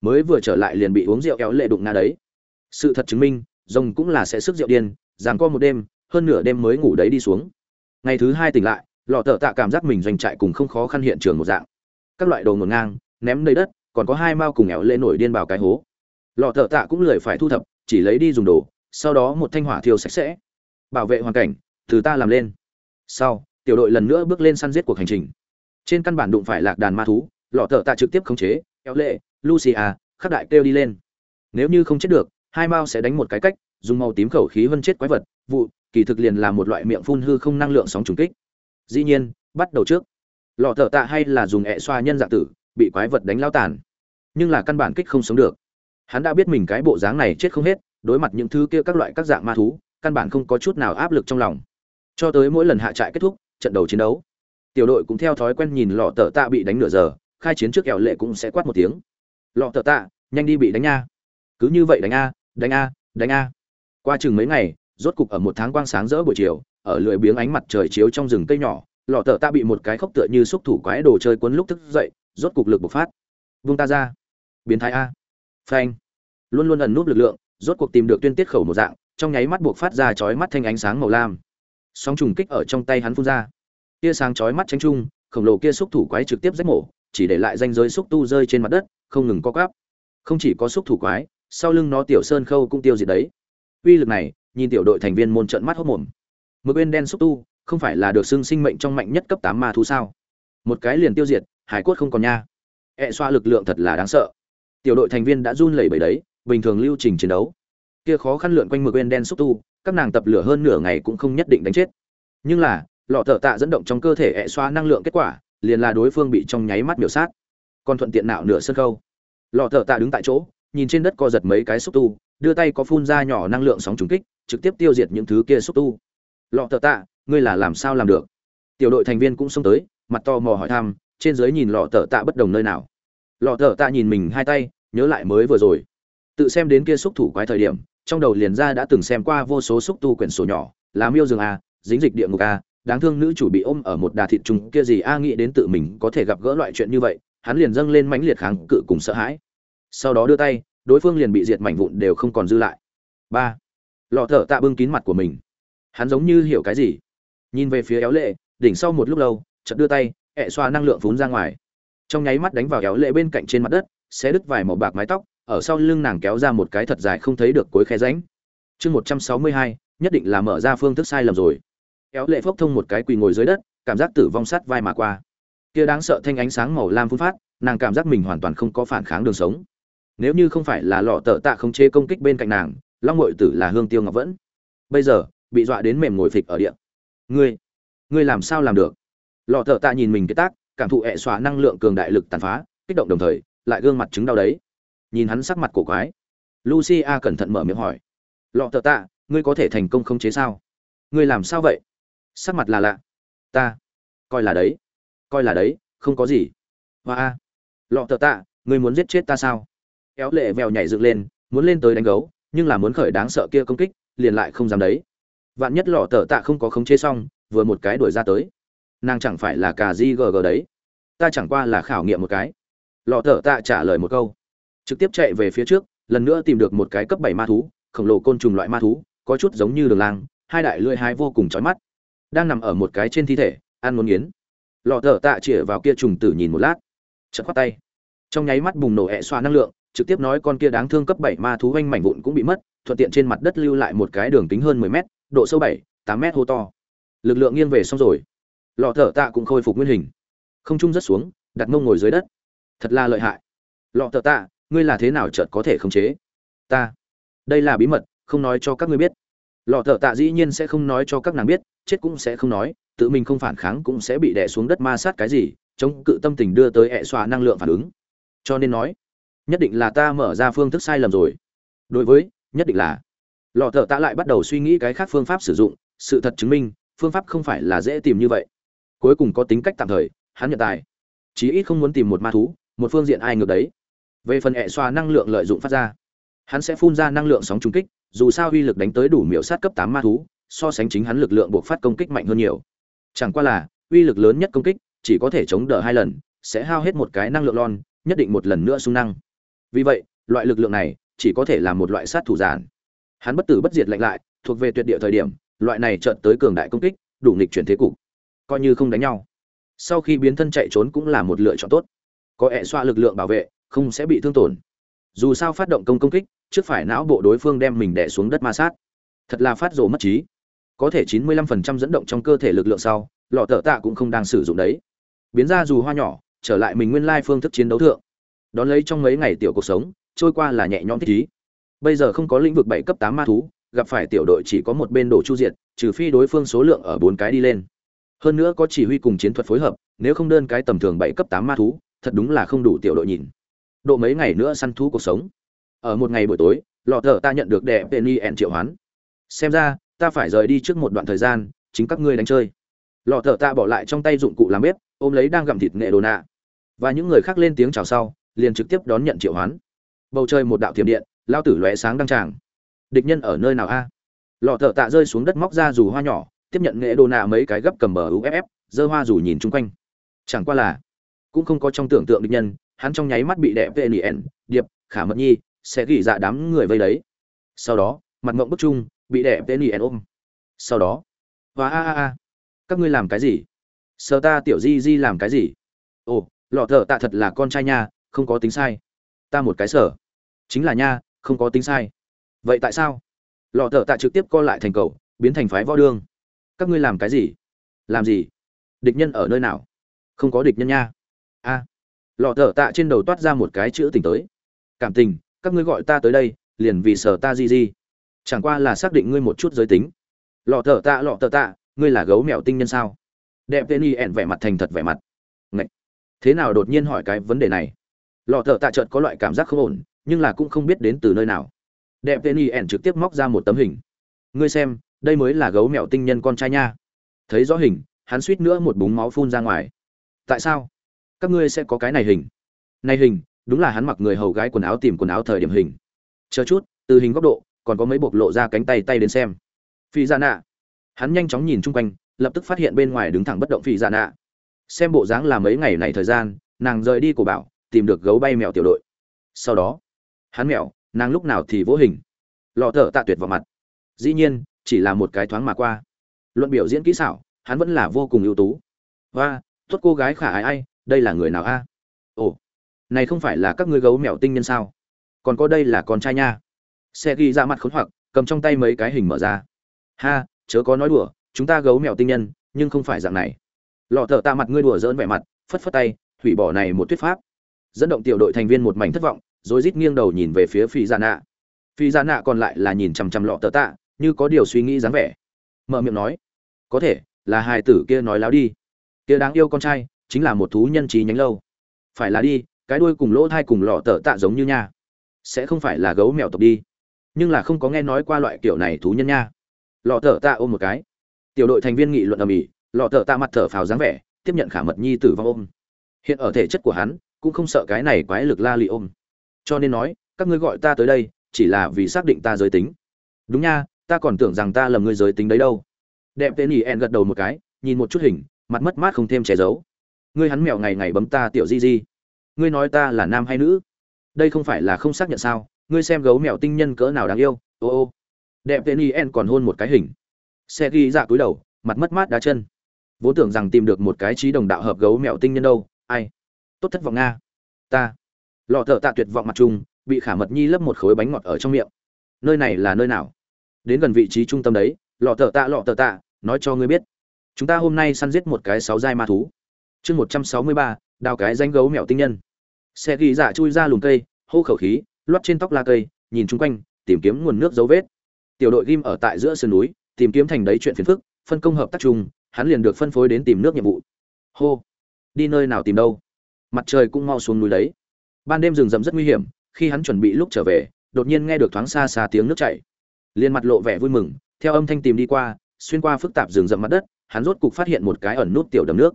Mới vừa trở lại liền bị uống rượu éo lệ đụng na đấy. Sự thật chứng minh, rồng cũng là sẽ sức rượu điên giằng co một đêm, hơn nửa đêm mới ngủ đấy đi xuống. Ngày thứ hai tỉnh lại, lọ thợ tạ cảm giác mình doanh trại cùng không khó khăn hiện trường một dạng. Các loại đồ ngổn ngang, ném đầy đất, còn có hai mao cùng éo lệ nổi điên vào cái hố lọ thợ tạ cũng lười phải thu thập, chỉ lấy đi dùng đồ, sau đó một thanh hỏa thiêu sạch sẽ. Bảo vệ hoàn cảnh, từ ta làm lên. Sau, tiểu đội lần nữa bước lên săn giết cuộc hành trình. Trên căn bản đụng phải lạc đàn ma thú, lọ thợ tạ trực tiếp khống chế éo lệ, lucia khắc đại kêu đi lên. Nếu như không chết được, hai mao sẽ đánh một cái cách, dùng màu tím khẩu khí vân chết quái vật, vụ, kỳ thực liền là một loại miệng phun hư không năng lượng sóng trùng kích. Dĩ nhiên, bắt đầu trước. Lọ thợ tạ hay là dùng ẹ xoa nhân dạng tử, bị quái vật đánh lao tàn. Nhưng là căn bản kích không sống được hắn đã biết mình cái bộ dáng này chết không hết, đối mặt những thứ kia các loại các dạng ma thú, căn bản không có chút nào áp lực trong lòng. Cho tới mỗi lần hạ trại kết thúc, trận đầu chiến đấu, tiểu đội cũng theo thói quen nhìn lọ tờ tạ bị đánh nửa giờ, khai chiến trước kẹo lệ cũng sẽ quát một tiếng. Lọ tờ tạ, nhanh đi bị đánh nha. Cứ như vậy đánh a đánh a đánh a. Qua chừng mấy ngày, rốt cục ở một tháng quang sáng rỡ buổi chiều, ở lưỡi biếng ánh mặt trời chiếu trong rừng cây nhỏ, lọ tờ tạ bị một cái khóc tựa như xúc thủ quái đồ chơi quấn lúc thức dậy, rốt cục lực bộc phát. Vung ta ra. Biến thái a phanh. Luôn luôn ẩn núp lực lượng, rốt cuộc tìm được tuyên tiết khẩu một dạng, trong nháy mắt buộc phát ra chói mắt thanh ánh sáng màu lam. Sóng trùng kích ở trong tay hắn phun ra. Tia sáng chói mắt tránh trung, khổng lồ kia xúc thủ quái trực tiếp rách mổ, chỉ để lại danh giới xúc tu rơi trên mặt đất, không ngừng co quắp. Không chỉ có xúc thủ quái, sau lưng nó tiểu sơn khâu cũng tiêu diệt đấy. Uy lực này, nhìn tiểu đội thành viên môn trận mắt hốt mồm. Mực bên đen xúc tu, không phải là được xưng sinh mệnh trong mạnh nhất cấp tám ma thú sao? Một cái liền tiêu diệt, hải cốt không còn nha. Ẹ xoa lực lượng thật là đáng sợ tiểu đội thành viên đã run lẩy bẩy đấy, bình thường lưu trình chiến đấu. Kia khó khăn lượn quanh mực bên đen xúc tu, các nàng tập lửa hơn nửa ngày cũng không nhất định đánh chết. Nhưng là, lọ thợ tạ dẫn động trong cơ thể ẹ xoa năng lượng kết quả, liền là đối phương bị trong nháy mắt miểu sát. Còn thuận tiện nào nửa sân khâu. Lọ thợ tạ đứng tại chỗ, nhìn trên đất co giật mấy cái xúc tu, đưa tay có phun ra nhỏ năng lượng sóng trùng kích, trực tiếp tiêu diệt những thứ kia xúc tu. Lọ thợ tạ, ngươi là làm sao làm được? Tiểu đội thành viên cũng xông tới, mặt to mò hỏi thăm, trên dưới nhìn lọ thợ tạ bất đồng nơi nào? Lọ thở tạ nhìn mình hai tay, nhớ lại mới vừa rồi. Tự xem đến kia xúc thủ quái thời điểm, trong đầu liền ra đã từng xem qua vô số xúc tu quyển sổ nhỏ, là miêu rừng a, dính dịch địa ngục a, đáng thương nữ chủ bị ôm ở một đà thịt trùng, kia gì a nghĩ đến tự mình có thể gặp gỡ loại chuyện như vậy, hắn liền dâng lên mãnh liệt kháng cự cùng sợ hãi. Sau đó đưa tay, đối phương liền bị diệt mảnh vụn đều không còn dư lại. Ba. Lọ thở tạ bưng kín mặt của mình. Hắn giống như hiểu cái gì? Nhìn về phía éo lệ, đỉnh sau một lúc lâu, chợt đưa tay, ẹ xoa năng lượng phún ra ngoài trong nháy mắt đánh vào kéo lệ bên cạnh trên mặt đất sẽ đứt vài màu bạc mái tóc, ở sau lưng nàng kéo ra một cái thật dài không thấy được cuối khe ránh chương một trăm sáu mươi hai, nhất định là mở ra phương thức sai lầm rồi. Kéo lệ phốc thông một cái quỳ ngồi dưới đất, cảm giác tử vong sát vai mà qua. Kia đáng sợ thanh ánh sáng màu lam phun phát, nàng cảm giác mình hoàn toàn không có phản kháng đường sống. Nếu như không phải là lọ tợ tạ không chế công kích bên cạnh nàng, long ngội tử là hương tiêu ngọc vẫn. Bây giờ, bị dọa đến mềm ngồi phịch ở điện ngươi ngươi làm sao làm được? Lọ tợ tạ nhìn mình cái tác cảm thụ hẹ xóa năng lượng cường đại lực tàn phá, kích động đồng thời, lại gương mặt chứng đau đấy. Nhìn hắn sắc mặt cổ quái. Lucia cẩn thận mở miệng hỏi. Lọ tờ tạ, ngươi có thể thành công không chế sao? Ngươi làm sao vậy? Sắc mặt là lạ. Ta. Coi là đấy. Coi là đấy, không có gì. Hoa a. Lọ tờ tạ, ngươi muốn giết chết ta sao? Éo lệ vèo nhảy dựng lên, muốn lên tới đánh gấu, nhưng là muốn khởi đáng sợ kia công kích, liền lại không dám đấy. Vạn nhất lọ tờ tạ không có khống chế xong, vừa một cái đuổi ra tới nàng chẳng phải là cà di gg đấy. Ta chẳng qua là khảo nghiệm một cái. Lọ thở tạ trả lời một câu. Trực tiếp chạy về phía trước, lần nữa tìm được một cái cấp bảy ma thú, khổng lồ côn trùng loại ma thú, có chút giống như đường lang, hai đại lưỡi hai vô cùng chói mắt. Đang nằm ở một cái trên thi thể, ăn muốn nghiến. Lọ thở tạ chĩa vào kia trùng tử nhìn một lát. Chợt khoát tay. Trong nháy mắt bùng nổ hẹ xoa năng lượng, trực tiếp nói con kia đáng thương cấp bảy ma thú vanh mảnh vụn cũng bị mất, thuận tiện trên mặt đất lưu lại một cái đường kính hơn mười mét, độ sâu bảy, tám mét hô to. Lực lượng nghiêng về xong rồi lọ thở tạ cũng khôi phục nguyên hình. Không trung rất xuống, đặt mông ngồi dưới đất. Thật là lợi hại. Lọ thở tạ, ngươi là thế nào chợt có thể khống chế? Ta. Đây là bí mật, không nói cho các ngươi biết. Lọ thợ tạ dĩ nhiên sẽ không nói cho các nàng biết, chết cũng sẽ không nói, tự mình không phản kháng cũng sẽ bị đè xuống đất ma sát cái gì, chống cự tâm tình đưa tới hệ xoa năng lượng phản ứng. Cho nên nói, nhất định là ta mở ra phương thức sai lầm rồi. Đối với, nhất định là, lọ thợ tạ lại bắt đầu suy nghĩ cái khác phương pháp sử dụng. Sự thật chứng minh, phương pháp không phải là dễ tìm như vậy cuối cùng có tính cách tạm thời, hắn nhận tài. Chí ít không muốn tìm một ma thú, một phương diện ai ngược đấy. Về phần hệ xoa năng lượng lợi dụng phát ra, hắn sẽ phun ra năng lượng sóng trung kích, dù sao uy lực đánh tới đủ miểu sát cấp tám ma thú, so sánh chính hắn lực lượng buộc phát công kích mạnh hơn nhiều. Chẳng qua là, uy lực lớn nhất công kích, chỉ có thể chống đỡ hai lần, sẽ hao hết một cái năng lượng lon, nhất định một lần nữa sung năng. Vì vậy, loại lực lượng này chỉ có thể là một loại sát thủ giản. Hắn bất tử bất diệt lạnh lại, thuộc về tuyệt địa thời điểm, loại này trợn tới cường đại công kích, đủ nghịch chuyển thế cục coi như không đánh nhau. Sau khi biến thân chạy trốn cũng là một lựa chọn tốt. Có ẹ xoa lực lượng bảo vệ, không sẽ bị thương tổn. Dù sao phát động công công kích, trước phải não bộ đối phương đem mình đè xuống đất ma sát. Thật là phát rồ mất trí. Có thể 95% dẫn động trong cơ thể lực lượng sau, lọ tở tạ cũng không đang sử dụng đấy. Biến ra dù hoa nhỏ, trở lại mình nguyên lai phương thức chiến đấu thượng. Đón lấy trong mấy ngày tiểu cuộc sống, trôi qua là nhẹ nhõm thích ý. Bây giờ không có lĩnh vực bảy cấp tám ma thú, gặp phải tiểu đội chỉ có một bên đổ chu diệt, trừ phi đối phương số lượng ở bốn cái đi lên hơn nữa có chỉ huy cùng chiến thuật phối hợp, nếu không đơn cái tầm thường bảy cấp tám ma thú, thật đúng là không đủ tiểu đội nhìn. Độ mấy ngày nữa săn thú cuộc sống. Ở một ngày buổi tối, lọ thợ ta nhận được đệ penny ẹn triệu hoán. Xem ra, ta phải rời đi trước một đoạn thời gian, chính các ngươi đánh chơi. Lọ thợ ta bỏ lại trong tay dụng cụ làm bếp, ôm lấy đang gặm thịt nghệ đồ nạ. Và những người khác lên tiếng chào sau, liền trực tiếp đón nhận triệu hoán. Bầu trời một đạo thiểm điện, lao tử lóe sáng đăng tràng. Địch nhân ở nơi nào a? Lọ thợ tạ rơi xuống đất móc ra dù hoa nhỏ tiếp nhận nghệ đồ nạ mấy cái gấp cầm bờ uff dơ hoa dù nhìn chung quanh. Chẳng qua là, cũng không có trong tưởng tượng địch nhân, hắn trong nháy mắt bị đẹp vệ điệp, khả mật nhi, sẽ gỉ dạ đám người vây lấy sau đó, mặt ngộng bức chung, bị đẹp vệ ôm. Sau đó và a a a, các ngươi làm cái gì? Sờ ta tiểu di di làm cái gì? Ồ, lọ thợ tạ thật là con trai nha, không có tính sai. Ta một cái sở. Chính là nha, không có tính sai. Vậy tại sao? Lọ thợ tạ trực tiếp co lại thành cầu, biến thành phái võ đương các ngươi làm cái gì? Làm gì? Địch nhân ở nơi nào? Không có địch nhân nha. A. Lọ thở tạ trên đầu toát ra một cái chữ tình tới. Cảm tình, các ngươi gọi ta tới đây, liền vì sở ta gì gì chẳng qua là xác định ngươi một chút giới tính. Lọ thở tạ, lọ thở tạ, ngươi là gấu mèo tinh nhân sao? Đẹp tên y ẹn vẻ mặt thành thật vẻ mặt. Ngậy! thế nào đột nhiên hỏi cái vấn đề này? Lọ thở tạ chợt có loại cảm giác không ổn, nhưng là cũng không biết đến từ nơi nào. Đẹp tên y ẹn trực tiếp móc ra một tấm hình. Ngươi xem đây mới là gấu mèo tinh nhân con trai nha. Thấy rõ hình, hắn suýt nữa một búng máu phun ra ngoài. Tại sao? Các ngươi sẽ có cái này hình. Này hình, đúng là hắn mặc người hầu gái quần áo tìm quần áo thời điểm hình. Chờ chút, từ hình góc độ, còn có mấy bộc lộ ra cánh tay tay đến xem. Phi ra nạ. Hắn nhanh chóng nhìn chung quanh, lập tức phát hiện bên ngoài đứng thẳng bất động phi ra nạ. Xem bộ dáng là mấy ngày này thời gian, nàng rời đi của bảo, tìm được gấu bay mèo tiểu đội. Sau đó, hắn mèo, nàng lúc nào thì vỗ hình. Lọ thở tạ tuyệt vào mặt. Dĩ nhiên chỉ là một cái thoáng mà qua. Luận biểu diễn kỹ xảo, hắn vẫn là vô cùng ưu tú. Và, tốt cô gái khả ai ai, đây là người nào a? Ồ, này không phải là các ngươi gấu mèo tinh nhân sao? Còn có đây là con trai nha. Xe ghi ra mặt khốn hoặc, cầm trong tay mấy cái hình mở ra. Ha, chớ có nói đùa, chúng ta gấu mèo tinh nhân, nhưng không phải dạng này. Lọ thợ tạ mặt ngươi đùa dỡn vẻ mặt, phất phất tay, hủy bỏ này một thuyết pháp. Dẫn động tiểu đội thành viên một mảnh thất vọng rồi rít nghiêng đầu nhìn về phía phi gia nạ. Phi gia nạ còn lại là nhìn chằm chằm lọ tờ tạ như có điều suy nghĩ dáng vẻ. Mở miệng nói, có thể, là hài tử kia nói láo đi. Kia đáng yêu con trai, chính là một thú nhân trí nhánh lâu. Phải là đi, cái đuôi cùng lỗ thai cùng lọ tở tạ giống như nha. Sẽ không phải là gấu mèo tộc đi. Nhưng là không có nghe nói qua loại kiểu này thú nhân nha. Lọ tở tạ ôm một cái. Tiểu đội thành viên nghị luận ầm ĩ, lọ tở tạ mặt thở phào dáng vẻ, tiếp nhận khả mật nhi tử vong ôm. Hiện ở thể chất của hắn, cũng không sợ cái này quái lực la lị ôm. Cho nên nói, các ngươi gọi ta tới đây, chỉ là vì xác định ta giới tính. Đúng nha ta còn tưởng rằng ta lầm ngươi giới tính đấy đâu. Đẹp tên ỉ en gật đầu một cái, nhìn một chút hình, mặt mất mát không thêm che giấu. Ngươi hắn mèo ngày ngày bấm ta tiểu di di. Ngươi nói ta là nam hay nữ? Đây không phải là không xác nhận sao? Ngươi xem gấu mèo tinh nhân cỡ nào đáng yêu, ô ô. Đẹp tên ỉ en còn hôn một cái hình. Xe ghi dạ cúi đầu, mặt mất mát đá chân. Vốn tưởng rằng tìm được một cái trí đồng đạo hợp gấu mèo tinh nhân đâu, ai? Tốt thất vọng nga. Ta. Lọ thợ tạ tuyệt vọng mặt trung bị khả mật nhi lấp một khối bánh ngọt ở trong miệng. Nơi này là nơi nào? Đến gần vị trí trung tâm đấy, lọ thợ tạ, lọ thợ tạ, nói cho ngươi biết. Chúng ta hôm nay săn giết một cái sáu dai ma thú. Chương một trăm sáu mươi ba, đào cái danh gấu mèo tinh nhân. Xe ghi dạ chui ra lùm cây, hô khẩu khí loắt trên tóc la cây, nhìn chung quanh, tìm kiếm nguồn nước dấu vết. Tiểu đội ghim ở tại giữa sườn núi, tìm kiếm thành đấy chuyện phiền phức, phân công hợp tác chung, hắn liền được phân phối đến tìm nước nhiệm vụ. Hô. Đi nơi nào tìm đâu? Mặt trời cũng mau xuống núi đấy. Ban đêm rừng rậm rất nguy hiểm, khi hắn chuẩn bị lúc trở về, đột nhiên nghe được thoáng xa xa tiếng nước chảy liền mặt lộ vẻ vui mừng, theo âm thanh tìm đi qua, xuyên qua phức tạp rừng rậm mặt đất, hắn rốt cục phát hiện một cái ẩn nút tiểu đầm nước.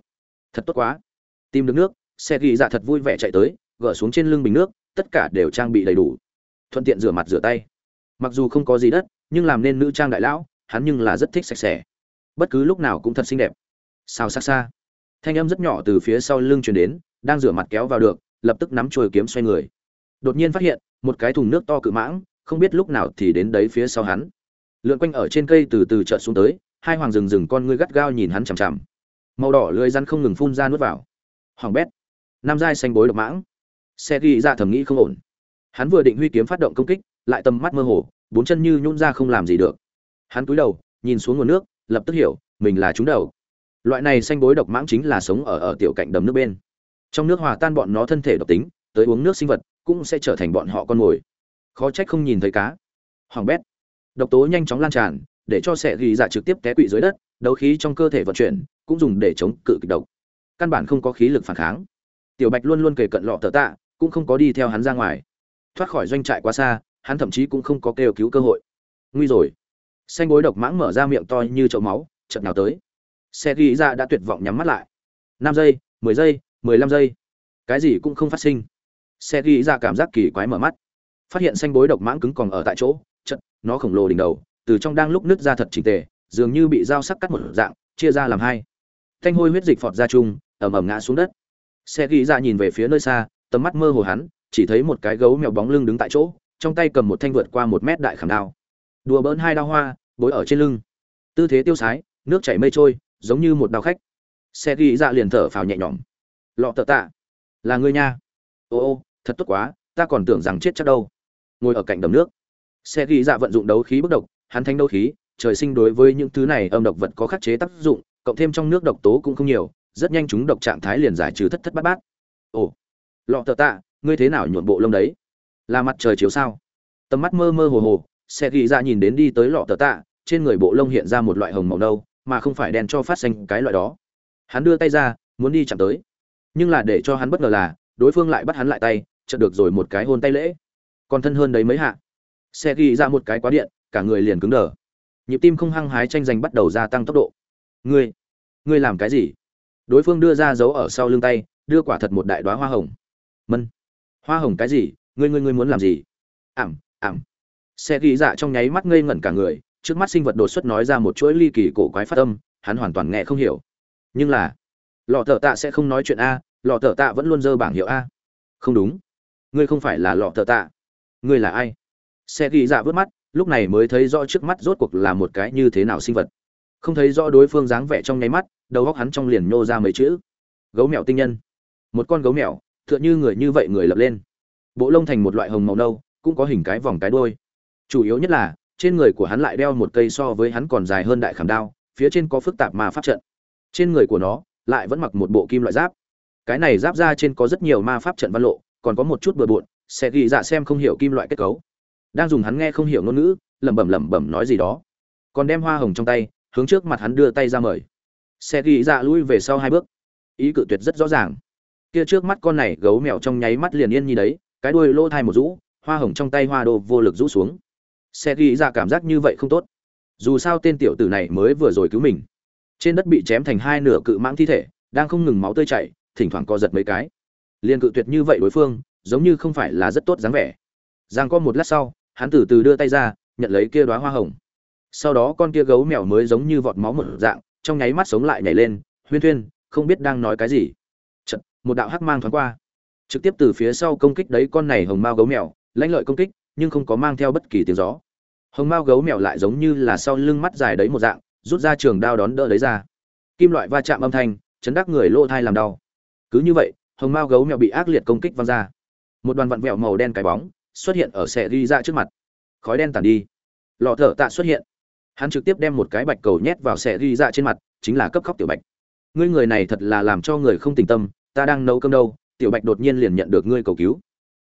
Thật tốt quá. Tìm được nước, xe ghi dạ thật vui vẻ chạy tới, gỡ xuống trên lưng bình nước, tất cả đều trang bị đầy đủ. Thuận tiện rửa mặt rửa tay. Mặc dù không có gì đất, nhưng làm nên nữ trang đại lão, hắn nhưng là rất thích sạch sẽ. Bất cứ lúc nào cũng thật xinh đẹp. Sao xa xa. Thanh âm rất nhỏ từ phía sau lưng truyền đến, đang rửa mặt kéo vào được, lập tức nắm chuôi kiếm xoay người. Đột nhiên phát hiện, một cái thùng nước to cự mãng không biết lúc nào thì đến đấy phía sau hắn. Lượn quanh ở trên cây từ từ trợn xuống tới, hai hoàng rừng rừng con ngươi gắt gao nhìn hắn chằm chằm. Màu đỏ lưỡi rắn không ngừng phun ra nuốt vào. Hoàng bét. Nam giai xanh bối độc mãng. Xe ghi ra thầm nghĩ không ổn. Hắn vừa định huy kiếm phát động công kích, lại tầm mắt mơ hồ, bốn chân như nhún ra không làm gì được. Hắn cúi đầu, nhìn xuống nguồn nước, lập tức hiểu, mình là chúng đầu. Loại này xanh bối độc mãng chính là sống ở ở tiểu cạnh đầm nước bên. Trong nước hòa tan bọn nó thân thể độc tính, tới uống nước sinh vật, cũng sẽ trở thành bọn họ con mồi khó trách không nhìn thấy cá. Hoàng bét. Độc tố nhanh chóng lan tràn, để cho sẻ ghi dạ trực tiếp té quỵ dưới đất, đấu khí trong cơ thể vận chuyển, cũng dùng để chống cự kịch độc. Căn bản không có khí lực phản kháng. Tiểu bạch luôn luôn kề cận lọ tờ tạ, cũng không có đi theo hắn ra ngoài. Thoát khỏi doanh trại quá xa, hắn thậm chí cũng không có kêu cứu cơ hội. Nguy rồi. Xanh gối độc mãng mở ra miệng to như chậu máu chậm nào tới. Xe ghi ra đã tuyệt vọng nhắm mắt lại. Năm giây, mười giây, mười lăm giây. Cái gì cũng không phát sinh. Xe ghi ra cảm giác kỳ quái mở mắt phát hiện xanh bối độc mãng cứng còn ở tại chỗ chật nó khổng lồ đỉnh đầu, từ trong đang lúc nứt ra thật chỉnh tề, dường như bị dao sắc cắt một dạng, chia ra làm hai. Thanh hôi huyết dịch phọt ra chung ẩm ẩm ngã xuống đất. Xe ghi ra nhìn về phía nơi xa, tầm mắt mơ hồ hắn, chỉ thấy một cái gấu mèo bóng lưng đứng tại chỗ, trong tay cầm một thanh vượt qua một mét đại khảm đao. Đùa bỡn hai đao hoa, bối ở trên lưng. Tư thế tiêu sái, nước chảy mây trôi, giống như một đao khách. Xe ghi ra liền thở phào nhẹ nhõm. Lọ tợ tạ. Là ngươi nha. Ô ô, thật tốt quá, ta còn tưởng rằng chết chắc đâu ngồi ở cạnh đầm nước. Xe ghi dạ vận dụng đấu khí bức độc, hắn thanh đấu khí, trời sinh đối với những thứ này âm độc vật có khắc chế tác dụng, cộng thêm trong nước độc tố cũng không nhiều, rất nhanh chúng độc trạng thái liền giải trừ thất thất bát bát. Ồ, lọ tờ tạ, ngươi thế nào nhuộn bộ lông đấy? Là mặt trời chiếu sao? Tầm mắt mơ mơ hồ hồ, xe ghi ra nhìn đến đi tới lọ tờ tạ, trên người bộ lông hiện ra một loại hồng màu nâu, mà không phải đen cho phát xanh cái loại đó. Hắn đưa tay ra, muốn đi chạm tới. Nhưng là để cho hắn bất ngờ là, đối phương lại bắt hắn lại tay, chợt được rồi một cái hôn tay lễ còn thân hơn đấy mấy hạ. Xe ghi ra một cái quá điện, cả người liền cứng đờ. Nhịp tim không hăng hái tranh giành bắt đầu gia tăng tốc độ. Ngươi ngươi làm cái gì? Đối phương đưa ra dấu ở sau lưng tay, đưa quả thật một đại đoá hoa hồng. Mân, hoa hồng cái gì? Ngươi ngươi ngươi muốn làm gì? Ảm ảm. Xe ghi dạ trong nháy mắt ngây ngẩn cả người, trước mắt sinh vật đột xuất nói ra một chuỗi ly kỳ cổ quái phát âm, hắn hoàn toàn nghe không hiểu. Nhưng là, lọ thợ tạ sẽ không nói chuyện a, lọ thợ tạ vẫn luôn dơ bảng hiệu a. Không đúng. Ngươi không phải là lọ thợ tạ ngươi là ai? Xe ghi dạ vớt mắt, lúc này mới thấy rõ trước mắt rốt cuộc là một cái như thế nào sinh vật. Không thấy rõ đối phương dáng vẻ trong nháy mắt, đầu góc hắn trong liền nhô ra mấy chữ. Gấu mèo tinh nhân. Một con gấu mèo, tựa như người như vậy người lập lên. Bộ lông thành một loại hồng màu nâu, cũng có hình cái vòng cái đôi chủ yếu nhất là, trên người của hắn lại đeo một cây so với hắn còn dài hơn đại khảm đao, phía trên có phức tạp mà pháp trận. Trên người của nó, lại vẫn mặc một bộ kim loại giáp. Cái này giáp ra trên có rất nhiều ma pháp trận văn lộ, còn có một chút bừa bộn sẽ ghi dạ xem không hiểu kim loại kết cấu. Đang dùng hắn nghe không hiểu ngôn ngữ, lẩm bẩm lẩm bẩm nói gì đó. Còn đem hoa hồng trong tay, hướng trước mặt hắn đưa tay ra mời. Sẽ ghi dạ lui về sau hai bước. Ý cự tuyệt rất rõ ràng. Kia trước mắt con này gấu mèo trong nháy mắt liền yên như đấy, cái đuôi lỗ thai một rũ, hoa hồng trong tay hoa đồ vô lực rũ xuống. Sẽ ghi dạ cảm giác như vậy không tốt. Dù sao tên tiểu tử này mới vừa rồi cứu mình. Trên đất bị chém thành hai nửa cự mãng thi thể, đang không ngừng máu tươi chảy, thỉnh thoảng co giật mấy cái. Liền cự tuyệt như vậy đối phương giống như không phải là rất tốt dáng vẻ. Giang có một lát sau hắn từ từ đưa tay ra nhận lấy kia đoá hoa hồng. Sau đó con kia gấu mèo mới giống như vọt máu một dạng trong nháy mắt sống lại nhảy lên huyên thuyên không biết đang nói cái gì. Chật, một đạo hắc mang thoáng qua. Trực tiếp từ phía sau công kích đấy con này hồng mao gấu mèo lãnh lợi công kích nhưng không có mang theo bất kỳ tiếng gió. Hồng mao gấu mèo lại giống như là sau lưng mắt dài đấy một dạng rút ra trường đao đón đỡ lấy ra. Kim loại va chạm âm thanh chấn đắc người lỗ thai làm đau. Cứ như vậy hồng mao gấu mèo bị ác liệt công kích văng ra một đoàn vặn vẹo màu đen cái bóng xuất hiện ở xe ghi ra trước mặt. Khói đen tàn đi. Lọ thở tạ xuất hiện. Hắn trực tiếp đem một cái bạch cầu nhét vào xe ghi ra trên mặt, chính là cấp khóc tiểu bạch. Ngươi người này thật là làm cho người không tình tâm, ta đang nấu cơm đâu, tiểu bạch đột nhiên liền nhận được ngươi cầu cứu.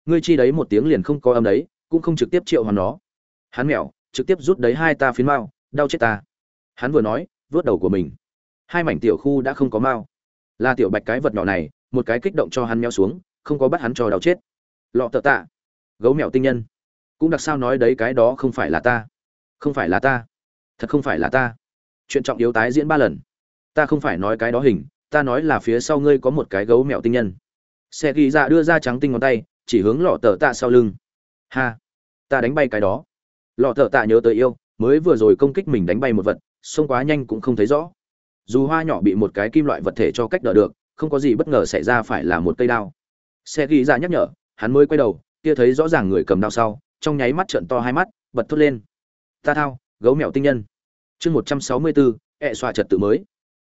Ngươi chi đấy một tiếng liền không có âm đấy, cũng không trực tiếp triệu hoàn nó. Hắn mèo trực tiếp rút đấy hai ta phiến mao, đau chết ta. Hắn vừa nói, vớt đầu của mình. Hai mảnh tiểu khu đã không có mao. Là tiểu bạch cái vật nhỏ này, một cái kích động cho hắn meo xuống, không có bắt hắn cho đau chết lọ tợ tạ. Gấu mèo tinh nhân. Cũng đặc sao nói đấy, cái đó không phải là ta. Không phải là ta. Thật không phải là ta. Chuyện trọng yếu tái diễn ba lần. Ta không phải nói cái đó hình, ta nói là phía sau ngươi có một cái gấu mèo tinh nhân. Xe ghi ra đưa ra trắng tinh ngón tay, chỉ hướng lọ tờ tạ sau lưng. Ha. Ta đánh bay cái đó. Lọ tờ tạ nhớ tới yêu, mới vừa rồi công kích mình đánh bay một vật, xông quá nhanh cũng không thấy rõ. Dù hoa nhỏ bị một cái kim loại vật thể cho cách đỡ được, không có gì bất ngờ xảy ra phải là một cây đao. Xe ghi ra nhắc nhở hắn mới quay đầu, kia thấy rõ ràng người cầm đao sau, trong nháy mắt trợn to hai mắt, bật thốt lên. Ta thao, gấu mèo tinh nhân. Chương một trăm sáu mươi bốn ẹ xoa trật tự mới.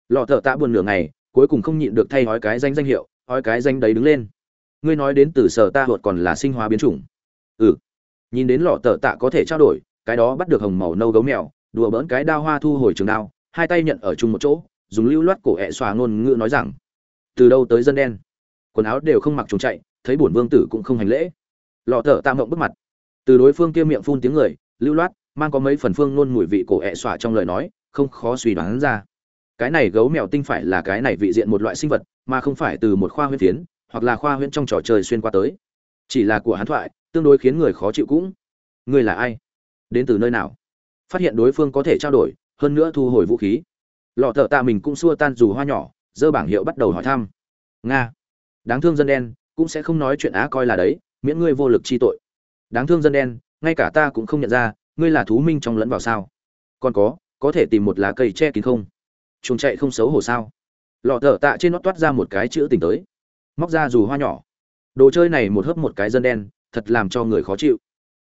Lọ thợ tạ buồn nửa ngày, cuối cùng không nhịn được thay hói cái danh danh hiệu, hói cái danh đấy đứng lên. Ngươi nói đến từ sở ta huột còn là sinh hóa biến chủng. Ừ. Nhìn đến lọ tờ tạ có thể trao đổi, cái đó bắt được hồng màu nâu gấu mèo, đùa bỡn cái đao hoa thu hồi trường đao, hai tay nhận ở chung một chỗ, dùng lưu loát cổ ẹ xòa ngôn ngữ nói rằng, từ đâu tới dân đen? Quần áo đều không mặc chúng chạy thấy bổn vương tử cũng không hành lễ. Lọ thở tam mộng bước mặt. Từ đối phương kia miệng phun tiếng người, lưu loát, mang có mấy phần phương nôn mùi vị cổ ẹ xòa trong lời nói, không khó suy đoán ra. Cái này gấu mèo tinh phải là cái này vị diện một loại sinh vật, mà không phải từ một khoa huyễn phiến hoặc là khoa huyễn trong trò chơi xuyên qua tới. Chỉ là của hắn thoại, tương đối khiến người khó chịu cũng. Ngươi là ai? Đến từ nơi nào? Phát hiện đối phương có thể trao đổi, hơn nữa thu hồi vũ khí. Lọ thợ tạ mình cũng xua tan dù hoa nhỏ, dơ bảng hiệu bắt đầu hỏi thăm. Nga. Đáng thương dân đen cũng sẽ không nói chuyện á coi là đấy, miễn ngươi vô lực chi tội. Đáng thương dân đen, ngay cả ta cũng không nhận ra, ngươi là thú minh trong lẫn vào sao? Còn có có thể tìm một lá cây che kín không? Chuồng chạy không xấu hổ sao? Lọ thở tạ trên nó toát ra một cái chữ tình tới. Móc ra dù hoa nhỏ. Đồ chơi này một hớp một cái dân đen, thật làm cho người khó chịu.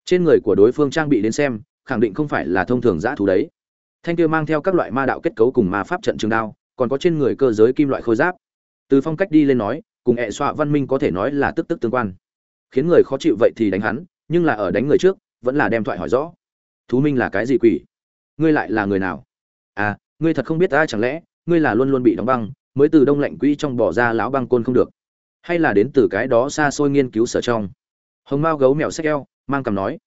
Trên người của đối phương trang bị đến xem, khẳng định không phải là thông thường giã thú đấy. Thanh kia mang theo các loại ma đạo kết cấu cùng ma pháp trận trường đao, còn có trên người cơ giới kim loại khôi giáp. Từ phong cách đi lên nói cùng hệ xoa văn minh có thể nói là tức tức tương quan. Khiến người khó chịu vậy thì đánh hắn, nhưng là ở đánh người trước, vẫn là đem thoại hỏi rõ. Thú minh là cái gì quỷ? Ngươi lại là người nào? À ngươi thật không biết ta chẳng lẽ, ngươi là luôn luôn bị đóng băng, mới từ đông lạnh quỹ trong bỏ ra lão băng côn không được. Hay là đến từ cái đó xa xôi nghiên cứu sở trong? Hồng mao gấu mèo sách eo, mang cầm nói.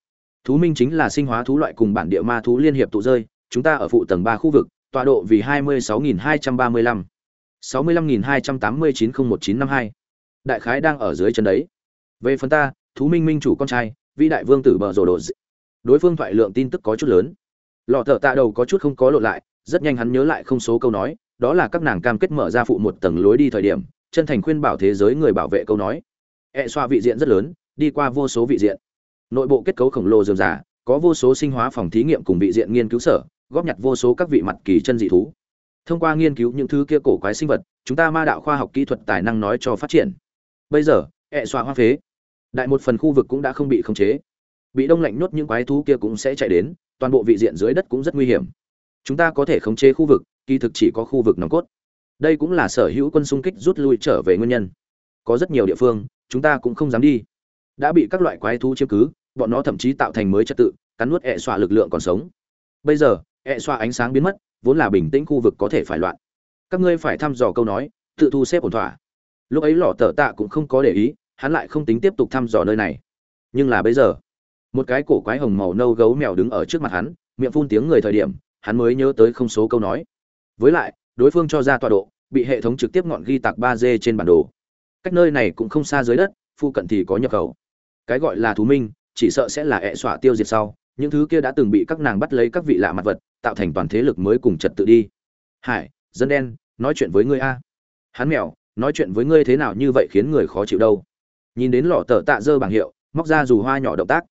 Thú minh chính là sinh hóa thú loại cùng bản địa ma thú liên hiệp tụ rơi, chúng ta ở phụ tầng ba khu vực, tọa độ vì hai mươi sáu nghìn hai trăm ba mươi lăm sáu mươi lăm nghìn hai trăm tám mươi chín không một chín năm hai. Đại khái đang ở dưới chân đấy. Về phần ta, thú minh minh chủ con trai, vĩ đại vương tử bờ rồ đồ đối phương thoại lượng tin tức có chút lớn. Lọ thợ tạ đầu có chút không có lộ lại, rất nhanh hắn nhớ lại không số câu nói, đó là các nàng cam kết mở ra phụ một tầng lối đi thời điểm, chân thành khuyên bảo thế giới người bảo vệ câu nói. E xoa vị diện rất lớn, đi qua vô số vị diện. Nội bộ kết cấu khổng lồ dườm giả có vô số sinh hóa phòng thí nghiệm cùng vị diện nghiên cứu sở, góp nhặt vô số các vị mặt kỳ chân dị thú thông qua nghiên cứu những thứ kia cổ quái sinh vật, chúng ta ma đạo khoa học kỹ thuật tài năng nói cho phát triển. Bây giờ, ẹ xoa hoa phế. Đại một phần khu vực cũng đã không bị khống chế. Bị đông lạnh nhốt những quái thú kia cũng sẽ chạy đến, toàn bộ vị diện dưới đất cũng rất nguy hiểm. Chúng ta có thể khống chế khu vực, kỳ thực chỉ có khu vực nòng cốt. Đây cũng là sở hữu quân xung kích rút lui trở về nguyên nhân. Có rất nhiều địa phương, chúng ta cũng không dám đi. Đã bị các loại quái thú chiếm cứ, bọn nó thậm chí tạo thành mới trật tự, cắn nuốt ẹ xoa lực lượng còn sống. Bây giờ, ẹ xoa ánh sáng biến mất vốn là bình tĩnh khu vực có thể phải loạn. Các ngươi phải thăm dò câu nói, tự thu xếp ổn thỏa. Lúc ấy lọ tờ tạ cũng không có để ý, hắn lại không tính tiếp tục thăm dò nơi này. Nhưng là bây giờ, một cái cổ quái hồng màu nâu gấu mèo đứng ở trước mặt hắn, miệng phun tiếng người thời điểm, hắn mới nhớ tới không số câu nói. Với lại, đối phương cho ra tọa độ, bị hệ thống trực tiếp ngọn ghi tạc ba d trên bản đồ. Cách nơi này cũng không xa dưới đất, phụ cận thì có nhập khẩu. Cái gọi là thú minh, chỉ sợ sẽ là ẹ xọa tiêu diệt sau những thứ kia đã từng bị các nàng bắt lấy các vị lạ mặt vật, tạo thành toàn thế lực mới cùng trật tự đi. Hải, dân đen, nói chuyện với ngươi a. Hắn mèo, nói chuyện với ngươi thế nào như vậy khiến người khó chịu đâu. Nhìn đến lọ tờ tạ dơ bảng hiệu, móc ra dù hoa nhỏ động tác.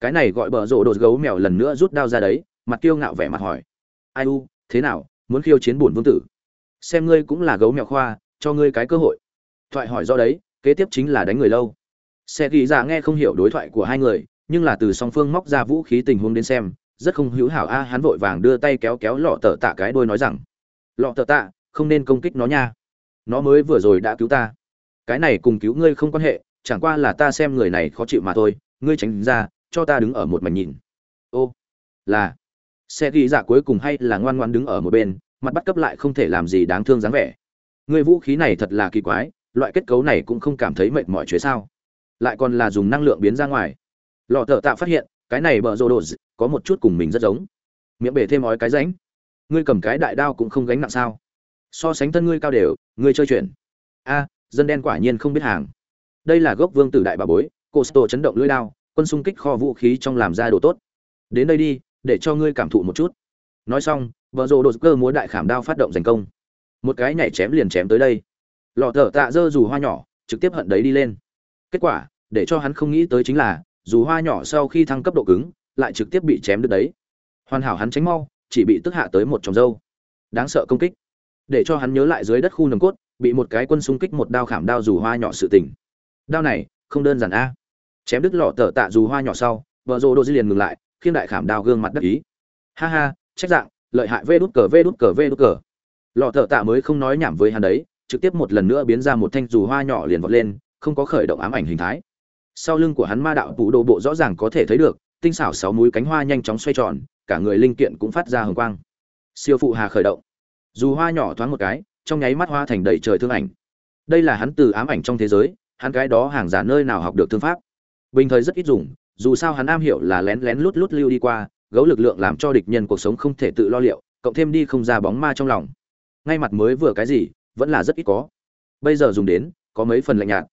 Cái này gọi bờ rộ đột gấu mèo lần nữa rút đao ra đấy, mặt kiêu ngạo vẻ mặt hỏi. Ai u, thế nào, muốn khiêu chiến bổn vương tử? Xem ngươi cũng là gấu mèo khoa, cho ngươi cái cơ hội. Thoại hỏi do đấy, kế tiếp chính là đánh người lâu. Xe ghi ra nghe không hiểu đối thoại của hai người nhưng là từ song phương móc ra vũ khí tình huống đến xem, rất không hữu hảo. A, hắn vội vàng đưa tay kéo kéo lọ tờ tạ cái đôi nói rằng, lọ tờ tạ, không nên công kích nó nha. Nó mới vừa rồi đã cứu ta. Cái này cùng cứu ngươi không quan hệ, chẳng qua là ta xem người này khó chịu mà thôi. Ngươi tránh ra, cho ta đứng ở một mảnh nhìn. Ô, là. Xe ghi dạ cuối cùng hay là ngoan ngoan đứng ở một bên, mặt bắt cấp lại không thể làm gì đáng thương dáng vẻ. Ngươi vũ khí này thật là kỳ quái, loại kết cấu này cũng không cảm thấy mệt mỏi chuế sao. Lại còn là dùng năng lượng biến ra ngoài lọ thợ tạ phát hiện, cái này bờ rô đồ có một chút cùng mình rất giống. Miệng bể thêm ói cái ránh. Ngươi cầm cái đại đao cũng không gánh nặng sao? So sánh thân ngươi cao đều, ngươi chơi chuyện. A, dân đen quả nhiên không biết hàng. Đây là gốc vương tử đại bà bối, cô sto chấn động lưỡi đao, quân xung kích kho vũ khí trong làm ra đồ tốt. Đến đây đi, để cho ngươi cảm thụ một chút. Nói xong vợ rồ đột cơ múa đại khảm đao phát động giành công. Một cái nhảy chém liền chém tới đây. Lọ thở tạ dơ dù hoa nhỏ, trực tiếp hận đấy đi lên. Kết quả, để cho hắn không nghĩ tới chính là dù hoa nhỏ sau khi thăng cấp độ cứng, lại trực tiếp bị chém đứt đấy. Hoàn hảo hắn tránh mau, chỉ bị tức hạ tới một tròng dâu. Đáng sợ công kích. Để cho hắn nhớ lại dưới đất khu nồng cốt, bị một cái quân xung kích một đao khảm đao dù hoa nhỏ sự tình. Đao này, không đơn giản a. Chém đứt lọ tờ tạ dù hoa nhỏ sau, vợ rồ đô di liền ngừng lại, khiêng đại khảm đao gương mặt đắc ý. Ha ha, trách dạng, lợi hại vê đút cờ vê đút cờ vê đút cờ. Lọ tờ tạ mới không nói nhảm với hắn đấy, trực tiếp một lần nữa biến ra một thanh dù hoa nhỏ liền vọt lên, không có khởi động ám ảnh hình thái sau lưng của hắn ma đạo tụ đồ bộ rõ ràng có thể thấy được, tinh xảo sáu múi cánh hoa nhanh chóng xoay tròn, cả người linh kiện cũng phát ra hồng quang. Siêu phụ hà khởi động. Dù hoa nhỏ thoáng một cái, trong nháy mắt hoa thành đầy trời thương ảnh. Đây là hắn từ ám ảnh trong thế giới, hắn cái đó hàng giả nơi nào học được thương pháp. Bình thời rất ít dùng, dù sao hắn am hiểu là lén lén lút lút lưu đi qua, gấu lực lượng làm cho địch nhân cuộc sống không thể tự lo liệu, cộng thêm đi không ra bóng ma trong lòng. Ngay mặt mới vừa cái gì, vẫn là rất ít có. Bây giờ dùng đến, có mấy phần lạnh nhạt.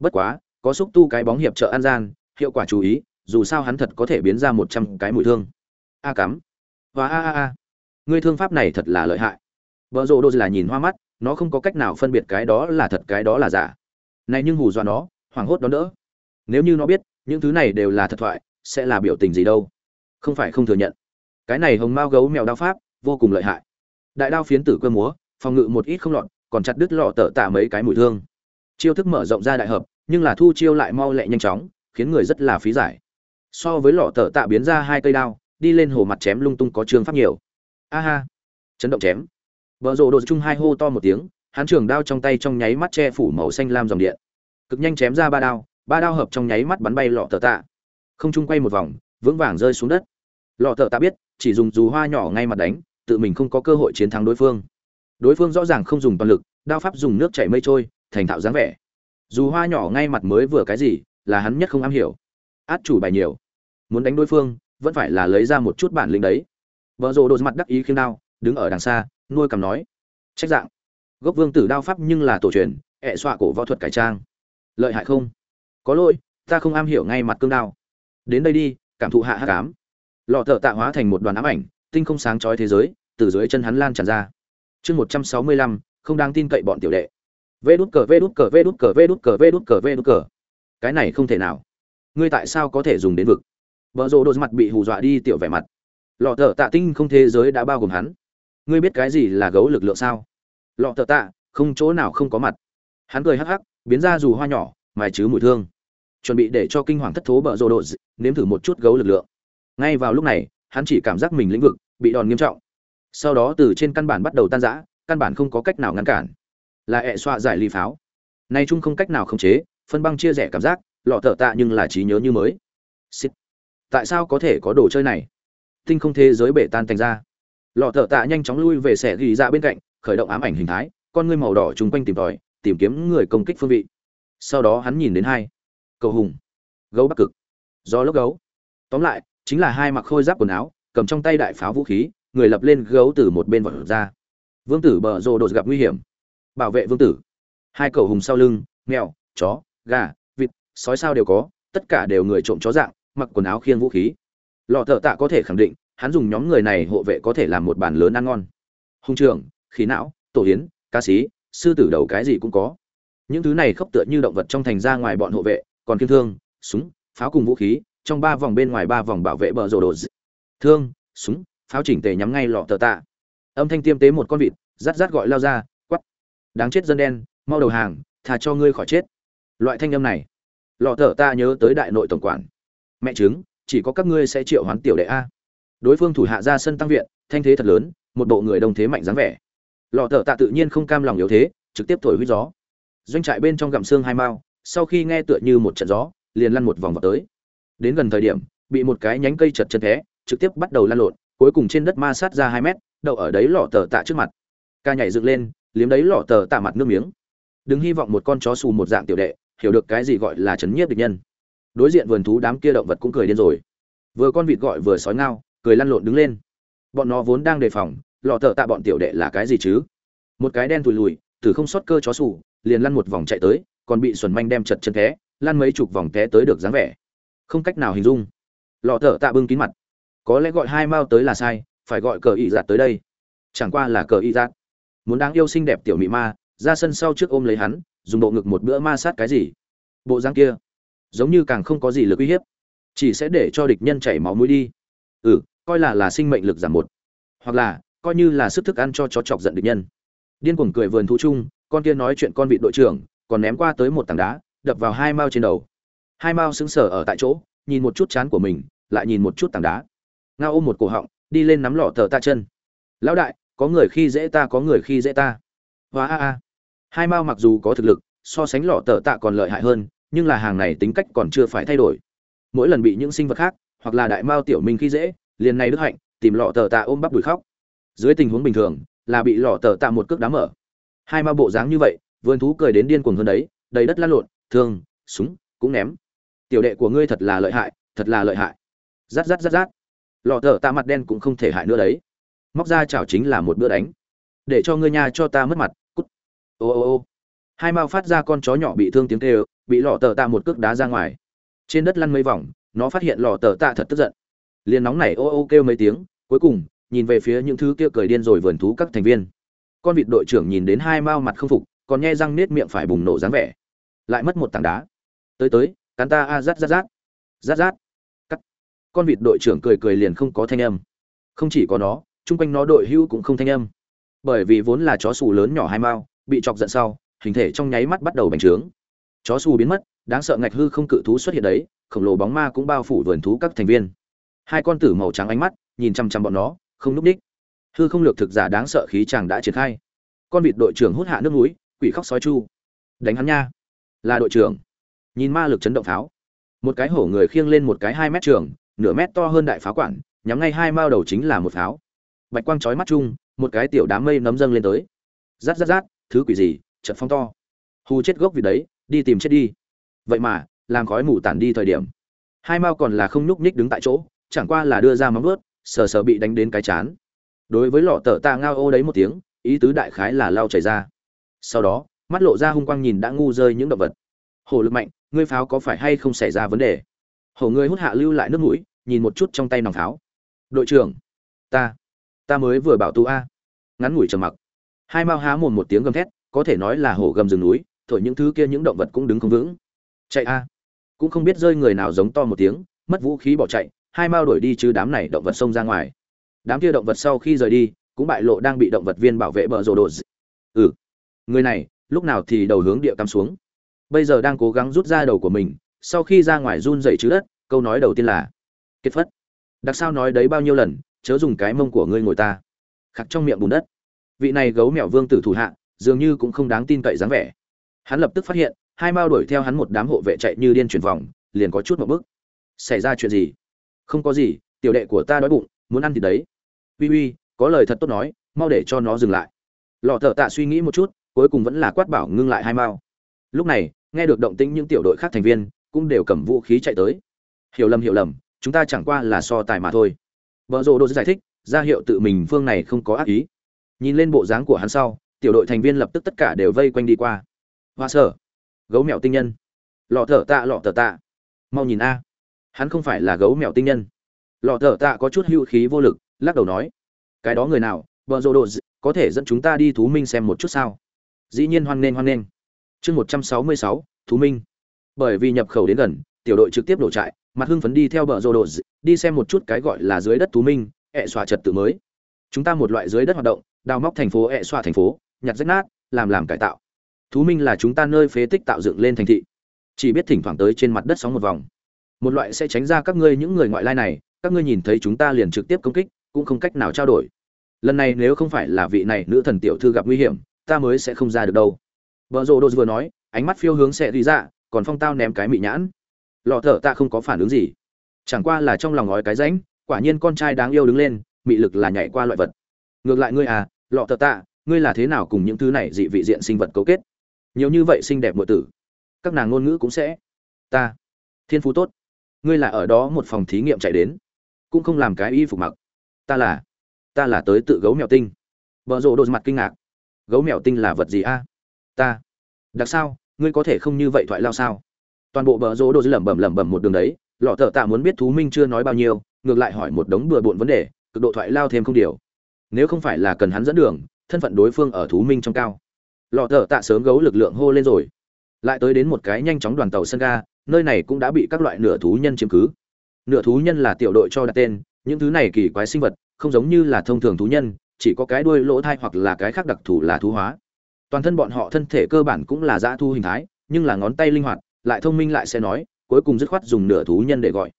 Bất quá có xúc tu cái bóng hiệp trợ an gian, hiệu quả chú ý, dù sao hắn thật có thể biến ra một trăm cái mũi thương. A cắm. Và a a a. Ngươi thương pháp này thật là lợi hại. Vợ rộ đô là nhìn hoa mắt, nó không có cách nào phân biệt cái đó là thật, cái đó là giả. Này nhưng hù dọa nó, hoảng hốt đón đỡ. Nếu như nó biết, những thứ này đều là thật thoại, sẽ là biểu tình gì đâu? Không phải không thừa nhận. Cái này hồng mao gấu mèo đao pháp, vô cùng lợi hại. Đại đao phiến tử cơ múa, phòng ngự một ít không lọt, còn chặt đứt lọ tợ tạ mấy cái mũi thương. Chiêu thức mở rộng ra đại hợp nhưng là thu chiêu lại mau lẹ nhanh chóng, khiến người rất là phí giải. So với lọ tợ tạ biến ra hai cây đao, đi lên hồ mặt chém lung tung có trường pháp nhiều. A ha. Chấn động chém. Vợ rộ đột chung hai hô to một tiếng, hắn trường đao trong tay trong nháy mắt che phủ màu xanh lam dòng điện. Cực nhanh chém ra ba đao ba đao hợp trong nháy mắt bắn bay lọ tợ tạ. Không chung quay một vòng, vững vàng rơi xuống đất. Lọ tợ tạ biết, chỉ dùng dù hoa nhỏ ngay mặt đánh, tự mình không có cơ hội chiến thắng đối phương. Đối phương rõ ràng không dùng toàn lực, đao pháp dùng nước chảy mây trôi, thành thạo dáng vẻ dù hoa nhỏ ngay mặt mới vừa cái gì, là hắn nhất không am hiểu. Át chủ bài nhiều. Muốn đánh đối phương, vẫn phải là lấy ra một chút bản lĩnh đấy. Vợ rồ đột mặt đắc ý khiêng đao, đứng ở đằng xa, nuôi cầm nói. Trách dạng. Gốc vương tử đao pháp nhưng là tổ truyền, ẹ xoa cổ võ thuật cải trang. Lợi hại không? Có lỗi, ta không am hiểu ngay mặt cương đao. Đến đây đi, cảm thụ hạ hát cám lọ thợ tạ hóa thành một đoàn ám ảnh, tinh không sáng trói thế giới, từ dưới chân hắn lan tràn ra. Chương một trăm sáu mươi lăm, không đáng tin cậy bọn tiểu đệ vê đút cờ, vê đút cờ, vê đút cờ, vê đút cờ, vê đút cờ, vê đút cờ. Cái này không thể nào. Ngươi tại sao có thể dùng đến vực? Vợ rồ đột mặt bị hù dọa đi tiểu vẻ mặt. Lọ thợ tạ tinh không thế giới đã bao gồm hắn. Ngươi biết cái gì là gấu lực lượng sao? Lọ thợ tạ, không chỗ nào không có mặt. Hắn cười hắc hắc, biến ra dù hoa nhỏ, mài chứ mùi thương. Chuẩn bị để cho kinh hoàng thất thố bợ rồ đột nếm thử một chút gấu lực lượng. Ngay vào lúc này, hắn chỉ cảm giác mình lĩnh vực bị đòn nghiêm trọng. Sau đó từ trên căn bản bắt đầu tan rã, căn bản không có cách nào ngăn cản là ẹ xoa giải ly pháo. Nay chung không cách nào khống chế, phân băng chia rẽ cảm giác, lọ thợ tạ nhưng là trí nhớ như mới. Xịt. tại sao có thể có đồ chơi này? Tinh không thế giới bể tan thành ra. Lọ thợ tạ nhanh chóng lui về xẻ ghi ra bên cạnh, khởi động ám ảnh hình thái, con ngươi màu đỏ chung quanh tìm tòi, tìm kiếm người công kích phương vị. Sau đó hắn nhìn đến hai. Cầu hùng. Gấu bắc cực. Do lốc gấu. Tóm lại, chính là hai mặc khôi giáp quần áo, cầm trong tay đại pháo vũ khí, người lập lên gấu từ một bên vọt ra. Vương tử bờ rồ đột gặp nguy hiểm bảo vệ vương tử. Hai cầu hùng sau lưng, mèo, chó, gà, vịt, sói sao đều có, tất cả đều người trộm chó dạng, mặc quần áo khiêng vũ khí. Lọ thợ tạ có thể khẳng định, hắn dùng nhóm người này hộ vệ có thể làm một bàn lớn ăn ngon. Hung trường khí não, tổ hiến, ca sĩ, sư tử đầu cái gì cũng có. Những thứ này khốc tựa như động vật trong thành ra ngoài bọn hộ vệ, còn kiên thương, súng, pháo cùng vũ khí, trong ba vòng bên ngoài ba vòng bảo vệ bờ rồ đồ thương, súng, pháo chỉnh tề nhắm ngay lọ tờ tạ. Âm thanh tiêm tế một con vịt, rát rát gọi lao ra đáng chết dân đen, mau đầu hàng thà cho ngươi khỏi chết. Loại thanh âm này, lọ thở ta nhớ tới đại nội tổng quản. Mẹ chứng chỉ có các ngươi sẽ triệu hoán tiểu đệ a. Đối phương thủ hạ ra sân tăng viện, thanh thế thật lớn, một bộ người đông thế mạnh dáng vẻ. Lọ thở tạ tự nhiên không cam lòng yếu thế, trực tiếp thổi huyết gió. Doanh trại bên trong gặm xương hai mao, sau khi nghe tựa như một trận gió, liền lăn một vòng vào tới. Đến gần thời điểm, bị một cái nhánh cây chật chân thế, trực tiếp bắt đầu lăn lộn, cuối cùng trên đất ma sát ra hai mét, đậu ở đấy lọ tờ tạ trước mặt. Ca nhảy dựng lên liếm đấy lọ tờ tạ mặt nước miếng. Đừng hy vọng một con chó xù một dạng tiểu đệ hiểu được cái gì gọi là chấn nhiếp địch nhân. Đối diện vườn thú đám kia động vật cũng cười điên rồi. Vừa con vịt gọi vừa sói ngao, cười lăn lộn đứng lên. Bọn nó vốn đang đề phòng, lọ tờ tạ bọn tiểu đệ là cái gì chứ? Một cái đen thùi lùi từ không sót cơ chó xù, liền lăn một vòng chạy tới, còn bị xuẩn manh đem chật chân té, lăn mấy chục vòng té tới được dáng vẻ. Không cách nào hình dung. Lọ tờ tạ bưng kín mặt. Có lẽ gọi hai mao tới là sai, phải gọi cờ y giạt dạ tới đây. Chẳng qua là cờ y giạt dạ muốn đáng yêu xinh đẹp tiểu mị ma, ra sân sau trước ôm lấy hắn, dùng bộ ngực một bữa ma sát cái gì? Bộ răng kia, giống như càng không có gì lực uy hiếp, chỉ sẽ để cho địch nhân chảy máu mũi đi. Ừ coi là là sinh mệnh lực giảm một. Hoặc là, coi như là sức thức ăn cho chó chọc giận địch nhân. Điên cuồng cười vườn thú chung, con kia nói chuyện con vị đội trưởng, còn ném qua tới một tảng đá, đập vào hai mao trên đầu. Hai mao sững sờ ở tại chỗ, nhìn một chút chán của mình, lại nhìn một chút tảng đá. Ngao ôm một cổ họng, đi lên nắm lọ thờ ta chân. Lão đại có người khi dễ ta, có người khi dễ ta. Hóa a a. Hai mao mặc dù có thực lực, so sánh lọ tờ tạ còn lợi hại hơn, nhưng là hàng này tính cách còn chưa phải thay đổi. Mỗi lần bị những sinh vật khác, hoặc là đại mao tiểu minh khi dễ, liền này đức hạnh, tìm lọ tờ tạ ôm bắp đùi khóc. Dưới tình huống bình thường, là bị lọ tờ tạ một cước đá mở. Hai mao bộ dáng như vậy, vườn thú cười đến điên cuồng hơn đấy, đầy đất lăn lộn, thương, súng, cũng ném. Tiểu đệ của ngươi thật là lợi hại, thật là lợi hại. Rát rát rát rát. Lọ tờ tạ mặt đen cũng không thể hại nữa đấy móc ra chảo chính là một bữa đánh. Để cho ngươi nhà cho ta mất mặt, cút. Ô ô ô. Hai mao phát ra con chó nhỏ bị thương tiếng kêu, bị lọ tờ tạ một cước đá ra ngoài. Trên đất lăn mấy vòng, nó phát hiện lọ tờ tạ thật tức giận. Liền nóng nảy ô ô kêu mấy tiếng, cuối cùng, nhìn về phía những thứ kia cười điên rồi vườn thú các thành viên. Con vịt đội trưởng nhìn đến hai mao mặt không phục, còn nhe răng nết miệng phải bùng nổ dáng vẻ. Lại mất một tảng đá. Tới tới, cắn ta, a, rát rát rát. Rát rát. Cắt. Con vịt đội trưởng cười cười liền không có thanh âm. Không chỉ có nó chung quanh nó đội hưu cũng không thanh âm. Bởi vì vốn là chó xù lớn nhỏ hai mao, bị chọc giận sau, hình thể trong nháy mắt bắt đầu bành trướng. Chó xù biến mất, đáng sợ ngạch hư không cự thú xuất hiện đấy, khổng lồ bóng ma cũng bao phủ vườn thú các thành viên. Hai con tử màu trắng ánh mắt, nhìn chăm chăm bọn nó, không núp đích. Hư không lược thực giả đáng sợ khí chàng đã triển khai. Con vịt đội trưởng hút hạ nước núi quỷ khóc sói chu. Đánh hắn nha. Là đội trưởng. Nhìn ma lực chấn động pháo một cái hổ người khiêng lên một cái hai mét trường, nửa mét to hơn đại pháo quản, nhắm ngay hai mao đầu chính là một pháo bạch quang chói mắt chung, một cái tiểu đám mây nấm dâng lên tới. Rát rát rát, thứ quỷ gì trận phong to. Hù chết gốc vì đấy, đi tìm chết đi. Vậy mà, làm khói mù tản đi thời điểm. Hai mao còn là không nhúc nhích đứng tại chỗ, chẳng qua là đưa ra móng vớt sờ sờ bị đánh đến cái chán. Đối với lọ tờ ta ngao ô đấy một tiếng, ý tứ đại khái là lao chảy ra. Sau đó, mắt lộ ra hung quang nhìn đã ngu rơi những động vật. Hổ lực mạnh, ngươi pháo có phải hay không xảy ra vấn đề? Hổ ngươi hút hạ lưu lại nước mũi, nhìn một chút trong tay nòng pháo. Đội trưởng, ta ta mới vừa bảo tu a. Ngắn ngủi trầm mặc. Hai mao há mồm một tiếng gầm thét, có thể nói là hổ gầm rừng núi, thổi những thứ kia những động vật cũng đứng không vững. Chạy a. Cũng không biết rơi người nào giống to một tiếng, mất vũ khí bỏ chạy, hai mao đuổi đi chứ đám này động vật xông ra ngoài. Đám kia động vật sau khi rời đi, cũng bại lộ đang bị động vật viên bảo vệ bờ rồ đồ ừ. Người này, lúc nào thì đầu hướng địa cắm xuống. Bây giờ đang cố gắng rút ra đầu của mình, sau khi ra ngoài run dậy chứ đất, câu nói đầu tiên là kết phất. Đặc sao nói đấy bao nhiêu lần chớ dùng cái mông của ngươi ngồi ta. Khắc trong miệng bùn đất. Vị này gấu mèo vương tử thủ hạ, dường như cũng không đáng tin cậy dáng vẻ. Hắn lập tức phát hiện, hai mao đuổi theo hắn một đám hộ vệ chạy như điên chuyển vòng, liền có chút một bức xảy ra chuyện gì? Không có gì, tiểu đệ của ta đói bụng, muốn ăn thì đấy. Uy uy, có lời thật tốt nói, mau để cho nó dừng lại. Lọ thợ tạ suy nghĩ một chút, cuối cùng vẫn là quát bảo ngưng lại hai mao. Lúc này, nghe được động tĩnh những tiểu đội khác thành viên, cũng đều cầm vũ khí chạy tới. Hiểu lầm hiểu lầm, chúng ta chẳng qua là so tài mà thôi vợ rồ đô giải thích, ra hiệu tự mình phương này không có ác ý. Nhìn lên bộ dáng của hắn sau, tiểu đội thành viên lập tức tất cả đều vây quanh đi qua. Hoa sở. Gấu mèo tinh nhân. Lọ thở tạ, lọ thở tạ. Mau nhìn a. Hắn không phải là gấu mèo tinh nhân. Lọ thở tạ có chút hưu khí vô lực, lắc đầu nói. Cái đó người nào, vợ rồ đồ có thể dẫn chúng ta đi thú minh xem một chút sao? Dĩ nhiên hoan nghênh hoan nghênh. Chương một trăm sáu mươi sáu, thú minh. Bởi vì nhập khẩu đến gần, tiểu đội trực tiếp đổ trại mặt hưng phấn đi theo bờ rô đồ đi xem một chút cái gọi là dưới đất thú minh, ẹ xoa trật tự mới. Chúng ta một loại dưới đất hoạt động, đào móc thành phố, ẹ xoa thành phố, nhặt rách nát, làm làm cải tạo. Thú minh là chúng ta nơi phế tích tạo dựng lên thành thị. Chỉ biết thỉnh thoảng tới trên mặt đất sóng một vòng. Một loại sẽ tránh ra các ngươi những người ngoại lai này, các ngươi nhìn thấy chúng ta liền trực tiếp công kích, cũng không cách nào trao đổi. Lần này nếu không phải là vị này nữ thần tiểu thư gặp nguy hiểm, ta mới sẽ không ra được đâu. Vợ rô đô vừa nói, ánh mắt phiêu hướng sẽ đi ra, còn phong tao ném cái mị nhãn lọ thở tạ không có phản ứng gì. Chẳng qua là trong lòng ngói cái rãnh quả nhiên con trai đáng yêu đứng lên mị lực là nhảy qua loại vật. Ngược lại ngươi à lọ thở tạ, ngươi là thế nào cùng những thứ này dị vị diện sinh vật cấu kết? Nhiều như vậy xinh đẹp muội tử. Các nàng ngôn ngữ cũng sẽ. Ta thiên phú tốt. Ngươi là ở đó một phòng thí nghiệm chạy đến. Cũng không làm cái y phục mặc. Ta là ta là tới tự gấu mèo tinh. Vợ rộ đột mặt kinh ngạc. Gấu mèo tinh là vật gì a? Ta. Đặc sao ngươi có thể không như vậy thoại lao sao? Toàn bộ bờ rỗ đồ lẩm bẩm lẩm bẩm một đường đấy, lọ thợ tạ muốn biết thú minh chưa nói bao nhiêu, ngược lại hỏi một đống bừa bộn vấn đề, cực độ thoại lao thêm không điều. Nếu không phải là cần hắn dẫn đường, thân phận đối phương ở thú minh trong cao. Lọ thợ tạ sớm gấu lực lượng hô lên rồi. Lại tới đến một cái nhanh chóng đoàn tàu sân ga, nơi này cũng đã bị các loại nửa thú nhân chiếm cứ. Nửa thú nhân là tiểu đội cho đặt tên, những thứ này kỳ quái sinh vật, không giống như là thông thường thú nhân, chỉ có cái đuôi lỗ thai hoặc là cái khác đặc thù là thú hóa. Toàn thân bọn họ thân thể cơ bản cũng là dã thu hình thái, nhưng là ngón tay linh hoạt lại thông minh lại sẽ nói, cuối cùng dứt khoát dùng nửa thú nhân để gọi.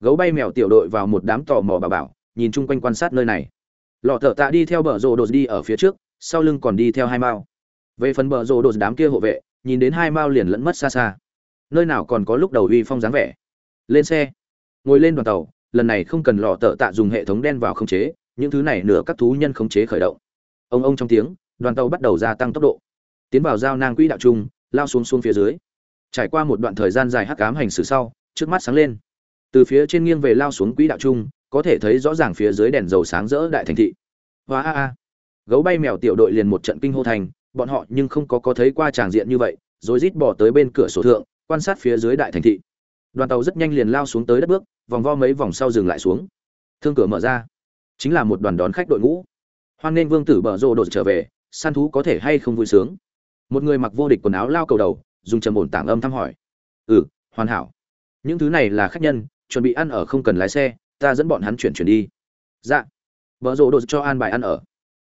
Gấu bay mèo tiểu đội vào một đám tò mò bà bảo, nhìn chung quanh quan sát nơi này. Lọ thợ tạ đi theo bờ rồ đột đi ở phía trước, sau lưng còn đi theo hai mao. Về phần bờ rồ đột đám kia hộ vệ, nhìn đến hai mao liền lẫn mất xa xa. Nơi nào còn có lúc đầu uy phong dáng vẻ. Lên xe. Ngồi lên đoàn tàu, lần này không cần lọ thợ tạ dùng hệ thống đen vào khống chế, những thứ này nửa các thú nhân khống chế khởi động. Ông ông trong tiếng, đoàn tàu bắt đầu gia tăng tốc độ. Tiến vào giao nang quỹ đạo trung, lao xuống xuống phía dưới trải qua một đoạn thời gian dài hắc ám hành xử sau, trước mắt sáng lên. Từ phía trên nghiêng về lao xuống quỹ đạo trung, có thể thấy rõ ràng phía dưới đèn dầu sáng rỡ đại thành thị. Hoa a a. Gấu bay mèo tiểu đội liền một trận kinh hô thành, bọn họ nhưng không có có thấy qua tràng diện như vậy, rồi rít bỏ tới bên cửa sổ thượng, quan sát phía dưới đại thành thị. Đoàn tàu rất nhanh liền lao xuống tới đất bước, vòng vo mấy vòng sau dừng lại xuống. Thương cửa mở ra. Chính là một đoàn đón khách đội ngũ. Hoan nên vương tử bở rộ đột trở về, săn thú có thể hay không vui sướng. Một người mặc vô địch quần áo lao cầu đầu dùng trầm ổn tảng âm thăm hỏi. Ừ hoàn hảo. Những thứ này là khách nhân, chuẩn bị ăn ở không cần lái xe, ta dẫn bọn hắn chuyển chuyển đi. Dạ. Vợ rộ đồ cho an bài ăn ở.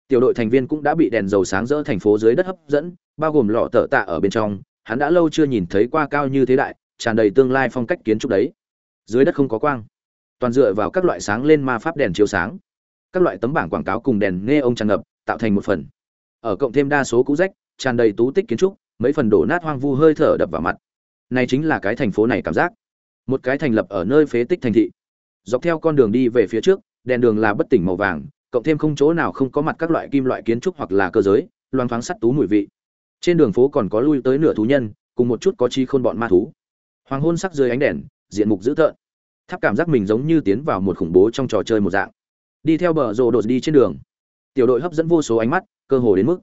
Tiểu đội thành viên cũng đã bị đèn dầu sáng rỡ thành phố dưới đất hấp dẫn, bao gồm lọ tờ tạ ở bên trong, hắn đã lâu chưa nhìn thấy qua cao như thế đại, tràn đầy tương lai phong cách kiến trúc đấy. Dưới đất không có quang. Toàn dựa vào các loại sáng lên ma pháp đèn chiếu sáng. Các loại tấm bảng quảng cáo cùng đèn nghe ông tràn ngập, tạo thành một phần. Ở cộng thêm đa số cũ rách, tràn đầy tú tích kiến trúc mấy phần đổ nát hoang vu hơi thở đập vào mặt. Này chính là cái thành phố này cảm giác. Một cái thành lập ở nơi phế tích thành thị. Dọc theo con đường đi về phía trước, đèn đường là bất tỉnh màu vàng, cộng thêm không chỗ nào không có mặt các loại kim loại kiến trúc hoặc là cơ giới, loang thoáng sắt tú mùi vị. Trên đường phố còn có lui tới nửa thú nhân, cùng một chút có chi khôn bọn ma thú. Hoàng hôn sắc dưới ánh đèn, diện mục dữ tợn. Tháp cảm giác mình giống như tiến vào một khủng bố trong trò chơi một dạng. Đi theo bờ rồ đột đi trên đường. Tiểu đội hấp dẫn vô số ánh mắt, cơ hồ đến mức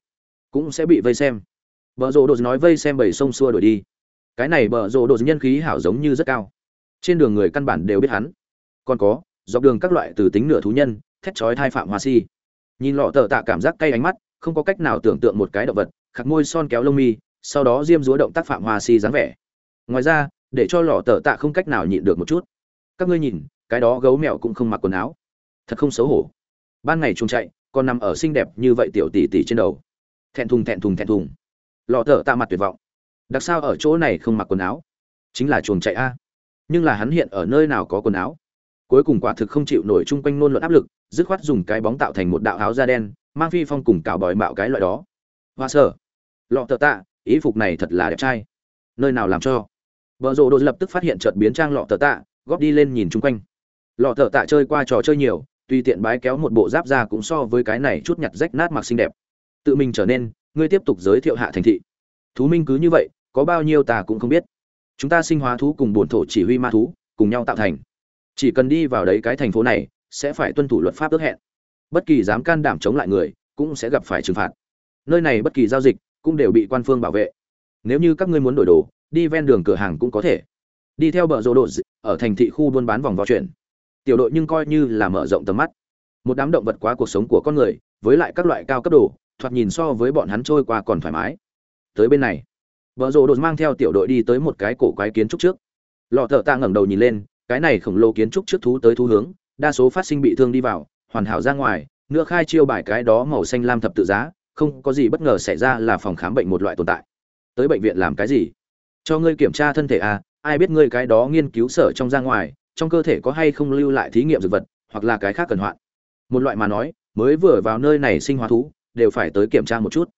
cũng sẽ bị vây xem bờ rồ đột nói vây xem bảy sông xua đuổi đi. Cái này bờ rồ đột nhân khí hảo giống như rất cao. Trên đường người căn bản đều biết hắn. Còn có, dọc đường các loại từ tính nửa thú nhân, thét chói thai phạm hoa si. Nhìn lọ tờ tạ cảm giác cay ánh mắt, không có cách nào tưởng tượng một cái động vật, khạc môi son kéo lông mi, sau đó diêm dúa động tác phạm hoa si dáng vẻ. Ngoài ra, để cho lọ tờ tạ không cách nào nhịn được một chút. Các ngươi nhìn, cái đó gấu mèo cũng không mặc quần áo. Thật không xấu hổ. Ban ngày trùng chạy, còn nằm ở xinh đẹp như vậy tiểu tỷ tỷ trên đầu. Thẹn thùng thẹn thùng thẹn thùng lọ thở tạ mặt tuyệt vọng. Đặc sao ở chỗ này không mặc quần áo? Chính là chuồng chạy a. Nhưng là hắn hiện ở nơi nào có quần áo? Cuối cùng quả thực không chịu nổi chung quanh nôn luận áp lực, dứt khoát dùng cái bóng tạo thành một đạo áo da đen, mang phi phong cùng cào bòi mạo cái loại đó. Hoa sở lọ thợ tạ, ý phục này thật là đẹp trai. Nơi nào làm cho? Vợ rộ đồ lập tức phát hiện chợt biến trang lọ thợ tạ, góp đi lên nhìn chung quanh. Lọ thợ tạ chơi qua trò chơi nhiều, tùy tiện bái kéo một bộ giáp ra cũng so với cái này chút nhặt rách nát mặc xinh đẹp. Tự mình trở nên ngươi tiếp tục giới thiệu hạ thành thị. Thú minh cứ như vậy, có bao nhiêu ta cũng không biết. Chúng ta sinh hóa thú cùng bổn thổ chỉ huy ma thú, cùng nhau tạo thành. Chỉ cần đi vào đấy cái thành phố này, sẽ phải tuân thủ luật pháp ước hẹn. Bất kỳ dám can đảm chống lại người, cũng sẽ gặp phải trừng phạt. Nơi này bất kỳ giao dịch, cũng đều bị quan phương bảo vệ. Nếu như các ngươi muốn đổi đồ, đi ven đường cửa hàng cũng có thể. Đi theo bờ rô đồ ở thành thị khu buôn bán vòng vào chuyển tiểu đội nhưng coi như là mở rộng tầm mắt. Một đám động vật quá cuộc sống của con người, với lại các loại cao cấp đồ thoạt nhìn so với bọn hắn trôi qua còn thoải mái. Tới bên này vợ rồ đột mang theo tiểu đội đi tới một cái cổ quái kiến trúc trước. Lọ thợ tạ ngẩng đầu nhìn lên, cái này khổng lồ kiến trúc trước thú tới thú hướng, đa số phát sinh bị thương đi vào, hoàn hảo ra ngoài nữa khai chiêu bài cái đó màu xanh lam thập tự giá, không có gì bất ngờ xảy ra là phòng khám bệnh một loại tồn tại. Tới bệnh viện làm cái gì? Cho ngươi kiểm tra thân thể à ai biết ngươi cái đó nghiên cứu sở trong ra ngoài, trong cơ thể có hay không lưu lại thí nghiệm dược vật, hoặc là cái khác cần hoạn. Một loại mà nói, mới vừa vào nơi này sinh hóa thú đều phải tới kiểm tra một chút.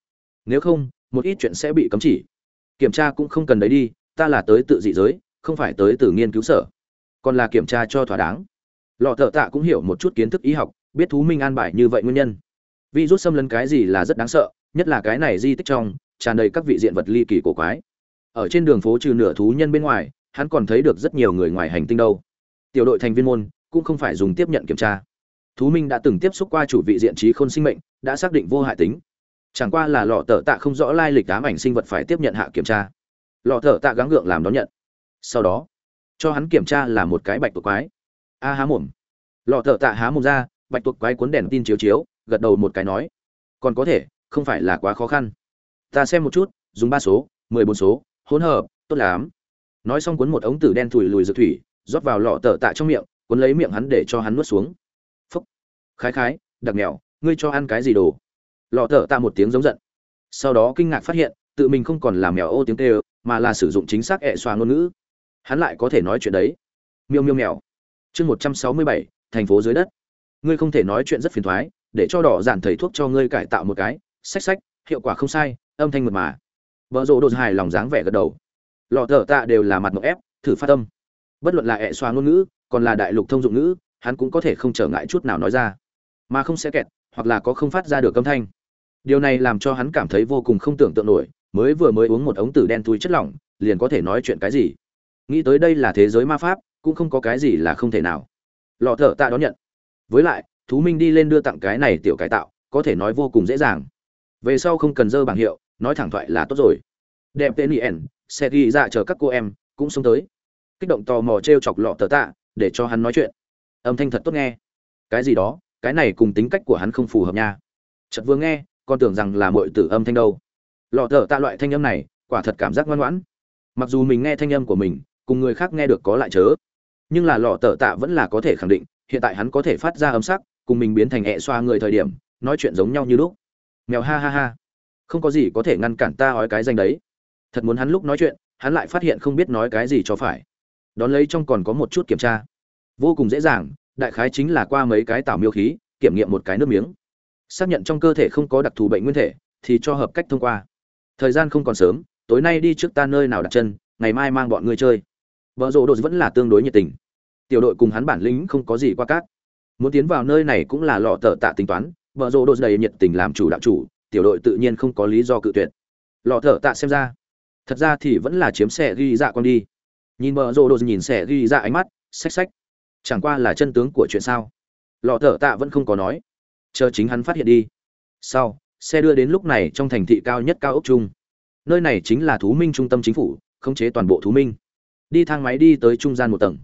Nếu không, một ít chuyện sẽ bị cấm chỉ. Kiểm tra cũng không cần đấy đi, ta là tới tự dị giới, không phải tới từ nghiên cứu sở. Còn là kiểm tra cho thỏa đáng. Lọ thợ tạ cũng hiểu một chút kiến thức y học, biết thú minh an bài như vậy nguyên nhân. Vi rút xâm lấn cái gì là rất đáng sợ, nhất là cái này di tích trong, tràn đầy các vị diện vật ly kỳ cổ quái. Ở trên đường phố trừ nửa thú nhân bên ngoài, hắn còn thấy được rất nhiều người ngoài hành tinh đâu. Tiểu đội thành viên môn cũng không phải dùng tiếp nhận kiểm tra thú minh đã từng tiếp xúc qua chủ vị diện trí khôn sinh mệnh, đã xác định vô hại tính. Chẳng qua là lọ tờ tạ không rõ lai lịch ám ảnh sinh vật phải tiếp nhận hạ kiểm tra. Lọ tờ tạ gắng gượng làm đón nhận. Sau đó, cho hắn kiểm tra là một cái bạch tuộc quái. A há mồm. Lọ tờ tạ há mồm ra, bạch tuộc quái cuốn đèn tin chiếu chiếu, gật đầu một cái nói, còn có thể, không phải là quá khó khăn. Ta xem một chút, dùng ba số, mười bốn số, hỗn hợp, tốt lắm. Nói xong cuốn một ống tử đen thùi lùi dược thủy, rót vào lọ tờ tạ trong miệng, cuốn lấy miệng hắn để cho hắn nuốt xuống khái khái, đặc mèo ngươi cho ăn cái gì đồ? Lọ thở tạ một tiếng giống giận. Sau đó kinh ngạc phát hiện, tự mình không còn làm mèo ô tiếng tê mà là sử dụng chính xác ẹ xoa ngôn ngữ. Hắn lại có thể nói chuyện đấy. Miêu miêu mèo chương một trăm sáu mươi bảy, thành phố dưới đất. Ngươi không thể nói chuyện rất phiền thoái, để cho đỏ giản thầy thuốc cho ngươi cải tạo một cái. Sách sách hiệu quả không sai, âm thanh mật mà. Vợ rộ đồ hài lòng dáng vẻ gật đầu. Lọ thợ tạ đều là mặt ngọc ép, thử phát tâm bất luận là ẹ xoa ngôn ngữ, còn là đại lục thông dụng ngữ, hắn cũng có thể không trở ngại chút nào nói ra mà không sẽ kẹt, hoặc là có không phát ra được âm thanh. Điều này làm cho hắn cảm thấy vô cùng không tưởng tượng nổi, mới vừa mới uống một ống tử đen túi chất lỏng, liền có thể nói chuyện cái gì. Nghĩ tới đây là thế giới ma pháp, cũng không có cái gì là không thể nào. Lọ thợ tạ đón nhận. Với lại, thú minh đi lên đưa tặng cái này tiểu cải tạo, có thể nói vô cùng dễ dàng. Về sau không cần dơ bảng hiệu, nói thẳng thoại là tốt rồi. Đẹp tên yen sẽ ghi ra chờ các cô em, cũng xuống tới. Kích động tò mò t r e o chọc lọ tờ tạ, để cho hắn nói chuyện. Âm thanh thật tốt nghe. Cái gì đó? Cái này cùng tính cách của hắn không phù hợp nha. Chật vừa nghe, con tưởng rằng là mọi tử âm thanh đâu. Lọ thở tạ loại thanh âm này, quả thật cảm giác ngoan ngoãn. Mặc dù mình nghe thanh âm của mình, cùng người khác nghe được có lại chớ. Nhưng là lọ tờ tạ vẫn là có thể khẳng định, hiện tại hắn có thể phát ra âm sắc, cùng mình biến thành ẹ xoa người thời điểm, nói chuyện giống nhau như lúc. Mèo ha ha ha. Không có gì có thể ngăn cản ta nói cái danh đấy. Thật muốn hắn lúc nói chuyện, hắn lại phát hiện không biết nói cái gì cho phải. Đón lấy trong còn có một chút kiểm tra. Vô cùng dễ dàng đại khái chính là qua mấy cái tảo miêu khí, kiểm nghiệm một cái nước miếng. Xác nhận trong cơ thể không có đặc thù bệnh nguyên thể, thì cho hợp cách thông qua. Thời gian không còn sớm, tối nay đi trước ta nơi nào đặt chân, ngày mai mang bọn ngươi chơi. Vợ rộ đột vẫn là tương đối nhiệt tình. Tiểu đội cùng hắn bản lĩnh không có gì qua cát. Muốn tiến vào nơi này cũng là lọ tờ tạ tính toán, vợ rộ đột đầy nhiệt tình làm chủ đạo chủ, tiểu đội tự nhiên không có lý do cự tuyệt. Lọ thở tạ xem ra, thật ra thì vẫn là chiếm xe ghi dạ con đi. Nhìn vợ rộ đột nhìn xe ghi dạ ánh mắt, xách xách chẳng qua là chân tướng của chuyện sao? Lọ thở tạ vẫn không có nói. Chờ chính hắn phát hiện đi. Sau, xe đưa đến lúc này trong thành thị cao nhất cao ốc trung. Nơi này chính là thú minh trung tâm chính phủ, khống chế toàn bộ thú minh. Đi thang máy đi tới trung gian một tầng.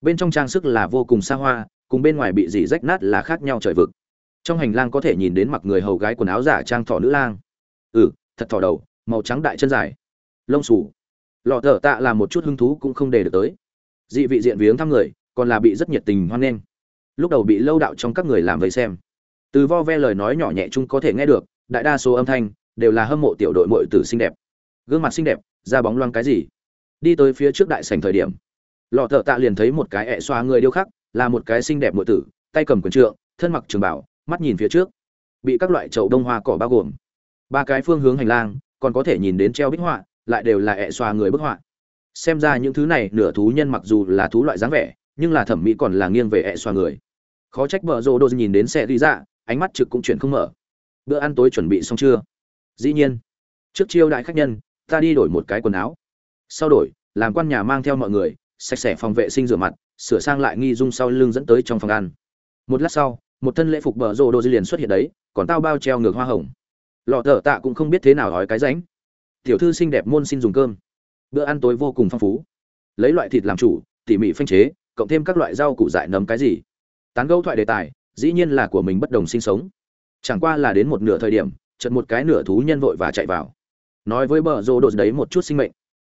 Bên trong trang sức là vô cùng xa hoa, cùng bên ngoài bị dỉ rách nát là khác nhau trời vực. Trong hành lang có thể nhìn đến mặc người hầu gái quần áo giả trang thỏ nữ lang. Ừ thật thỏ đầu, màu trắng đại chân dài. Lông xù. Lọ thở tạ là một chút hứng thú cũng không để được tới. Dị vị diện viếng thăm người còn là bị rất nhiệt tình hoan nghênh. Lúc đầu bị lâu đạo trong các người làm vây xem. Từ vo ve lời nói nhỏ nhẹ chung có thể nghe được, đại đa số âm thanh đều là hâm mộ tiểu đội muội tử xinh đẹp. Gương mặt xinh đẹp, da bóng loang cái gì? Đi tới phía trước đại sảnh thời điểm, lọ thợ tạ liền thấy một cái ẹ xoa người điêu khắc, là một cái xinh đẹp muội tử, tay cầm quyền trượng, thân mặc trường bảo, mắt nhìn phía trước. Bị các loại chậu đông hoa cỏ bao gồm. Ba cái phương hướng hành lang, còn có thể nhìn đến treo bích họa, lại đều là ẹ xoa người bức họa. Xem ra những thứ này nửa thú nhân mặc dù là thú loại dáng vẻ nhưng là thẩm mỹ còn là nghiêng về ẹ xoa người. Khó trách vợ rô đô nhìn đến xe đi ra ánh mắt trực cũng chuyển không mở. Bữa ăn tối chuẩn bị xong chưa? Dĩ nhiên. Trước chiêu đại khách nhân, ta đi đổi một cái quần áo. Sau đổi, làm quan nhà mang theo mọi người, sạch sẽ phòng vệ sinh rửa mặt, sửa sang lại nghi dung sau lưng dẫn tới trong phòng ăn. Một lát sau, một thân lễ phục bờ rô đô liền xuất hiện đấy, còn tao bao treo ngược hoa hồng. Lọ thợ tạ cũng không biết thế nào nói cái ránh. Tiểu thư xinh đẹp môn xin dùng cơm. Bữa ăn tối vô cùng phong phú. Lấy loại thịt làm chủ, tỉ mỉ phanh chế cộng thêm các loại rau củ dại nấm cái gì. Tán gẫu thoại đề tài, dĩ nhiên là của mình bất đồng sinh sống. Chẳng qua là đến một nửa thời điểm chật một cái nửa thú nhân vội và chạy vào. Nói với bờ rô đột đấy một chút sinh mệnh.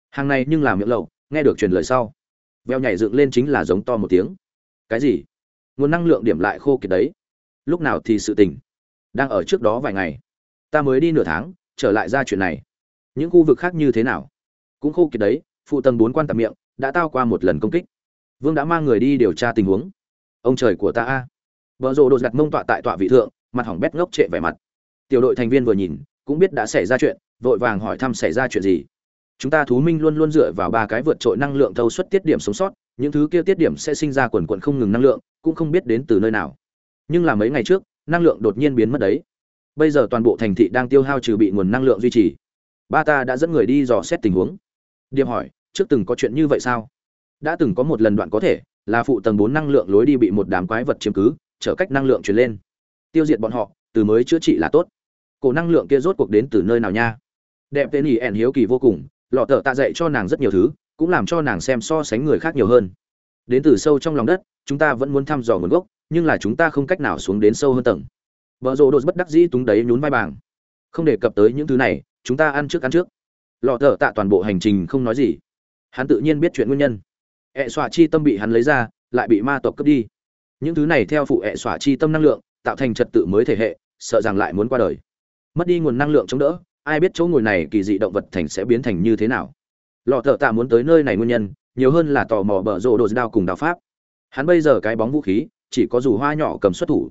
Hàng này nhưng làm miệng lậu nghe được truyền lời sau. Veo nhảy dựng lên chính là giống to một tiếng. Cái gì? Nguồn năng lượng điểm lại khô kiệt đấy. Lúc nào thì sự tình đang ở trước đó vài ngày. Ta mới đi nửa tháng, trở lại ra chuyện này. Những khu vực khác như thế nào? Cũng khô kiệt đấy, phụ tầng bốn quan tạp miệng, đã tao qua một lần công kích vương đã mang người đi điều tra tình huống. Ông trời của ta a. Vợ rồ đột gặt mông tọa tại tọa vị thượng, mặt hỏng bét ngốc trệ vẻ mặt. Tiểu đội thành viên vừa nhìn, cũng biết đã xảy ra chuyện, vội vàng hỏi thăm xảy ra chuyện gì. Chúng ta thú minh luôn luôn dựa vào ba cái vượt trội năng lượng thâu suất tiết điểm sống sót, những thứ kia tiết điểm sẽ sinh ra quần quận không ngừng năng lượng, cũng không biết đến từ nơi nào. Nhưng là mấy ngày trước, năng lượng đột nhiên biến mất đấy. Bây giờ toàn bộ thành thị đang tiêu hao trừ bị nguồn năng lượng duy trì. Ba ta đã dẫn người đi dò xét tình huống. Điệp hỏi, trước từng có chuyện như vậy sao? Đã từng có một lần đoạn có thể, là phụ tầng bốn năng lượng lối đi bị một đám quái vật chiếm cứ trở cách năng lượng truyền lên. Tiêu diệt bọn họ, từ mới chữa trị là tốt. Cổ năng lượng kia rốt cuộc đến từ nơi nào nha? Đẹp tên ỉ ẻn hiếu kỳ vô cùng, lọ tờ tạ dạy cho nàng rất nhiều thứ, cũng làm cho nàng xem so sánh người khác nhiều hơn. Đến từ sâu trong lòng đất, chúng ta vẫn muốn thăm dò nguồn gốc, nhưng là chúng ta không cách nào xuống đến sâu hơn tầng. Vợ rộ đột bất đắc dĩ túng đấy nhún vai bàng không đề cập tới những thứ này, chúng ta ăn trước ăn trước. Lọ tờ tạ toàn bộ hành trình không nói gì. Hắn tự nhiên biết chuyện nguyên nhân ẹ xọa chi tâm bị hắn lấy ra, lại bị ma tộc cướp đi. Những thứ này theo phụ ẹ xọa chi tâm năng lượng, tạo thành trật tự mới thể hệ, sợ rằng lại muốn qua đời. Mất đi nguồn năng lượng chống đỡ, ai biết chỗ ngồi này kỳ dị động vật thành sẽ biến thành như thế nào. Lọ thợ tạ muốn tới nơi này nguyên nhân, nhiều hơn là tò mò bở rộ đồ đao cùng đao pháp. Hắn bây giờ cái bóng vũ khí, chỉ có dù hoa nhỏ cầm xuất thủ.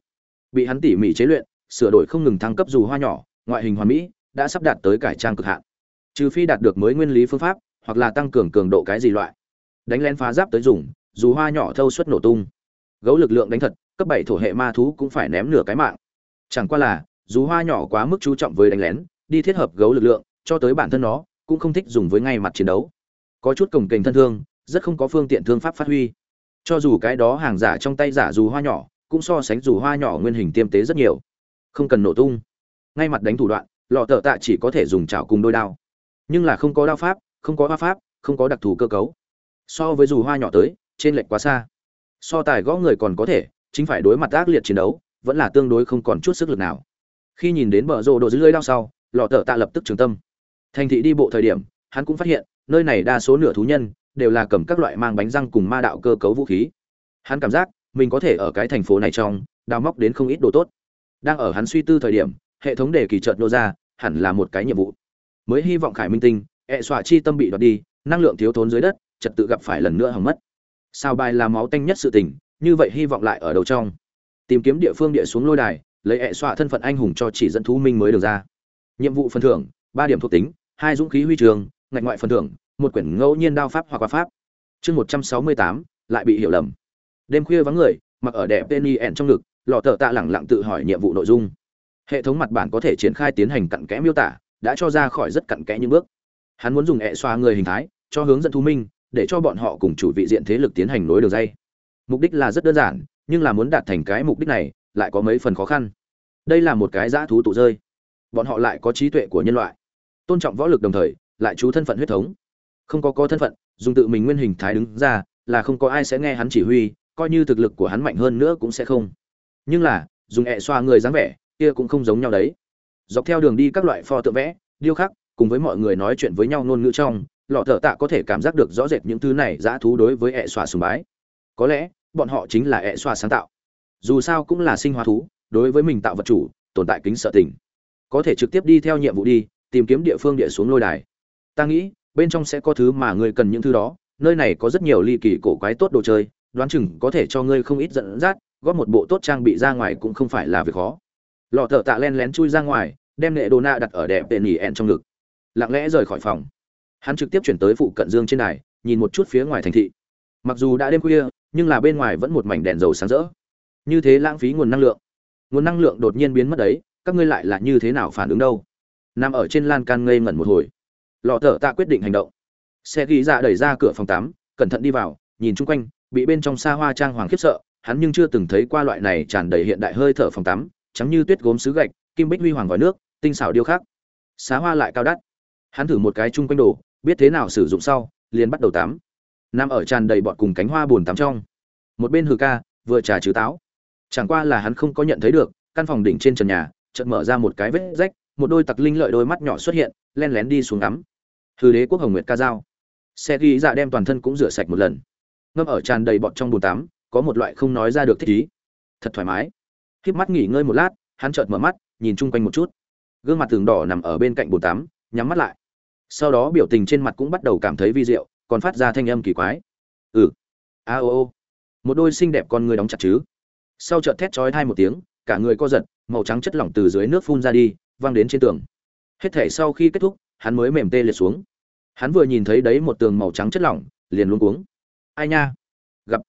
Bị hắn tỉ mỉ chế luyện, sửa đổi không ngừng thăng cấp dù hoa nhỏ, ngoại hình hoàn mỹ, đã sắp đạt tới cải trang cực hạn. Trừ phi đạt được mới nguyên lý phương pháp, hoặc là tăng cường cường độ cái gì loại đánh lén phá giáp tới dùng, dù hoa nhỏ thâu suất nổ tung. Gấu lực lượng đánh thật, cấp bảy thổ hệ ma thú cũng phải ném nửa cái mạng. Chẳng qua là, dù hoa nhỏ quá mức chú trọng với đánh lén, đi thiết hợp gấu lực lượng, cho tới bản thân nó, cũng không thích dùng với ngay mặt chiến đấu. Có chút cồng kềnh thân thương, rất không có phương tiện thương pháp phát huy. Cho dù cái đó hàng giả trong tay giả dù hoa nhỏ, cũng so sánh dù hoa nhỏ nguyên hình tiêm tế rất nhiều. Không cần nổ tung. Ngay mặt đánh thủ đoạn, lọ tợ tạ chỉ có thể dùng chảo cùng đôi đao. Nhưng là không có đao pháp, không có hoa pháp, không có đặc thù cơ cấu so với dù hoa nhỏ tới, trên lệch quá xa. So tài gõ người còn có thể, chính phải đối mặt ác liệt chiến đấu, vẫn là tương đối không còn chút sức lực nào. Khi nhìn đến bờ rô đồ dưới lưới đao sau, lọ tờ tạ lập tức trường tâm. Thành thị đi bộ thời điểm, hắn cũng phát hiện, nơi này đa số nửa thú nhân, đều là cầm các loại mang bánh răng cùng ma đạo cơ cấu vũ khí. Hắn cảm giác, mình có thể ở cái thành phố này trong, đào móc đến không ít đồ tốt. Đang ở hắn suy tư thời điểm, hệ thống đề kỳ trợt nô ra, hẳn là một cái nhiệm vụ. Mới hy vọng khải minh tinh hệ xọa chi tâm bị đoạt đi, năng lượng thiếu thốn dưới đất trật tự gặp phải lần nữa hỏng mất. Sao bài là máu tanh nhất sự tình, như vậy hy vọng lại ở đầu trong. Tìm kiếm địa phương địa xuống lôi đài, lấy hệ xoa thân phận anh hùng cho chỉ dẫn thú minh mới được ra. Nhiệm vụ phần thưởng, ba điểm thuộc tính, hai dũng khí huy trường, ngạch ngoại phần thưởng, một quyển ngẫu nhiên đao pháp hoặc quả pháp. Chương một trăm sáu mươi tám, lại bị hiểu lầm. Đêm khuya vắng người, mặc ở đẹp penny ẹn trong ngực, lọ tờ tạ lẳng lặng tự hỏi nhiệm vụ nội dung. Hệ thống mặt bản có thể triển khai tiến hành cặn kẽ miêu tả, đã cho ra khỏi rất cặn kẽ những bước. Hắn muốn dùng hệ xoa người hình thái, cho hướng dẫn thú minh để cho bọn họ cùng chủ vị diện thế lực tiến hành nối đường dây. Mục đích là rất đơn giản, nhưng là muốn đạt thành cái mục đích này, lại có mấy phần khó khăn. Đây là một cái dã thú tụ rơi. Bọn họ lại có trí tuệ của nhân loại. Tôn trọng võ lực đồng thời, lại chú thân phận huyết thống. Không có có thân phận, dùng tự mình nguyên hình thái đứng ra, là không có ai sẽ nghe hắn chỉ huy, coi như thực lực của hắn mạnh hơn nữa cũng sẽ không. Nhưng là, dùng ẹ xoa người dáng vẻ, kia cũng không giống nhau đấy. Dọc theo đường đi các loại pho tự vẽ, điêu khắc, cùng với mọi người nói chuyện với nhau ngôn ngữ trong lọ thợ tạ có thể cảm giác được rõ rệt những thứ này dã thú đối với ẹ xoa sùng bái. Có lẽ, bọn họ chính là ẹ xoa sáng tạo. Dù sao cũng là sinh hóa thú, đối với mình tạo vật chủ, tồn tại kính sợ tình. Có thể trực tiếp đi theo nhiệm vụ đi, tìm kiếm địa phương địa xuống lôi đài. Ta nghĩ, bên trong sẽ có thứ mà ngươi cần những thứ đó, nơi này có rất nhiều ly kỳ cổ quái tốt đồ chơi, đoán chừng có thể cho ngươi không ít dẫn dắt, góp một bộ tốt trang bị ra ngoài cũng không phải là việc khó. Lọ thợ tạ len lén chui ra ngoài, đem nệ đồ na đặt ở đẹp tệ nỉ ẹn trong ngực. Lặng lẽ rời khỏi phòng hắn trực tiếp chuyển tới phụ cận dương trên đài, nhìn một chút phía ngoài thành thị. Mặc dù đã đêm khuya, nhưng là bên ngoài vẫn một mảnh đèn dầu sáng rỡ. Như thế lãng phí nguồn năng lượng. Nguồn năng lượng đột nhiên biến mất đấy, các ngươi lại là như thế nào phản ứng đâu? Nằm ở trên lan can ngây ngẩn một hồi. Lọ thở tạ quyết định hành động. Xe ghi ra đẩy ra cửa phòng tắm, cẩn thận đi vào, nhìn chung quanh, bị bên trong xa hoa trang hoàng khiếp sợ, hắn nhưng chưa từng thấy qua loại này tràn đầy hiện đại hơi thở phòng tắm, trắng như tuyết gốm sứ gạch, kim bích huy hoàng vòi nước, tinh xảo điêu khắc. Xá hoa lại cao đắt. Hắn thử một cái chung quanh đồ biết thế nào sử dụng sau, liền bắt đầu tắm. Nằm ở tràn đầy bọt cùng cánh hoa buồn tắm trong. Một bên hừ ca, vừa trà trừ táo. Chẳng qua là hắn không có nhận thấy được, căn phòng đỉnh trên trần nhà, chợt mở ra một cái vết rách, một đôi tặc linh lợi đôi mắt nhỏ xuất hiện, len lén đi xuống tắm hư đế quốc hồng nguyệt ca dao xe ghi dạ đem toàn thân cũng rửa sạch một lần. Ngâm ở tràn đầy bọt trong bùn tắm, có một loại không nói ra được thích ý. Thật thoải mái. Khiếp mắt nghỉ ngơi một lát, hắn chợt mở mắt, nhìn chung quanh một chút. Gương mặt tường đỏ nằm ở bên cạnh bồn tắm, nhắm mắt lại sau đó biểu tình trên mặt cũng bắt đầu cảm thấy vi diệu, còn phát ra thanh âm kỳ quái. Ừ. A ô ô. Một đôi xinh đẹp con người đóng chặt chứ. Sau chợt thét chói thai một tiếng, cả người co giật, màu trắng chất lỏng từ dưới nước phun ra đi, văng đến trên tường. Hết thể sau khi kết thúc, hắn mới mềm tê liệt xuống. Hắn vừa nhìn thấy đấy một tường màu trắng chất lỏng, liền luống cuống. Ai nha? Gặp.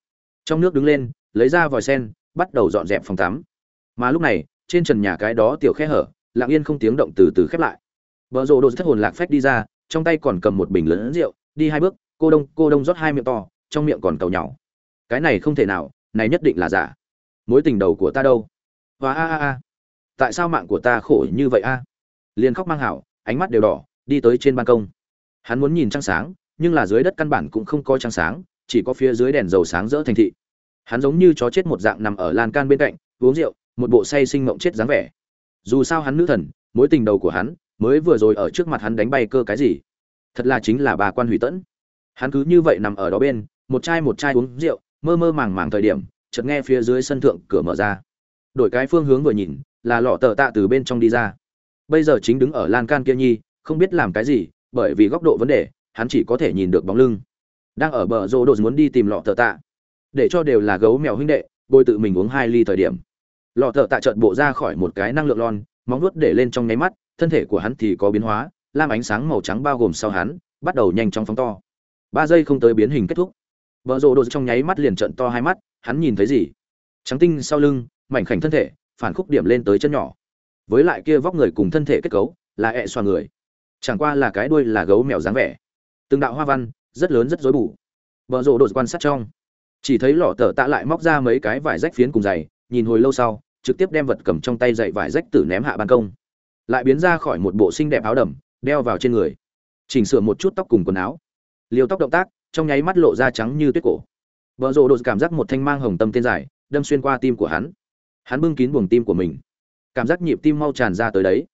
Trong nước đứng lên, lấy ra vòi sen, bắt đầu dọn dẹp phòng tắm. Mà lúc này, trên trần nhà cái đó tiểu khe hở, lặng yên không tiếng động từ từ khép lại. Bờ rồ đồ thất hồn lạc phách đi ra, trong tay còn cầm một bình lớn rượu, đi hai bước, cô đông cô đông rót hai miệng to, trong miệng còn cầu nhỏ. Cái này không thể nào, này nhất định là giả. Mối tình đầu của ta đâu? Và a a a. Tại sao mạng của ta khổ như vậy a? Liền khóc mang hảo, ánh mắt đều đỏ, đi tới trên ban công. Hắn muốn nhìn trăng sáng, nhưng là dưới đất căn bản cũng không có trăng sáng, chỉ có phía dưới đèn dầu sáng rỡ thành thị. Hắn giống như chó chết một dạng nằm ở lan can bên cạnh, uống rượu, một bộ say sinh mộng chết dáng vẻ. Dù sao hắn nữ thần, mối tình đầu của hắn mới vừa rồi ở trước mặt hắn đánh bay cơ cái gì? Thật là chính là bà quan hủy tẫn. Hắn cứ như vậy nằm ở đó bên, một chai một chai uống rượu, mơ mơ màng màng thời điểm, chợt nghe phía dưới sân thượng cửa mở ra. Đổi cái phương hướng vừa nhìn, là lọ tờ tạ từ bên trong đi ra. Bây giờ chính đứng ở lan can kia nhi, không biết làm cái gì, bởi vì góc độ vấn đề, hắn chỉ có thể nhìn được bóng lưng. Đang ở bờ rô đột muốn đi tìm lọ tờ tạ. Để cho đều là gấu mèo huynh đệ bôi tự mình uống hai ly thời điểm. Lọ tờ tạ trợn bộ ra khỏi một cái năng lượng lon, móng nuốt để lên trong nháy mắt thân thể của hắn thì có biến hóa, lam ánh sáng màu trắng bao gồm sau hắn, bắt đầu nhanh chóng phóng to. Ba giây không tới biến hình kết thúc. Vợ rồ đồ trong nháy mắt liền trận to hai mắt, hắn nhìn thấy gì? Trắng tinh sau lưng, mảnh khảnh thân thể, phản khúc điểm lên tới chân nhỏ. Với lại kia vóc người cùng thân thể kết cấu, là ẹ xoa người. Chẳng qua là cái đuôi là gấu mèo dáng vẻ. Từng đạo hoa văn, rất lớn rất rối bù. Vợ rồ đồ quan sát trong. Chỉ thấy lọ tở tạ lại móc ra mấy cái vải rách phiến cùng giày, nhìn hồi lâu sau, trực tiếp đem vật cầm trong tay dậy vải rách tử ném hạ ban công lại biến ra khỏi một bộ xinh đẹp áo đầm, đeo vào trên người. Chỉnh sửa một chút tóc cùng quần áo. Liều tóc động tác, trong nháy mắt lộ ra trắng như tuyết cổ. Vợ rộ đột cảm giác một thanh mang hồng tâm tên dài, đâm xuyên qua tim của hắn. Hắn bưng kín buồng tim của mình. Cảm giác nhịp tim mau tràn ra tới đấy.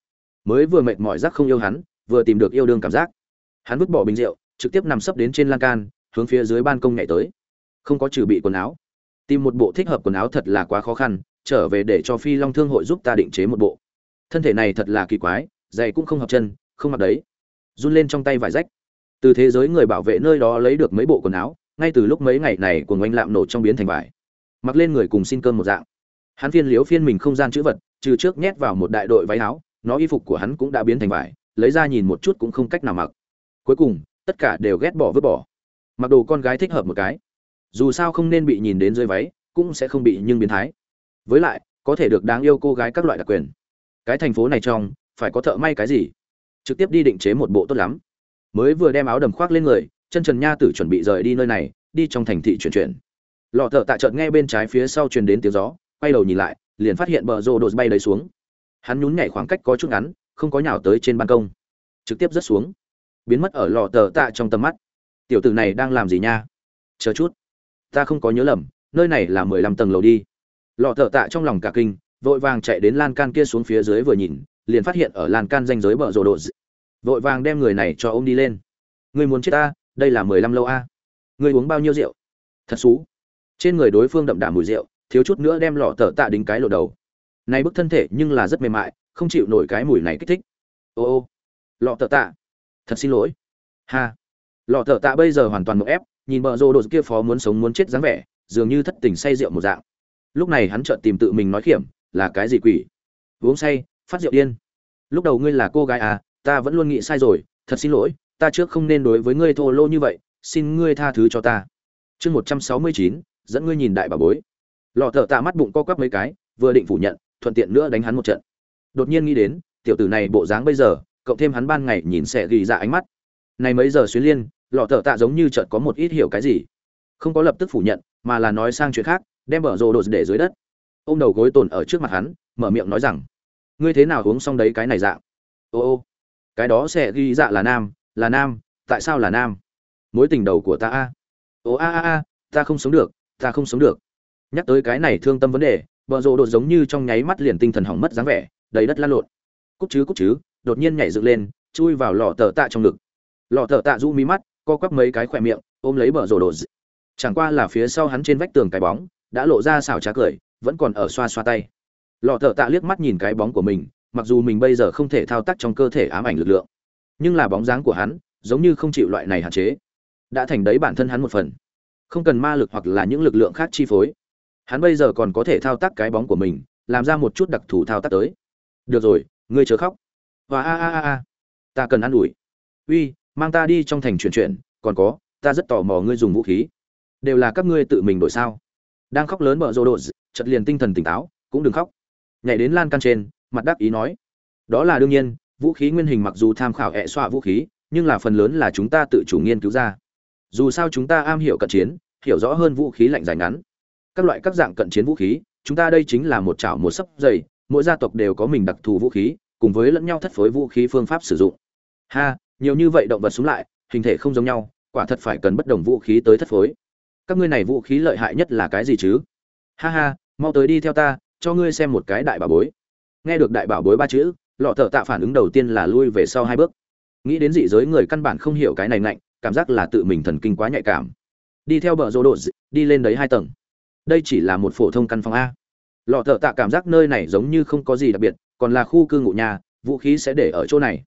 Mới vừa mệt mỏi giác không yêu hắn, vừa tìm được yêu đương cảm giác. Hắn vứt bỏ bình rượu, trực tiếp nằm sấp đến trên lan can, hướng phía dưới ban công nhảy tới. Không có trừ bị quần áo. Tìm một bộ thích hợp quần áo thật là quá khó khăn, trở về để cho phi long thương hội giúp ta định chế một bộ thân thể này thật là kỳ quái giày cũng không hợp chân, không mặc đấy. Run lên trong tay vải rách. Từ thế giới người bảo vệ nơi đó lấy được mấy bộ quần áo, ngay từ lúc mấy ngày này của ngoanh lạm nổ trong biến thành vải. Mặc lên người cùng xin cơm một dạng. Hắn phiên liếu phiên mình không gian chữ vật, trừ trước nhét vào một đại đội váy áo, nó y phục của hắn cũng đã biến thành vải, lấy ra nhìn một chút cũng không cách nào mặc. Cuối cùng, tất cả đều ghét bỏ vứt bỏ. Mặc đồ con gái thích hợp một cái. Dù sao không nên bị nhìn đến dưới váy, cũng sẽ không bị nhưng biến thái. Với lại, có thể được đáng yêu cô gái các loại đặc quyền cái thành phố này trong, phải có thợ may cái gì? Trực tiếp đi định chế một bộ tốt lắm. Mới vừa đem áo đầm khoác lên người, chân trần nha tử chuẩn bị rời đi nơi này, đi trong thành thị chuyển chuyển. Lọ thợ tạ trợt nghe bên trái phía sau truyền đến tiếng gió, quay đầu nhìn lại, liền phát hiện bờ rô đột bay đầy xuống. Hắn nhún nhảy khoảng cách có chút ngắn, không có nhào tới trên ban công. Trực tiếp rớt xuống. Biến mất ở lò tờ tạ trong tầm mắt. Tiểu tử này đang làm gì nha? Chờ chút. Ta không có nhớ lầm, nơi này là mười lăm tầng lầu đi. Lò tờ tạ trong lòng cả kinh vội vàng chạy đến lan can kia xuống phía dưới vừa nhìn, liền phát hiện ở lan can danh giới bờ rồ độ vội vàng đem người này cho ôm đi lên. Người muốn chết ta, đây là mười lăm lâu a. Người uống bao nhiêu rượu? Thật xú. Trên người đối phương đậm đà mùi rượu, thiếu chút nữa đem lọ tờ tạ đính cái lộ đầu. Này bức thân thể nhưng là rất mềm mại, không chịu nổi cái mùi này kích thích. Ô ô. Lọ tờ tạ. Thật xin lỗi. Ha. Lọ tờ tạ bây giờ hoàn toàn một ép, nhìn bờ rồ đồ kia phó muốn sống muốn chết dáng vẻ, dường như thất tình say rượu một dạng. Lúc này hắn chợt tìm tự mình nói khiểm là cái gì quỷ? Uống say, phát rượu điên. Lúc đầu ngươi là cô gái à ta vẫn luôn nghĩ sai rồi, thật xin lỗi, ta trước không nên đối với ngươi thô lô như vậy, xin ngươi tha thứ cho ta. Chương một trăm sáu mươi chín, dẫn ngươi nhìn đại bà bối. Lọ thợ tạ mắt bụng co quắp mấy cái, vừa định phủ nhận, thuận tiện nữa đánh hắn một trận. Đột nhiên nghĩ đến, tiểu tử này bộ dáng bây giờ, cộng thêm hắn ban ngày nhìn sẽ ghi ra ánh mắt. Này mấy giờ xuyến liên, lọ thợ tạ giống như chợt có một ít hiểu cái gì. Không có lập tức phủ nhận, mà là nói sang chuyện khác, đem bờ rồ đồ để dưới đất ô m đầu gối tồn ở trước mặt hắn, mở miệng nói rằng, ngươi thế nào uống xong đấy cái này dạng ô ô, cái đó sẽ ghi dạ là nam là nam, tại sao là nam? Mối tình đầu của ta a. Ô, a a a, ta không sống được, ta không sống được. Nhắc tới cái này thương tâm vấn đề bờ rồ đột giống như trong nháy mắt liền tinh thần hỏng mất dáng vẻ, đầy đất lăn lộn. Cúc chứ cúc chứ, đột nhiên nhảy dựng lên, chui vào lò tờ tạ trong ngực. Lò tờ tạ rũ mí mắt, co quắp mấy cái khỏe miệng, ôm lấy bờ rồ đột. Chẳng qua là phía sau hắn trên vách tường cái bóng, đã lộ ra xảo trá cười vẫn còn ở xoa xoa tay. Lọ thợ tạ liếc mắt nhìn cái bóng của mình, mặc dù mình bây giờ không thể thao tác trong cơ thể ám ảnh lực lượng, nhưng là bóng dáng của hắn giống như không chịu loại này hạn chế. Đã thành đấy bản thân hắn một phần. Không cần ma lực hoặc là những lực lượng khác chi phối. Hắn bây giờ còn có thể thao tác cái bóng của mình, làm ra một chút đặc thù thao tác tới. Được rồi, ngươi chớ khóc. Và a a a a. Ta cần ă n ủi. Uy, mang ta đi trong thành chuyển chuyển, còn có, ta rất tò mò ngươi dùng vũ khí. Đều là các ngươi tự mình đổi sao? Đang khóc lớn bợ rô đồ chợt liền tinh thần tỉnh táo, cũng đừng khóc. Nhảy đến lan can trên, mặt đắc ý nói, đó là đương nhiên, vũ khí nguyên hình mặc dù tham khảo hệ xoa vũ khí, nhưng là phần lớn là chúng ta tự chủ nghiên cứu ra. Dù sao chúng ta am hiểu cận chiến, hiểu rõ hơn vũ khí lạnh dài ngắn. Các loại các dạng cận chiến vũ khí, chúng ta đây chính là một chảo một sấp dày, mỗi gia tộc đều có mình đặc thù vũ khí, cùng với lẫn nhau thất phối vũ khí phương pháp sử dụng. Ha, nhiều như vậy động vật xuống lại, hình thể không giống nhau, quả thật phải cần bất đồng vũ khí tới thất phối. Các ngươi này vũ khí lợi hại nhất là cái gì chứ? Ha ha mau tới đi theo ta, cho ngươi xem một cái đại bảo bối. Nghe được đại bảo bối ba chữ, lọ thợ tạ phản ứng đầu tiên là lui về sau hai bước. Nghĩ đến dị giới người căn bản không hiểu cái này ngạnh, cảm giác là tự mình thần kinh quá nhạy cảm. Đi theo bờ rô độ đi lên đấy hai tầng. Đây chỉ là một phổ thông căn phòng a. Lọ thợ tạ cảm giác nơi này giống như không có gì đặc biệt, còn là khu cư ngụ nhà, vũ khí sẽ để ở chỗ này.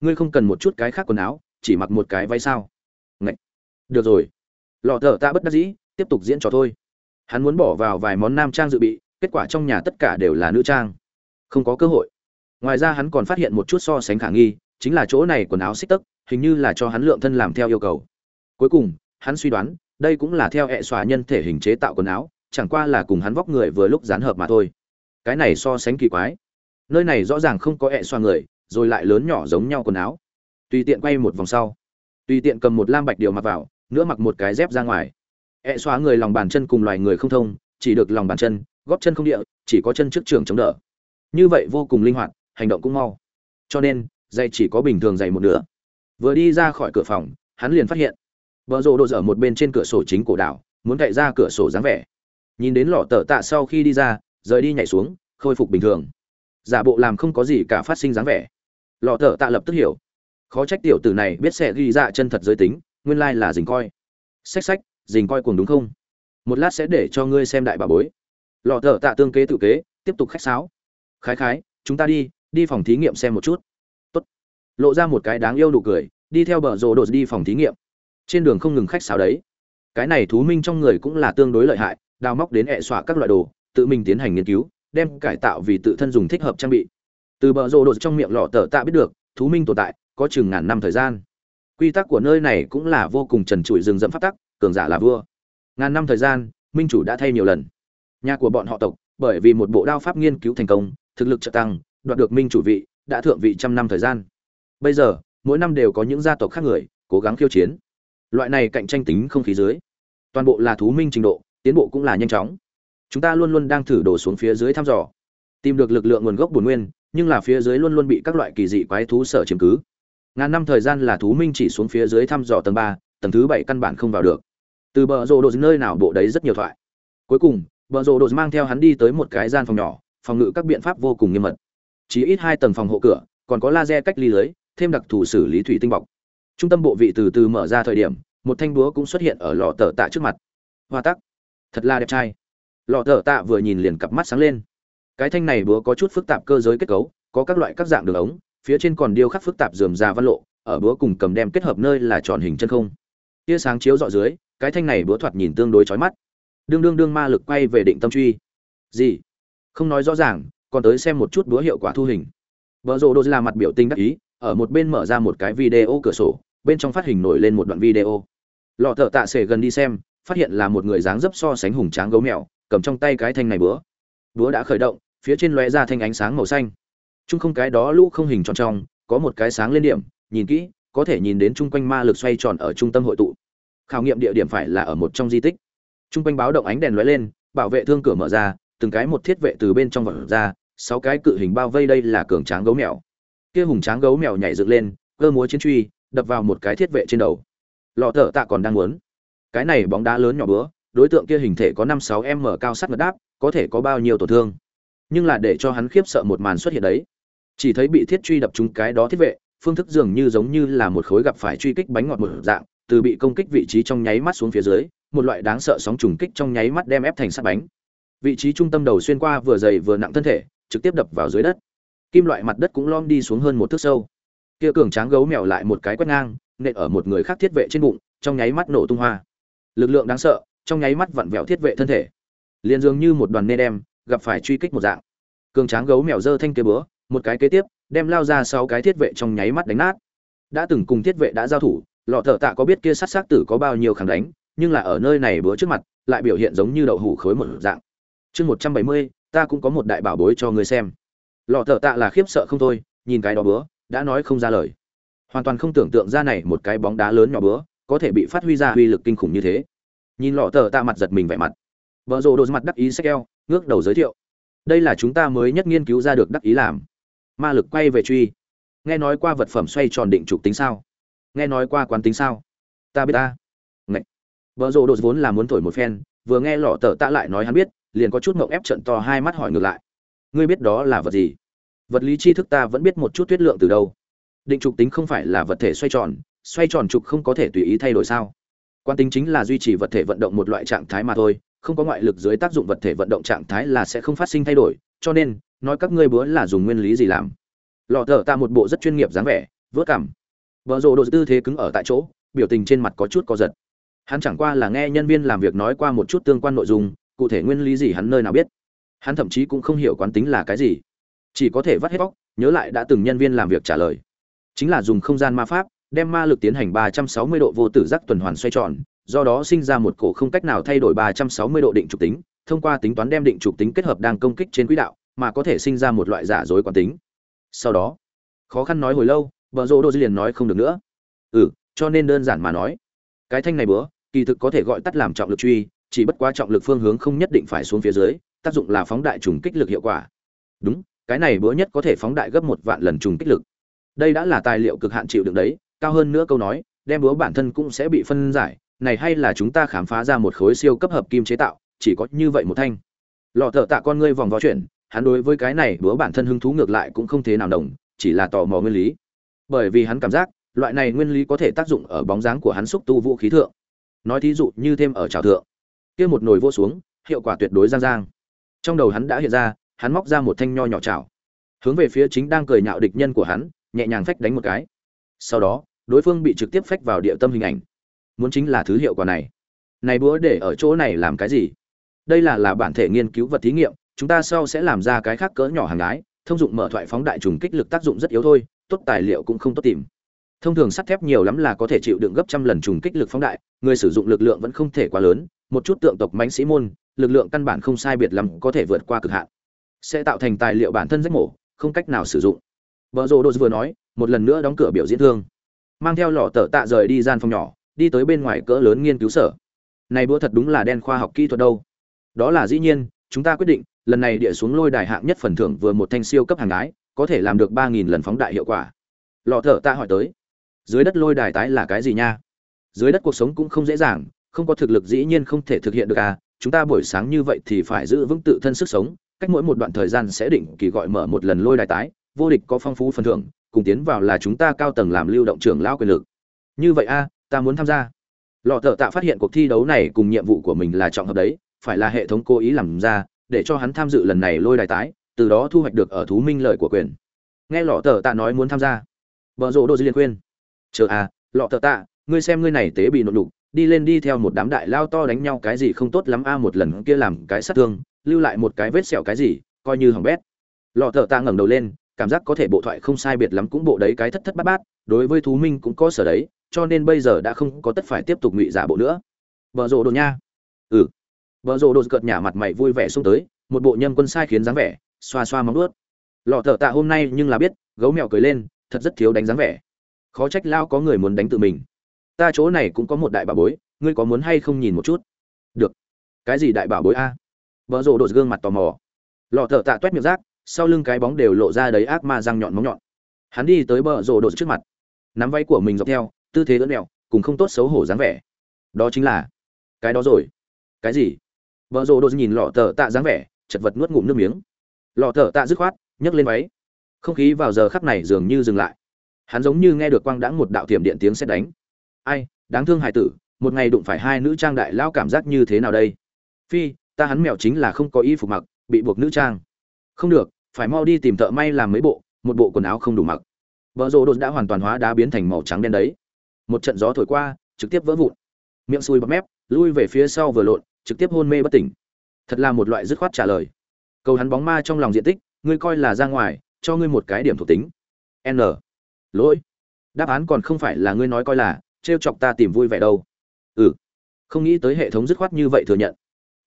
Ngươi không cần một chút cái khác quần áo, chỉ mặc một cái váy sao? Ngậy. được rồi. Lọ thợ tạ bất đắc dĩ, tiếp tục diễn trò thôi hắn muốn bỏ vào vài món nam trang dự bị, kết quả trong nhà tất cả đều là nữ trang. Không có cơ hội. Ngoài ra hắn còn phát hiện một chút so sánh khả nghi, chính là chỗ này quần áo xích tấc, hình như là cho hắn lượng thân làm theo yêu cầu. Cuối cùng, hắn suy đoán, đây cũng là theo hệ xòa nhân thể hình chế tạo quần áo, chẳng qua là cùng hắn vóc người vừa lúc dán hợp mà thôi. Cái này so sánh kỳ quái. Nơi này rõ ràng không có hệ xoa người, rồi lại lớn nhỏ giống nhau quần áo. Tùy tiện quay một vòng sau. Tùy tiện cầm một lam bạch điều mặc vào nữa mặc một cái dép ra ngoài ẹ xóa người lòng bàn chân cùng loài người không thông, chỉ được lòng bàn chân, góp chân không địa, chỉ có chân trước trường chống đỡ. Như vậy vô cùng linh hoạt, hành động cũng mau. Cho nên giày chỉ có bình thường giày một nửa. Vừa đi ra khỏi cửa phòng, hắn liền phát hiện vợ rộ đồ dở một bên trên cửa sổ chính cổ đảo, muốn cậy ra cửa sổ dáng vẻ. Nhìn đến lọ tờ tạ sau khi đi ra, rời đi nhảy xuống, khôi phục bình thường. Giả bộ làm không có gì cả phát sinh dáng vẻ. Lọ tờ tạ lập tức hiểu. Khó trách tiểu tử này biết sẽ ghi ra chân thật giới tính, nguyên lai là dình coi. Xách xách dình coi cuồng đúng không? Một lát sẽ để cho ngươi xem đại bà bối. Lọ thợ tạ tương kế tự kế, tiếp tục khách sáo. Khái khái, chúng ta đi đi phòng thí nghiệm xem một chút. Tốt. lộ ra một cái đáng yêu đủ cười, đi theo bờ rồ đột đi phòng thí nghiệm. Trên đường không ngừng khách sáo đấy. Cái này thú minh trong người cũng là tương đối lợi hại, đào móc đến hẹ e xọa các loại đồ, tự mình tiến hành nghiên cứu, đem cải tạo vì tự thân dùng thích hợp trang bị. Từ bờ rồ đột trong miệng lọ tờ tạ biết được, thú minh tồn tại, có chừng ngàn năm thời gian quy tắc của nơi này cũng là vô cùng trần trụi rừng rậm pháp tắc, cường giả là vua. Ngàn năm thời gian, minh chủ đã thay nhiều lần. Nhà của bọn họ tộc, bởi vì một bộ đao pháp nghiên cứu thành công, thực lực trợ tăng, đoạt được minh chủ vị, đã thượng vị trăm năm thời gian. Bây giờ, mỗi năm đều có những gia tộc khác người, cố gắng khiêu chiến. Loại này cạnh tranh tính không khí dưới, toàn bộ là thú minh trình độ, tiến bộ cũng là nhanh chóng. Chúng ta luôn luôn đang thử đổ xuống phía dưới thăm dò, tìm được lực lượng nguồn gốc bổn nguyên, nhưng là phía dưới luôn luôn bị các loại kỳ dị quái thú sở chiếm cứ ngàn năm thời gian là thú minh chỉ xuống phía dưới thăm dò tầng ba, tầng thứ bảy căn bản không vào được. Từ bờ rồ đồ nơi nào bộ đấy rất nhiều thoại. Cuối cùng, bờ rồ đồ mang theo hắn đi tới một cái gian phòng nhỏ, phòng ngự các biện pháp vô cùng nghiêm mật. Chỉ ít hai tầng phòng hộ cửa, còn có laser cách ly lưới, thêm đặc thù xử lý thủy tinh bọc. Trung tâm bộ vị từ từ mở ra thời điểm, một thanh búa cũng xuất hiện ở lò tờ tạ trước mặt. Hoa tắc. Thật là đẹp trai. Lò tờ tạ vừa nhìn liền cặp mắt sáng lên. Cái thanh này búa có chút phức tạp cơ giới kết cấu, có các loại các dạng đường ống phía trên còn điêu khắc phức tạp dườm ra văn lộ, ở búa cùng cầm đem kết hợp nơi là tròn hình chân không. Tia sáng chiếu dọ dưới, cái thanh này búa thoạt nhìn tương đối chói mắt. Đương đương đương ma lực quay về định tâm truy. Gì? Không nói rõ ràng, còn tới xem một chút búa hiệu quả thu hình. Vợ rồ đô là mặt biểu tình đắc ý, ở một bên mở ra một cái video cửa sổ, bên trong phát hình nổi lên một đoạn video. Lọ thợ tạ sể gần đi xem, phát hiện là một người dáng dấp so sánh hùng tráng gấu mèo, cầm trong tay cái thanh này búa. Búa đã khởi động, phía trên lóe ra thanh ánh sáng màu xanh chung không cái đó lũ không hình tròn trong, có một cái sáng lên điểm, nhìn kỹ, có thể nhìn đến chung quanh ma lực xoay tròn ở trung tâm hội tụ. Khảo nghiệm địa điểm phải là ở một trong di tích. Chung quanh báo động ánh đèn lóe lên, bảo vệ thương cửa mở ra, từng cái một thiết vệ từ bên trong vật ra, sáu cái cự hình bao vây đây là cường tráng gấu mèo. Kia hùng tráng gấu mèo nhảy dựng lên, cơ múa chiến truy, đập vào một cái thiết vệ trên đầu. Lọ thở tạ còn đang muốn. Cái này bóng đá lớn nhỏ bữa, đối tượng kia hình thể có năm sáu m cao sắt ngật đáp, có thể có bao nhiêu tổn thương. Nhưng là để cho hắn khiếp sợ một màn xuất hiện đấy chỉ thấy bị thiết truy đập trúng cái đó thiết vệ, phương thức dường như giống như là một khối gặp phải truy kích bánh ngọt một dạng, từ bị công kích vị trí trong nháy mắt xuống phía dưới, một loại đáng sợ sóng trùng kích trong nháy mắt đem ép thành sắt bánh. Vị trí trung tâm đầu xuyên qua vừa dày vừa nặng thân thể, trực tiếp đập vào dưới đất. Kim loại mặt đất cũng lom đi xuống hơn một thước sâu. Kia cường tráng gấu mèo lại một cái quét ngang, nện ở một người khác thiết vệ trên bụng, trong nháy mắt nổ tung hoa. Lực lượng đáng sợ, trong nháy mắt vặn vẹo thiết vệ thân thể. Liền dường như một đoàn nê đem, gặp phải truy kích một dạng. Cường tráng gấu mèo dơ thanh kế bữa một cái kế tiếp, đem lao ra sáu cái thiết vệ trong nháy mắt đánh nát. Đã từng cùng thiết vệ đã giao thủ, lọ thợ tạ có biết kia sát sát tử có bao nhiêu kháng đánh, nhưng là ở nơi này bữa trước mặt, lại biểu hiện giống như đậu hủ khối một dạng. Chương một trăm bảy mươi, ta cũng có một đại bảo bối cho ngươi xem. Lọ thợ tạ là khiếp sợ không thôi, nhìn cái đó bữa, đã nói không ra lời. Hoàn toàn không tưởng tượng ra này một cái bóng đá lớn nhỏ bữa, có thể bị phát huy ra uy lực kinh khủng như thế. Nhìn lọ thợ tạ mặt giật mình vẻ mặt. Vợ rồ đồ mặt đắc ý sách eo ngước đầu giới thiệu. Đây là chúng ta mới nhất nghiên cứu ra được đắc ý làm ma lực quay về truy. Nghe nói qua vật phẩm xoay tròn định trục tính sao? Nghe nói qua quán tính sao? Ta biết ta. Ngậy. vợ rộ đột vốn là muốn thổi một phen, vừa nghe lọ tờ tạ lại nói hắn biết, liền có chút mộng ép trận to hai mắt hỏi ngược lại. Ngươi biết đó là vật gì? Vật lý tri thức ta vẫn biết một chút tuyết lượng từ đâu. Định trục tính không phải là vật thể xoay tròn xoay tròn trục không có thể tùy ý thay đổi sao? Quan tính chính là duy trì vật thể vận động một loại trạng thái mà thôi, không có ngoại lực dưới tác dụng vật thể vận động trạng thái là sẽ không phát sinh thay đổi, cho nên nói các ngươi bữa là dùng nguyên lý gì làm? Lọ thở ta một bộ rất chuyên nghiệp dáng vẻ, vớt cảm. Vợ rộ đồ tư thế cứng ở tại chỗ, biểu tình trên mặt có chút co giật. Hắn chẳng qua là nghe nhân viên làm việc nói qua một chút tương quan nội dung, cụ thể nguyên lý gì hắn nơi nào biết. Hắn thậm chí cũng không hiểu quán tính là cái gì. Chỉ có thể vắt hết bóc nhớ lại đã từng nhân viên làm việc trả lời. Chính là dùng không gian ma pháp, đem ma lực tiến hành 360 độ vô tử giác tuần hoàn xoay tròn, do đó sinh ra một cổ không cách nào thay đổi 360 độ định trục tính, thông qua tính toán đem định trục tính kết hợp đang công kích trên quỹ đạo mà có thể sinh ra một loại giả dối quán tính. Sau đó, khó khăn nói hồi lâu, vợ rỗ đô liền nói không được nữa. Ừ cho nên đơn giản mà nói, cái thanh này bữa, kỳ thực có thể gọi tắt làm trọng lực truy, chỉ bất quá trọng lực phương hướng không nhất định phải xuống phía dưới, tác dụng là phóng đại trùng kích lực hiệu quả. Đúng, cái này bữa nhất có thể phóng đại gấp một vạn lần trùng kích lực. Đây đã là tài liệu cực hạn chịu đựng đấy, cao hơn nữa câu nói, đem búa bản thân cũng sẽ bị phân giải, này hay là chúng ta khám phá ra một khối siêu cấp hợp kim chế tạo, chỉ có như vậy một thanh. Lọ thợ tạ con ngươi vòng vó chuyển hắn đối với cái này búa bản thân hứng thú ngược lại cũng không thế nào đồng chỉ là tò mò nguyên lý. Bởi vì hắn cảm giác, loại này nguyên lý có thể tác dụng ở bóng dáng của hắn xúc tu vũ khí thượng. Nói thí dụ như thêm ở trào thượng. Kia một nồi vô xuống, hiệu quả tuyệt đối giang giang. Trong đầu hắn đã hiện ra, hắn móc ra một thanh nho nhỏ chảo. Hướng về phía chính đang cười nhạo địch nhân của hắn, nhẹ nhàng phách đánh một cái. Sau đó, đối phương bị trực tiếp phách vào địa tâm hình ảnh. Muốn chính là thứ hiệu quả này. Này búa để ở chỗ này làm cái gì? Đây là là bản thể nghiên cứu vật thí nghiệm chúng ta sau sẽ làm ra cái khác cỡ nhỏ hàng ái thông dụng mở thoại phóng đại trùng kích lực tác dụng rất yếu thôi, tốt tài liệu cũng không tốt tìm. Thông thường sắt thép nhiều lắm là có thể chịu đựng gấp trăm lần trùng kích lực phóng đại, người sử dụng lực lượng vẫn không thể quá lớn, một chút tượng tộc mãnh sĩ môn, lực lượng căn bản không sai biệt lắm có thể vượt qua cực hạn. Sẽ tạo thành tài liệu bản thân rách mổ, không cách nào sử dụng. Vợ rồ đô vừa nói, một lần nữa đóng cửa biểu diễn thương. Mang theo lọ tờ tạ rời đi gian phòng nhỏ, đi tới bên ngoài cỡ lớn nghiên cứu sở. Này bữa thật đúng là đen khoa học kỹ thuật đâu. Đó là dĩ nhiên, chúng ta quyết định lần này địa xuống lôi đài hạng nhất phần thưởng vừa một thanh siêu cấp hàng ái có thể làm được ba nghìn lần phóng đại hiệu quả. Lọ thở ta hỏi tới, dưới đất lôi đài tái là cái gì nha? Dưới đất cuộc sống cũng không dễ dàng, không có thực lực dĩ nhiên không thể thực hiện được à chúng ta buổi sáng như vậy thì phải giữ vững tự thân sức sống, cách mỗi một đoạn thời gian sẽ định kỳ gọi mở một lần lôi đài tái, vô địch có phong phú phần thưởng, cùng tiến vào là chúng ta cao tầng làm lưu động trưởng lao quyền lực. Như vậy a, ta muốn tham gia. Lọ thợ tạ phát hiện cuộc thi đấu này cùng nhiệm vụ của mình là trọng hợp đấy, phải là hệ thống cố ý làm ra để cho hắn tham dự lần này lôi đài tái, từ đó thu hoạch được ở thú minh lợi của quyền. Nghe lọ tờ tạ nói muốn tham gia. Vợ rộ đô dư liên khuyên. Chờ à lọ tờ tạ, ngươi xem ngươi này tế bị nộp đục đi lên đi theo một đám đại lao to đánh nhau cái gì không tốt lắm a, một lần kia làm cái sát thương, lưu lại một cái vết sẹo cái gì, coi như hỏng bét. Lọ thợ tạ ngẩng đầu lên, cảm giác có thể bộ thoại không sai biệt lắm cũng bộ đấy cái thất thất bát bát, đối với thú minh cũng có sở đấy, cho nên bây giờ đã không có tất phải tiếp tục ngụy giả bộ nữa. Vợ rộ đồ nha. Ừ vợ rồ đồ cợt nhả mặt mày vui vẻ xông tới, một bộ nhân quân sai khiến dáng vẻ, xoa xoa móng ướt lọ thợ tạ hôm nay nhưng là biết, gấu mèo cười lên, thật rất thiếu đánh dáng vẻ. Khó trách lao có người muốn đánh tự mình. Ta chỗ này cũng có một đại bảo bối, ngươi có muốn hay không nhìn một chút? Được. Cái gì đại bảo bối a? Vợ rồ đồ gương mặt tò mò. Lọ thợ tạ toét miệng rác, sau lưng cái bóng đều lộ ra đấy ác ma răng nhọn móng nhọn. Hắn đi tới bờ rồ đồ trước mặt. Nắm váy của mình dọc theo, tư thế ưỡn mẹo cùng không tốt xấu hổ dáng vẻ. Đó chính là cái đó rồi. Cái gì? Vợ rồ đột nhìn lọ tờ tạ dáng vẻ, chật vật nuốt ngụm nước miếng. Lọ tờ tạ dứt khoát, nhấc lên váy. Không khí vào giờ khắc này dường như dừng lại. Hắn giống như nghe được quang đãng một đạo tiềm điện tiếng xét đánh. Ai, đáng thương hải tử, một ngày đụng phải hai nữ trang đại lao cảm giác như thế nào đây? Phi, ta hắn mèo chính là không có y phục mặc, bị buộc nữ trang. Không được, phải mau đi tìm thợ may làm mấy bộ, một bộ quần áo không đủ mặc. Vợ rồ đột đã hoàn toàn hóa đá biến thành màu trắng đen đấy. Một trận gió thổi qua, trực tiếp vỡ vụn. Miệng xuôi bắp mép, lui về phía sau vừa lộn trực tiếp hôn mê bất tỉnh. Thật là một loại dứt khoát trả lời. Cầu hắn bóng ma trong lòng diện tích, ngươi coi là ra ngoài, cho ngươi một cái điểm thuộc tính. N. Lỗi. Đáp án còn không phải là ngươi nói coi là, trêu chọc ta tìm vui vẻ đâu. Ừ. Không nghĩ tới hệ thống dứt khoát như vậy thừa nhận.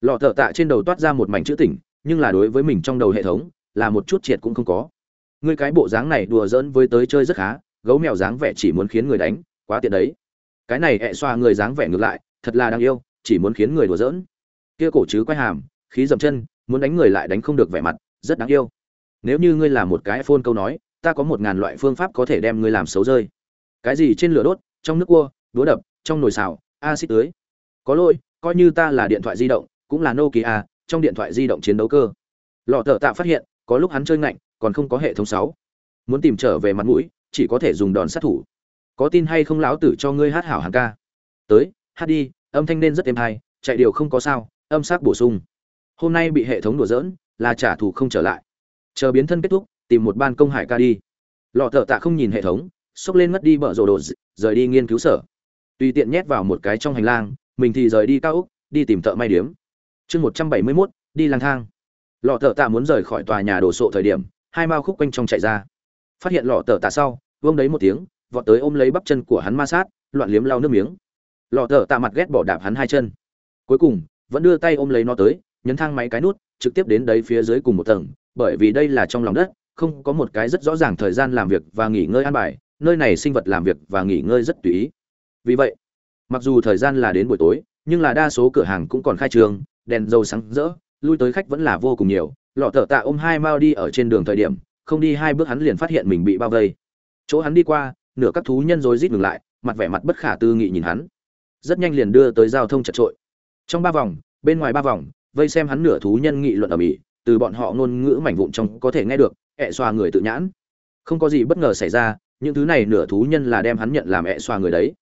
Lọ thợ tạ trên đầu toát ra một mảnh chữ tỉnh, nhưng là đối với mình trong đầu hệ thống, là một chút triệt cũng không có. Ngươi cái bộ dáng này đùa giỡn với tới chơi rất khá, gấu mèo dáng vẻ chỉ muốn khiến người đánh, quá tiện đấy. Cái này ẹ xoa người dáng vẻ ngược lại, thật là đáng yêu, chỉ muốn khiến người đùa giỡn kia cổ chứ quay hàm, khí dậm chân, muốn đánh người lại đánh không được vẻ mặt, rất đáng yêu. Nếu như ngươi là một cái iphone câu nói, ta có một ngàn loại phương pháp có thể đem ngươi làm xấu rơi. Cái gì trên lửa đốt, trong nước cua, đũa đập, trong nồi xào acid tưới. Có lỗi, coi như ta là điện thoại di động, cũng là nokia, trong điện thoại di động chiến đấu cơ. Lọ thợ tạ phát hiện, có lúc hắn chơi ngạnh, còn không có hệ thống sáu. Muốn tìm trở về mặt mũi, chỉ có thể dùng đòn sát thủ. Có tin hay không lão tử cho ngươi hát hảo hàng ca. Tới, hát đi, âm thanh nên rất êm hay, chạy điều không có sao âm sắc bổ sung. Hôm nay bị hệ thống đùa giỡn, là trả thù không trở lại. Chờ biến thân kết thúc, tìm một ban công hải ca đi. Lọ thợ tạ không nhìn hệ thống, xốc lên mất đi bợ rồ đồ rời đi nghiên cứu sở. Tùy tiện nhét vào một cái trong hành lang, mình thì rời đi cao úc, đi tìm thợ may điếm. Chương một trăm bảy mươi mốt, đi lang thang. Lọ thợ tạ muốn rời khỏi tòa nhà đồ sộ thời điểm, hai mao khúc quanh trong chạy ra. Phát hiện lọ thợ tạ sau, vung đấy một tiếng, vọt tới ôm lấy bắp chân của hắn ma sát, loạn liếm lau nước miếng. Lọ thợ tạ mặt ghét bỏ đạp hắn hai chân. Cuối cùng vẫn đưa tay ôm lấy nó tới nhấn thang máy cái nút trực tiếp đến đấy phía dưới cùng một tầng bởi vì đây là trong lòng đất không có một cái rất rõ ràng thời gian làm việc và nghỉ ngơi an bài nơi này sinh vật làm việc và nghỉ ngơi rất tùy ý. Vì vậy mặc dù thời gian là đến buổi tối nhưng là đa số cửa hàng cũng còn khai trường, đèn dầu sáng rỡ lui tới khách vẫn là vô cùng nhiều. Lọ thợ tạ ôm hai mao đi ở trên đường thời điểm không đi hai bước hắn liền phát hiện mình bị bao vây. Chỗ hắn đi qua nửa các thú nhân rồi rít ngừng lại mặt vẻ mặt bất khả tư nghị nhìn hắn. Rất nhanh liền đưa tới giao thông chật trội trong ba vòng, bên ngoài ba vòng, vây xem hắn nửa thú nhân nghị luận ở mỹ, từ bọn họ ngôn ngữ mảnh vụn trong có thể nghe được, ẹ xoa người tự nhãn. Không có gì bất ngờ xảy ra, những thứ này nửa thú nhân là đem hắn nhận làm ẹ xoa người đấy.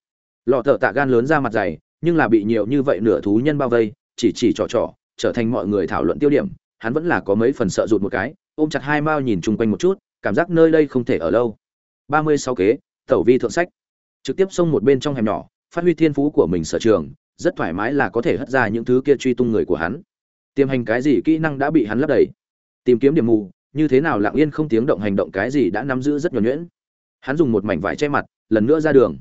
Lọ thợ tạ gan lớn ra mặt dày, nhưng là bị nhiều như vậy nửa thú nhân bao vây, chỉ chỉ trò trò, trở thành mọi người thảo luận tiêu điểm, hắn vẫn là có mấy phần sợ rụt một cái, ôm chặt hai mao nhìn chung quanh một chút, cảm giác nơi đây không thể ở lâu. Ba mươi sáu kế, tẩu vi thượng sách. Trực tiếp xông một bên trong hẻm nhỏ, phát huy thiên phú của mình sở trường rất thoải mái là có thể hất ra những thứ kia truy tung người của hắn. Tiềm hành cái gì kỹ năng đã bị hắn lấp đầy? Tìm kiếm điểm mù, như thế nào lặng yên không tiếng động hành động cái gì đã nắm giữ rất nhuẩn nhuyễn. Hắn dùng một mảnh vải che mặt, lần nữa ra đường.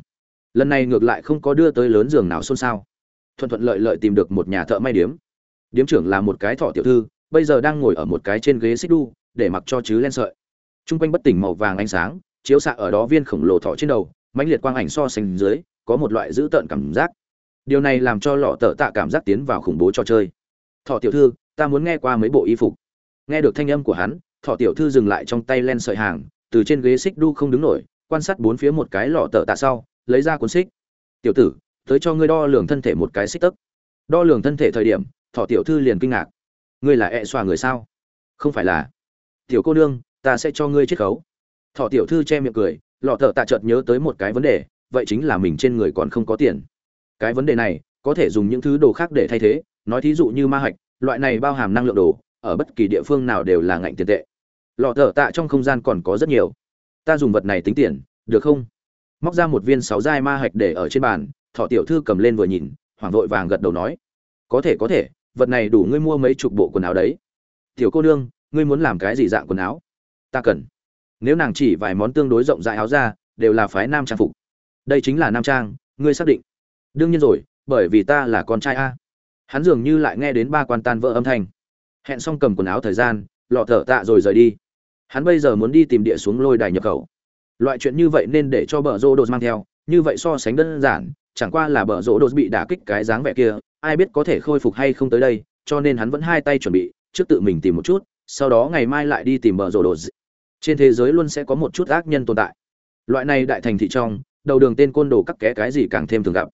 Lần này ngược lại không có đưa tới lớn giường nào xôn xao. Thuận thuận lợi lợi tìm được một nhà thợ may điếm. Điếm trưởng là một cái thọ tiểu thư, bây giờ đang ngồi ở một cái trên ghế xích đu, để mặc cho chứ len sợi. T r u n g quanh bất tỉnh màu vàng ánh sáng, chiếu xạ ở đó viên khổng lồ thọ trên đầu, mãnh liệt quang ảnh so sánh dưới, có một loại dữ tợn cảm giác điều này làm cho lọ tợ tạ cảm giác tiến vào khủng bố trò chơi. Thọ tiểu thư, ta muốn nghe qua mấy bộ y phục. Nghe được thanh âm của hắn, thọ tiểu thư dừng lại trong tay len sợi hàng, từ trên ghế xích đu không đứng nổi, quan sát bốn phía một cái lọ tợ tạ sau, lấy ra cuốn xích. Tiểu tử, tới cho ngươi đo lường thân thể một cái xích tấc. Đo lường thân thể thời điểm, thọ tiểu thư liền kinh ngạc. Ngươi là ẹ xòa người sao? Không phải là. Tiểu cô nương, ta sẽ cho ngươi chiết khấu. Thọ tiểu thư che miệng cười, lọ thợ tạ chợt nhớ tới một cái vấn đề, vậy chính là mình trên người còn không có tiền cái vấn đề này, có thể dùng những thứ đồ khác để thay thế, nói thí dụ như ma hạch, loại này bao hàm năng lượng đồ, ở bất kỳ địa phương nào đều là ngạnh tiền tệ. Lọ thở tạ trong không gian còn có rất nhiều. Ta dùng vật này tính tiền, được không? Móc ra một viên sáu giai ma hạch để ở trên bàn thọ tiểu thư cầm lên vừa nhìn, hoảng vội vàng gật đầu nói. Có thể có thể, vật này đủ ngươi mua mấy chục bộ quần áo đấy. Tiểu cô nương, ngươi muốn làm cái gì dạng quần áo? Ta cần. Nếu nàng chỉ vài món tương đối rộng rãi áo ra đều là phái nam trang phục. Đây chính là nam trang, ngươi xác định đương nhiên rồi, bởi vì ta là con trai a. Hắn dường như lại nghe đến ba quan tan vỡ âm thanh. Hẹn xong cầm quần áo thời gian, lọ thở tạ rồi rời đi. Hắn bây giờ muốn đi tìm địa xuống lôi đài nhập khẩu. Loại chuyện như vậy nên để cho bờ rô đồ mang theo, như vậy so sánh đơn giản, chẳng qua là bờ rô đồ bị đả kích cái dáng vẻ kia, ai biết có thể khôi phục hay không tới đây, cho nên hắn vẫn hai tay chuẩn bị, trước tự mình tìm một chút, sau đó ngày mai lại đi tìm bờ rô đồ trên thế giới luôn sẽ có một chút ác nhân tồn tại. Loại này đại thành thị trong, đầu đường tên côn đồ cắt ké cái gì càng thêm thường gặp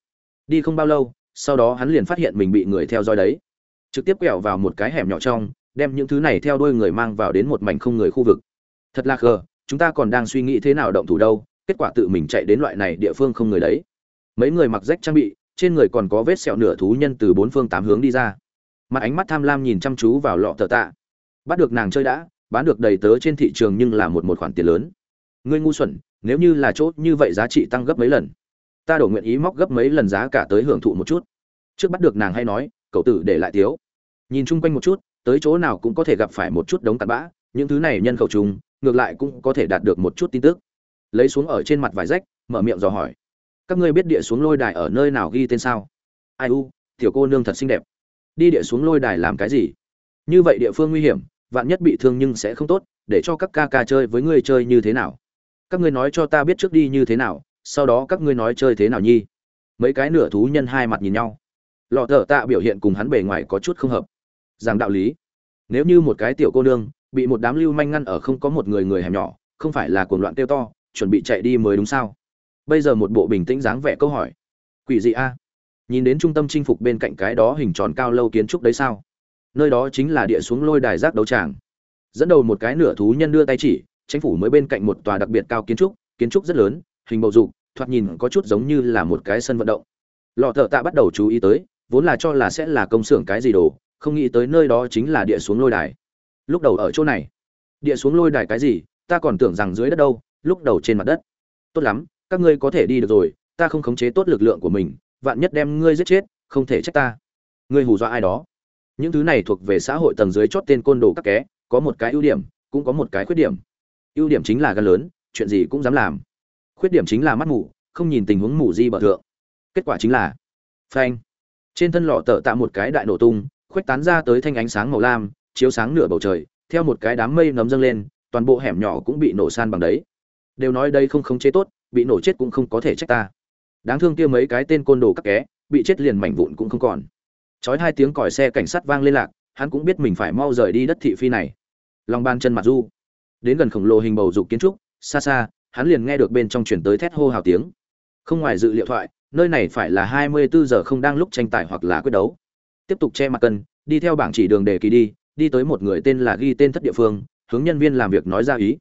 đi không bao lâu, sau đó hắn liền phát hiện mình bị người theo dõi đấy. Trực tiếp quẹo vào một cái hẻm nhỏ trong, đem những thứ này theo đuôi người mang vào đến một mảnh không người khu vực. Thật là khờ, chúng ta còn đang suy nghĩ thế nào động thủ đâu, kết quả tự mình chạy đến loại này địa phương không người đấy. Mấy người mặc rách trang bị, trên người còn có vết sẹo nửa thú nhân từ bốn phương tám hướng đi ra. Mặt ánh mắt tham lam nhìn chăm chú vào lọ tờ tạ. Bắt được nàng chơi đã, bán được đầy tớ trên thị trường nhưng là một một khoản tiền lớn. Ngươi ngu xuẩn, nếu như là chốt như vậy giá trị tăng gấp mấy lần ta đổ nguyện ý móc gấp mấy lần giá cả tới hưởng thụ một chút. Trước bắt được nàng hay nói, cậu tử để lại thiếu. nhìn chung quanh một chút, tới chỗ nào cũng có thể gặp phải một chút đống tạt bã, những thứ này nhân khẩu trùng, ngược lại cũng có thể đạt được một chút tin tức. Lấy xuống ở trên mặt vải rách, mở miệng dò hỏi, các ngươi biết địa xuống lôi đài ở nơi nào ghi tên sao? Ai u, tiểu cô nương thật xinh đẹp. Đi địa xuống lôi đài làm cái gì? Như vậy địa phương nguy hiểm, vạn nhất bị thương nhưng sẽ không tốt, để cho các ca ca chơi với ngươi chơi như thế nào. Các ngươi nói cho ta biết trước đi như thế nào sau đó các ngươi nói chơi thế nào nhi? Mấy cái nửa thú nhân hai mặt nhìn nhau. Lọ thợ tạ biểu hiện cùng hắn bề ngoài có chút không hợp. Rằng đạo lý, nếu như một cái tiểu cô nương bị một đám lưu manh ngăn ở không có một người người hẻm nhỏ, không phải là cuồng loạn tiêu to, chuẩn bị chạy đi mới đúng sao? Bây giờ một bộ bình tĩnh dáng vẻ câu hỏi. Quỷ gì a, nhìn đến trung tâm chinh phục bên cạnh cái đó hình tròn cao lâu kiến trúc đấy sao? Nơi đó chính là địa xuống lôi đài giác đấu tràng. Dẫn đầu một cái nửa thú nhân đưa tay chỉ, chính phủ mới bên cạnh một tòa đặc biệt cao kiến trúc kiến trúc rất lớn hình bầu dục, thoạt nhìn có chút giống như là một cái sân vận động. Lò thợ tạ bắt đầu chú ý tới, vốn là cho là sẽ là công xưởng cái gì đồ, không nghĩ tới nơi đó chính là địa xuống lôi đài. Lúc đầu ở chỗ này, địa xuống lôi đài cái gì, ta còn tưởng rằng dưới đất đâu, lúc đầu trên mặt đất. Tốt lắm, các ngươi có thể đi được rồi, ta không khống chế tốt lực lượng của mình, vạn nhất đem ngươi giết chết, không thể trách ta. Ngươi hù dọa ai đó. Những thứ này thuộc về xã hội tầng dưới chót tên côn đồ các ké, có một cái ưu điểm, cũng có một cái khuyết điểm. Ưu điểm chính là gan lớn, chuyện gì cũng dám làm khuyết điểm chính là mắt mù, không nhìn tình huống mù di bờ thượng. Kết quả chính là, phanh. Trên thân lọ tợ tạ một cái đại nổ tung, khuếch tán ra tới thanh ánh sáng màu lam, chiếu sáng nửa bầu trời, theo một cái đám mây nấm dâng lên, toàn bộ hẻm nhỏ cũng bị nổ san bằng đấy. Đều nói đây không khống chế tốt, bị nổ chết cũng không có thể trách ta. Đáng thương kia mấy cái tên côn đồ các ké bị chết liền mảnh vụn cũng không còn. Chói hai tiếng còi xe cảnh sát vang lên lạc, hắn cũng biết mình phải mau rời đi đất thị phi này. Lòng ban chân mặt du. Đến gần khổng lồ hình bầu dục kiến trúc, xa xa hắn liền nghe được bên trong chuyển tới thét hô hào tiếng. Không ngoài dự liệu thoại, nơi này phải là hai mươi bốn giờ không đang lúc tranh tài hoặc là quyết đấu. Tiếp tục che mặt cân, đi theo bảng chỉ đường đề kỳ đi đi tới một người tên là ghi tên thất địa phương, hướng nhân viên làm việc nói ra ý.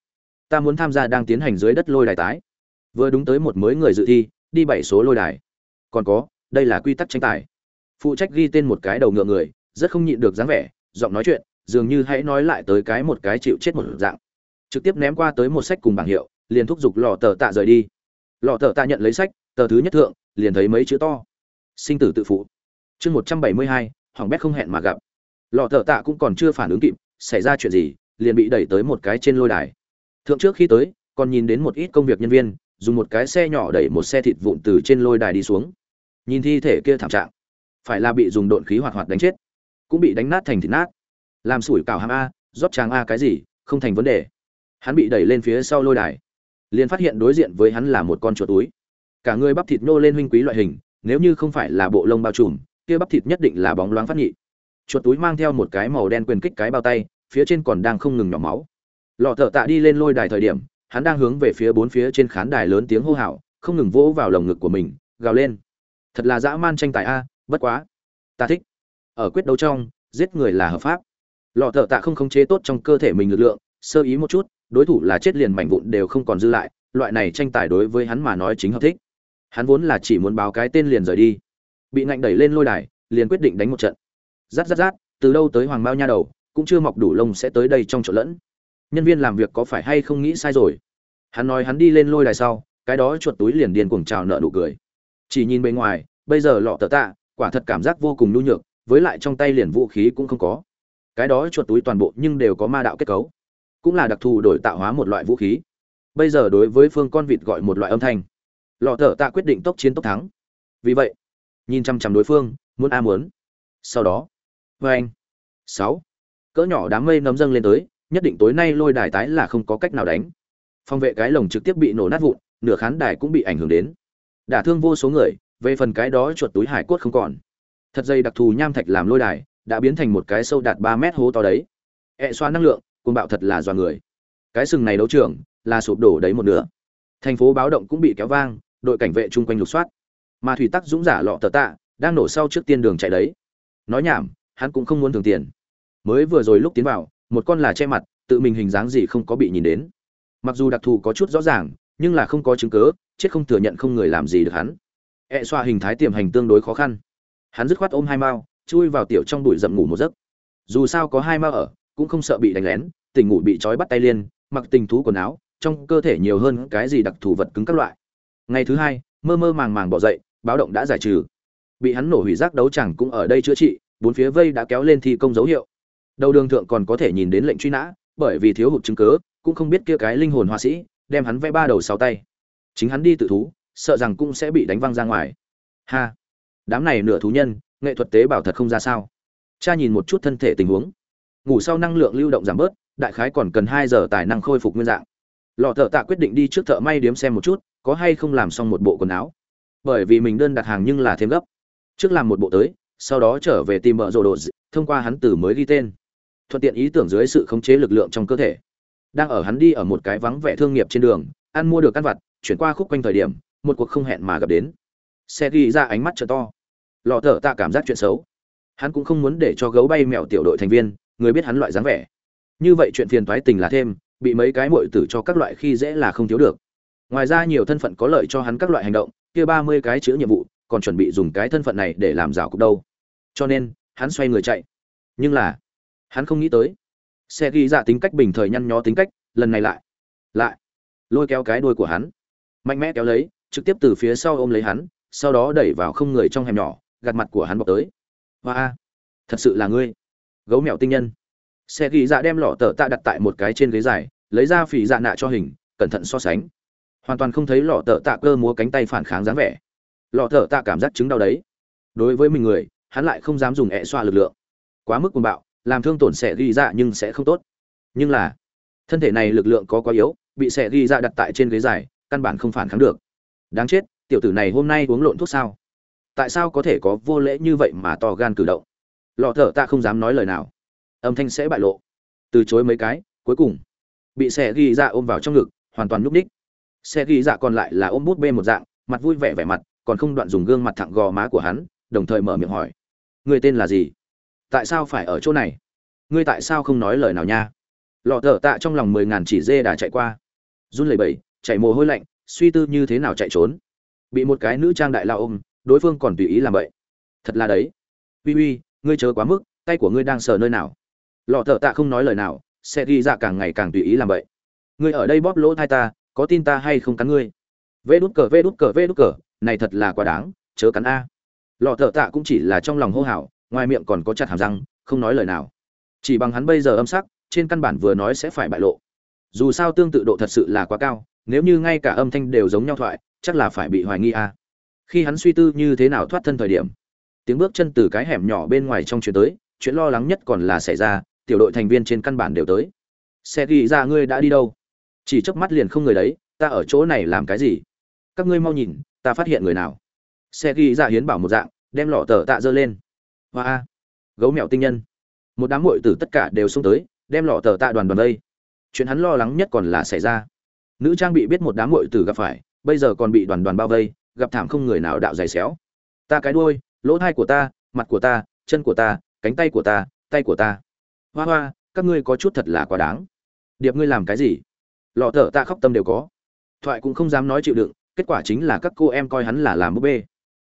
Ta muốn tham gia đang tiến hành dưới đất lôi đài tái. Vừa đúng tới một mới người dự thi, đi bảy số lôi đài. Còn có, đây là quy tắc tranh tài. Phụ trách ghi tên một cái đầu ngựa người, rất không nhịn được dáng vẻ, giọng nói chuyện, dường như hãy nói lại tới cái một cái chịu chết một dạng. Trực tiếp ném qua tới một sách cùng bảng hiệu liền thúc giục lò tờ tạ rời đi. Lò tờ tạ nhận lấy sách, tờ thứ nhất thượng, liền thấy mấy chữ to. Sinh tử tự phụ. Chương một trăm bảy mươi hai hỏng bét không hẹn mà gặp. Lò tờ tạ cũng còn chưa phản ứng kịp, xảy ra chuyện gì, liền bị đẩy tới một cái trên lôi đài. Thượng trước khi tới, còn nhìn đến một ít công việc nhân viên, dùng một cái xe nhỏ đẩy một xe thịt vụn từ trên lôi đài đi xuống. Nhìn thi thể kia thảm trạng, phải là bị dùng độn khí hoạt hoạt đánh chết, cũng bị đánh nát thành thịt nát. Làm sủi cảo hàm a, rót tràng a cái gì, không thành vấn đề. Hắn bị đẩy lên phía sau lôi đài liền phát hiện đối diện với hắn là một con chuột túi. Cả người bắp thịt nô lên huynh quý loại hình, nếu như không phải là bộ lông bao trùm, kia bắp thịt nhất định là bóng loáng phát nhị. Chuột túi mang theo một cái màu đen quyền kích cái bao tay, phía trên còn đang không ngừng nhỏ máu. Lọ thợ tạ đi lên lôi đài thời điểm, hắn đang hướng về phía bốn phía trên khán đài lớn tiếng hô hào, không ngừng vỗ vào lồng ngực của mình, gào lên. Thật là dã man tranh tài a, bất quá. Ta thích. Ở quyết đấu trong, giết người là hợp pháp. Lọ thợ tạ không khống chế tốt trong cơ thể mình lực lượng, sơ ý một chút đối thủ là chết liền mảnh vụn đều không còn dư lại, loại này tranh tài đối với hắn mà nói chính hợp thích. Hắn vốn là chỉ muốn báo cái tên liền rời đi. Bị ngạnh đẩy lên lôi đài, liền quyết định đánh một trận. Rát rát rát, từ đâu tới hoàng bao nha đầu, cũng chưa mọc đủ lông sẽ tới đây trong chỗ lẫn. Nhân viên làm việc có phải hay không nghĩ sai rồi? Hắn nói hắn đi lên lôi đài sau, cái đó chuột túi liền điên cuồng trào nợ nụ cười. Chỉ nhìn bên ngoài, bây giờ lọ tờ tạ, quả thật cảm giác vô cùng nhu nhược, với lại trong tay liền vũ khí cũng không có. Cái đó chuột túi toàn bộ nhưng đều có ma đạo kết cấu cũng là đặc thù đổi tạo hóa một loại vũ khí. Bây giờ đối với phương con vịt gọi một loại âm thanh. Lọ thở tạ quyết định tốc chiến tốc thắng. Vì vậy, nhìn chăm chăm đối phương, muốn a muốn. Sau đó vê anh. Sáu. Cỡ nhỏ đám mây nấm dâng lên tới, nhất định tối nay lôi đài tái là không có cách nào đánh. Phòng vệ cái lồng trực tiếp bị nổ nát vụn, nửa khán đài cũng bị ảnh hưởng đến. Đả thương vô số người, về phần cái đó chuột túi hải cốt không còn. Thật dây đặc thù nham thạch làm lôi đài, đã biến thành một cái sâu đạt ba mét hố to đấy. Ẹ xoa năng lượng cuồng bạo thật là dọa người. Cái sừng này đấu trường, là sụp đổ đấy một nửa. Thành phố báo động cũng bị kéo vang, đội cảnh vệ chung quanh lục soát. Mà thủy tắc dũng giả lọ tờ tạ, đang nổ sau trước tiên đường chạy đấy. Nói nhảm, hắn cũng không muốn thường tiền. Mới vừa rồi lúc tiến vào, một con là che mặt, tự mình hình dáng gì không có bị nhìn đến. Mặc dù đặc thù có chút rõ ràng, nhưng là không có chứng cớ chết không thừa nhận không người làm gì được hắn. E xoa hình thái tiềm hành tương đối khó khăn. Hắn dứt khoát ôm hai mao, chui vào tiểu trong bụi rậm ngủ một giấc. Dù sao có hai mao ở cũng không sợ bị đánh lén tỉnh ngủ bị trói bắt tay liên mặc tình thú quần áo, trong cơ thể nhiều hơn cái gì đặc thù vật cứng các loại. Ngày thứ hai, mơ mơ màng màng bỏ dậy, báo động đã giải trừ. Bị hắn nổ hủy rác đấu chẳng cũng ở đây chữa trị, bốn phía vây đã kéo lên thi công dấu hiệu. Đầu đường thượng còn có thể nhìn đến lệnh truy nã, bởi vì thiếu hụt chứng cớ cũng không biết kia cái linh hồn họa sĩ, đem hắn vẽ ba đầu sáu tay. Chính hắn đi tự thú, sợ rằng cũng sẽ bị đánh văng ra ngoài. Ha! Đám này nửa thú nhân, nghệ thuật tế bảo thật không ra sao. Cha nhìn một chút thân thể tình huống ngủ sau năng lượng lưu động giảm bớt, đại khái còn cần hai giờ tài năng khôi phục nguyên dạng. Lò thợ tạ quyết định đi trước thợ may điếm xem một chút, có hay không làm xong một bộ quần áo. Bởi vì mình đơn đặt hàng nhưng là thêm gấp. Trước làm một bộ tới, sau đó trở về tìm bợ rồ đồ thông qua hắn từ mới ghi tên. Thuận tiện ý tưởng dưới sự khống chế lực lượng trong cơ thể. Đang ở hắn đi ở một cái vắng vẻ thương nghiệp trên đường, ăn mua được ăn vặt, chuyển qua khúc quanh thời điểm, một cuộc không hẹn mà gặp đến. Xe ghi ra ánh mắt trợ to. Lò thợ tạ cảm giác chuyện xấu. Hắn cũng không muốn để cho gấu bay mèo tiểu đội thành viên người biết hắn loại dáng vẻ. Như vậy chuyện phiền toái tình là thêm, bị mấy cái muội tử cho các loại khi dễ là không thiếu được. Ngoài ra nhiều thân phận có lợi cho hắn các loại hành động, kia ba mươi cái chữ nhiệm vụ, còn chuẩn bị dùng cái thân phận này để làm rào cục đâu. Cho nên, hắn xoay người chạy. Nhưng là, hắn không nghĩ tới. Xe ghi ra tính cách bình thời nhăn nhó tính cách, lần này lại lại lôi kéo cái đuôi của hắn. Mạnh mẽ kéo lấy, trực tiếp từ phía sau ôm lấy hắn, sau đó đẩy vào không người trong hẻm nhỏ, gạt mặt của hắn bọc tới. Hoa, thật sự là ngươi gấu mèo tinh nhân. Xe ghi dạ đem lọ tờ tạ đặt tại một cái trên ghế dài, lấy ra phỉ dạ nạ cho hình, cẩn thận so sánh. Hoàn toàn không thấy lọ tờ tạ cơ múa cánh tay phản kháng dáng vẻ. Lọ tờ tạ cảm giác chứng đau đấy. Đối với mình người, hắn lại không dám dùng ẹ xoa lực lượng. Quá mức cuồng bạo, làm thương tổn sẽ ghi dạ nhưng sẽ không tốt. Nhưng là, thân thể này lực lượng có quá yếu, bị sẽ ghi dạ đặt tại trên ghế dài, căn bản không phản kháng được. Đáng chết, tiểu tử này hôm nay uống lộn thuốc sao? Tại sao có thể có vô lễ như vậy mà to gan cử động? Lọ thở ta không dám nói lời nào. Âm thanh sẽ bại lộ. Từ chối mấy cái, cuối cùng, bị xe ghi dạ ôm vào trong ngực, hoàn toàn nhúc ních xe ghi dạ còn lại là ôm bút bê một dạng, mặt vui vẻ vẻ mặt, còn không đoạn dùng gương mặt thẳng gò má của hắn, đồng thời mở miệng hỏi. Người tên là gì? Tại sao phải ở chỗ này? Ngươi tại sao không nói lời nào nha? Lọ thở tạ trong lòng mười ngàn chỉ dê đã chạy qua. Run lẩy bẩy chạy mồ hôi lạnh, suy tư như thế nào chạy trốn. Bị một cái nữ trang đại lao ôm, đối phương còn tùy ý làm vậy. Thật là đấy. Uy uy ngươi chớ quá mức, tay của ngươi đang sờ nơi nào? Lọ thợ tạ không nói lời nào, sẽ ghi dạ càng ngày càng tùy ý làm vậy. Ngươi ở đây bóp lỗ thai ta, có tin ta hay không cắn ngươi? Vê đút cờ, vê đút cờ, vê đút cờ, này thật là quá đáng, chớ cắn a. Lọ thợ tạ cũng chỉ là trong lòng hô hào, ngoài miệng còn có chặt hàm răng, không nói lời nào. Chỉ bằng hắn bây giờ âm sắc, trên căn bản vừa nói sẽ phải bại lộ. Dù sao tương tự độ thật sự là quá cao, nếu như ngay cả âm thanh đều giống nhau thoại, chắc là phải bị hoài nghi a. Khi hắn suy tư như thế nào thoát thân thời điểm tiếng bước chân từ cái hẻm nhỏ bên ngoài trong chuyến tới, chuyện lo lắng nhất còn là xảy ra, tiểu đội thành viên trên căn bản đều tới. Xe ghi ra ngươi đã đi đâu? Chỉ chớp mắt liền không người đấy, ta ở chỗ này làm cái gì? Các ngươi mau nhìn, ta phát hiện người nào? Xe ghi ra hiến bảo một dạng, đem lọ tờ tạ dơ lên. Hoa a, gấu mèo tinh nhân. Một đám muội tử tất cả đều xông tới, đem lọ tờ tạ đoàn đoàn đây. Chuyện hắn lo lắng nhất còn là xảy ra. Nữ trang bị biết một đám muội tử gặp phải, bây giờ còn bị đoàn đoàn bao vây, gặp thảm không người nào đạo dày xéo. Ta cái đuôi lỗ thai của ta, mặt của ta, chân của ta, cánh tay của ta, tay của ta. Hoa hoa, các ngươi có chút thật là quá đáng. Điệp ngươi làm cái gì? Lọ thở ta khóc tâm đều có. Thoại cũng không dám nói chịu đựng, kết quả chính là các cô em coi hắn là làm búp bê.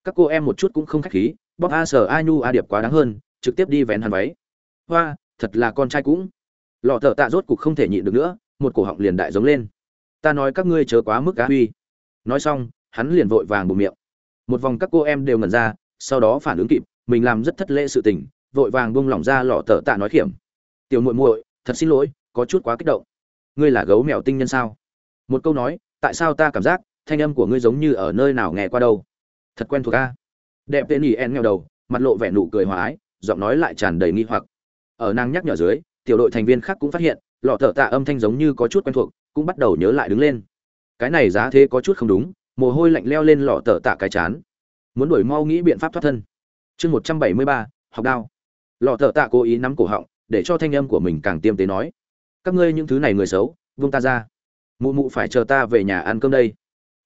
Các cô em một chút cũng không khách khí, bóp a sờ a nhu a điệp quá đáng hơn, trực tiếp đi vén hắn váy. Hoa, thật là con trai cũng. Lọ thở tạ rốt cục không thể nhịn được nữa, một cổ họng liền đại giống lên. Ta nói các ngươi chớ quá mức cá huy. Nói xong, hắn liền vội vàng bụng miệng. Một vòng các cô em đều ngẩn ra sau đó phản ứng kịp, mình làm rất thất lễ sự tình, vội vàng buông lỏng ra lọ tờ tạ nói khiểm. Tiểu muội muội, thật xin lỗi, có chút quá kích động. Ngươi là gấu mèo tinh nhân sao? Một câu nói, tại sao ta cảm giác thanh âm của ngươi giống như ở nơi nào nghe qua đâu? Thật quen thuộc a. Đẹp tên nhỉ en nghèo đầu, mặt lộ vẻ nụ cười hòa ái, giọng nói lại tràn đầy nghi hoặc. Ở nàng nhắc nhở dưới, tiểu đội thành viên khác cũng phát hiện, lọ thợ tạ âm thanh giống như có chút quen thuộc, cũng bắt đầu nhớ lại đứng lên. Cái này giá thế có chút không đúng, mồ hôi lạnh leo lên lọ thợ tạ cái chán muốn đuổi mau nghĩ biện pháp thoát thân. Chương một trăm bảy mươi ba, học đao. Lọ tờ tạ cố ý nắm cổ họng, để cho thanh âm của mình càng tiêm tế nói. Các ngươi những thứ này người xấu vung ta ra. Mụ mụ phải chờ ta về nhà ăn cơm đây.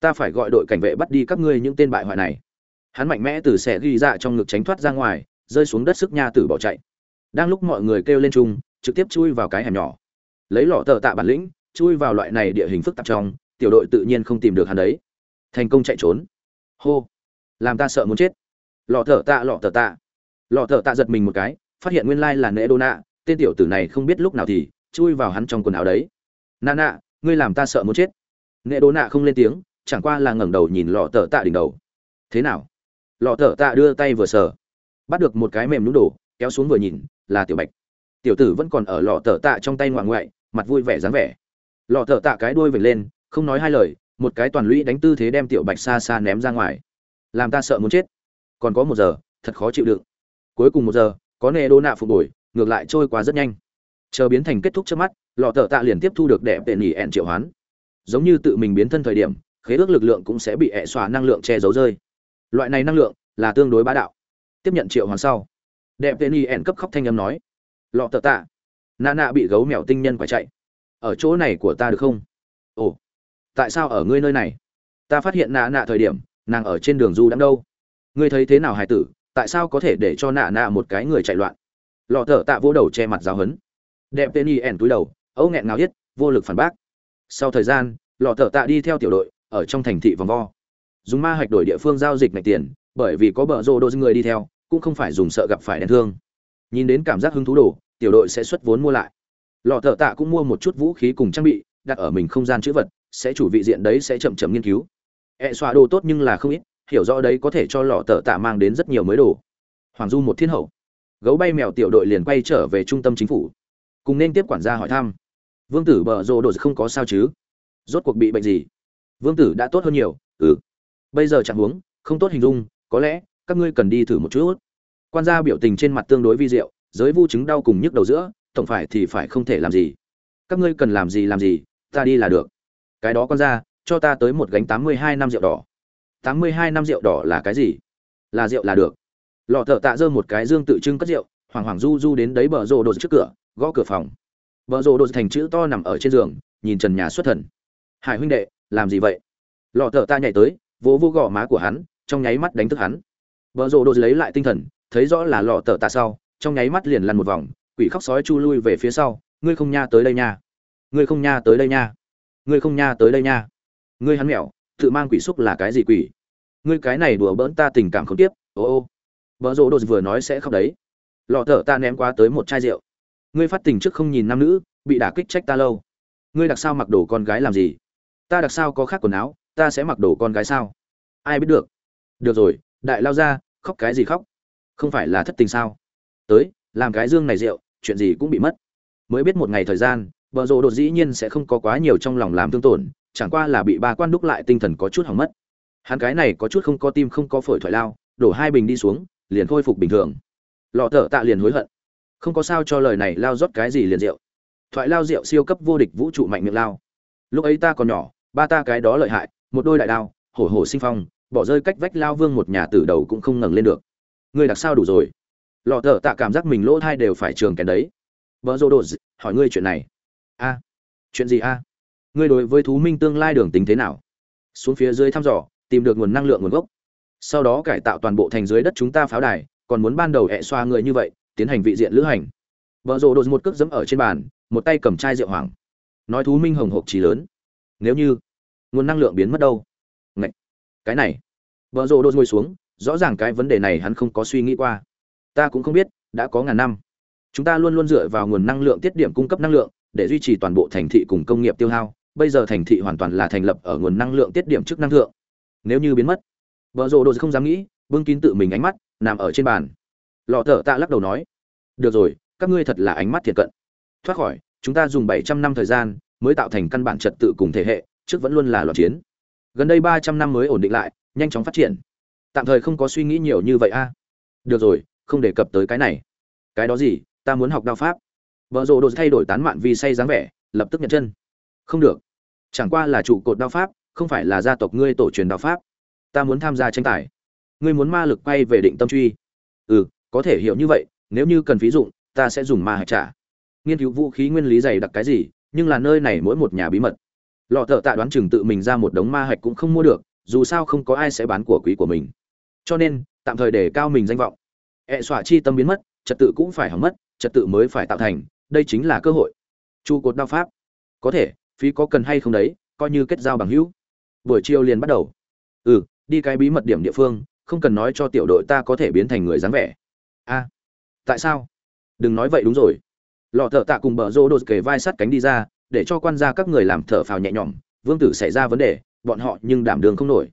Ta phải gọi đội cảnh vệ bắt đi các ngươi những tên bại hoại này. Hắn mạnh mẽ từ xe ghi dạ trong ngực tránh thoát ra ngoài, rơi xuống đất sức nha tử bỏ chạy. Đang lúc mọi người kêu lên chung, trực tiếp chui vào cái hẻm nhỏ. Lấy lọ tờ tạ bản lĩnh, chui vào loại này địa hình phức tạp trong, tiểu đội tự nhiên không tìm được hắn đấy. Thành công chạy trốn. Hô làm ta sợ muốn chết. Lọ thở tạ, lọ thở tạ. Lọ thở tạ giật mình một cái, phát hiện nguyên lai là nệ đô nạ tên tiểu tử này không biết lúc nào thì chui vào hắn trong quần áo đấy. Nà nạ ngươi làm ta sợ muốn chết. Nệ đô nạ không lên tiếng, chẳng qua là ngẩng đầu nhìn lọ thở tạ đỉnh đầu. Thế nào? Lọ thở tạ đưa tay vừa sờ, bắt được một cái mềm nhúng đổ, kéo xuống vừa nhìn, là tiểu bạch. Tiểu tử vẫn còn ở lọ thở tạ trong tay ngoạn ngoại, mặt vui vẻ dáng vẻ. Lọ thở tạ cái đuôi vểnh lên, không nói hai lời, một cái toàn lũy đánh tư thế đem tiểu bạch xa xa ném ra ngoài làm ta sợ muốn chết. Còn có một giờ, thật khó chịu đựng. Cuối cùng một giờ, có nệ đô nạ phục hồi, ngược lại trôi qua rất nhanh. Chờ biến thành kết thúc trước mắt, lọ thợ tạ liền tiếp thu được đẹp tệ nỉ ẹn triệu hoán. Giống như tự mình biến thân thời điểm, khế ước lực lượng cũng sẽ bị ẹ xóa năng lượng che giấu rơi. Loại này năng lượng là tương đối bá đạo. Tiếp nhận triệu hoán sau, đẹp tệ nỉ ẹn cấp khóc thanh âm nói, lọ thợ tạ nạ nạ bị gấu mèo tinh nhân phải chạy. Ở chỗ này của ta được không? Ồ, tại sao ở ngươi nơi này? Ta phát hiện nạ nạ thời điểm nàng ở trên đường du đang đâu? Ngươi thấy thế nào, hải tử? Tại sao có thể để cho nạ nạ một cái người chạy loạn? Lọ thở tạ vỗ đầu che mặt giáo hấn. Đẹp tên y ẻn túi đầu, âu nghẹn ngào yết vô lực phản bác. Sau thời gian, lọ thở tạ đi theo tiểu đội, ở trong thành thị vòng vo. Dùng ma hạch đổi địa phương giao dịch ngạch tiền, bởi vì có bờ rô đô người đi theo, cũng không phải dùng sợ gặp phải đen thương. Nhìn đến cảm giác hứng thú đồ, tiểu đội sẽ xuất vốn mua lại. Lọ thợ tạ cũng mua một chút vũ khí cùng trang bị, đặt ở mình không gian chữ vật, sẽ chủ vị diện đấy sẽ chậm chậm nghiên cứu ẹ xoa đồ tốt nhưng là không ít, hiểu rõ đấy có thể cho lọ tờ tạ mang đến rất nhiều mới đồ. Hoàng du một thiên hậu. Gấu bay mèo tiểu đội liền quay trở về trung tâm chính phủ. Cùng nên tiếp quản gia hỏi thăm. Vương tử bờ rồ đồ không có sao chứ? Rốt cuộc bị bệnh gì? Vương tử đã tốt hơn nhiều ừ. Bây giờ chẳng huống, không tốt hình dung, có lẽ, các ngươi cần đi thử một chút. Quan gia biểu tình trên mặt tương đối vi diệu, giới vu chứng đau cùng nhức đầu giữa, tổng phải thì phải không thể làm gì. Các ngươi cần làm gì làm gì, ta đi là được. Cái đó con ra cho ta tới một gánh tám mươi hai năm rượu đỏ. tám mươi hai năm rượu đỏ là cái gì? Là rượu là được. Lọ thợ tạ dơ một cái dương tự trưng cất rượu hoàng hoàng du du đến đấy bờ rồ đồ trước cửa, gõ cửa phòng. Bờ rồ đồ thành chữ to nằm ở trên giường, nhìn trần nhà xuất thần. Hải huynh đệ, làm gì vậy? Lọ thợ tạ nhảy tới, vỗ vỗ gò má của hắn, trong nháy mắt đánh thức hắn. Bờ rồ đồ lấy lại tinh thần, thấy rõ là lọ thợ tạ sau, trong nháy mắt liền lăn một vòng, quỷ khóc sói chu lui về phía sau. Ngươi không nha tới đây nha. Ngươi không nha tới đây nha. Ngươi không nha tới đây nha ngươi hắn mèo, tự mang quỷ xúc là cái gì quỷ? Ngươi cái này đùa bỡn ta tình cảm không tiếp ô ô. Vợ rỗ đột vừa nói sẽ khóc đấy. Lọ thở ta ném qua tới một chai rượu. Ngươi phát tình trước không nhìn nam nữ bị đả kích trách ta lâu. Ngươi đặc sao mặc đồ con gái làm gì? Ta đặc sao có khác quần áo ta sẽ mặc đồ con gái sao? Ai biết được? Được rồi đại lao ra khóc cái gì khóc? Không phải là thất tình sao? Tới làm cái dương này rượu chuyện gì cũng bị mất. Mới biết một ngày thời gian vợ rỗ đột dĩ nhiên sẽ không có quá nhiều trong lòng làm thương tổn chẳng qua là bị ba quan đúc lại tinh thần có chút hỏng mất. Hắn cái này có chút không có tim không có phổi thoại lao, đổ hai bình đi xuống, liền khôi phục bình thường. Lọ thở tạ liền hối hận. Không có sao cho lời này lao rót cái gì liền rượu. Thoại lao rượu siêu cấp vô địch vũ trụ mạnh miệng lao. Lúc ấy ta còn nhỏ, ba ta cái đó lợi hại, một đôi đại đao, hổ hổ sinh phong, bỏ rơi cách vách lao vương một nhà từ đầu cũng không ngẩng lên được. Ngươi đặc sao đủ rồi? Lọ thở tạ cảm giác mình lỗ thai đều phải trường kèn đấy. Vợ rô đồ hỏi ngươi chuyện này. A. Chuyện gì a? Ngươi đối với thú minh tương lai đường tính thế nào? Xuống phía dưới thăm dò, tìm được nguồn năng lượng nguồn gốc. Sau đó cải tạo toàn bộ thành dưới đất chúng ta pháo đài, còn muốn ban đầu hẹ xoa người như vậy, tiến hành vị diện lữ hành. Vợ rộ đột một cước dẫm ở trên bàn, một tay cầm chai rượu hoàng nói thú minh hồng hộp trí lớn. Nếu như nguồn năng lượng biến mất đâu? Ngậy! cái này. Vợ rộ đột ngồi xuống, rõ ràng cái vấn đề này hắn không có suy nghĩ qua. Ta cũng không biết, đã có ngàn năm. Chúng ta luôn luôn dựa vào nguồn năng lượng tiết điểm cung cấp năng lượng, để duy trì toàn bộ thành thị cùng công nghiệp tiêu hao bây giờ thành thị hoàn toàn là thành lập ở nguồn năng lượng tiết điểm chức năng thượng. Nếu như biến mất, vợ rồ đồ không dám nghĩ, vương kín tự mình ánh mắt, nằm ở trên bàn. Lọ thở tạ lắc đầu nói, được rồi, các ngươi thật là ánh mắt thiệt cận. Thoát khỏi, chúng ta dùng bảy trăm năm thời gian mới tạo thành căn bản trật tự cùng thể hệ, trước vẫn luôn là loạn chiến. Gần đây ba trăm năm mới ổn định lại, nhanh chóng phát triển. Tạm thời không có suy nghĩ nhiều như vậy a. Được rồi, không đề cập tới cái này. Cái đó gì? Ta muốn học đao pháp. Vợ rồ đồ thay đổi tán mạn vì say dáng vẻ, lập tức nhận chân không được. Chẳng qua là trụ cột đao pháp, không phải là gia tộc ngươi tổ truyền đao pháp. Ta muốn tham gia tranh tài. Ngươi muốn ma lực quay về định tâm truy. Ừ có thể hiểu như vậy, nếu như cần phí dụng, ta sẽ dùng ma hạch trả. Nghiên cứu vũ khí nguyên lý dày đặc cái gì, nhưng là nơi này mỗi một nhà bí mật. Lọ thợ tạ đoán chừng tự mình ra một đống ma hạch cũng không mua được, dù sao không có ai sẽ bán của quý của mình. Cho nên, tạm thời để cao mình danh vọng. Ẹ e chi tâm biến mất, trật tự cũng phải hỏng mất, trật tự mới phải tạo thành, đây chính là cơ hội. Trụ cột đao pháp. Có thể phí có cần hay không đấy, coi như kết giao bằng hữu. Buổi chiều liền bắt đầu. Ừ đi cái bí mật điểm địa phương, không cần nói cho tiểu đội ta có thể biến thành người dáng vẻ. A tại sao? Đừng nói vậy đúng rồi. Lọ thợ tạ cùng bờ rô đột kề vai sắt cánh đi ra, để cho quan gia các người làm thở phào nhẹ nhõm. Vương tử xảy ra vấn đề, bọn họ nhưng đảm đường không nổi.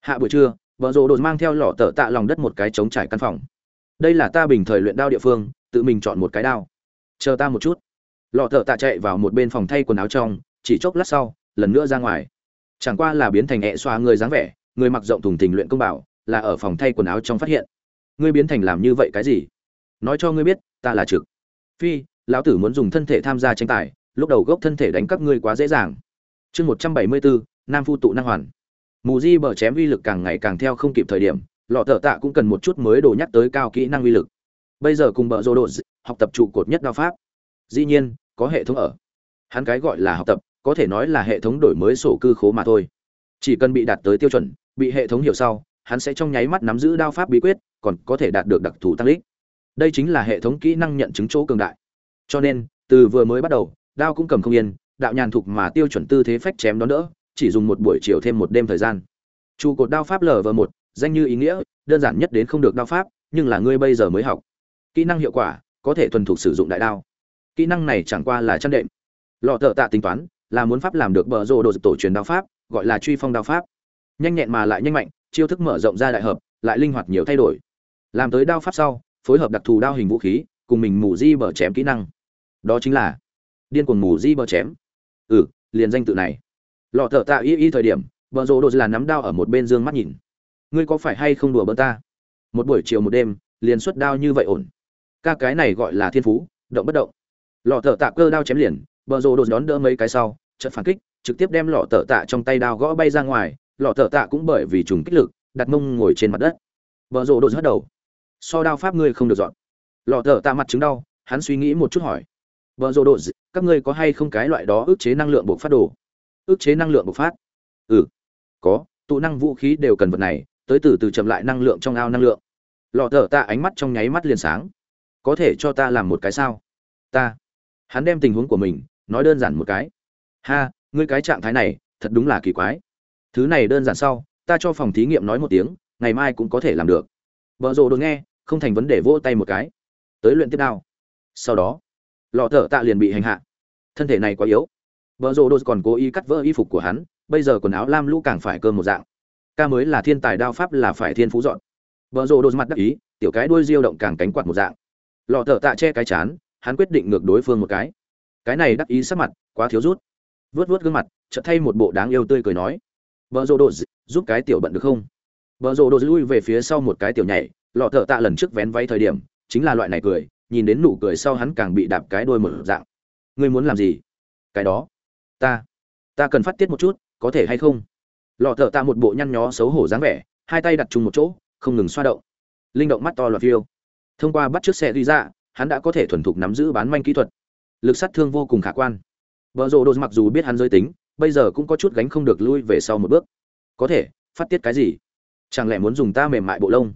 Hạ buổi trưa, bờ rô đột mang theo lọ thợ tạ lòng đất một cái trống trải căn phòng. Đây là ta bình thời luyện đao địa phương, tự mình chọn một cái đao. Chờ ta một chút. Lọ thợ tạ chạy vào một bên phòng thay quần áo trong chỉ chốc lát sau, lần nữa ra ngoài. Chẳng qua là biến thành hẹ xoa người dáng vẻ, người mặc rộng thùng tình luyện công bảo, là ở phòng thay quần áo trong phát hiện. Ngươi biến thành làm như vậy cái gì? Nói cho ngươi biết, ta là trực. Phi, lão tử muốn dùng thân thể tham gia tranh tài, lúc đầu gốc thân thể đánh các ngươi quá dễ dàng. Chương một trăm bảy mươi bốn, nam phu tụ năng hoàn. Mù di bờ chém uy lực càng ngày càng theo không kịp thời điểm, lọ thợ tạ cũng cần một chút mới đồ nhắc tới cao kỹ năng uy lực. Bây giờ cùng bờ rô đồ học tập trụ cột nhất đao pháp. Dĩ nhiên, có hệ thống ở. Hắn cái gọi là học tập có thể nói là hệ thống đổi mới sổ cư khố mà thôi. Chỉ cần bị đạt tới tiêu chuẩn, bị hệ thống hiểu sau, hắn sẽ trong nháy mắt nắm giữ đao pháp bí quyết, còn có thể đạt được đặc thù tăng lích đây chính là hệ thống kỹ năng nhận chứng chỗ cường đại. Cho nên, từ vừa mới bắt đầu, đao cũng cầm không yên, đạo nhàn thục mà tiêu chuẩn tư thế phách chém đón đỡ, chỉ dùng một buổi chiều thêm một đêm thời gian. Trụ cột đao pháp lv một, danh như ý nghĩa, đơn giản nhất đến không được đao pháp, nhưng là ngươi bây giờ mới học. Kỹ năng hiệu quả, có thể thuần thục sử dụng đại đao. Kỹ năng này chẳng qua là chăn đệm. Lọ thợ tạ tính toán là muốn pháp làm được bờ rô đồ tổ truyền đao pháp, gọi là truy phong đao pháp. Nhanh nhẹn mà lại nhanh mạnh, chiêu thức mở rộng ra đại hợp, lại linh hoạt nhiều thay đổi. Làm tới đao pháp sau, phối hợp đặc thù đao hình vũ khí, cùng mình mù di bờ chém kỹ năng. Đó chính là điên cuồng mù di bờ chém. Ừ liền danh tự này. Lọ thở tạ y y thời điểm, bờ rô đồ là nắm đao ở một bên dương mắt nhìn. Ngươi có phải hay không đùa bỡn ta? Một buổi chiều một đêm, liền xuất đao như vậy ổn. Ca cái này gọi là thiên phú, động bất động. Lọ thở tạ cơ đao chém liền, bờ rô đồ đón đỡ mấy cái sau trận phản kích, trực tiếp đem lọ tở tạ trong tay đao gõ bay ra ngoài, lọ tở tạ cũng bởi vì trùng kích lực, đặt mông ngồi trên mặt đất. Bờ rô đội hất đầu. So đao pháp ngươi không được dọn. Lọ tở tạ mặt chứng đau, hắn suy nghĩ một chút hỏi. Bờ rô đội các ngươi có hay không cái loại đó ức chế năng lượng bộc phát đồ? Ức chế năng lượng bộc phát? Ừ. Có, tụ năng vũ khí đều cần vật này, tới từ từ chậm lại năng lượng trong ao năng lượng. Lọ tở tạ ánh mắt trong nháy mắt liền sáng. Có thể cho ta làm một cái sao? Ta. Hắn đem tình huống của mình, nói đơn giản một cái ha, ngươi cái trạng thái này, thật đúng là kỳ quái. Thứ này đơn giản sau, ta cho phòng thí nghiệm nói một tiếng, ngày mai cũng có thể làm được. Vợ rồ đột nghe, không thành vấn đề vỗ tay một cái. Tới luyện tiếp đao. Sau đó, lọ thở tạ liền bị hành hạ. Thân thể này quá yếu. Vợ rồ đột còn cố ý cắt vỡ y phục của hắn, bây giờ quần áo lam lũ càng phải cơm một dạng. Ca mới là thiên tài đao pháp là phải thiên phú dọn. Vợ rồ đột mặt đắc ý, tiểu cái đuôi diêu động càng cánh quạt một dạng. Lọ thở tạ che cái chán, hắn quyết định ngược đối phương một cái. Cái này đắc ý sắc mặt, quá thiếu rút vớt vớt gương mặt, chợt thay một bộ đáng yêu tươi cười nói vợ rồ đồ giúp cái tiểu bận được không? Vợ rồ đồ lui về phía sau một cái tiểu nhảy, lọ thợ tạ lần trước vén váy thời điểm, chính là loại này cười, nhìn đến nụ cười sau hắn càng bị đạp cái đôi một dạng. Ngươi muốn làm gì? Cái đó. Ta ta cần phát tiết một chút, có thể hay không? Lọ thợ tạ một bộ nhăn nhó xấu hổ dáng vẻ, hai tay đặt chung một chỗ, không ngừng xoa động. Linh động mắt to loạt phiêu. Thông qua bắt chiếc xe đi ra, hắn đã có thể thuần thục nắm giữ bán manh kỹ thuật. Lực sát thương vô cùng khả quan. Bờ rồ đồ mặc dù biết hắn giới tính, bây giờ cũng có chút gánh không được lui về sau một bước. Có thể, phát tiết cái gì? Chẳng lẽ muốn dùng ta mềm mại bộ lông?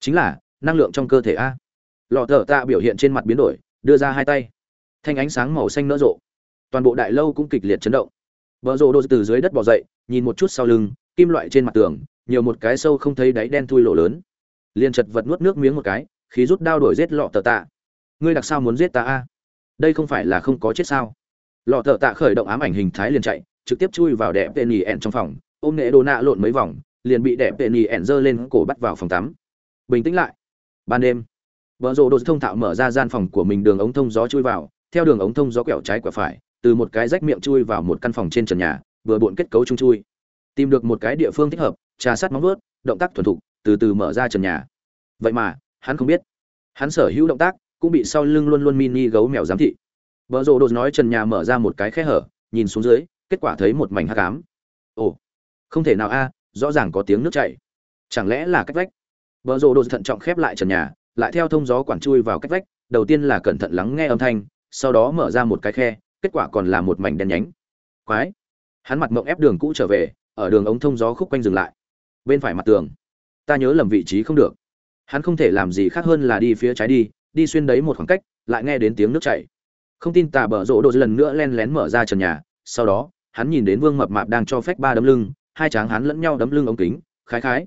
Chính là, năng lượng trong cơ thể a. Lọ thở tạ biểu hiện trên mặt biến đổi, đưa ra hai tay. Thanh ánh sáng màu xanh nở rộ. Toàn bộ đại lâu cũng kịch liệt chấn động. Bờ rồ đồ từ dưới đất bò dậy, nhìn một chút sau lưng, kim loại trên mặt tường, nhiều một cái sâu không thấy đáy đen thui lỗ lớn. Liên chật vật nuốt nước miếng một cái, khí rút đao đổi giết lọ tờ tạ. Ngươi đặc sao muốn giết ta a? Đây không phải là không có chết sao? Lọ thợ tạ khởi động ám ảnh hình thái liền chạy, trực tiếp chui vào đẹp tên nhì ẹn trong phòng. Ôm nệ đồ nạ lộn mấy vòng, liền bị đẹp tên nhì ẹn giơ lên cổ bắt vào phòng tắm. Bình tĩnh lại. Ban đêm vợ rộ đồ thông thạo mở ra gian phòng của mình đường ống thông gió chui vào. Theo đường ống thông gió quẹo trái quẹo phải, từ một cái rách miệng chui vào một căn phòng trên trần nhà, vừa bộn kết cấu chung chui. Tìm được một cái địa phương thích hợp, trà sát móng vuốt, động tác thuần thục, từ từ mở ra trần nhà. Vậy mà, hắn không biết. Hắn sở hữu động tác cũng bị sau lưng luôn luôn mini gấu mèo giám thị. Bờ rồ đồ nói trần nhà mở ra một cái khe hở, nhìn xuống dưới, kết quả thấy một mảnh hắc ám. Ồ, không thể nào a, rõ ràng có tiếng nước chảy. Chẳng lẽ là cách vách? Bờ rồ đồ thận trọng khép lại trần nhà, lại theo thông gió quản chui vào cách vách, đầu tiên là cẩn thận lắng nghe âm thanh, sau đó mở ra một cái khe, kết quả còn là một mảnh đen nhánh. Quái! Hắn mặt mộng ép đường cũ trở về, ở đường ống thông gió khúc quanh dừng lại. Bên phải mặt tường. Ta nhớ lầm vị trí không được. Hắn không thể làm gì khác hơn là đi phía trái đi đi xuyên đấy một khoảng cách, lại nghe đến tiếng nước chảy không tin tà bở rộ đồ lần nữa len lén mở ra trần nhà, sau đó, hắn nhìn đến vương mập mạp đang cho phép ba đấm lưng, hai tráng hắn lẫn nhau đấm lưng ống kính, khái khái.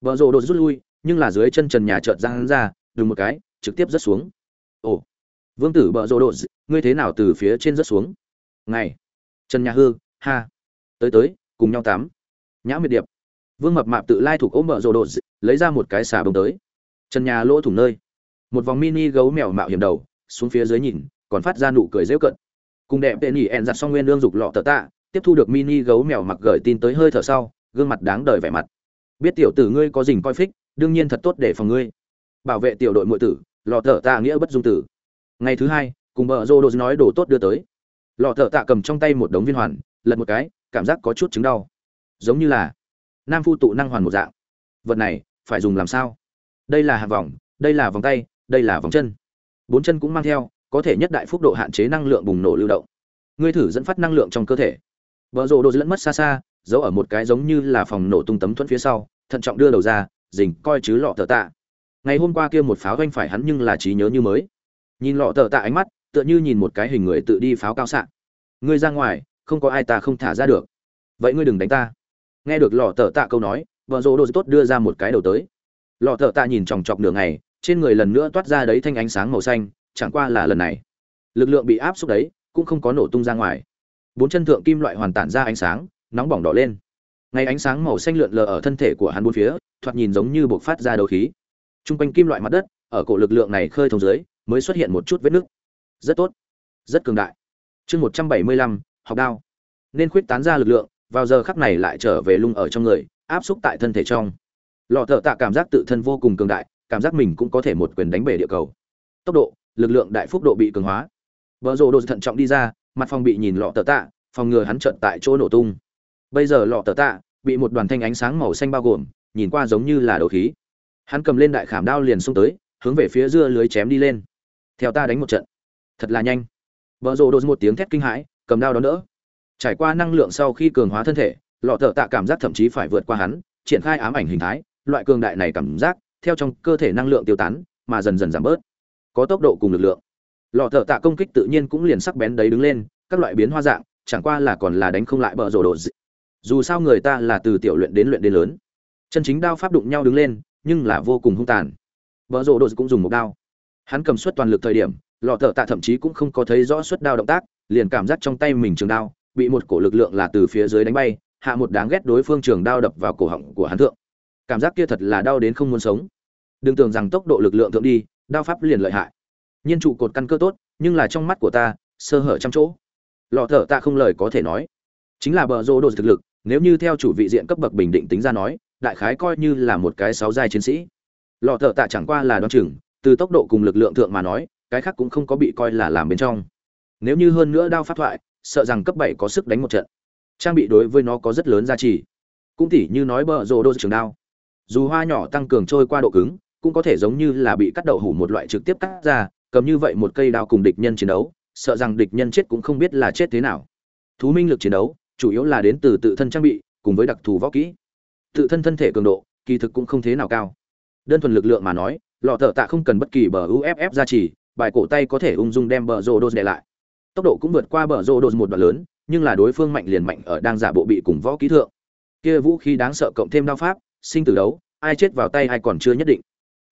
Bờ rộ đồ rút lui, nhưng là dưới chân trần nhà trợt ra hắn ra đừng một cái, trực tiếp rớt xuống. Ồ, vương tử bờ rộ đồ, ngươi thế nào từ phía trên rớt xuống? Ngày, trần nhà hư, ha. Tới tới, cùng nhau tắm nhã miệt điệp. Vương mập mạp tự lai thuộc ôm bờ rộ đồ, lấy ra một cái xà bông tới. Trần nhà lỗ thủng nơi. Một vòng mini gấu mèo mạo hiểm đầu, xuống phía dưới nhìn còn phát ra nụ cười rêu cận cùng đẹp tệ nỉ ẹn giặt xong nguyên lương dục lọ tờ tạ, tiếp thu được mini gấu mèo mặc gửi tin tới hơi thở sau, gương mặt đáng đời vẻ mặt. Biết tiểu tử ngươi có dình coi phích, đương nhiên thật tốt để phòng ngươi. Bảo vệ tiểu đội muội tử, lọ tờ tạ nghĩa bất dung tử. Ngày thứ hai, cùng bờ rô đồ nói đồ tốt đưa tới. Lọ tờ tạ cầm trong tay một đống viên hoàn, lật một cái, cảm giác có chút chứng đau. Giống như là nam phu tụ năng hoàn một dạng. Vật này, phải dùng làm sao? Đây là hạt vòng, đây là vòng tay, đây là vòng chân. Bốn chân cũng mang theo có thể nhất đại phúc độ hạn chế năng lượng bùng nổ lưu động. Ngươi thử dẫn phát năng lượng trong cơ thể. Vợ rồ đồ lẫn mất xa xa, giấu ở một cái giống như là phòng nổ tung tấm thuẫn phía sau, thận trọng đưa đầu ra dình coi chứ lọ tờ tạ. Ngày hôm qua kia một pháo doanh phải hắn nhưng là trí nhớ như mới. Nhìn lọ tờ tạ ánh mắt, tựa như nhìn một cái hình người tự đi pháo cao xạ. Ngươi ra ngoài, không có ai ta không thả ra được. Vậy ngươi đừng đánh ta. Nghe được lọ tờ tạ câu nói vợ rồ đồ tốt đưa ra một cái đầu tới. Lọ tờ tạ nhìn chòng chọc nửa ngày, trên người lần nữa toát ra đấy thanh ánh sáng màu xanh chẳng qua là lần này. Lực lượng bị áp xúc đấy, cũng không có nổ tung ra ngoài. Bốn chân thượng kim loại hoàn tản ra ánh sáng, nóng bỏng đỏ lên. Ngay ánh sáng màu xanh lượn lờ ở thân thể của hắn bốn phía, thoạt nhìn giống như buộc phát ra đầu khí. T r u n g quanh kim loại mặt đất, ở cổ lực lượng này khơi thông dưới, mới xuất hiện một chút vết nứt. Rất tốt. Rất cường đại. Chương một trăm bảy mươi lăm, học đao. Nên khuyết tán ra lực lượng, vào giờ khắc này lại trở về lung ở trong người, áp xúc tại thân thể trong. Lọ thợ tạ cảm giác tự thân vô cùng cường đại, cảm giác mình cũng có thể một quyền đánh bể địa cầu. Tốc độ lực lượng đại phúc độ bị cường hóa. Vợ rồ đồ thận trọng đi ra, mặt phòng bị nhìn lọ tờ tạ, phòng ngừa hắn trận tại chỗ nổ tung. Bây giờ lọ tờ tạ bị một đoàn thanh ánh sáng màu xanh bao gồm, nhìn qua giống như là đầu khí. Hắn cầm lên đại khảm đao liền xông tới, hướng về phía dưa lưới chém đi lên. Theo ta đánh một trận. Thật là nhanh. Vợ rồ đồ một tiếng thét kinh hãi, cầm đao đón đỡ. Trải qua năng lượng sau khi cường hóa thân thể, lọ thợ tạ cảm giác thậm chí phải vượt qua hắn, triển khai ám ảnh hình thái, loại cường đại này cảm giác, theo trong cơ thể năng lượng tiêu tán, mà dần dần giảm bớt có tốc độ cùng lực lượng. Lọ thợ tạ công kích tự nhiên cũng liền sắc bén đấy đứng lên, các loại biến hoa dạng, chẳng qua là còn là đánh không lại bờ rổ đồ dù sao người ta là từ tiểu luyện đến luyện đến lớn. Chân chính đao pháp đụng nhau đứng lên, nhưng là vô cùng hung tàn. Bờ rổ đồ dị cũng dùng một đao. Hắn cầm suất toàn lực thời điểm, lọ thợ tạ thậm chí cũng không có thấy rõ suất đao động tác, liền cảm giác trong tay mình trường đao bị một cổ lực lượng là từ phía dưới đánh bay, hạ một đáng ghét đối phương trường đao đập vào cổ họng của hắn thượng. Cảm giác kia thật là đau đến không muốn sống. Đừng tưởng rằng tốc độ lực lượng thượng đi đao pháp liền lợi hại. Nhiên trụ cột căn cơ tốt, nhưng là trong mắt của ta, sơ hở trăm chỗ. Lọ thợ ta không lời có thể nói. Chính là bờ rô đồ thực lực, nếu như theo chủ vị diện cấp bậc bình định tính ra nói, đại khái coi như là một cái sáu giai chiến sĩ. Lọ thợ tạ chẳng qua là đoan chừng, từ tốc độ cùng lực lượng thượng mà nói, cái khác cũng không có bị coi là làm bên trong. Nếu như hơn nữa đao pháp thoại, sợ rằng cấp bảy có sức đánh một trận. Trang bị đối với nó có rất lớn giá trị. Cũng tỉ như nói bờ rô đô trường đao. Dù hoa nhỏ tăng cường trôi qua độ cứng cũng có thể giống như là bị cắt đậu hủ một loại trực tiếp cắt ra cầm như vậy một cây đao cùng địch nhân chiến đấu sợ rằng địch nhân chết cũng không biết là chết thế nào. Thú minh lực chiến đấu chủ yếu là đến từ tự thân trang bị cùng với đặc thù võ kỹ. Tự thân thân thể cường độ kỳ thực cũng không thế nào cao. Đơn thuần lực lượng mà nói lọ thợ tạ không cần bất kỳ bờ uff gia trì, bài cổ tay có thể ung dung đem bờ rô đô để lại. Tốc độ cũng vượt qua bờ rô đô một đoạn lớn nhưng là đối phương mạnh liền mạnh ở đang giả bộ bị cùng võ kỹ thượng. Kia vũ khí đáng sợ cộng thêm đao pháp sinh tử đấu ai chết vào tay ai còn chưa nhất định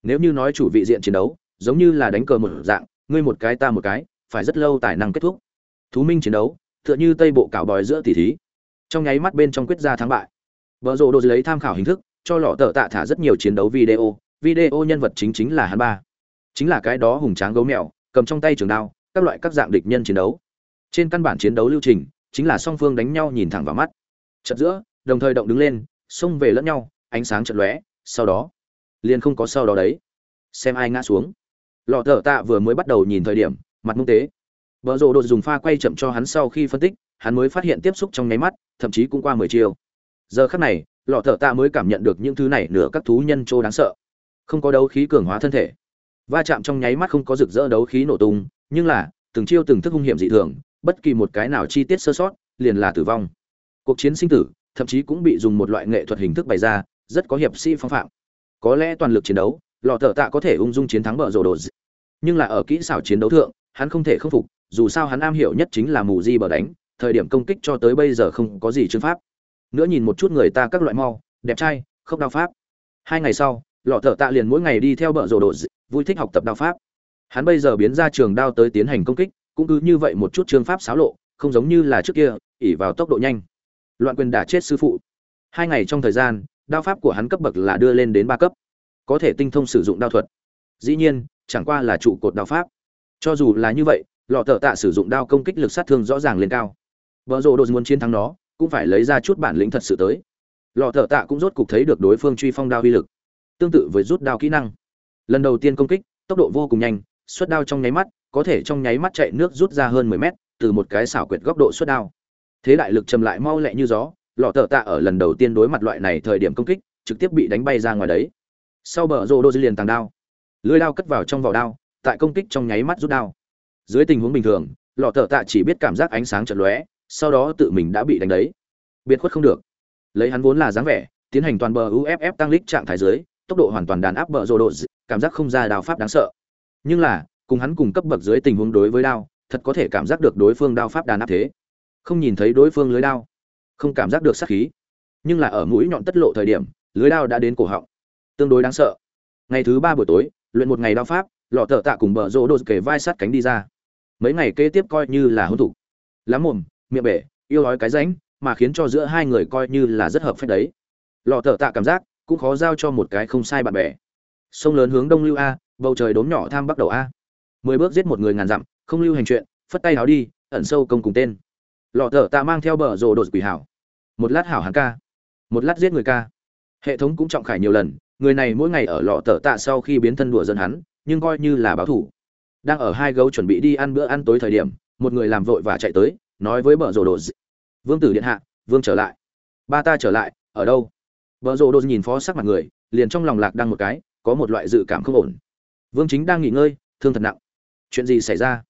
nếu như nói chủ vị diện chiến đấu, giống như là đánh cờ một dạng, ngươi một cái ta một cái, phải rất lâu tài năng kết thúc. Thú minh chiến đấu, tựa như tây bộ cảo bòi giữa tỷ thí. Trong nháy mắt bên trong quyết ra thắng bại. Vợ rộ đồ lấy tham khảo hình thức, cho lọ tờ tạ thả rất nhiều chiến đấu video video nhân vật chính chính là hắn ba. Chính là cái đó hùng tráng gấu mèo, cầm trong tay trường đao, các loại các dạng địch nhân chiến đấu. Trên căn bản chiến đấu lưu trình, chính là song phương đánh nhau nhìn thẳng vào mắt. Chật giữa, đồng thời động đứng lên, xông về lẫn nhau, ánh sáng chật lóe, sau đó liền không có sau đó đấy. Xem ai ngã xuống. Lọ thợ tạ vừa mới bắt đầu nhìn thời điểm, mặt mông tế. Vợ rộ đột dùng pha quay chậm cho hắn sau khi phân tích, hắn mới phát hiện tiếp xúc trong nháy mắt, thậm chí cũng qua mười chiều. Giờ khắc này, lọ thợ tạ mới cảm nhận được những thứ này nửa các thú nhân trô đáng sợ. Không có đấu khí cường hóa thân thể. Va chạm trong nháy mắt không có rực rỡ đấu khí nổ tung, nhưng là, từng chiêu từng thức hung hiểm dị thường, bất kỳ một cái nào chi tiết sơ sót, liền là tử vong. Cuộc chiến sinh tử, thậm chí cũng bị dùng một loại nghệ thuật hình thức bày ra, rất có hiệp sĩ phong phạm có lẽ toàn lực chiến đấu, lọ thợ tạ có thể ung dung chiến thắng bờ rồ đồ nhưng là ở kỹ xảo chiến đấu thượng, hắn không thể khâm phục, dù sao hắn am hiểu nhất chính là mù di bờ đánh, thời điểm công kích cho tới bây giờ không có gì chương pháp. Nữa nhìn một chút người ta các loại mau, đẹp trai không đao pháp. Hai ngày sau, lọ thợ tạ liền mỗi ngày đi theo bờ rồ đồ vui thích học tập đao pháp. Hắn bây giờ biến ra trường đao tới tiến hành công kích, cũng cứ như vậy một chút chương pháp xáo lộ, không giống như là trước kia ỉ vào tốc độ nhanh. Loạn quyền đả chết sư phụ. Hai ngày trong thời gian đao pháp của hắn cấp bậc là đưa lên đến ba cấp. Có thể tinh thông sử dụng đao thuật. Dĩ nhiên, chẳng qua là trụ cột đao pháp. Cho dù là như vậy, lọ thợ tạ sử dụng đao công kích lực sát thương rõ ràng lên cao. Vợ rộ đột muốn chiến thắng nó, cũng phải lấy ra chút bản lĩnh thật sự tới. Lọ thợ tạ cũng rốt cục thấy được đối phương truy phong đao uy lực. Tương tự với rút đao kỹ năng. Lần đầu tiên công kích, tốc độ vô cùng nhanh, xuất đao trong nháy mắt, có thể trong nháy mắt chạy nước rút ra hơn mười mét, từ một cái xảo quyệt góc độ xuất đao. Thế đại lực chầm lại mau lẹ như gió lọ thợ tạ ở lần đầu tiên đối mặt loại này thời điểm công kích, trực tiếp bị đánh bay ra ngoài đấy. Sau bờ rô đô dư liền tàng đao. Lưới đao cất vào trong vỏ đao, tại công kích trong nháy mắt rút đao. Dưới tình huống bình thường, lọ thợ tạ chỉ biết cảm giác ánh sáng chật lóe, sau đó tự mình đã bị đánh đấy. Biệt khuất không được. Lấy hắn vốn là dáng vẻ, tiến hành toàn bờ uff tăng lít trạng thái dưới, tốc độ hoàn toàn đàn áp bờ rô đô cảm giác không ra đao pháp đáng sợ. Nhưng là, cùng hắn cùng cấp bậc dưới tình huống đối với đao, thật có thể cảm giác được đối phương đao pháp đàn áp thế. Không nhìn thấy đối phương lưới đao không cảm giác được sát khí. Nhưng là ở mũi nhọn tất lộ thời điểm, lưới đao đã đến cổ họng. Tương đối đáng sợ. Ngày thứ ba buổi tối, luyện một ngày đao pháp, lọ thợ tạ cùng bờ rô đô kề vai sát cánh đi ra. Mấy ngày kế tiếp coi như là hôn thủ. Lắm mồm, miệng bể, yêu nói cái ránh, mà khiến cho giữa hai người coi như là rất hợp phép đấy. Lọ thợ tạ cảm giác cũng khó giao cho một cái không sai bạn bè. Sông lớn hướng đông lưu a, bầu trời đốm nhỏ tham bắt đầu a. Mười bước giết một người ngàn dặm, không lưu hành chuyện, phất tay háo đi, ẩn sâu công cùng tên lọ thở tạ mang theo bờ rồ đột quỷ hảo. Một lát hảo hắn ca. Một lát giết người ca. Hệ thống cũng trọng khải nhiều lần, người này mỗi ngày ở lọ thở tạ sau khi biến thân đùa dân hắn, nhưng coi như là báo thủ. Đang ở hai gấu chuẩn bị đi ăn bữa ăn tối thời điểm, một người làm vội và chạy tới, nói với bờ rồ đột vương tử điện hạ, vương trở lại. Ba ta trở lại, ở đâu? Bờ rồ đột nhìn phó sắc mặt người, liền trong lòng lạc đang một cái, có một loại dự cảm không ổn. Vương chính đang nghỉ ngơi, thương thật nặng. Chuyện gì xảy ra?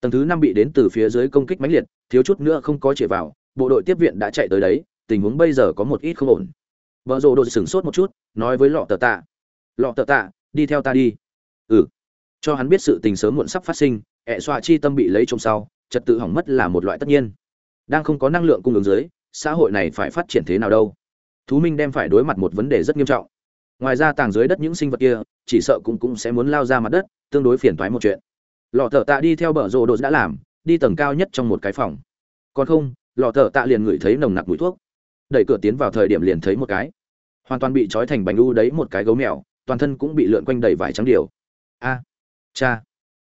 Tầng thứ năm bị đến từ phía dưới công kích mãnh liệt, thiếu chút nữa không có chĩa vào, bộ đội tiếp viện đã chạy tới đấy, tình huống bây giờ có một ít không ổn. Vợ rồ đột sửng sốt một chút, nói với lọ tờ tạ. Lọ tờ tạ, đi theo ta đi. Ừ. Cho hắn biết sự tình sớm muộn sắp phát sinh ẹ xoa chi tâm bị lấy trong sau, trật tự hỏng mất là một loại tất nhiên. Đang không có năng lượng cung ứng dưới, xã hội này phải phát triển thế nào đâu? Thú minh đem phải đối mặt một vấn đề rất nghiêm trọng. Ngoài ra tàng dưới đất những sinh vật kia, chỉ sợ cũng cũng sẽ muốn lao ra mặt đất, tương đối phiền toái một chuyện lọ thợ tạ đi theo bờ rồ đồ đã làm, đi tầng cao nhất trong một cái phòng. Còn không, lọ thợ tạ liền ngửi thấy nồng nặc mùi thuốc. Đẩy cửa tiến vào thời điểm liền thấy một cái. Hoàn toàn bị trói thành bánh u đấy một cái gấu mèo, toàn thân cũng bị lượn quanh đầy vải trắng điều. A, cha.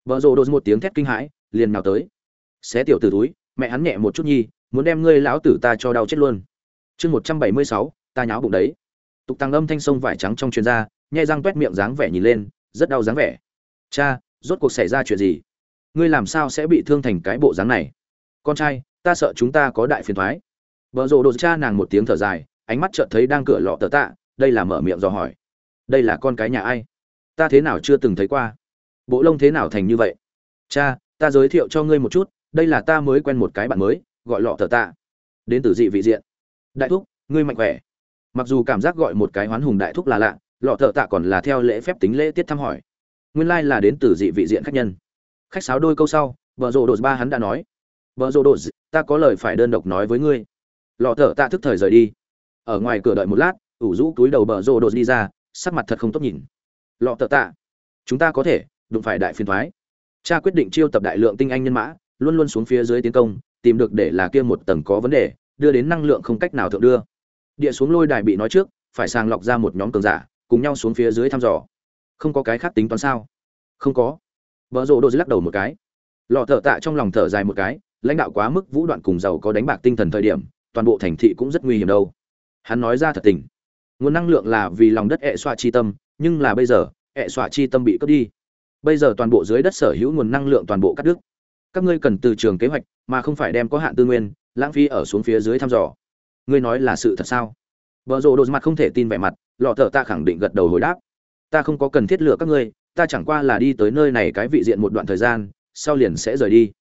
Vợ rồ đồ một tiếng thét kinh hãi, liền nào tới. Xé tiểu từ túi, mẹ hắn nhẹ một chút nhi, muốn đem ngươi lão tử ta cho đau chết luôn. Chương một trăm bảy mươi sáu, ta nháo bụng đấy. Tục tăng âm thanh sông vải trắng trong chuyên gia nhai răng t miệng dáng vẻ nhìn lên, rất đau dáng vẻ. Cha rốt cuộc xảy ra chuyện gì? Ngươi làm sao sẽ bị thương thành cái bộ dáng này? Con trai, ta sợ chúng ta có đại phiền thoái. Vợ rộ đột cha nàng một tiếng thở dài, ánh mắt chợt thấy đang cửa lọ tờ tạ, đây là mở miệng dò hỏi. Đây là con cái nhà ai? Ta thế nào chưa từng thấy qua? Bộ lông thế nào thành như vậy? Cha, ta giới thiệu cho ngươi một chút, đây là ta mới quen một cái bạn mới, gọi lọ tờ tạ. Đến từ dị vị diện. Đại thúc, ngươi mạnh khỏe. Mặc dù cảm giác gọi một cái hoán hùng đại thúc là lạ, lọ thợ tạ còn là theo lễ phép tính lễ tiết thăm hỏi nguyên lai là đến từ dị vị diện khách nhân. Khách sáo đôi câu sau, vợ rộ đột ba hắn đã nói, vợ rộ đột, ta có lời phải đơn độc nói với ngươi. Lọ thở tạ thức thời rời đi. Ở ngoài cửa đợi một lát, ủ rũ túi đầu bờ rộ đột đi ra, sắc mặt thật không tốt nhìn. Lọ thợ tạ, chúng ta có thể, đụng phải đại phiền thoái. Cha quyết định chiêu tập đại lượng tinh anh nhân mã, luôn luôn xuống phía dưới tiến công, tìm được để là kia một tầng có vấn đề, đưa đến năng lượng không cách nào thượng đưa. Địa xuống lôi đài bị nói trước, phải sàng lọc ra một nhóm cường giả, cùng nhau xuống phía dưới thăm dò không có cái khác tính toán sao? Không có. Vợ rộ đô lắc đầu một cái. Lọ thở tạ trong lòng thở dài một cái, lãnh đạo quá mức vũ đoạn cùng giàu có đánh bạc tinh thần thời điểm, toàn bộ thành thị cũng rất nguy hiểm đâu. Hắn nói ra thật tình. Nguồn năng lượng là vì lòng đất ẹ xoa chi tâm, nhưng là bây giờ, ẹ xoa chi tâm bị cướp đi. Bây giờ toàn bộ dưới đất sở hữu nguồn năng lượng toàn bộ cắt đứt. Các ngươi cần từ trường kế hoạch, mà không phải đem có hạn tư nguyên, lãng phí ở xuống phía dưới thăm dò. Ngươi nói là sự thật sao? Vợ rộ đột mặt không thể tin vẻ mặt, lọ thợ ta khẳng định gật đầu hồi đáp ta không có cần thiết lựa các ngươi, ta chẳng qua là đi tới nơi này cái vị diện một đoạn thời gian, sau liền sẽ rời đi.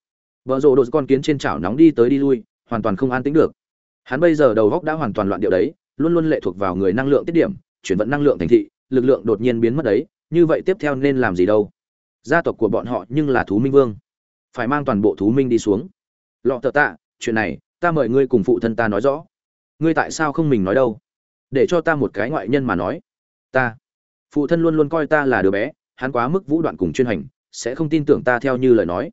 Vợ rộ đột con kiến trên chảo nóng đi tới đi lui, hoàn toàn không an tính được. Hắn bây giờ đầu góc đã hoàn toàn loạn điệu đấy, luôn luôn lệ thuộc vào người năng lượng tiết điểm, chuyển vận năng lượng thành thị, lực lượng đột nhiên biến mất đấy, như vậy tiếp theo nên làm gì đâu? Gia tộc của bọn họ nhưng là thú minh vương. Phải mang toàn bộ thú minh đi xuống. Lọ tờ tạ, chuyện này, ta mời ngươi cùng phụ thân ta nói rõ. Ngươi tại sao không mình nói đâu? Để cho ta một cái ngoại nhân mà nói. Ta phụ thân luôn luôn coi ta là đứa bé, hắn quá mức vũ đoạn cùng chuyên hành, sẽ không tin tưởng ta theo như lời nói.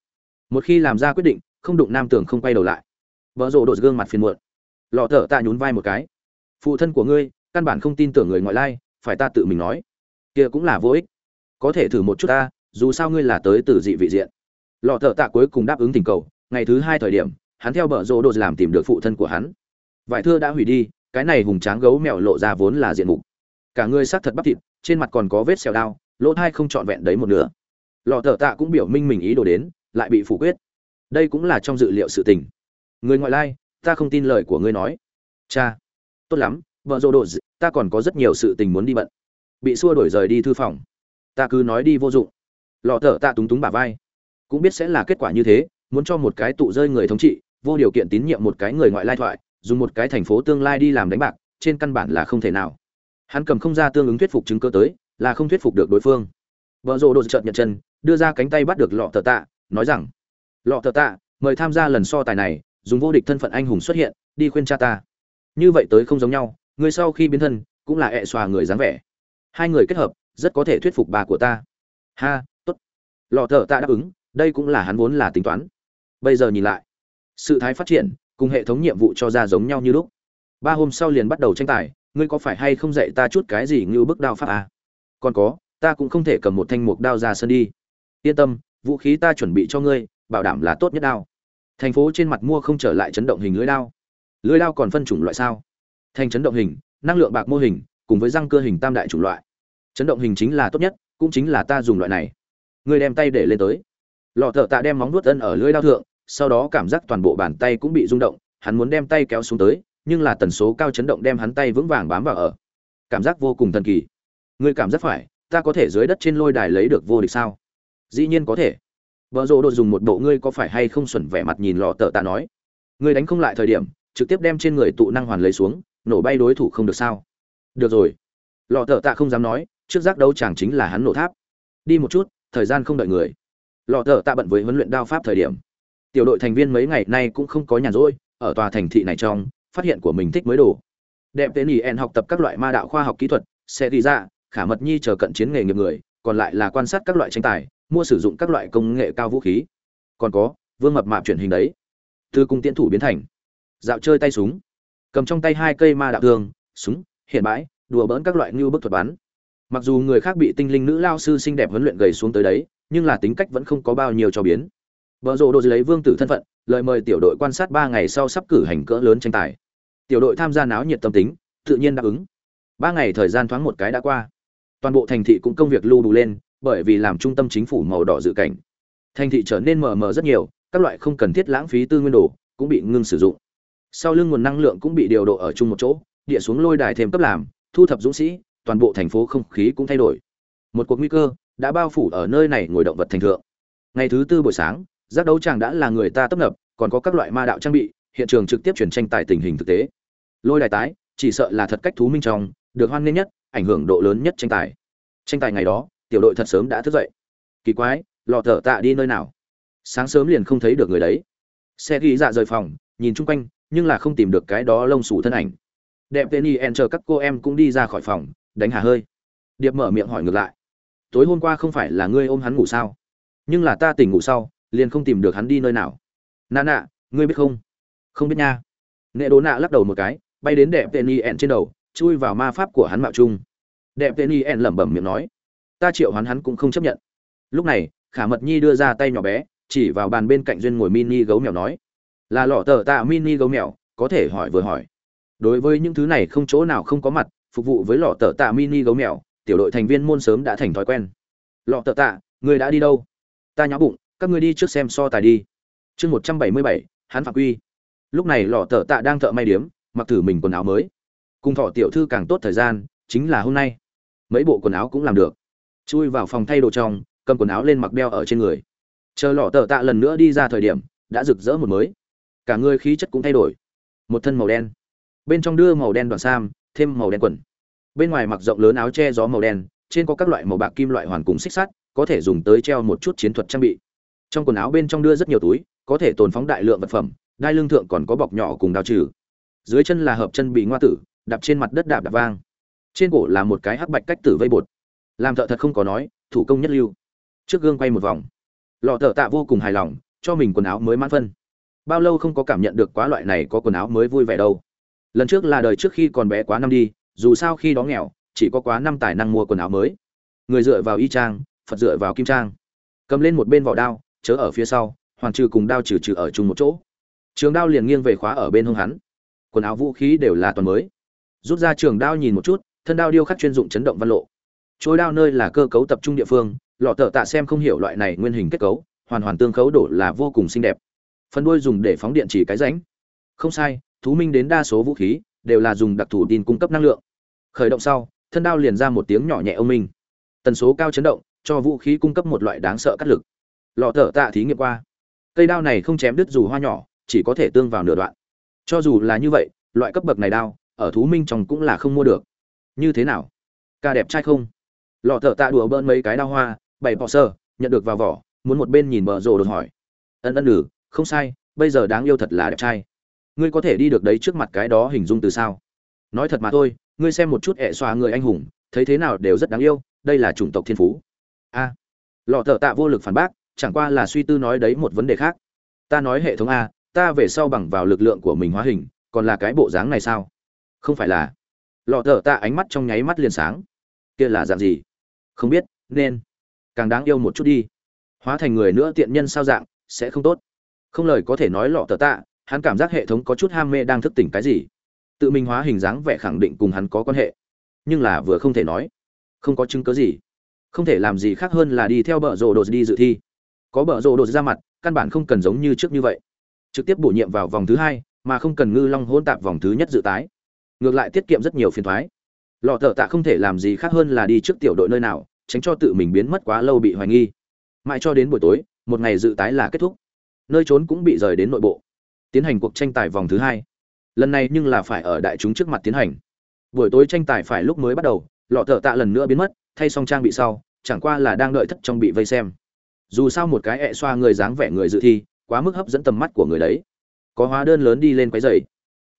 Một khi làm ra quyết định, không đụng nam tưởng không quay đầu lại. Vợ rộ đột gương mặt phiền muộn. Lọ thở ta nhún vai một cái. Phụ thân của ngươi, căn bản không tin tưởng người ngoại lai, phải ta tự mình nói. Kia cũng là vô ích. Có thể thử một chút ta, dù sao ngươi là tới từ dị vị diện. Lọ thợ tạ cuối cùng đáp ứng tình cầu, ngày thứ hai thời điểm, hắn theo bờ rô đô làm tìm được phụ thân của hắn. Vải thưa đã hủy đi, cái này hùng tráng gấu mèo lộ ra vốn là diện mục. Cả người xác thật bắp thịt trên mặt còn có vết xẹo đao lỗ thai không trọn vẹn đấy một nửa. Lọ thợ tạ cũng biểu minh mình ý đồ đến, lại bị phủ quyết. Đây cũng là trong dự liệu sự tình. Người ngoại lai, ta không tin lời của ngươi nói. Cha, tốt lắm, vợ rồ đồ ta còn có rất nhiều sự tình muốn đi bận. Bị xua đổi rời đi thư phòng. Ta cứ nói đi vô dụng. Lọ thợ tạ túng túng bả vai. Cũng biết sẽ là kết quả như thế, muốn cho một cái tụ rơi người thống trị, vô điều kiện tín nhiệm một cái người ngoại lai thoại, dùng một cái thành phố tương lai đi làm đánh bạc, trên căn bản là không thể nào hắn cầm không ra tương ứng thuyết phục chứng cơ tới, là không thuyết phục được đối phương. Vợ rộ đồ trợn nhận chân, đưa ra cánh tay bắt được lọ thợ tạ, nói rằng, lọ thợ tạ, mời tham gia lần so tài này, dùng vô địch thân phận anh hùng xuất hiện, đi khuyên cha ta. Như vậy tới không giống nhau, người sau khi biến thân, cũng là ẹ xòa người dáng vẻ. Hai người kết hợp, rất có thể thuyết phục bà của ta. Ha, tốt. Lọ thợ tạ đáp ứng, đây cũng là hắn vốn là tính toán. Bây giờ nhìn lại, sự thái phát triển, cùng hệ thống nhiệm vụ cho ra giống nhau như lúc ba hôm sau liền bắt đầu tranh tài, ngươi có phải hay không dạy ta chút cái gì như bức đao pháp à? còn có, ta cũng không thể cầm một thanh mục đao ra sân đi. Yên tâm, vũ khí ta chuẩn bị cho ngươi, bảo đảm là tốt nhất đao. Thành phố trên mặt mua không trở lại chấn động hình lưới đao. Lưới đao còn phân chủng loại sao? Thành chấn động hình, năng lượng bạc mô hình, cùng với răng cơ hình tam đại chủng loại. Chấn động hình chính là tốt nhất, cũng chính là ta dùng loại này. Ngươi đem tay để lên tới. Lọ thợ tạ đem móng nuốt ân ở lưới đao thượng, sau đó cảm giác toàn bộ bàn tay cũng bị rung động, hắn muốn đem tay kéo xuống tới nhưng là tần số cao chấn động đem hắn tay vững vàng bám vào ở. Cảm giác vô cùng thần kỳ. Ngươi cảm giác phải, ta có thể dưới đất trên lôi đài lấy được vô địch sao? Dĩ nhiên có thể. Vợ rộ đột dùng một bộ ngươi có phải hay không xuẩn vẻ mặt nhìn lọ tợ tạ nói. Ngươi đánh không lại thời điểm, trực tiếp đem trên người tụ năng hoàn lấy xuống, nổ bay đối thủ không được sao? Được rồi. Lọ tợ tạ không dám nói, trước giác đấu chàng chính là hắn nổ tháp. Đi một chút, thời gian không đợi người. Lọ thợ tạ bận với huấn luyện đao pháp thời điểm. Tiểu đội thành viên mấy ngày nay cũng không có nhàn rỗi, ở tòa thành thị này trong phát hiện của mình thích mới đồ. Đẹp tên ý en học tập các loại ma đạo khoa học kỹ thuật, sẽ đi ra, khả mật nhi chờ cận chiến nghề nghiệp người, còn lại là quan sát các loại tranh tài, mua sử dụng các loại công nghệ cao vũ khí. Còn có, vương mập mạp chuyển hình đấy. Từ cung tiễn thủ biến thành. Dạo chơi tay súng. Cầm trong tay hai cây ma đạo thương, súng, hiện bãi, đùa bỡn các loại ngưu bức thuật bắn. Mặc dù người khác bị tinh linh nữ lao sư xinh đẹp huấn luyện gầy xuống tới đấy, nhưng là tính cách vẫn không có bao nhiêu cho biến. Vợ rộ đồ lấy vương tử thân phận, lời mời tiểu đội quan sát ba ngày sau sắp cử hành cỡ lớn tranh tài tiểu đội tham gia náo nhiệt tâm tính, tự nhiên đáp ứng. Ba ngày thời gian thoáng một cái đã qua. Toàn bộ thành thị cũng công việc lưu đủ lên, bởi vì làm trung tâm chính phủ màu đỏ dự cảnh. Thành thị trở nên mờ mờ rất nhiều, các loại không cần thiết lãng phí tư nguyên đồ cũng bị ngưng sử dụng. Sau lưng nguồn năng lượng cũng bị điều độ ở chung một chỗ, địa xuống lôi đài thêm cấp làm, thu thập dũng sĩ, toàn bộ thành phố không khí cũng thay đổi. Một cuộc nguy cơ đã bao phủ ở nơi này ngồi động vật thành thượng. Ngày thứ tư buổi sáng, giác đấu tràng đã là người ta tấp nập, còn có các loại ma đạo trang bị, hiện trường trực tiếp chuyển tranh tài tình hình thực tế lôi đài tái, chỉ sợ là thật cách thú minh trong, được hoan nghênh nhất, ảnh hưởng độ lớn nhất tranh tài. Tranh tài ngày đó, tiểu đội thật sớm đã thức dậy. Kỳ quái lò thở tạ đi nơi nào? Sáng sớm liền không thấy được người đấy. Xe ghi dạ rời phòng, nhìn chung quanh, nhưng là không tìm được cái đó lông xù thân ảnh. Đẹp tên y en chờ các cô em cũng đi ra khỏi phòng, đánh hà hơi. Điệp mở miệng hỏi ngược lại. Tối hôm qua không phải là ngươi ôm hắn ngủ sao? Nhưng là ta tỉnh ngủ sau, liền không tìm được hắn đi nơi nào. Nà nạ ngươi biết không? Không biết nha. Nệ đố nạ lắc đầu một cái bay đến đẹp tên y trên đầu, chui vào ma pháp của hắn mạo trung đẹp tên y lẩm bẩm miệng nói, ta triệu hắn hắn cũng không chấp nhận. Lúc này, khả mật nhi đưa ra tay nhỏ bé, chỉ vào bàn bên cạnh duyên ngồi mini gấu mèo nói, là lọ tờ tạ mini gấu mèo, có thể hỏi vừa hỏi. Đối với những thứ này không chỗ nào không có mặt, phục vụ với lọ tờ tạ mini gấu mèo, tiểu đội thành viên môn sớm đã thành thói quen. Lọ tờ tạ, người đã đi đâu? Ta nháo bụng, các người đi trước xem so tài đi. Chương một trăm bảy mươi bảy, hắn phạm quy. Lúc này lọ tờ tạ đang thợ may điếm mặc thử mình quần áo mới. Cùng thọ tiểu thư càng tốt thời gian, chính là hôm nay. Mấy bộ quần áo cũng làm được. Chui vào phòng thay đồ trong, cầm quần áo lên mặc đeo ở trên người. Chờ lọ tờ tạ lần nữa đi ra thời điểm, đã rực rỡ một mới. Cả người khí chất cũng thay đổi. Một thân màu đen. Bên trong đưa màu đen đoàn sam, thêm màu đen quần. Bên ngoài mặc rộng lớn áo che gió màu đen, trên có các loại màu bạc kim loại hoàn cùng xích sắt, có thể dùng tới treo một chút chiến thuật trang bị. Trong quần áo bên trong đưa rất nhiều túi, có thể tồn phóng đại lượng vật phẩm, đai lương thượng còn có bọc nhỏ cùng đào trừ dưới chân là hợp chân bị ngoa tử, đạp trên mặt đất đạp đạp vang. Trên cổ là một cái hắc bạch cách tử vây bột. Làm thợ thật không có nói, thủ công nhất lưu. Trước gương quay một vòng. Lọ thợ tạ vô cùng hài lòng, cho mình quần áo mới mãn phân. Bao lâu không có cảm nhận được quá loại này có quần áo mới vui vẻ đâu. Lần trước là đời trước khi còn bé quá năm đi, dù sao khi đó nghèo, chỉ có quá năm tài năng mua quần áo mới. Người dựa vào y trang, phật dựa vào kim trang. Cầm lên một bên vỏ đao, chớ ở phía sau hoàn trừ cùng đao trừ trừ ở chung một chỗ. Trường đao liền nghiêng về khóa ở bên hông hắn quần áo vũ khí đều là toàn mới. Rút ra trường đao nhìn một chút, thân đao điêu khắc chuyên dụng chấn động văn lộ. Trôi đao nơi là cơ cấu tập trung địa phương, lọ tờ tạ xem không hiểu loại này nguyên hình kết cấu, hoàn hoàn tương khấu đổ là vô cùng xinh đẹp. Phần đuôi dùng để phóng điện chỉ cái ránh không sai, thú minh đến đa số vũ khí đều là dùng đặc thù tin cung cấp năng lượng. Khởi động sau, thân đao liền ra một tiếng nhỏ nhẹ ông minh. Tần số cao chấn động, cho vũ khí cung cấp một loại đáng sợ cắt lực. Lọ thở tạ thí nghiệm qua. Cây đao này không chém đứt dù hoa nhỏ, chỉ có thể tương vào nửa đoạn cho dù là như vậy, loại cấp bậc này đao, ở thú minh trong cũng là không mua được. Như thế nào? Ca đẹp trai không? Lọ thở tạ đùa bỡn mấy cái đao hoa bảy bỏ sơ, nhận được vào vỏ, muốn một bên nhìn bờ rồ đột hỏi. Ân ân ừ không sai, bây giờ đáng yêu thật là đẹp trai. Ngươi có thể đi được đấy trước mặt cái đó hình dung từ sao? Nói thật mà thôi, ngươi xem một chút ẹ xoa người anh hùng, thấy thế nào đều rất đáng yêu, đây là chủng tộc thiên phú. A. Lọ thợ tạ vô lực phản bác, chẳng qua là suy tư nói đấy một vấn đề khác. Ta nói hệ thống a ta về sau bằng vào lực lượng của mình hóa hình, còn là cái bộ dáng này sao? Không phải là. Lọ thở ta ánh mắt trong nháy mắt liền sáng. Kia là dạng gì? Không biết, nên. Càng đáng yêu một chút đi. Hóa thành người nữa tiện nhân sao dạng, sẽ không tốt. Không lời có thể nói lọ thở tạ hắn cảm giác hệ thống có chút ham mê đang thức tỉnh cái gì. Tự mình hóa hình dáng vẻ khẳng định cùng hắn có quan hệ. Nhưng là vừa không thể nói. Không có chứng cớ gì. Không thể làm gì khác hơn là đi theo bờ rồ đồ đi dự thi. Có bờ rồ đồ ra mặt, căn bản không cần giống như trước như vậy trực tiếp bổ nhiệm vào vòng thứ hai, mà không cần ngư long hôn tạp vòng thứ nhất dự tái. Ngược lại tiết kiệm rất nhiều phiền thoái. Lọ thợ tạ không thể làm gì khác hơn là đi trước tiểu đội nơi nào, tránh cho tự mình biến mất quá lâu bị hoài nghi. Mãi cho đến buổi tối, một ngày dự tái là kết thúc. Nơi trốn cũng bị rời đến nội bộ. Tiến hành cuộc tranh tài vòng thứ hai. Lần này nhưng là phải ở đại chúng trước mặt tiến hành. Buổi tối tranh tài phải lúc mới bắt đầu, lọ thợ tạ lần nữa biến mất, thay xong trang bị sau, chẳng qua là đang đợi thất trong bị vây xem. Dù sao một cái ẹ xoa người dáng vẻ người dự thi quá mức hấp dẫn tầm mắt của người đấy. Có hóa đơn lớn đi lên quái dày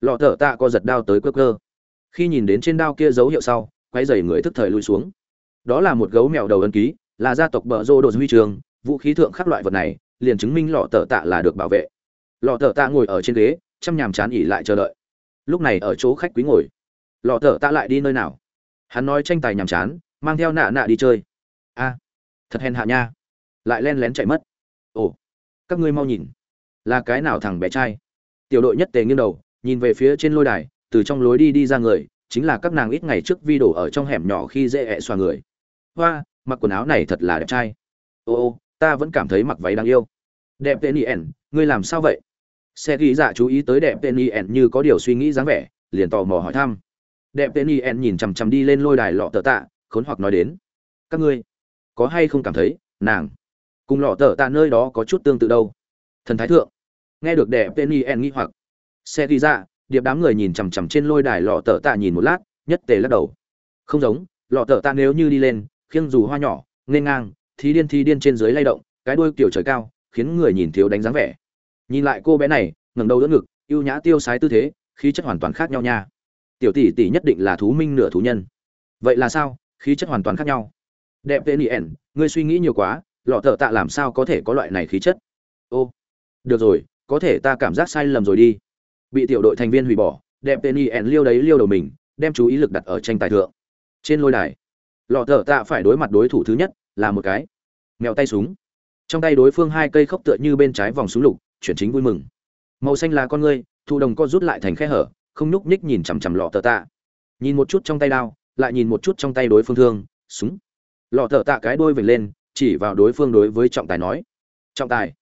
lọ thở tạ co giật đao tới cơ cơ khi nhìn đến trên đao kia dấu hiệu sau quái dày người thức thời lùi xuống. Đó là một gấu mèo đầu ân ký, là gia tộc bờ rô đồ huy trường, vũ khí thượng khắc loại vật này, liền chứng minh lọ thở tạ là được bảo vệ. Lọ thở tạ ngồi ở trên ghế, chăm nhàm chán ỉ lại chờ đợi. Lúc này ở chỗ khách quý ngồi. Lọ thở tạ lại đi nơi nào? Hắn nói tranh tài nhàm chán, mang theo nạ nạ đi chơi. A, thật hèn hạ nha. Lại len lén chạy mất. Ồ các ngươi mau nhìn. Là cái nào thằng bé trai? Tiểu đội nhất tề nghiêng đầu, nhìn về phía trên lôi đài, từ trong lối đi đi ra người, chính là các nàng ít ngày trước vi đổ ở trong hẻm nhỏ khi dễ ẹ xoa người. Hoa, mặc quần áo này thật là đẹp trai. Ô ô, ta vẫn cảm thấy mặc váy đáng yêu. Đẹp tên yen, ngươi làm sao vậy? Xe ghi dạ chú ý tới đẹp tên yen như có điều suy nghĩ dáng vẻ, liền tò mò hỏi thăm. Đẹp tên yen nhìn chằm chằm đi lên lôi đài lọ tờ tạ, khốn hoặc nói đến. Các ngươi, có hay không cảm thấy, nàng cùng lọ tờ tạ nơi đó có chút tương tự đâu. Thần thái thượng, nghe được đẹp tên en nghĩ hoặc, xe ghi ra, điệp đám người nhìn chằm chằm trên lôi đài lọ tờ tạ nhìn một lát, nhất tề lắc đầu. Không giống, lọ tờ tạ nếu như đi lên, khiêng dù hoa nhỏ nên ngang, thí điên thí điên trên dưới lay động, cái đuôi kiểu trời cao, khiến người nhìn thiếu đánh dáng vẻ. Nhìn lại cô bé này, ngẩng đầu đỡ ngực, ưu nhã tiêu sái tư thế, khí chất hoàn toàn khác nhau nha. Tiểu tỷ tỷ nhất định là thú minh nửa thú nhân. Vậy là sao? Khí chất hoàn toàn khác nhau. Đẹp tên yen ngươi suy nghĩ nhiều quá lọ thợ tạ làm sao có thể có loại này khí chất? Ô, được rồi, có thể ta cảm giác sai lầm rồi đi. Bị tiểu đội thành viên hủy bỏ, đẹp tên yen liêu đấy liêu đầu mình, đem chú ý lực đặt ở tranh tài thượng. Trên lôi đài, lọ thợ tạ phải đối mặt đối thủ thứ nhất là một cái. Mèo tay súng. Trong tay đối phương hai cây khốc tựa như bên trái vòng súng lục, chuyển chính vui mừng. Màu xanh là con ngươi, thụ đồng co rút lại thành khe hở, không nhúc nhích nhìn chằm chằm lọ thợ tạ. Nhìn một chút trong tay đao, lại nhìn một chút trong tay đối phương thương, súng. Lọ thợ tạ cái đôi vểnh lên chỉ vào đối phương đối với trọng tài nói. Trọng tài.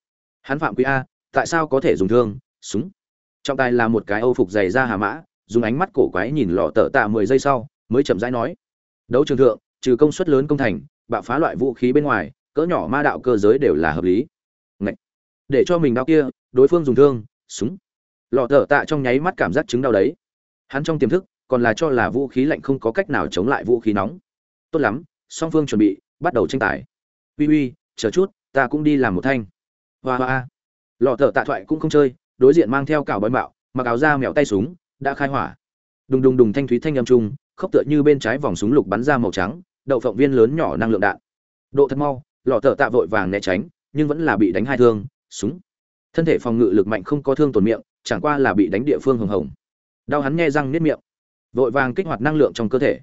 Hắn phạm quý a, tại sao có thể dùng thương? Súng. Trọng tài là một cái âu phục dày ra hà mã, dùng ánh mắt cổ quái nhìn lọ tờ tạ mười giây sau, mới chậm rãi nói. Đấu trường thượng, trừ công suất lớn công thành, bạo phá loại vũ khí bên ngoài, cỡ nhỏ ma đạo cơ giới đều là hợp lý. Ngậy! để cho mình đau kia, đối phương dùng thương, súng. Lọ thở tạ trong nháy mắt cảm giác chứng đau đấy. Hắn trong tiềm thức, còn là cho là vũ khí lạnh không có cách nào chống lại vũ khí nóng. Tốt lắm, song phương chuẩn bị, bắt đầu tranh tài uy uy, chờ chút, ta cũng đi làm một thanh. Hoa hoa. Lọ thợ tạ thoại cũng không chơi, đối diện mang theo cào bói mạo, mặc áo da mèo tay súng, đã khai hỏa. Đùng đùng đùng thanh thúy thanh âm trung, khốc tựa như bên trái vòng súng lục bắn ra màu trắng, đậu phộng viên lớn nhỏ năng lượng đạn. Độ thật mau, lọ thợ tạ vội vàng né tránh, nhưng vẫn là bị đánh hai thương, súng. Thân thể phòng ngự lực mạnh không có thương tổn miệng, chẳng qua là bị đánh địa phương hồng hồng. Đau hắn nghe răng nếp miệng. Vội vàng kích hoạt năng lượng trong cơ thể.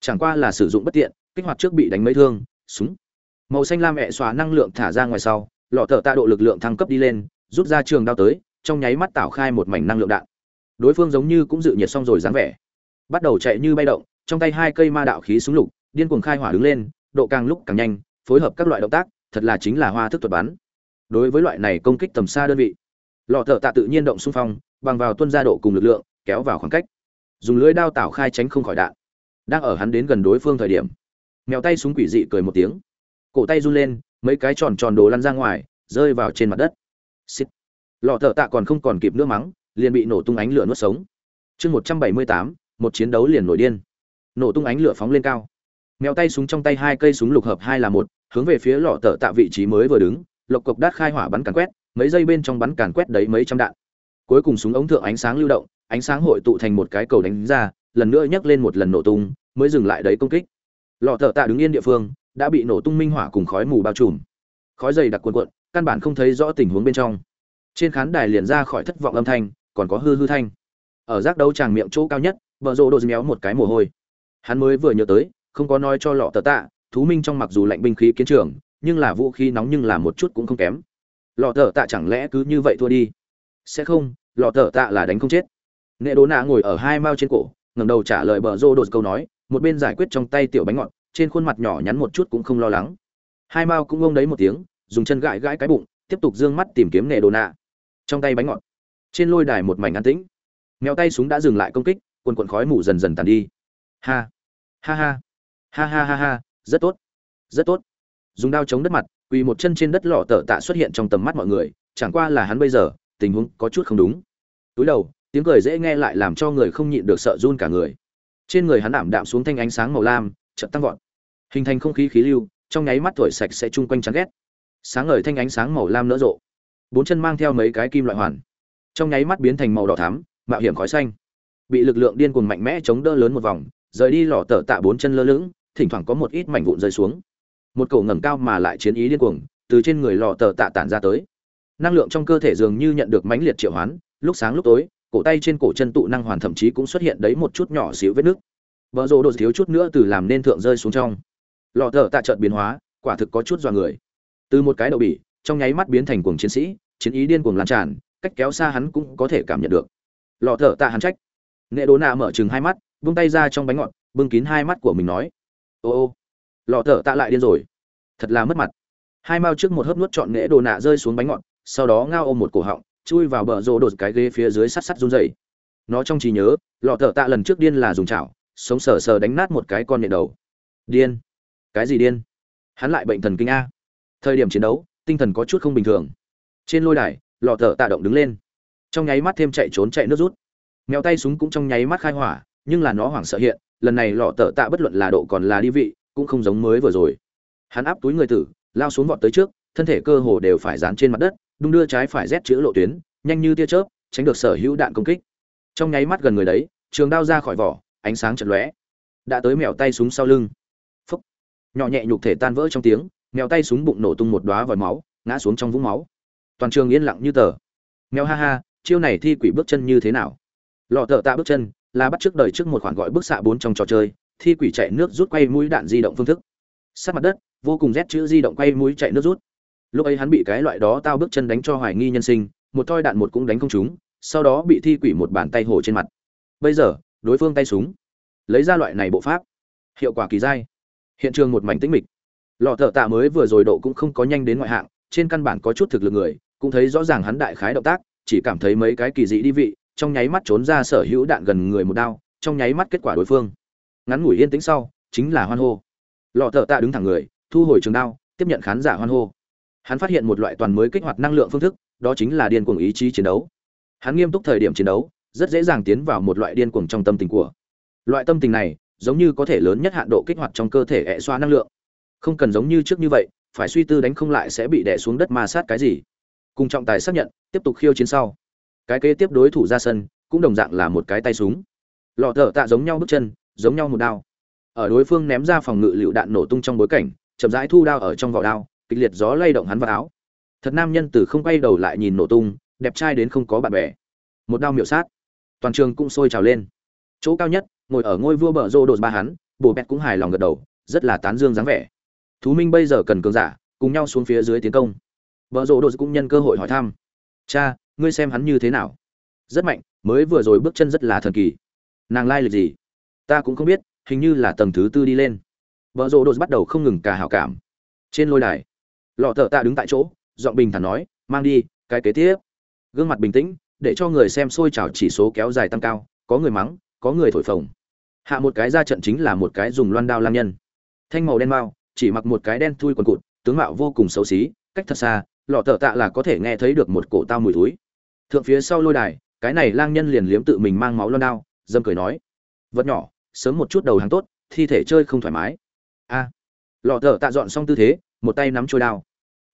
Chẳng qua là sử dụng bất tiện, kích hoạt trước bị đánh mấy thương, súng màu xanh lam mẹ xóa năng lượng thả ra ngoài sau, lọ thợ tạ độ lực lượng thăng cấp đi lên, rút ra trường đao tới, trong nháy mắt tảo khai một mảnh năng lượng đạn. Đối phương giống như cũng dự nhiệt xong rồi dáng vẻ. Bắt đầu chạy như bay động, trong tay hai cây ma đạo khí súng lục, điên cuồng khai hỏa đứng lên, độ càng lúc càng nhanh, phối hợp các loại động tác, thật là chính là hoa thức thuật bắn. Đối với loại này công kích tầm xa đơn vị, lọ thợ tạ tự nhiên động xung phong, bằng vào tuân gia độ cùng lực lượng, kéo vào khoảng cách. Dùng lưới đao tảo khai tránh không khỏi đạn. Đang ở hắn đến gần đối phương thời điểm, mèo tay súng quỷ dị cười một tiếng cổ tay run lên, mấy cái tròn tròn đồ lăn ra ngoài, rơi vào trên mặt đất. Xít lọ thợ tạ còn không còn kịp nước mắng, liền bị nổ tung ánh lửa nuốt sống. Chương một trăm bảy mươi tám, một chiến đấu liền nổi điên. Nổ tung ánh lửa phóng lên cao. Mèo tay súng trong tay hai cây súng lục hợp hai là một, hướng về phía lọ thợ tạ vị trí mới vừa đứng, lộc cộc đát khai hỏa bắn càn quét, mấy giây bên trong bắn càn quét đấy mấy trăm đạn. Cuối cùng súng ống thượng ánh sáng lưu động, ánh sáng hội tụ thành một cái cầu đánh ra, lần nữa nhấc lên một lần nổ tung, mới dừng lại đấy công kích. Lọ thợ tạ đứng yên địa phương đã bị nổ tung minh hỏa cùng khói mù bao trùm. Khói dày đặc cuộn cuộn, căn bản không thấy rõ tình huống bên trong. Trên khán đài liền ra khỏi thất vọng âm thanh, còn có hư hư thanh. Ở giác đấu tràng miệng chỗ cao nhất, vợ rộ đồ méo một cái mồ hôi. Hắn mới vừa nhớ tới, không có nói cho lọ tờ tạ, thú minh trong mặc dù lạnh binh khí kiến trường, nhưng là vũ khí nóng nhưng là một chút cũng không kém. Lọ tờ tạ chẳng lẽ cứ như vậy thua đi? Sẽ không, lọ tờ tạ là đánh không chết. Nệ đố nạ ngồi ở hai mao trên cổ, ngẩng đầu trả lời bờ rô đột câu nói, một bên giải quyết trong tay tiểu bánh ngọt trên khuôn mặt nhỏ nhắn một chút cũng không lo lắng. Hai mao cũng ông đấy một tiếng, dùng chân gãi gãi cái bụng, tiếp tục d ư ơ n g mắt tìm kiếm nghề đồ nạ. Trong tay bánh ngọt. Trên lôi đài một mảnh an tĩnh. Mèo tay súng đã dừng lại công kích quần quần khói mù dần dần tàn đi. Ha. Ha ha. Ha ha ha ha, rất tốt. Rất tốt. Dùng đao chống đất mặt, quỳ một chân trên đất lọ tờ tạ xuất hiện trong tầm mắt mọi người, chẳng qua là hắn bây giờ, tình huống có chút không đúng. Túi đầu, tiếng cười dễ nghe lại làm cho người không nhịn được sợ run cả người. Trên người hắn ảm đạm xuống thanh ánh sáng màu lam chợt tăng vọt. Hình thành không khí khí lưu, trong nháy mắt thổi sạch sẽ chung quanh trắng ghét. Sáng ngời thanh ánh sáng màu lam nở rộ. Bốn chân mang theo mấy cái kim loại hoàn. Trong nháy mắt biến thành màu đỏ thắm, mạo hiểm khói xanh. Bị lực lượng điên cuồng mạnh mẽ chống đỡ lớn một vòng, rời đi lò tờ tạ bốn chân lơ lửng, thỉnh thoảng có một ít mảnh vụn rơi xuống. Một cổ ngẩng cao mà lại chiến ý điên cuồng, từ trên người lò tờ tạ tản ra tới. Năng lượng trong cơ thể dường như nhận được mãnh liệt triệu hoán, lúc sáng lúc tối, cổ tay trên cổ chân tụ năng hoàn thậm chí cũng xuất hiện đấy một chút nhỏ xíu vết nứt bờ rồ đột thiếu chút nữa từ làm nên thượng rơi xuống trong. Lọ thở tạ chợt biến hóa, quả thực có chút dọa người. Từ một cái đầu bỉ, trong nháy mắt biến thành cuồng chiến sĩ, chiến ý điên cuồng lan tràn, cách kéo xa hắn cũng có thể cảm nhận được. Lọ thở tạ hắn trách. Nghệ đố nạ mở trừng hai mắt, vung tay ra trong bánh ngọt, bưng kín hai mắt của mình nói, ô ô, lọ thở tạ lại điên rồi. Thật là mất mặt. Hai mao trước một hớp nuốt trọn nghệ đồ nạ rơi xuống bánh ngọt, sau đó ngao ôm một cổ họng, chui vào bờ rồ đột cái ghế phía dưới sắt sắt run rẩy. Nó trong trí nhớ, lọ thở tạ lần trước điên là dùng chảo sống sờ sờ đánh nát một cái con nhện đầu. Điên. Cái gì điên? Hắn lại bệnh thần kinh a. Thời điểm chiến đấu, tinh thần có chút không bình thường. Trên lôi đài, lọ thở tạ động đứng lên. Trong nháy mắt thêm chạy trốn chạy nước rút. Mèo tay súng cũng trong nháy mắt khai hỏa, nhưng là nó hoảng sợ hiện, lần này lọ tở tạ bất luận là độ còn là đi vị, cũng không giống mới vừa rồi. Hắn áp túi người tử, lao xuống vọt tới trước, thân thể cơ hồ đều phải dán trên mặt đất, đung đưa trái phải rét chữ lộ tuyến, nhanh như tia chớp, tránh được sở hữu đạn công kích. Trong nháy mắt gần người đấy, trường đao ra khỏi vỏ ánh sáng chật lóe. Đã tới mèo tay súng sau lưng. Phúc. Nhỏ nhẹ nhục thể tan vỡ trong tiếng, mèo tay súng bụng nổ tung một đóa vòi máu, ngã xuống trong vũng máu. Toàn trường yên lặng như tờ. Mèo ha ha, chiêu này thi quỷ bước chân như thế nào? Lọ thợ tạ bước chân, là bắt trước đời trước một khoản gọi bức xạ bốn trong trò chơi, thi quỷ chạy nước rút quay mũi đạn di động phương thức. Sát mặt đất, vô cùng rét chữ di động quay mũi chạy nước rút. Lúc ấy hắn bị cái loại đó tao bước chân đánh cho hoài nghi nhân sinh, một thoi đạn một cũng đánh không trúng, sau đó bị thi quỷ một bàn tay hổ trên mặt. Bây giờ đối phương tay súng, lấy ra loại này bộ pháp, hiệu quả kỳ dai. Hiện trường một mảnh tĩnh mịch. Lọ thợ tạ mới vừa rồi độ cũng không có nhanh đến ngoại hạng, trên căn bản có chút thực lực người, cũng thấy rõ ràng hắn đại khái động tác, chỉ cảm thấy mấy cái kỳ dị đi vị, trong nháy mắt trốn ra sở hữu đạn gần người một đao, trong nháy mắt kết quả đối phương. Ngắn ngủi yên tĩnh sau, chính là hoan hô. Lọ thợ tạ đứng thẳng người, thu hồi trường đao, tiếp nhận khán giả hoan hô. Hắn phát hiện một loại toàn mới kích hoạt năng lượng phương thức, đó chính là điên cuồng ý chí chiến đấu. Hắn nghiêm túc thời điểm chiến đấu rất dễ dàng tiến vào một loại điên cuồng trong tâm tình của. Loại tâm tình này, giống như có thể lớn nhất hạn độ kích hoạt trong cơ thể ẹ xoa năng lượng. Không cần giống như trước như vậy, phải suy tư đánh không lại sẽ bị đè xuống đất ma sát cái gì. Cùng trọng tài xác nhận, tiếp tục khiêu chiến sau. Cái kế tiếp đối thủ ra sân, cũng đồng dạng là một cái tay súng. Lọ thở tạ giống nhau bước chân, giống nhau một đao. Ở đối phương ném ra phòng ngự lựu đạn nổ tung trong bối cảnh, chậm rãi thu đao ở trong vỏ đao, kịch liệt gió lay động hắn vào áo. Thật nam nhân từ không quay đầu lại nhìn nổ tung, đẹp trai đến không có bạn bè. Một đao miểu sát toàn trường cũng sôi trào lên. Chỗ cao nhất, ngồi ở ngôi vua bờ rô đột ba hắn, bồ bẹt cũng hài lòng gật đầu, rất là tán dương dáng vẻ. Thú minh bây giờ cần cường giả, cùng nhau xuống phía dưới tiến công. Bờ rô đột cũng nhân cơ hội hỏi thăm. Cha, ngươi xem hắn như thế nào? Rất mạnh, mới vừa rồi bước chân rất là thần kỳ. Nàng lai lịch gì? Ta cũng không biết, hình như là tầng thứ tư đi lên. Bờ rô đột bắt đầu không ngừng cả hảo cảm. Trên lôi đài, lọ thợ tạ đứng tại chỗ, giọng bình thản nói, mang đi, cái kế tiếp. Gương mặt bình tĩnh để cho người xem xôi trào chỉ số kéo dài tăng cao, có người mắng, có người thổi phồng. Hạ một cái ra trận chính là một cái dùng loan đao lam nhân. Thanh màu đen mao, chỉ mặc một cái đen thui quần cụt, tướng mạo vô cùng xấu xí, cách thật xa, lọ thợ tạ là có thể nghe thấy được một cổ tao mùi túi thượng phía sau lôi đài, cái này lang nhân liền liếm tự mình mang máu loan đao, dâm cười nói, vật nhỏ, sớm một chút đầu hàng tốt, thi thể chơi không thoải mái. A. Lọ thợ tạ dọn xong tư thế, một tay nắm trôi đao.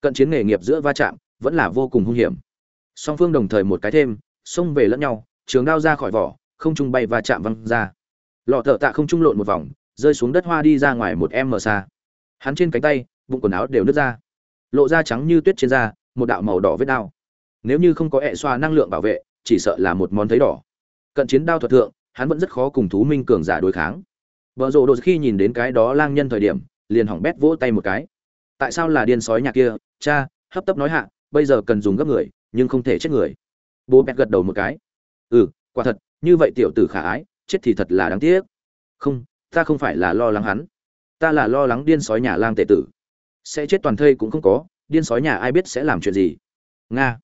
Cận chiến nghề nghiệp giữa va chạm, vẫn là vô cùng hung hiểm song phương đồng thời một cái thêm, xông về lẫn nhau, trường đao ra khỏi vỏ, không trung bay và chạm văng ra. Lọ thợ tạ không trung lộn một vòng, rơi xuống đất hoa đi ra ngoài một em mờ xa. Hắn trên cánh tay, bụng quần áo đều nứt ra. Lộ da trắng như tuyết trên da, một đạo màu đỏ vết đao. Nếu như không có hệ xoa năng lượng bảo vệ, chỉ sợ là một món thấy đỏ. Cận chiến đao thuật thượng, hắn vẫn rất khó cùng thú minh cường giả đối kháng. Vợ rộ đột khi nhìn đến cái đó lang nhân thời điểm, liền hỏng bét vỗ tay một cái. Tại sao là điên sói nhà kia? Cha, hấp tấp nói hạ, bây giờ cần dùng gấp người nhưng không thể chết người. Bố bẹt gật đầu một cái. Ừ quả thật, như vậy tiểu tử khả ái, chết thì thật là đáng tiếc. Không, ta không phải là lo lắng hắn. Ta là lo lắng điên sói nhà lang tệ tử. Sẽ chết toàn thây cũng không có, điên sói nhà ai biết sẽ làm chuyện gì. Nga.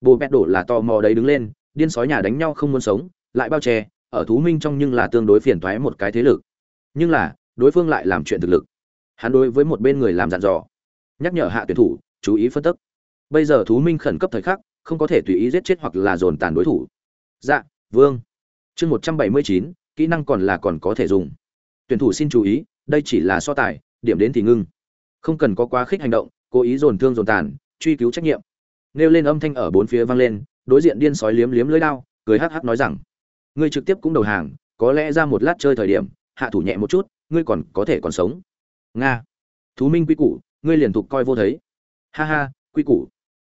Bố bẹt đổ là tò mò đấy đứng lên, điên sói nhà đánh nhau không muốn sống, lại bao che, ở thú minh trong nhưng là tương đối phiền toái một cái thế lực. Nhưng là, đối phương lại làm chuyện thực lực. Hắn đối với một bên người làm dặn dò. Nhắc nhở hạ tuyển thủ, chú ý phân tích bây giờ thú minh khẩn cấp thời khắc không có thể tùy ý giết chết hoặc là dồn tàn đối thủ. Dạ vương. Chương một trăm bảy mươi chín, kỹ năng còn là còn có thể dùng. Tuyển thủ xin chú ý, đây chỉ là so tài, điểm đến thì ngưng. Không cần có quá khích hành động, cố ý dồn thương dồn tàn, truy cứu trách nhiệm. Nêu lên âm thanh ở bốn phía vang lên, đối diện điên sói liếm liếm lưỡi đao cười hắc hắc nói rằng, ngươi trực tiếp cũng đầu hàng, có lẽ ra một lát chơi thời điểm, hạ thủ nhẹ một chút, ngươi còn có thể còn sống. Nga. Thú minh quy củ, ngươi liền thục coi vô thấy. Ha ha, quy củ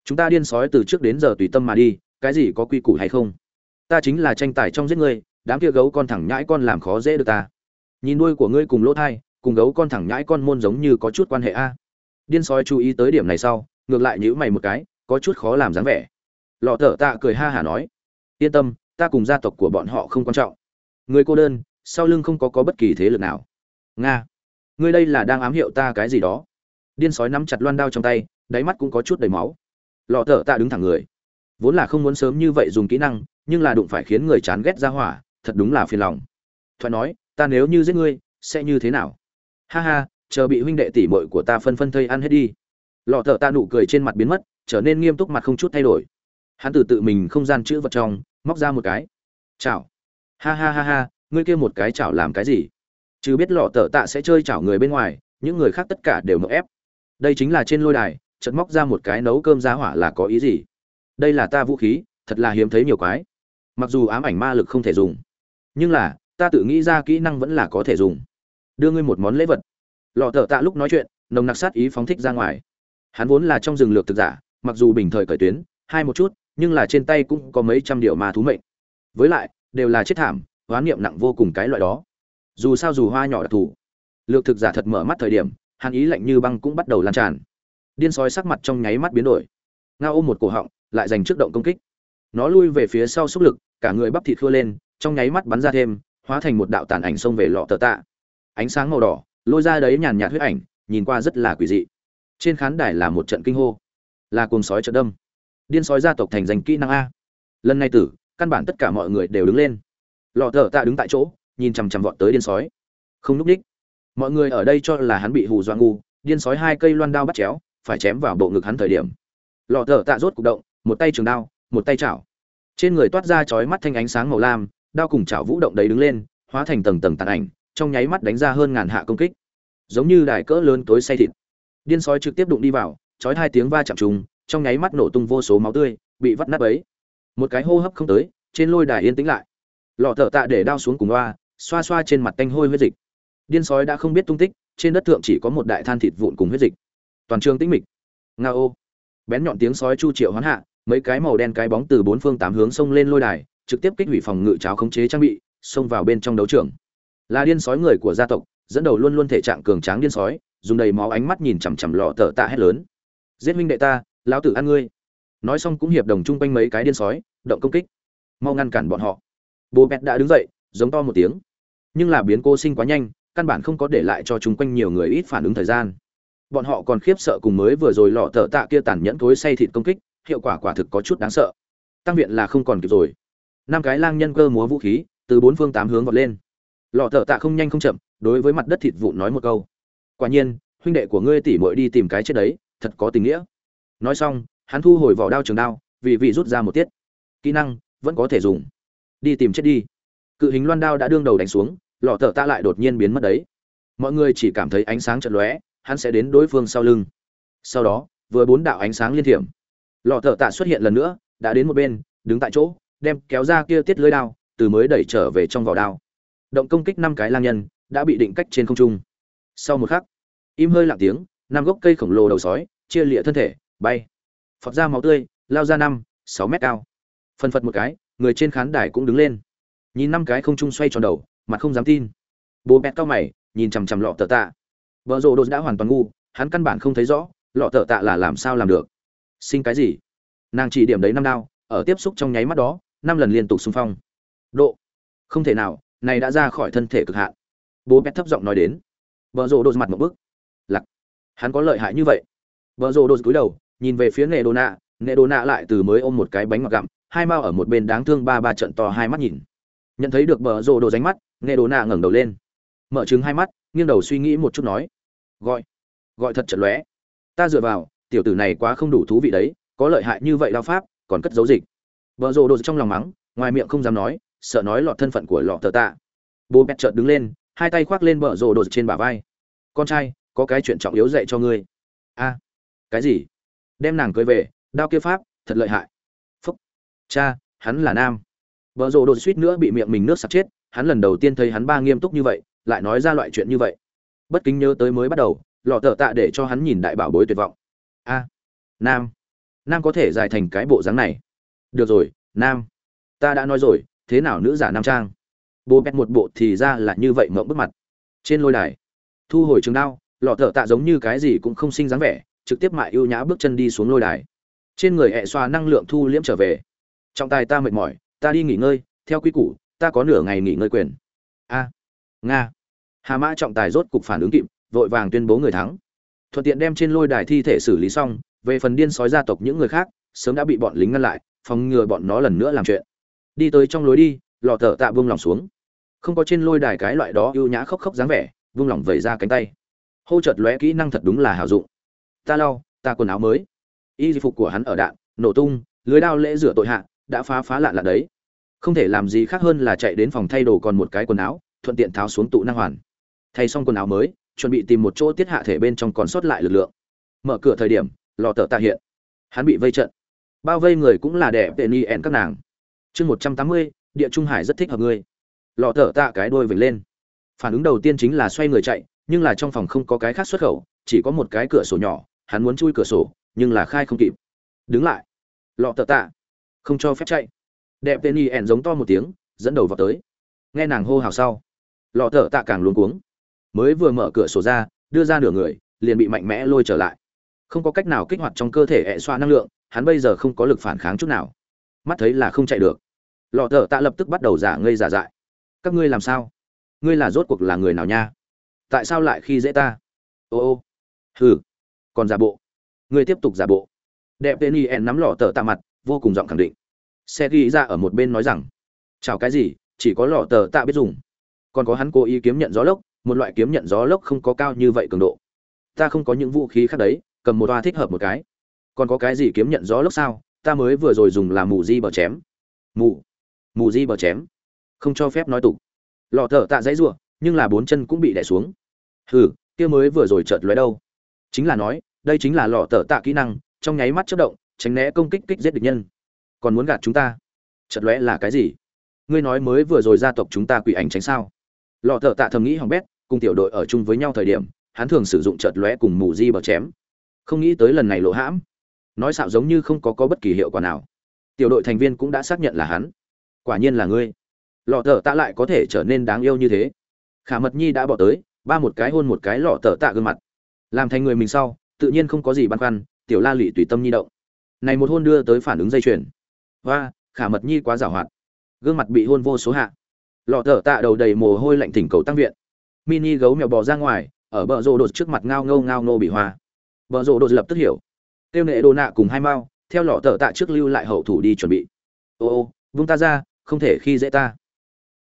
chúng ta điên sói từ trước đến giờ tùy tâm mà đi, cái gì có quy củ hay không? Ta chính là tranh tài trong giết ngươi đám kia gấu con thẳng nhãi con làm khó dễ được ta. Nhìn đuôi của ngươi cùng lỗ thai, cùng gấu con thẳng nhãi con môn giống như có chút quan hệ a. Điên sói chú ý tới điểm này sau, ngược lại nhữ mày một cái, có chút khó làm dáng vẻ. Lọ thở tạ cười ha hả nói, yên tâm, ta cùng gia tộc của bọn họ không quan trọng. Người cô đơn, sau lưng không có có bất kỳ thế lực nào. Nga, ngươi đây là đang ám hiệu ta cái gì đó? Điên sói nắm chặt loan đao trong tay, đáy mắt cũng có chút đầy máu lọ thở tạ đứng thẳng người. Vốn là không muốn sớm như vậy dùng kỹ năng, nhưng là đụng phải khiến người chán ghét ra hỏa, thật đúng là phiền lòng. Thoại nói, ta nếu như giết ngươi, sẽ như thế nào? Ha ha, chờ bị huynh đệ tỷ muội của ta phân phân thây ăn hết đi. Lọ thở ta nụ cười trên mặt biến mất, trở nên nghiêm túc mặt không chút thay đổi. Hắn từ tự mình không gian chữ vật trong, móc ra một cái. Chảo. Ha ha ha ha, ngươi kia một cái chảo làm cái gì? Chứ biết lọ tở tạ sẽ chơi chảo người bên ngoài, những người khác tất cả đều nộp ép. Đây chính là trên lôi đài chợt móc ra một cái nấu cơm giá hỏa là có ý gì? Đây là ta vũ khí, thật là hiếm thấy nhiều quái. Mặc dù ám ảnh ma lực không thể dùng, nhưng là, ta tự nghĩ ra kỹ năng vẫn là có thể dùng. Đưa ngươi một món lễ vật. Lọ thợ tạ lúc nói chuyện, nồng nặc sát ý phóng thích ra ngoài. Hắn vốn là trong rừng lược thực giả, mặc dù bình thời cởi tuyến, hai một chút, nhưng là trên tay cũng có mấy trăm điều ma thú mệnh. Với lại, đều là chết thảm hoán niệm nặng vô cùng cái loại đó. Dù sao dù hoa nhỏ đặc thù lược thực giả thật mở mắt thời điểm, hắn ý lạnh như băng cũng bắt đầu lan tràn điên sói sắc mặt trong nháy mắt biến đổi. Ngao ôm một cổ họng, lại giành trước động công kích. Nó lui về phía sau xúc lực, cả người bắp thịt khua lên, trong nháy mắt bắn ra thêm, hóa thành một đạo tàn ảnh xông về lọ tờ tạ. Ánh sáng màu đỏ, lôi ra đấy nhàn nhạt huyết ảnh, nhìn qua rất là quỷ dị. Trên khán đài là một trận kinh hô. Là cuồng sói trận đâm. Điên sói gia tộc thành danh kỹ năng a. Lần này tử, căn bản tất cả mọi người đều đứng lên. Lọ tờ tạ đứng tại chỗ, nhìn chằm chằm vọt tới điên sói. Không núp đích. Mọi người ở đây cho là hắn bị hù doa ngu, điên sói hai cây loan đao bắt chéo phải chém vào bộ ngực hắn thời điểm. Lọ thở tạ rốt cục động, một tay trường đao, một tay chảo. Trên người toát ra chói mắt thanh ánh sáng màu lam, đao cùng chảo vũ động đấy đứng lên, hóa thành tầng tầng tàn ảnh, trong nháy mắt đánh ra hơn ngàn hạ công kích. Giống như đài cỡ lớn tối say thịt. Điên sói trực tiếp đụng đi vào, chói hai tiếng va chạm trùng, trong nháy mắt nổ tung vô số máu tươi, bị vắt nát ấy một cái hô hấp không tới, trên lôi đài yên tĩnh lại. Lọ thở tạ để đao xuống cùng loa, xoa xoa trên mặt tanh hôi huyết dịch. Điên sói đã không biết tung tích, trên đất thượng chỉ có một đại than thịt vụn cùng huyết dịch toàn trường tĩnh mịch. Nga ô. Bén nhọn tiếng sói chu triệu hoán hạ, mấy cái màu đen cái bóng từ bốn phương tám hướng xông lên lôi đài, trực tiếp kích hủy phòng ngự cháo khống chế trang bị, xông vào bên trong đấu trường. Là điên sói người của gia tộc, dẫn đầu luôn luôn thể trạng cường tráng điên sói, dùng đầy máu ánh mắt nhìn chằm chằm lọ tờ tạ hét lớn. Giết huynh đệ ta, lão tử ăn ngươi. Nói xong cũng hiệp đồng chung quanh mấy cái điên sói, động công kích. Mau ngăn cản bọn họ. Bố bẹt đã đứng dậy, giống to một tiếng. Nhưng là biến cô sinh quá nhanh, căn bản không có để lại cho chung quanh nhiều người ít phản ứng thời gian bọn họ còn khiếp sợ cùng mới vừa rồi lọ tờ tạ kia tàn nhẫn tối say thịt công kích, hiệu quả quả thực có chút đáng sợ. Tăng viện là không còn kịp rồi. Năm cái lang nhân cơ múa vũ khí, từ bốn phương tám hướng vọt lên. Lọ thợ tạ không nhanh không chậm, đối với mặt đất thịt vụn nói một câu. Quả nhiên, huynh đệ của ngươi tỉ mội đi tìm cái chết đấy, thật có tình nghĩa. Nói xong, hắn thu hồi vỏ đao trường đao, vì vị rút ra một tiết. Kỹ năng, vẫn có thể dùng. Đi tìm chết đi. Cự hình loan đao đã đương đầu đánh xuống, lọ thợ tạ lại đột nhiên biến mất đấy. Mọi người chỉ cảm thấy ánh sáng chật lóe hắn sẽ đến đối phương sau lưng. Sau đó, vừa bốn đạo ánh sáng liên thiểm. Lọ thợ tạ xuất hiện lần nữa, đã đến một bên, đứng tại chỗ, đem kéo ra kia tiết lưới đao, từ mới đẩy trở về trong vỏ đao. Động công kích năm cái lang nhân, đã bị định cách trên không trung. Sau một khắc, im hơi lặng tiếng, năm gốc cây khổng lồ đầu sói, chia lịa thân thể, bay. Phọt ra máu tươi, lao ra năm, sáu mét cao. Phân phật một cái, người trên khán đài cũng đứng lên. Nhìn năm cái không trung xoay tròn đầu, mặt không dám tin. Bố bẹt cao mày, nhìn chằm chằm lọ tờ tạ vợ rồ đột đã hoàn toàn ngu, hắn căn bản không thấy rõ, lọ tờ tạ là làm sao làm được. Sinh cái gì? Nàng chỉ điểm đấy năm đao, ở tiếp xúc trong nháy mắt đó, năm lần liên tục xung phong. Độ. Không thể nào, này đã ra khỏi thân thể cực hạn. Bố bét thấp giọng nói đến. Vợ rồ đột mặt một bức lặc hắn có lợi hại như vậy. Vợ rồ đột cúi đầu, nhìn về phía nệ đồ nạ. Nệ đồ nạ lại từ mới ôm một cái bánh ngọt gặm, hai mao ở một bên đáng thương ba ba trận to hai mắt nhìn. Nhận thấy được bờ rồ đồ ránh mắt, nệ đồ nạ ngẩng đầu lên. Mở trứng hai mắt nghiêng đầu suy nghĩ một chút nói, gọi gọi thật chật lóe. Ta dựa vào, tiểu tử này quá không đủ thú vị đấy, có lợi hại như vậy đao pháp, còn cất giấu dịch. Vợ rồ đồ trong lòng mắng, ngoài miệng không dám nói, sợ nói lọt thân phận của lọ thợ tạ. Bố bẹt chợt đứng lên, hai tay khoác lên vợ rồ đồ trên bả vai. Con trai, có cái chuyện trọng yếu dạy cho ngươi. A, cái gì? Đem nàng cưới về, đao kia pháp, thật lợi hại. Phúc, cha, hắn là nam. Vợ rồ đột suýt nữa bị miệng mình nước sặc chết, hắn lần đầu tiên thấy hắn ba nghiêm túc như vậy lại nói ra loại chuyện như vậy. Bất kính nhớ tới mới bắt đầu, lọ tờ tạ để cho hắn nhìn đại bảo bối tuyệt vọng. A, nam. Nam có thể dài thành cái bộ dáng này. Được rồi, nam. Ta đã nói rồi, thế nào nữ giả nam trang? Bố bét một bộ thì ra là như vậy mộng bức mặt. Trên lôi đài, thu hồi trường đao, lọ thợ tạ giống như cái gì cũng không sinh dáng vẻ, trực tiếp mại ưu nhã bước chân đi xuống lôi đài. Trên người hẹ xoa năng lượng thu liễm trở về. Trọng tài ta mệt mỏi, ta đi nghỉ ngơi, theo quy củ, ta có nửa ngày nghỉ ngơi quyền. A nga. Hà mã trọng tài rốt cục phản ứng kịp, vội vàng tuyên bố người thắng. Thuận tiện đem trên lôi đài thi thể xử lý xong, về phần điên sói gia tộc những người khác, sớm đã bị bọn lính ngăn lại, phòng ngừa bọn nó lần nữa làm chuyện. Đi tới trong lối đi lò thở tạ vung lòng xuống. Không có trên lôi đài cái loại đó ưu nhã khóc khóc dáng vẻ vung lòng vẩy ra cánh tay. Hô chợt lóe kỹ năng thật đúng là hảo dụng. Ta lau, ta quần áo mới. Y phục của hắn ở đạn, nổ tung, lưới đao lễ rửa tội hạ, đã phá phá lạ lạ đấy. Không thể làm gì khác hơn là chạy đến phòng thay đồ còn một cái quần áo thuận tiện tháo xuống tụ năng hoàn. Thay xong quần áo mới, chuẩn bị tìm một chỗ tiết hạ thể bên trong còn sót lại lực lượng. Mở cửa thời điểm, lò tờ tạ hiện. Hắn bị vây trận. Bao vây người cũng là đẻ tệ ni ẹn các nàng. Chương một trăm tám mươi, địa trung hải rất thích hợp ngươi. Lò tờ tạ cái đôi vểnh lên. Phản ứng đầu tiên chính là xoay người chạy, nhưng là trong phòng không có cái khác xuất khẩu, chỉ có một cái cửa sổ nhỏ, hắn muốn chui cửa sổ, nhưng là khai không kịp. Đứng lại. Lọ tờ tạ. Không cho phép chạy. Đẹp tên y ẻn giống to một tiếng, dẫn đầu vào tới. Nghe nàng hô hào sau lọ thở tạ càng luống cuống. Mới vừa mở cửa sổ ra, đưa ra nửa người, liền bị mạnh mẽ lôi trở lại. Không có cách nào kích hoạt trong cơ thể hệ xoa năng lượng, hắn bây giờ không có lực phản kháng chút nào. Mắt thấy là không chạy được. Lọ thở tạ lập tức bắt đầu giả ngây giả dại. Các ngươi làm sao? Ngươi là rốt cuộc là người nào nha? Tại sao lại khi dễ ta? Ô ô. Hừ. Còn giả bộ. Ngươi tiếp tục giả bộ. Đẹp tên y en nắm lọ tờ tạ mặt, vô cùng giọng khẳng định. Xe ghi ra ở một bên nói rằng, chào cái gì? Chỉ có lọ tờ tạ biết dùng còn có hắn cố ý kiếm nhận gió lốc, một loại kiếm nhận gió lốc không có cao như vậy cường độ. Ta không có những vũ khí khác đấy, cầm một toa thích hợp một cái. Còn có cái gì kiếm nhận gió lốc sao? Ta mới vừa rồi dùng là mù di bờ chém. Mù mù di bờ chém. Không cho phép nói tục. Lọ thở tạ dãy ruộng nhưng là bốn chân cũng bị đẻ xuống. Hừ, kia mới vừa rồi chợt lóe đâu. Chính là nói, đây chính là lọ thở tạ kỹ năng, trong nháy mắt chất động, tránh né công kích kích giết địch nhân. Còn muốn gạt chúng ta? Chợt lóe là cái gì? Ngươi nói mới vừa rồi gia tộc chúng ta quỷ ảnh tránh sao? Lọ thợ tạ thầm nghĩ hỏng bét, cùng tiểu đội ở chung với nhau thời điểm, hắn thường sử dụng chợt lóe cùng mù di bờ chém. Không nghĩ tới lần này lộ hãm. Nói xạo giống như không có có bất kỳ hiệu quả nào. Tiểu đội thành viên cũng đã xác nhận là hắn. Quả nhiên là ngươi. Lọ thợ tạ lại có thể trở nên đáng yêu như thế. Khả mật nhi đã bỏ tới, ba một cái hôn một cái lọ thợ tạ gương mặt. Làm thành người mình sau, tự nhiên không có gì băn khoăn, tiểu la lụy tùy tâm nhi động. Này một hôn đưa tới phản ứng dây chuyền. Và khả mật nhi quá giảo hoạt. Gương mặt bị hôn vô số hạ lọ thở tạ đầu đầy mồ hôi lạnh thỉnh cầu tăng viện. Mini gấu mèo bò ra ngoài, ở bờ rô đột trước mặt ngao ngâu ngao nô bị hoa. Bờ rô đột lập tức hiểu. Tiêu nệ đồ nạ cùng hai mao, theo lọ thở tạ trước lưu lại hậu thủ đi chuẩn bị. Ô ô, vung ta ra, không thể khi dễ ta.